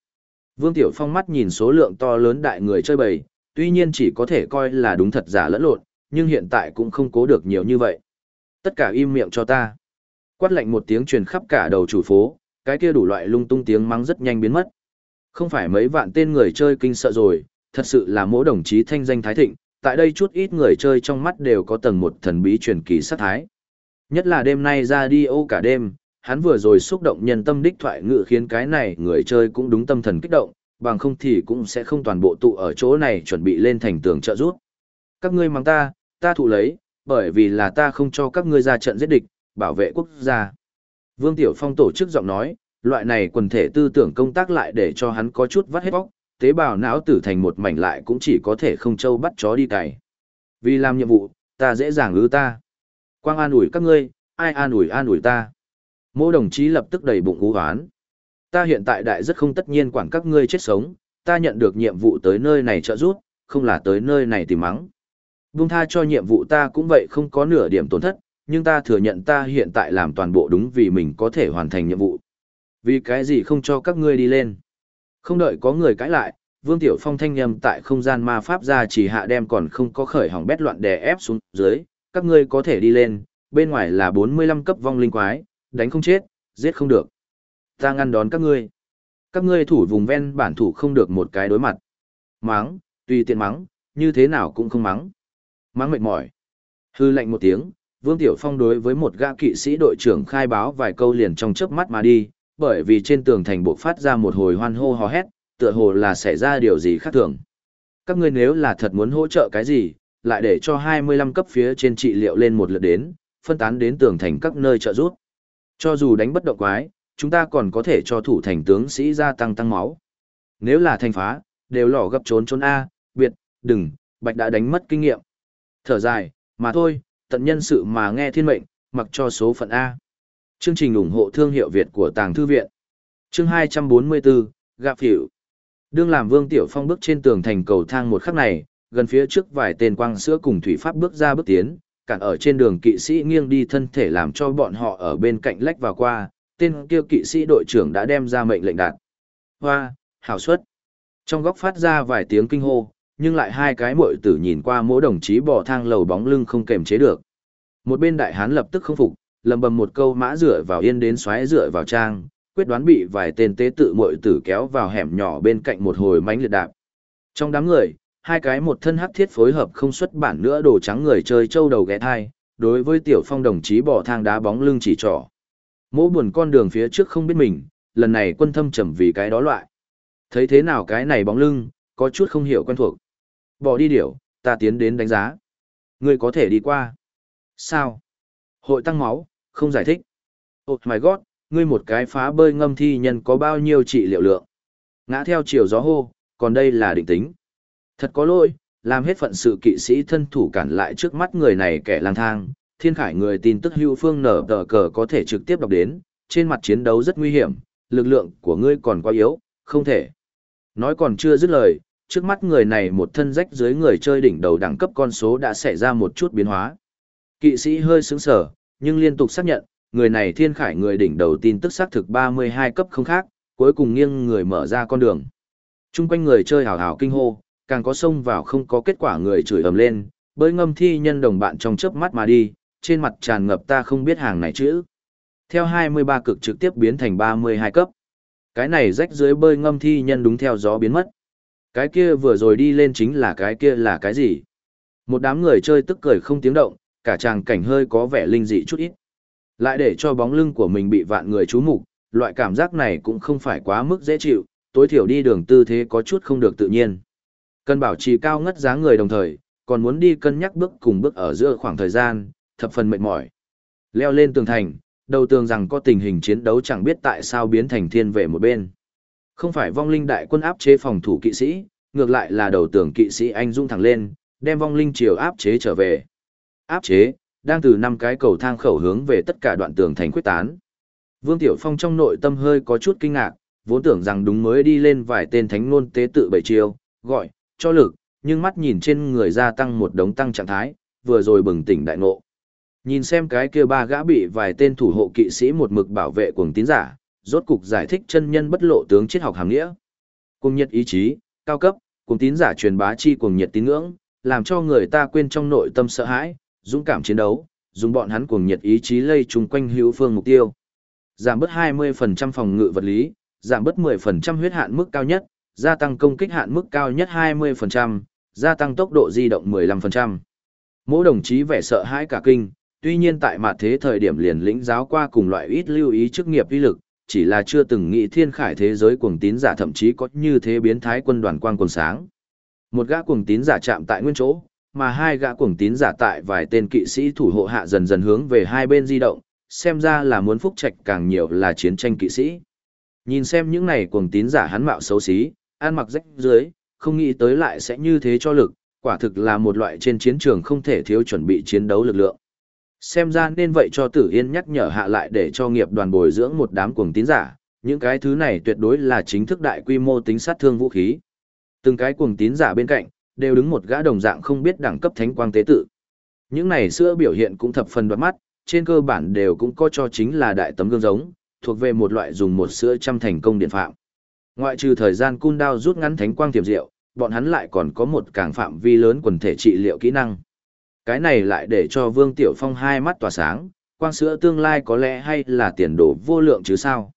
Vương Tiểu Phong mắt nhìn số lượng to lớn đại người chơi bầy, tuy nhiên chỉ có thể coi là đúng thật giả lẫn lộn, nhưng hiện tại cũng không cố được nhiều như vậy. Tất cả im miệng cho ta. Quát lạnh một tiếng truyền khắp cả đầu chủ phố, cái kia đủ loại lung tung tiếng mắng rất nhanh biến mất. Không phải mấy vạn tên người chơi kinh sợ rồi, thật sự là mỗi đồng chí thanh danh thái thịnh, tại đây chút ít người chơi trong mắt đều có tầng một thần bí truyền kỳ sát thái. Nhất là đêm nay ra đi ô cả đêm, hắn vừa rồi xúc động nhân tâm đích thoại ngự khiến cái này người chơi cũng đúng tâm thần kích động, bằng không thì cũng sẽ không toàn bộ tụ ở chỗ này chuẩn bị lên thành tường trợ rút Các ngươi mang ta, ta thụ lấy, bởi vì là ta không cho các ngươi ra trận giết địch, bảo vệ quốc gia. Vương Tiểu Phong tổ chức giọng nói, loại này quần thể tư tưởng công tác lại để cho hắn có chút vắt hết bóc, tế bào não tử thành một mảnh lại cũng chỉ có thể không châu bắt chó đi cày. Vì làm nhiệm vụ, ta dễ dàng ư ta. Quang an ủi các ngươi, ai an ủi an ủi ta. Mô đồng chí lập tức đầy bụng ú hoán. Ta hiện tại đại rất không tất nhiên quản các ngươi chết sống, ta nhận được nhiệm vụ tới nơi này trợ giúp, không là tới nơi này tìm mắng. Buông tha cho nhiệm vụ ta cũng vậy không có nửa điểm tổn thất, nhưng ta thừa nhận ta hiện tại làm toàn bộ đúng vì mình có thể hoàn thành nhiệm vụ. Vì cái gì không cho các ngươi đi lên? Không đợi có người cãi lại, Vương Tiểu Phong thanh nhầm tại không gian ma pháp ra chỉ hạ đem còn không có khởi hỏng bét loạn đè ép xuống dưới, các ngươi có thể đi lên, bên ngoài là 45 cấp vong linh quái, đánh không chết, giết không được. Ta ngăn đón các ngươi. Các ngươi thủ vùng ven bản thủ không được một cái đối mặt. Mắng, tùy tiện mắng, như thế nào cũng không mắng. Mắng mệt mỏi. Hư lạnh một tiếng, Vương Tiểu Phong đối với một gã kỵ sĩ đội trưởng khai báo vài câu liền trong chớp mắt mà đi, bởi vì trên tường thành bộ phát ra một hồi hoan hô hò hét, tựa hồ là xảy ra điều gì khác thường. Các ngươi nếu là thật muốn hỗ trợ cái gì, lại để cho 25 cấp phía trên trị liệu lên một lượt đến, phân tán đến tường thành các nơi trợ giúp. Cho dù đánh bất động quái, chúng ta còn có thể cho thủ thành tướng sĩ gia tăng tăng máu. Nếu là thành phá, đều lỏ gấp trốn trốn A, biệt, đừng, bạch đã đánh mất kinh nghiệm. Thở dài, mà thôi, tận nhân sự mà nghe thiên mệnh, mặc cho số phận A. Chương trình ủng hộ thương hiệu Việt của Tàng Thư Viện. Chương 244, Gặp Hiệu Đương làm Vương Tiểu Phong bước trên tường thành cầu thang một khắc này, gần phía trước vài tên quang sữa cùng thủy pháp bước ra bước tiến, cản ở trên đường kỵ sĩ nghiêng đi thân thể làm cho bọn họ ở bên cạnh lách vào qua, tên kia kỵ sĩ đội trưởng đã đem ra mệnh lệnh đạt. Hoa, hảo suất. Trong góc phát ra vài tiếng kinh hô, nhưng lại hai cái muội tử nhìn qua mỗi đồng chí bỏ thang lầu bóng lưng không kềm chế được. Một bên đại hán lập tức không phục, lầm bầm một câu mã rửa vào yên đến xoáy rửa vào trang, quyết đoán bị vài tên tế tự muội tử kéo vào hẻm nhỏ bên cạnh một hồi mánh liệt đạp. Trong đám người, hai cái một thân hắc thiết phối hợp không xuất bản nữa đồ trắng người chơi châu đầu ghé thai, đối với tiểu phong đồng chí bỏ thang đá bóng lưng chỉ trỏ. Mỗ buồn con đường phía trước không biết mình, lần này quân thâm trầm vì cái đó loại. Thấy thế nào cái này bóng lưng, có chút không hiểu quen thuộc. Bỏ đi điểu, ta tiến đến đánh giá. Ngươi có thể đi qua. Sao? Hội tăng máu, không giải thích. Oh my god, ngươi một cái phá bơi ngâm thi nhân có bao nhiêu trị liệu lượng. Ngã theo chiều gió hô, còn đây là định tính. Thật có lỗi, làm hết phận sự kỵ sĩ thân thủ cản lại trước mắt người này kẻ lang thang. Thiên khải người tin tức hưu phương nở tờ cờ có thể trực tiếp đọc đến, trên mặt chiến đấu rất nguy hiểm, lực lượng của ngươi còn quá yếu, không thể. Nói còn chưa dứt lời, trước mắt người này một thân rách dưới người chơi đỉnh đầu đẳng cấp con số đã xảy ra một chút biến hóa. Kỵ sĩ hơi sững sở, nhưng liên tục xác nhận, người này thiên khải người đỉnh đầu tin tức xác thực 32 cấp không khác, cuối cùng nghiêng người mở ra con đường. Trung quanh người chơi hào hào kinh hô, càng có xông vào không có kết quả người chửi ầm lên, bơi ngâm thi nhân đồng bạn trong chớp mắt mà đi, trên mặt tràn ngập ta không biết hàng này chữ. Theo 23 cực trực tiếp biến thành 32 cấp. Cái này rách dưới bơi ngâm thi nhân đúng theo gió biến mất. Cái kia vừa rồi đi lên chính là cái kia là cái gì? Một đám người chơi tức cười không tiếng động, cả chàng cảnh hơi có vẻ linh dị chút ít. Lại để cho bóng lưng của mình bị vạn người chú mục, loại cảm giác này cũng không phải quá mức dễ chịu, tối thiểu đi đường tư thế có chút không được tự nhiên. Cần bảo trì cao ngất dáng người đồng thời, còn muốn đi cân nhắc bước cùng bước ở giữa khoảng thời gian, thập phần mệt mỏi. Leo lên tường thành, đầu tường rằng có tình hình chiến đấu chẳng biết tại sao biến thành thiên về một bên. Không phải vong linh đại quân áp chế phòng thủ kỵ sĩ, ngược lại là đầu tường kỵ sĩ anh dung thẳng lên, đem vong linh triều áp chế trở về. Áp chế, đang từ năm cái cầu thang khẩu hướng về tất cả đoạn tường thành quyết tán. Vương Tiểu Phong trong nội tâm hơi có chút kinh ngạc, vốn tưởng rằng đúng mới đi lên vài tên thánh ngôn tế tự bảy chiêu, gọi, cho lực, nhưng mắt nhìn trên người gia tăng một đống tăng trạng thái, vừa rồi bừng tỉnh đại ngộ. Nhìn xem cái kia ba gã bị vài tên thủ hộ kỵ sĩ một mực bảo vệ cuồng tín giả, rốt cục giải thích chân nhân bất lộ tướng triết học hàm nghĩa. Cuồng nhiệt ý chí, cao cấp, cuồng tín giả truyền bá chi cuồng nhiệt tín ngưỡng, làm cho người ta quên trong nội tâm sợ hãi, dũng cảm chiến đấu, dùng bọn hắn cuồng nhiệt ý chí lây chung quanh hữu phương mục tiêu. Giảm bớt 20% phòng ngự vật lý, giảm bớt 10% huyết hạn mức cao nhất, gia tăng công kích hạn mức cao nhất 20%, gia tăng tốc độ di động 15%. Mỗi đồng chí vẻ sợ hãi cả kinh, tuy nhiên tại mặt thế thời điểm liền lĩnh giáo qua cùng loại ít lưu ý chức nghiệp uy lực, chỉ là chưa từng nghĩ thiên khải thế giới cuồng tín giả thậm chí có như thế biến thái quân đoàn quang quần sáng. Một gã cuồng tín giả chạm tại nguyên chỗ, mà hai gã cuồng tín giả tại vài tên kỵ sĩ thủ hộ hạ dần dần hướng về hai bên di động, xem ra là muốn phúc trạch càng nhiều là chiến tranh kỵ sĩ. Nhìn xem những này cuồng tín giả hắn mạo xấu xí, ăn mặc rách dưới, không nghĩ tới lại sẽ như thế cho lực, quả thực là một loại trên chiến trường không thể thiếu chuẩn bị chiến đấu lực lượng. Xem ra nên vậy cho Tử Yên nhắc nhở hạ lại để cho nghiệp đoàn bồi dưỡng một đám cuồng tín giả, những cái thứ này tuyệt đối là chính thức đại quy mô tính sát thương vũ khí. Từng cái cuồng tín giả bên cạnh, đều đứng một gã đồng dạng không biết đẳng cấp thánh quang tế tự. Những này sữa biểu hiện cũng thập phần đoạt mắt, trên cơ bản đều cũng có cho chính là đại tấm gương giống, thuộc về một loại dùng một sữa trăm thành công điện phạm. Ngoại trừ thời gian cun đao rút ngắn thánh quang tiềm diệu, bọn hắn lại còn có một càng phạm vi lớn quần thể trị liệu kỹ năng. Cái này lại để cho Vương Tiểu Phong hai mắt tỏa sáng, quang sữa tương lai có lẽ hay là tiền đồ vô lượng chứ sao.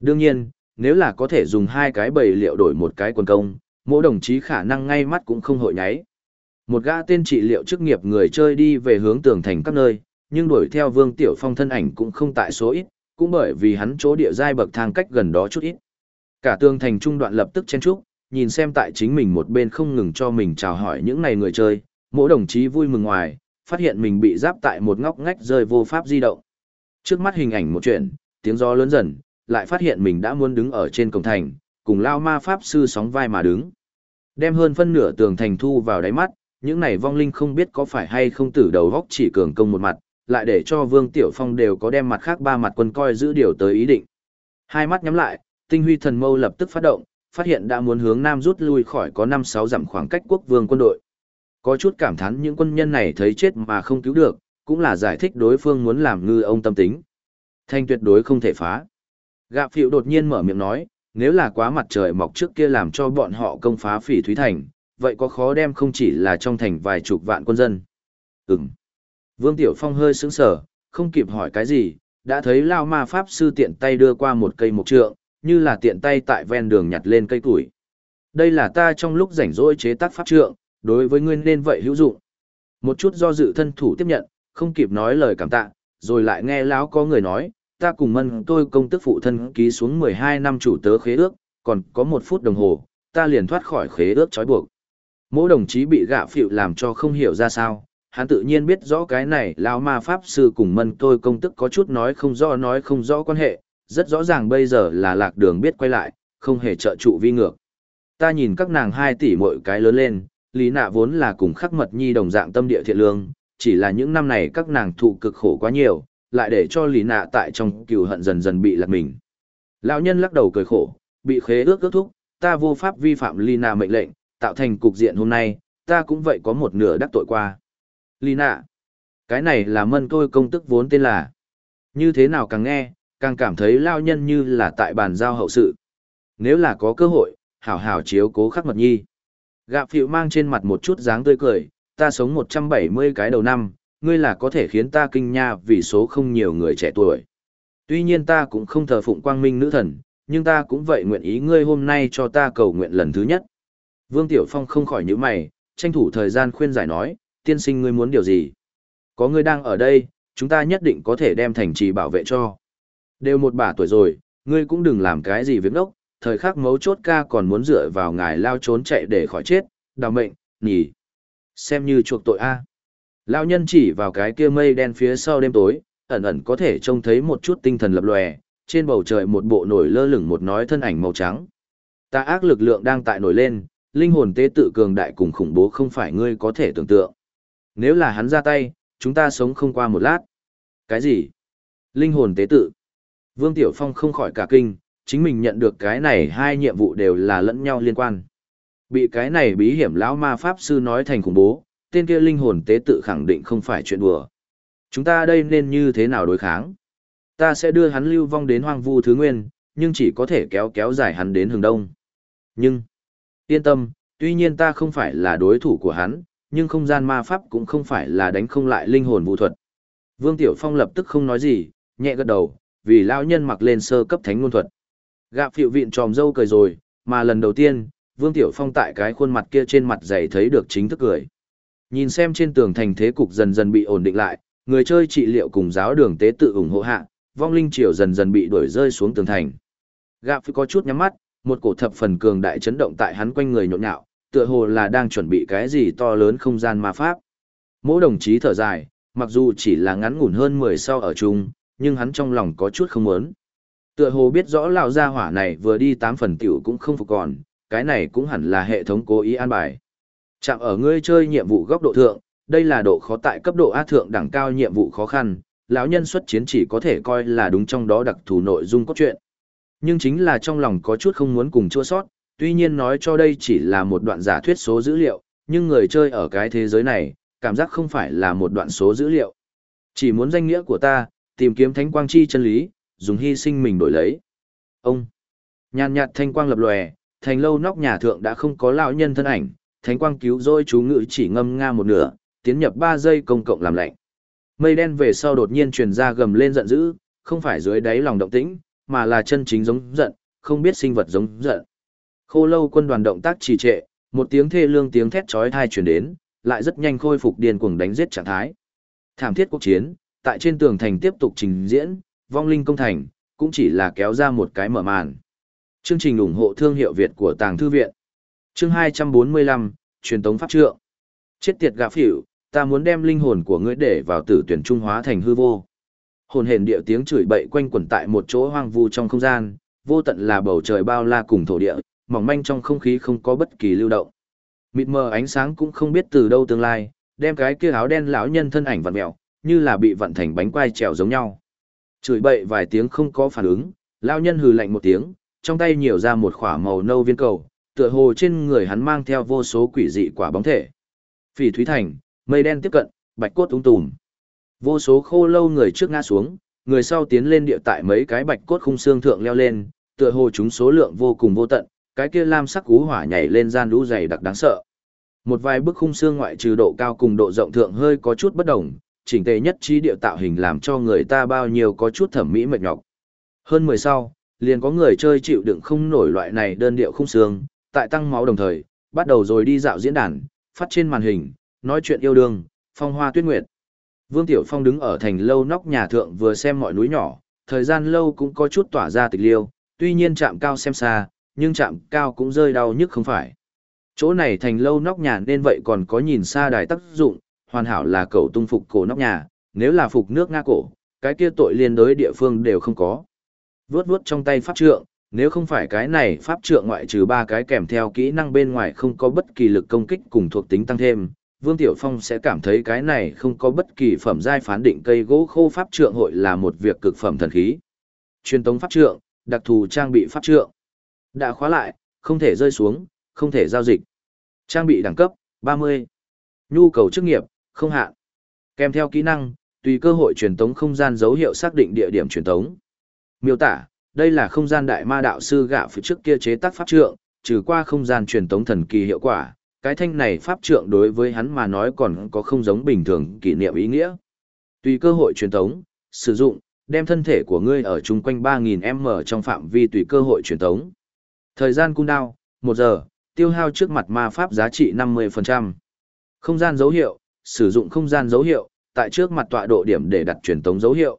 Đương nhiên, nếu là có thể dùng hai cái bầy liệu đổi một cái quần công, mỗi đồng chí khả năng ngay mắt cũng không hội nháy. Một gã tên trị liệu chức nghiệp người chơi đi về hướng tường thành các nơi, nhưng đuổi theo Vương Tiểu Phong thân ảnh cũng không tại số ít, cũng bởi vì hắn chỗ địa giai bậc thang cách gần đó chút ít. Cả tường thành trung đoạn lập tức chen trúc, nhìn xem tại chính mình một bên không ngừng cho mình chào hỏi những này người chơi, mỗi đồng chí vui mừng ngoài, phát hiện mình bị giáp tại một ngóc ngách rơi vô pháp di động. Trước mắt hình ảnh một chuyện, tiếng gió lớn dần, lại phát hiện mình đã muốn đứng ở trên cổng thành, cùng lao ma pháp sư sóng vai mà đứng. Đem hơn phân nửa tường thành thu vào đáy mắt, những này vong linh không biết có phải hay không tử đầu góc chỉ cường công một mặt, lại để cho Vương Tiểu Phong đều có đem mặt khác ba mặt quân coi giữ điều tới ý định. Hai mắt nhắm lại, tinh huy thần mâu lập tức phát động, phát hiện đã muốn hướng nam rút lui khỏi có 5-6 dặm khoảng cách quốc vương quân đội. Có chút cảm thán những quân nhân này thấy chết mà không cứu được, cũng là giải thích đối phương muốn làm ngư ông tâm tính. Thanh tuyệt đối không thể phá. Gạ phiệu đột nhiên mở miệng nói, nếu là quá mặt trời mọc trước kia làm cho bọn họ công phá phỉ Thúy Thành, vậy có khó đem không chỉ là trong thành vài chục vạn quân dân. Ừm. Vương Tiểu Phong hơi sững sờ, không kịp hỏi cái gì, đã thấy Lao Ma Pháp Sư tiện tay đưa qua một cây mộc trượng, như là tiện tay tại ven đường nhặt lên cây củi. Đây là ta trong lúc rảnh rỗi chế tác pháp trượng, đối với ngươi nên vậy hữu dụng. Một chút do dự thân thủ tiếp nhận, không kịp nói lời cảm tạ, rồi lại nghe lão có người nói, ta cùng mân tôi công tức phụ thân ký xuống 12 năm chủ tớ khế ước, còn có một phút đồng hồ, ta liền thoát khỏi khế ước trói buộc. Mỗi đồng chí bị gạ phịu làm cho không hiểu ra sao, hắn tự nhiên biết rõ cái này lão ma pháp sư cùng mân tôi công tức có chút nói không rõ nói không rõ quan hệ, rất rõ ràng bây giờ là lạc đường biết quay lại, không hề trợ trụ vi ngược. Ta nhìn các nàng hai tỷ mỗi cái lớn lên, lý nạ vốn là cùng khắc mật nhi đồng dạng tâm địa thiện lương, chỉ là những năm này các nàng thụ cực khổ quá nhiều, lại để cho lì nạ tại trong cừu hận dần dần bị lạc mình. Lão nhân lắc đầu cười khổ, bị khế ước ước thúc, ta vô pháp vi phạm lì nạ mệnh lệnh, tạo thành cục diện hôm nay, ta cũng vậy có một nửa đắc tội qua. Lì nạ, cái này là mân tôi công tức vốn tên là. Như thế nào càng nghe, càng cảm thấy lao nhân như là tại bàn giao hậu sự. Nếu là có cơ hội, hảo hảo chiếu cố khắc mật nhi. Gạ phiệu mang trên mặt một chút dáng tươi cười, ta sống 170 cái đầu năm, ngươi là có thể khiến ta kinh nha vì số không nhiều người trẻ tuổi. Tuy nhiên ta cũng không thờ phụng quang minh nữ thần, nhưng ta cũng vậy nguyện ý ngươi hôm nay cho ta cầu nguyện lần thứ nhất. Vương Tiểu Phong không khỏi nhíu mày, tranh thủ thời gian khuyên giải nói, tiên sinh ngươi muốn điều gì? Có ngươi đang ở đây, chúng ta nhất định có thể đem thành trì bảo vệ cho. Đều một bà tuổi rồi, ngươi cũng đừng làm cái gì việc đốc, thời khắc mấu chốt ca còn muốn dựa vào ngài lao trốn chạy để khỏi chết, đào mệnh, nhỉ. Xem như chuộc tội A. Lão nhân chỉ vào cái kia mây đen phía sau đêm tối, ẩn ẩn có thể trông thấy một chút tinh thần lập lòe, trên bầu trời một bộ nổi lơ lửng một nói thân ảnh màu trắng. Ta ác lực lượng đang tại nổi lên, linh hồn tế tự cường đại cùng khủng bố không phải ngươi có thể tưởng tượng. Nếu là hắn ra tay, chúng ta sống không qua một lát. Cái gì? Linh hồn tế tự. Vương Tiểu Phong không khỏi cả kinh, chính mình nhận được cái này hai nhiệm vụ đều là lẫn nhau liên quan. Bị cái này bí hiểm lão ma pháp sư nói thành khủng bố, tên kia linh hồn tế tự khẳng định không phải chuyện đùa. Chúng ta đây nên như thế nào đối kháng? Ta sẽ đưa hắn lưu vong đến hoang vu thứ nguyên, nhưng chỉ có thể kéo kéo dài hắn đến hướng đông. Nhưng, yên tâm, tuy nhiên ta không phải là đối thủ của hắn, nhưng không gian ma pháp cũng không phải là đánh không lại linh hồn vũ thuật. Vương Tiểu Phong lập tức không nói gì, nhẹ gật đầu, vì lão nhân mặc lên sơ cấp thánh ngôn thuật. Gạ phiệu vịn tròm dâu cười rồi, mà lần đầu tiên, Vương Tiểu Phong tại cái khuôn mặt kia trên mặt dày thấy được chính thức cười. Nhìn xem trên tường thành thế cục dần dần bị ổn định lại, người chơi trị liệu cùng giáo đường tế tự ủng hộ hạ, vong linh triều dần dần bị đuổi rơi xuống tường thành. Gạp phi có chút nhắm mắt, một cổ thập phần cường đại chấn động tại hắn quanh người nhộn nhạo, tựa hồ là đang chuẩn bị cái gì to lớn không gian ma pháp. Mỗi đồng chí thở dài, mặc dù chỉ là ngắn ngủn hơn 10 sau ở chung, nhưng hắn trong lòng có chút không muốn. Tựa hồ biết rõ lão gia hỏa này vừa đi tám phần tiểu cũng không phục còn, cái này cũng hẳn là hệ thống cố ý an bài. Chạm ở ngươi chơi nhiệm vụ góc độ thượng, đây là độ khó tại cấp độ A thượng đẳng cao nhiệm vụ khó khăn, lão nhân xuất chiến chỉ có thể coi là đúng trong đó đặc thù nội dung cốt truyện. Nhưng chính là trong lòng có chút không muốn cùng chua sót, Tuy nhiên nói cho đây chỉ là một đoạn giả thuyết số dữ liệu, nhưng người chơi ở cái thế giới này, cảm giác không phải là một đoạn số dữ liệu. Chỉ muốn danh nghĩa của ta, tìm kiếm thánh quang chi chân lý, dùng hy sinh mình đổi lấy. Ông, nhàn nhạt thanh quang lập lòe, thành lâu nóc nhà thượng đã không có lão nhân thân ảnh, thánh quang cứu rỗi chú ngữ chỉ ngâm nga một nửa, tiến nhập 3 giây công cộng làm lạnh. Mây đen về sau đột nhiên truyền ra gầm lên giận dữ, không phải dưới đáy lòng động tĩnh, mà là chân chính giống giận, không biết sinh vật giống giận. Khô lâu quân đoàn động tác trì trệ, một tiếng thê lương tiếng thét chói tai truyền đến, lại rất nhanh khôi phục điên cuồng đánh giết trạng thái. Thảm thiết quốc chiến, tại trên tường thành tiếp tục trình diễn, vong linh công thành, cũng chỉ là kéo ra một cái mở màn. Chương trình ủng hộ thương hiệu Việt của Tàng Thư Viện. Chương 245, truyền tống pháp trượng. Chết tiệt gã phỉu, ta muốn đem linh hồn của ngươi để vào tử tuyển trung hóa thành hư vô. Hồn hển điệu tiếng chửi bậy quanh quẩn tại một chỗ hoang vu trong không gian, vô tận là bầu trời bao la cùng thổ địa, mỏng manh trong không khí không có bất kỳ lưu động. Mịt mờ ánh sáng cũng không biết từ đâu tương lai, đem cái kia áo đen lão nhân thân ảnh vặn mèo, như là bị vặn thành bánh quai trèo giống nhau. Chửi bậy vài tiếng không có phản ứng, lão nhân hừ lạnh một tiếng, trong tay nhiều ra một khỏa màu nâu viên cầu, tựa hồ trên người hắn mang theo vô số quỷ dị quả bóng thể. Phỉ Thúy Thành, mây đen tiếp cận, bạch cốt tung tùm. Vô số khô lâu người trước ngã xuống, người sau tiến lên địa tại mấy cái bạch cốt khung xương thượng leo lên, tựa hồ chúng số lượng vô cùng vô tận, cái kia lam sắc cú hỏa nhảy lên gian lũ dày đặc đáng sợ. Một vài bức khung xương ngoại trừ độ cao cùng độ rộng thượng hơi có chút bất đồng, chỉnh tề nhất trí địa tạo hình làm cho người ta bao nhiêu có chút thẩm mỹ mệt nhọc. Hơn 10 sau, liền có người chơi chịu đựng không nổi loại này đơn điệu khung xương, tại tăng máu đồng thời, bắt đầu rồi đi dạo diễn đàn, phát trên màn hình, nói chuyện yêu đương, phong hoa tuyết nguyệt. Vương Tiểu Phong đứng ở thành lâu nóc nhà thượng vừa xem mọi núi nhỏ, thời gian lâu cũng có chút tỏa ra tịch liêu, tuy nhiên chạm cao xem xa, nhưng chạm cao cũng rơi đau nhức không phải. Chỗ này thành lâu nóc nhà nên vậy còn có nhìn xa đài tác dụng, hoàn hảo là cầu tung phục cổ nóc nhà, nếu là phục nước Nga cổ, cái kia tội liên đối địa phương đều không có. Vướt vướt trong tay pháp trượng, nếu không phải cái này pháp trượng ngoại trừ ba cái kèm theo kỹ năng bên ngoài không có bất kỳ lực công kích cùng thuộc tính tăng thêm, Vương Tiểu Phong sẽ cảm thấy cái này không có bất kỳ phẩm giai phán định cây gỗ khô pháp trượng hội là một việc cực phẩm thần khí. Truyền tống pháp trượng, đặc thù trang bị pháp trượng. Đã khóa lại, không thể rơi xuống, không thể giao dịch. Trang bị đẳng cấp, 30. Nhu cầu chức nghiệp, không hạn. Kèm theo kỹ năng, tùy cơ hội truyền tống không gian dấu hiệu xác định địa điểm truyền tống. Miêu tả, đây là không gian đại ma đạo sư gạ phía trước kia chế tác pháp trượng, trừ qua không gian truyền tống thần kỳ hiệu quả, cái thanh này pháp trượng đối với hắn mà nói còn có không giống bình thường kỷ niệm ý nghĩa. Tùy cơ hội truyền tống, sử dụng, đem thân thể của ngươi ở chung quanh 3.000m trong phạm vi tùy cơ hội truyền tống. Thời gian cung đao, 1 giờ, tiêu hao trước mặt ma pháp giá trị 50%. Không gian dấu hiệu, sử dụng không gian dấu hiệu, tại trước mặt tọa độ điểm để đặt truyền tống dấu hiệu.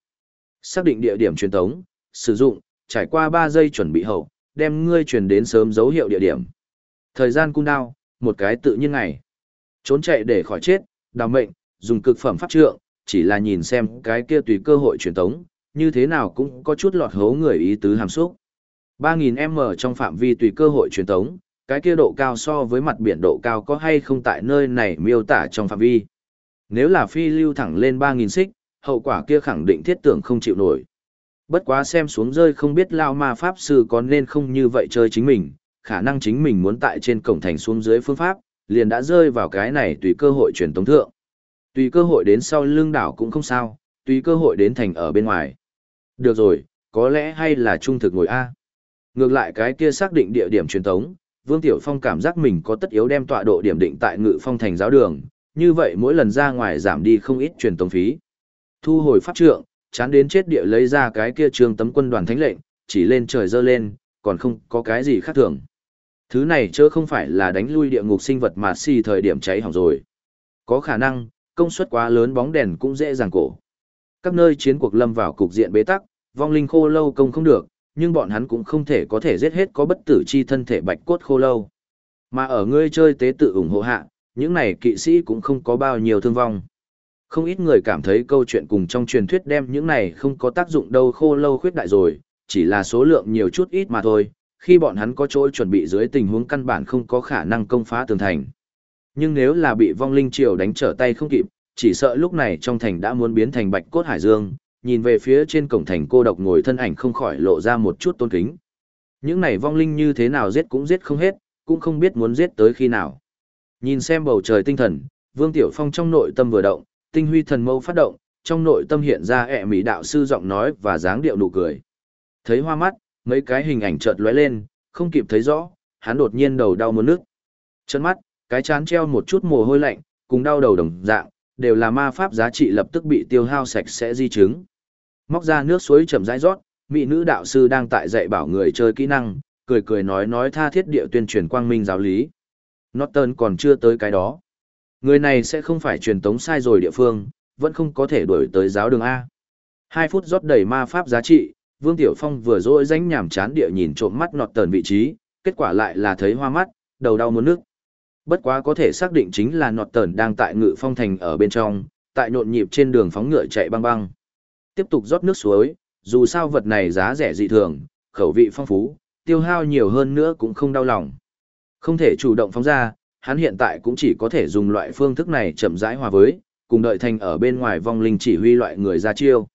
Xác định địa điểm truyền tống, sử dụng, trải qua 3 giây chuẩn bị hậu, đem ngươi truyền đến sớm dấu hiệu địa điểm. Thời gian cung đao, một cái tự nhiên ngày. Trốn chạy để khỏi chết, đào mệnh, dùng cực phẩm pháp trượng, chỉ là nhìn xem cái kia tùy cơ hội truyền tống, như thế nào cũng có chút lọt hố người ý tứ hàm xúc. 3.000m trong phạm vi tùy cơ hội truyền tống, cái kia độ cao so với mặt biển độ cao có hay không tại nơi này miêu tả trong phạm vi. Nếu là phi lưu thẳng lên 3.000 xích, hậu quả kia khẳng định thiết tưởng không chịu nổi. Bất quá xem xuống rơi không biết lao ma pháp sư có nên không như vậy chơi chính mình, khả năng chính mình muốn tại trên cổng thành xuống dưới phương pháp, liền đã rơi vào cái này tùy cơ hội truyền tống thượng. Tùy cơ hội đến sau lưng đảo cũng không sao, tùy cơ hội đến thành ở bên ngoài. Được rồi, có lẽ hay là trung thực ngồi A. Ngược lại cái kia xác định địa điểm truyền tống, Vương Tiểu Phong cảm giác mình có tất yếu đem tọa độ điểm định tại ngự phong thành giáo đường, như vậy mỗi lần ra ngoài giảm đi không ít truyền tống phí. Thu hồi pháp trượng, chán đến chết địa lấy ra cái kia trường tấm quân đoàn thánh lệnh, chỉ lên trời dơ lên, còn không có cái gì khác thường. Thứ này chớ không phải là đánh lui địa ngục sinh vật mà xì thời điểm cháy hỏng rồi. Có khả năng, công suất quá lớn bóng đèn cũng dễ dàng cổ. Các nơi chiến cuộc lâm vào cục diện bế tắc, vong linh khô lâu công không được, nhưng bọn hắn cũng không thể có thể giết hết có bất tử chi thân thể bạch cốt khô lâu. Mà ở ngươi chơi tế tự ủng hộ hạ, những này kỵ sĩ cũng không có bao nhiêu thương vong. Không ít người cảm thấy câu chuyện cùng trong truyền thuyết đem những này không có tác dụng đâu khô lâu khuyết đại rồi, chỉ là số lượng nhiều chút ít mà thôi, khi bọn hắn có chỗ chuẩn bị dưới tình huống căn bản không có khả năng công phá tường thành. Nhưng nếu là bị vong linh triều đánh trở tay không kịp, chỉ sợ lúc này trong thành đã muốn biến thành bạch cốt hải dương, nhìn về phía trên cổng thành cô độc ngồi thân ảnh không khỏi lộ ra một chút tôn kính. Những này vong linh như thế nào giết cũng giết không hết, cũng không biết muốn giết tới khi nào. Nhìn xem bầu trời tinh thần, Vương Tiểu Phong trong nội tâm vừa động, tinh huy thần mâu phát động, trong nội tâm hiện ra ẹ mỹ đạo sư giọng nói và dáng điệu nụ cười. Thấy hoa mắt, mấy cái hình ảnh chợt lóe lên, không kịp thấy rõ, hắn đột nhiên đầu đau muốn nước. Chân mắt, cái chán treo một chút mồ hôi lạnh, cùng đau đầu đồng dạng, đều là ma pháp giá trị lập tức bị tiêu hao sạch sẽ di chứng. Móc ra nước suối chậm rãi rót, mỹ nữ đạo sư đang tại dạy bảo người chơi kỹ năng, cười cười nói nói tha thiết địa tuyên truyền quang minh giáo lý. Norton còn chưa tới cái đó. Người này sẽ không phải truyền tống sai rồi địa phương, vẫn không có thể đuổi tới giáo đường A. Hai phút rót đầy ma pháp giá trị, Vương Tiểu Phong vừa dỗi danh nhảm chán địa nhìn trộm mắt nọt tờn vị trí, kết quả lại là thấy hoa mắt, đầu đau muốn nước. Bất quá có thể xác định chính là nọt tờn đang tại ngự phong thành ở bên trong, tại nhộn nhịp trên đường phóng ngựa chạy băng băng. Tiếp tục rót nước suối, dù sao vật này giá rẻ dị thường, khẩu vị phong phú, tiêu hao nhiều hơn nữa cũng không đau lòng. Không thể chủ động phóng ra, hắn hiện tại cũng chỉ có thể dùng loại phương thức này chậm rãi hòa với, cùng đợi thành ở bên ngoài vong linh chỉ huy loại người ra chiêu.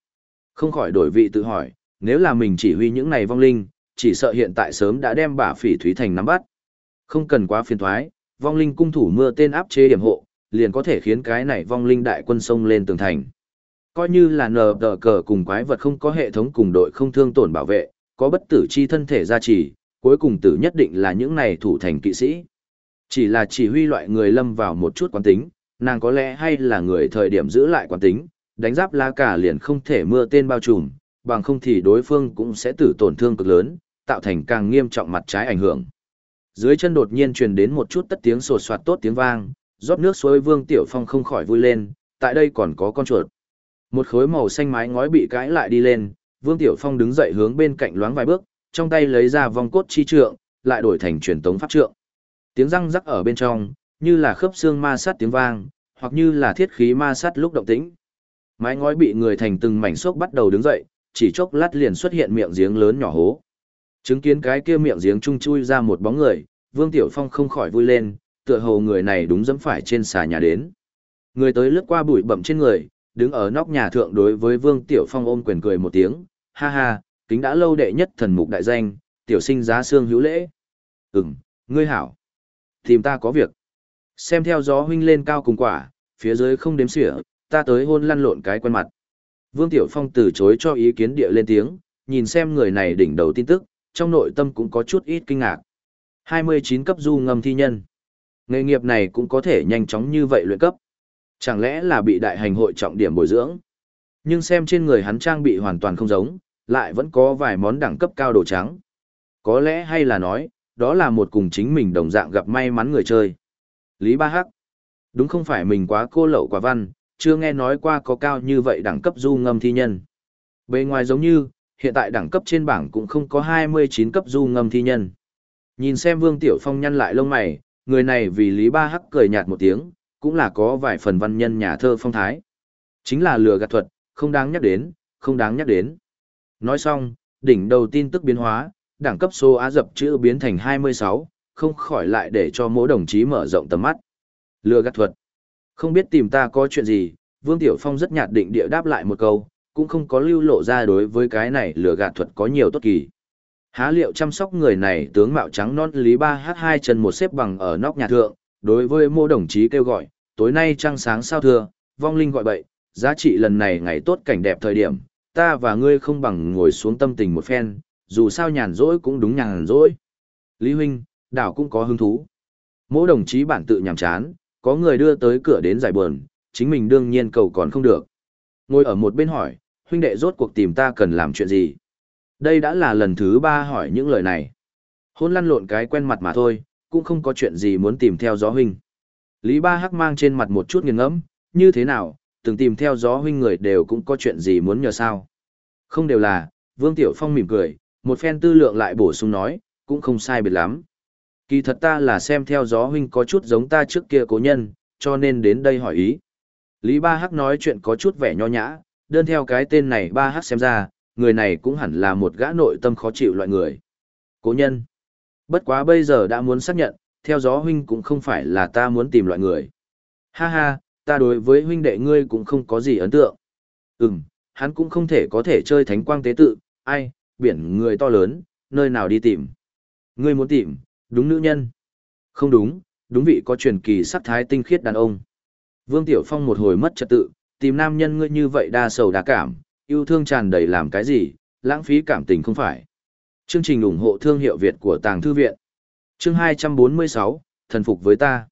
Không khỏi đổi vị tự hỏi, nếu là mình chỉ huy những này vong linh, chỉ sợ hiện tại sớm đã đem bả phỉ thúy thành nắm bắt. Không cần quá phiền thoái, vong linh cung thủ mưa tên áp chế điểm hộ, liền có thể khiến cái này vong linh đại quân sông lên tường thành. Coi như là nờ đờ cờ cùng quái vật không có hệ thống cùng đội không thương tổn bảo vệ, có bất tử chi thân thể gia trì, cuối cùng tử nhất định là những này thủ thành kỵ sĩ. Chỉ là chỉ huy loại người lâm vào một chút quán tính, nàng có lẽ hay là người thời điểm giữ lại quán tính, đánh giáp lá cả liền không thể mưa tên bao trùm, bằng không thì đối phương cũng sẽ tử tổn thương cực lớn, tạo thành càng nghiêm trọng mặt trái ảnh hưởng. Dưới chân đột nhiên truyền đến một chút tất tiếng sột soạt tốt tiếng vang, rót nước suối Vương Tiểu Phong không khỏi vui lên, tại đây còn có con chuột. Một khối màu xanh mái ngói bị cãi lại đi lên, Vương Tiểu Phong đứng dậy hướng bên cạnh loáng vài bước, trong tay lấy ra vòng cốt chi trượng, lại đổi thành truyền tống pháp trượng. Tiếng răng rắc ở bên trong, như là khớp xương ma sát tiếng vang, hoặc như là thiết khí ma sát lúc động tĩnh. Mái ngói bị người thành từng mảnh xốc bắt đầu đứng dậy, chỉ chốc lát liền xuất hiện miệng giếng lớn nhỏ hố. Chứng kiến cái kia miệng giếng chung chui ra một bóng người, Vương Tiểu Phong không khỏi vui lên, tựa hồ người này đúng dẫm phải trên xà nhà đến. Người tới lướt qua bụi bậm trên người, đứng ở nóc nhà thượng đối với Vương Tiểu Phong ôm quyền cười một tiếng, ha ha, kính đã lâu đệ nhất thần mục đại danh, tiểu sinh giá xương hữu lễ. Ừm, ngươi hảo. Tìm ta có việc. Xem theo gió huynh lên cao cùng quả, phía dưới không đếm xỉa, ta tới hôn lăn lộn cái quen mặt. Vương Tiểu Phong từ chối cho ý kiến địa lên tiếng, nhìn xem người này đỉnh đầu tin tức, trong nội tâm cũng có chút ít kinh ngạc. 29 cấp du ngầm thi nhân. Nghề nghiệp này cũng có thể nhanh chóng như vậy luyện cấp. Chẳng lẽ là bị đại hành hội trọng điểm bồi dưỡng? Nhưng xem trên người hắn trang bị hoàn toàn không giống, lại vẫn có vài món đẳng cấp cao đồ trắng. Có lẽ hay là nói, đó là một cùng chính mình đồng dạng gặp may mắn người chơi. Lý Ba Hắc. Đúng không phải mình quá cô lậu quả văn, chưa nghe nói qua có cao như vậy đẳng cấp du ngâm thi nhân. Bề ngoài giống như, hiện tại đẳng cấp trên bảng cũng không có 29 cấp du ngâm thi nhân. Nhìn xem Vương Tiểu Phong nhăn lại lông mày, người này vì Lý Ba Hắc cười nhạt một tiếng, cũng là có vài phần văn nhân nhà thơ phong thái. Chính là lừa gạt thuật, không đáng nhắc đến, không đáng nhắc đến. Nói xong, đỉnh đầu tin tức biến hóa, đẳng cấp số Á dập chữ biến thành 26, không khỏi lại để cho mỗi đồng chí mở rộng tầm mắt. Lừa gạt thuật. Không biết tìm ta có chuyện gì, Vương Tiểu Phong rất nhạt định địa đáp lại một câu, cũng không có lưu lộ ra đối với cái này lừa gạt thuật có nhiều tốt kỳ. Há liệu chăm sóc người này tướng mạo trắng non Lý ba h hai chân một xếp bằng ở nóc nhà thượng, đối với mô đồng chí kêu gọi, tối nay trăng sáng sao thưa, vong linh gọi bậy, giá trị lần này ngày tốt cảnh đẹp thời điểm, ta và ngươi không bằng ngồi xuống tâm tình một phen, dù sao nhàn rỗi cũng đúng nhàn rỗi. Lý huynh, đảo cũng có hứng thú. Mỗi đồng chí bản tự nhàm chán, có người đưa tới cửa đến giải buồn, chính mình đương nhiên cầu còn không được. Ngồi ở một bên hỏi, huynh đệ rốt cuộc tìm ta cần làm chuyện gì? Đây đã là lần thứ ba hỏi những lời này. Hôn lăn lộn cái quen mặt mà thôi, cũng không có chuyện gì muốn tìm theo gió huynh. Lý Ba Hắc mang trên mặt một chút nghiền ngẫm, như thế nào, từng tìm theo gió huynh người đều cũng có chuyện gì muốn nhờ sao. Không đều là, Vương Tiểu Phong mỉm cười, một phen tư lượng lại bổ sung nói, cũng không sai biệt lắm. Kỳ thật ta là xem theo gió huynh có chút giống ta trước kia cố nhân, cho nên đến đây hỏi ý. Lý Ba Hắc nói chuyện có chút vẻ nho nhã, đơn theo cái tên này Ba Hắc xem ra, người này cũng hẳn là một gã nội tâm khó chịu loại người. Cố nhân. Bất quá bây giờ đã muốn xác nhận, theo gió huynh cũng không phải là ta muốn tìm loại người. Ha ha, ta đối với huynh đệ ngươi cũng không có gì ấn tượng. Ừm, hắn cũng không thể có thể chơi thánh quang tế tự, ai, biển người to lớn, nơi nào đi tìm. Ngươi muốn tìm, đúng nữ nhân. Không đúng, đúng vị có truyền kỳ sắc thái tinh khiết đàn ông. Vương Tiểu Phong một hồi mất trật tự, tìm nam nhân ngươi như vậy đa sầu đa cảm, yêu thương tràn đầy làm cái gì, lãng phí cảm tình không phải. Chương trình ủng hộ thương hiệu Việt của Tàng Thư Viện. Chương 246, Thần phục với ta.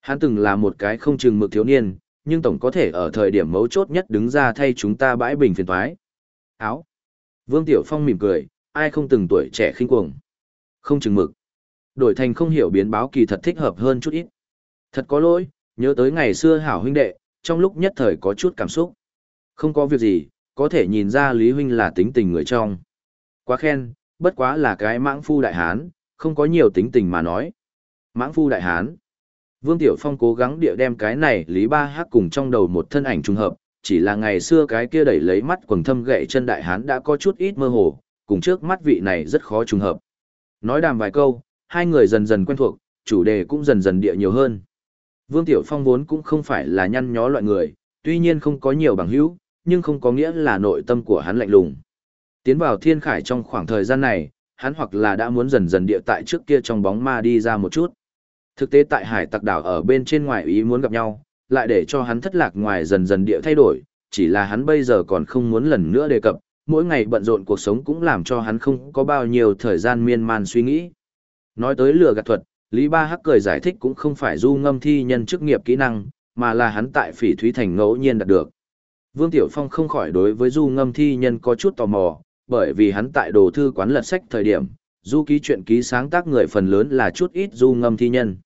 Hắn từng là một cái không chừng mực thiếu niên, nhưng tổng có thể ở thời điểm mấu chốt nhất đứng ra thay chúng ta bãi bình phiền toái. Áo. Vương Tiểu Phong mỉm cười, ai không từng tuổi trẻ khinh cuồng. Không chừng mực. Đổi thành không hiểu biến báo kỳ thật thích hợp hơn chút ít. Thật có lỗi, nhớ tới ngày xưa hảo huynh đệ, trong lúc nhất thời có chút cảm xúc. Không có việc gì, có thể nhìn ra Lý Huynh là tính tình người trong. Quá khen, bất quá là cái mãng phu đại hán, không có nhiều tính tình mà nói. Mãng phu đại hán. Vương Tiểu Phong cố gắng địa đem cái này Lý Ba Hắc cùng trong đầu một thân ảnh trùng hợp, chỉ là ngày xưa cái kia đẩy lấy mắt quầng thâm gậy chân đại hán đã có chút ít mơ hồ, cùng trước mắt vị này rất khó trùng hợp. Nói đàm vài câu, hai người dần dần quen thuộc, chủ đề cũng dần dần địa nhiều hơn. Vương Tiểu Phong vốn cũng không phải là nhăn nhó loại người, tuy nhiên không có nhiều bằng hữu, nhưng không có nghĩa là nội tâm của hắn lạnh lùng. Tiến vào thiên khải trong khoảng thời gian này, hắn hoặc là đã muốn dần dần địa tại trước kia trong bóng ma đi ra một chút. Thực tế tại hải tặc đảo ở bên trên ngoài ý muốn gặp nhau, lại để cho hắn thất lạc ngoài dần dần địa thay đổi, chỉ là hắn bây giờ còn không muốn lần nữa đề cập, mỗi ngày bận rộn cuộc sống cũng làm cho hắn không có bao nhiêu thời gian miên man suy nghĩ. Nói tới lừa gạt thuật, Lý Ba Hắc cười giải thích cũng không phải du ngâm thi nhân chức nghiệp kỹ năng, mà là hắn tại phỉ thúy thành ngẫu nhiên đạt được. Vương Tiểu Phong không khỏi đối với du ngâm thi nhân có chút tò mò, bởi vì hắn tại đồ thư quán lật sách thời điểm, du ký chuyện ký sáng tác người phần lớn là chút ít du ngâm thi nhân.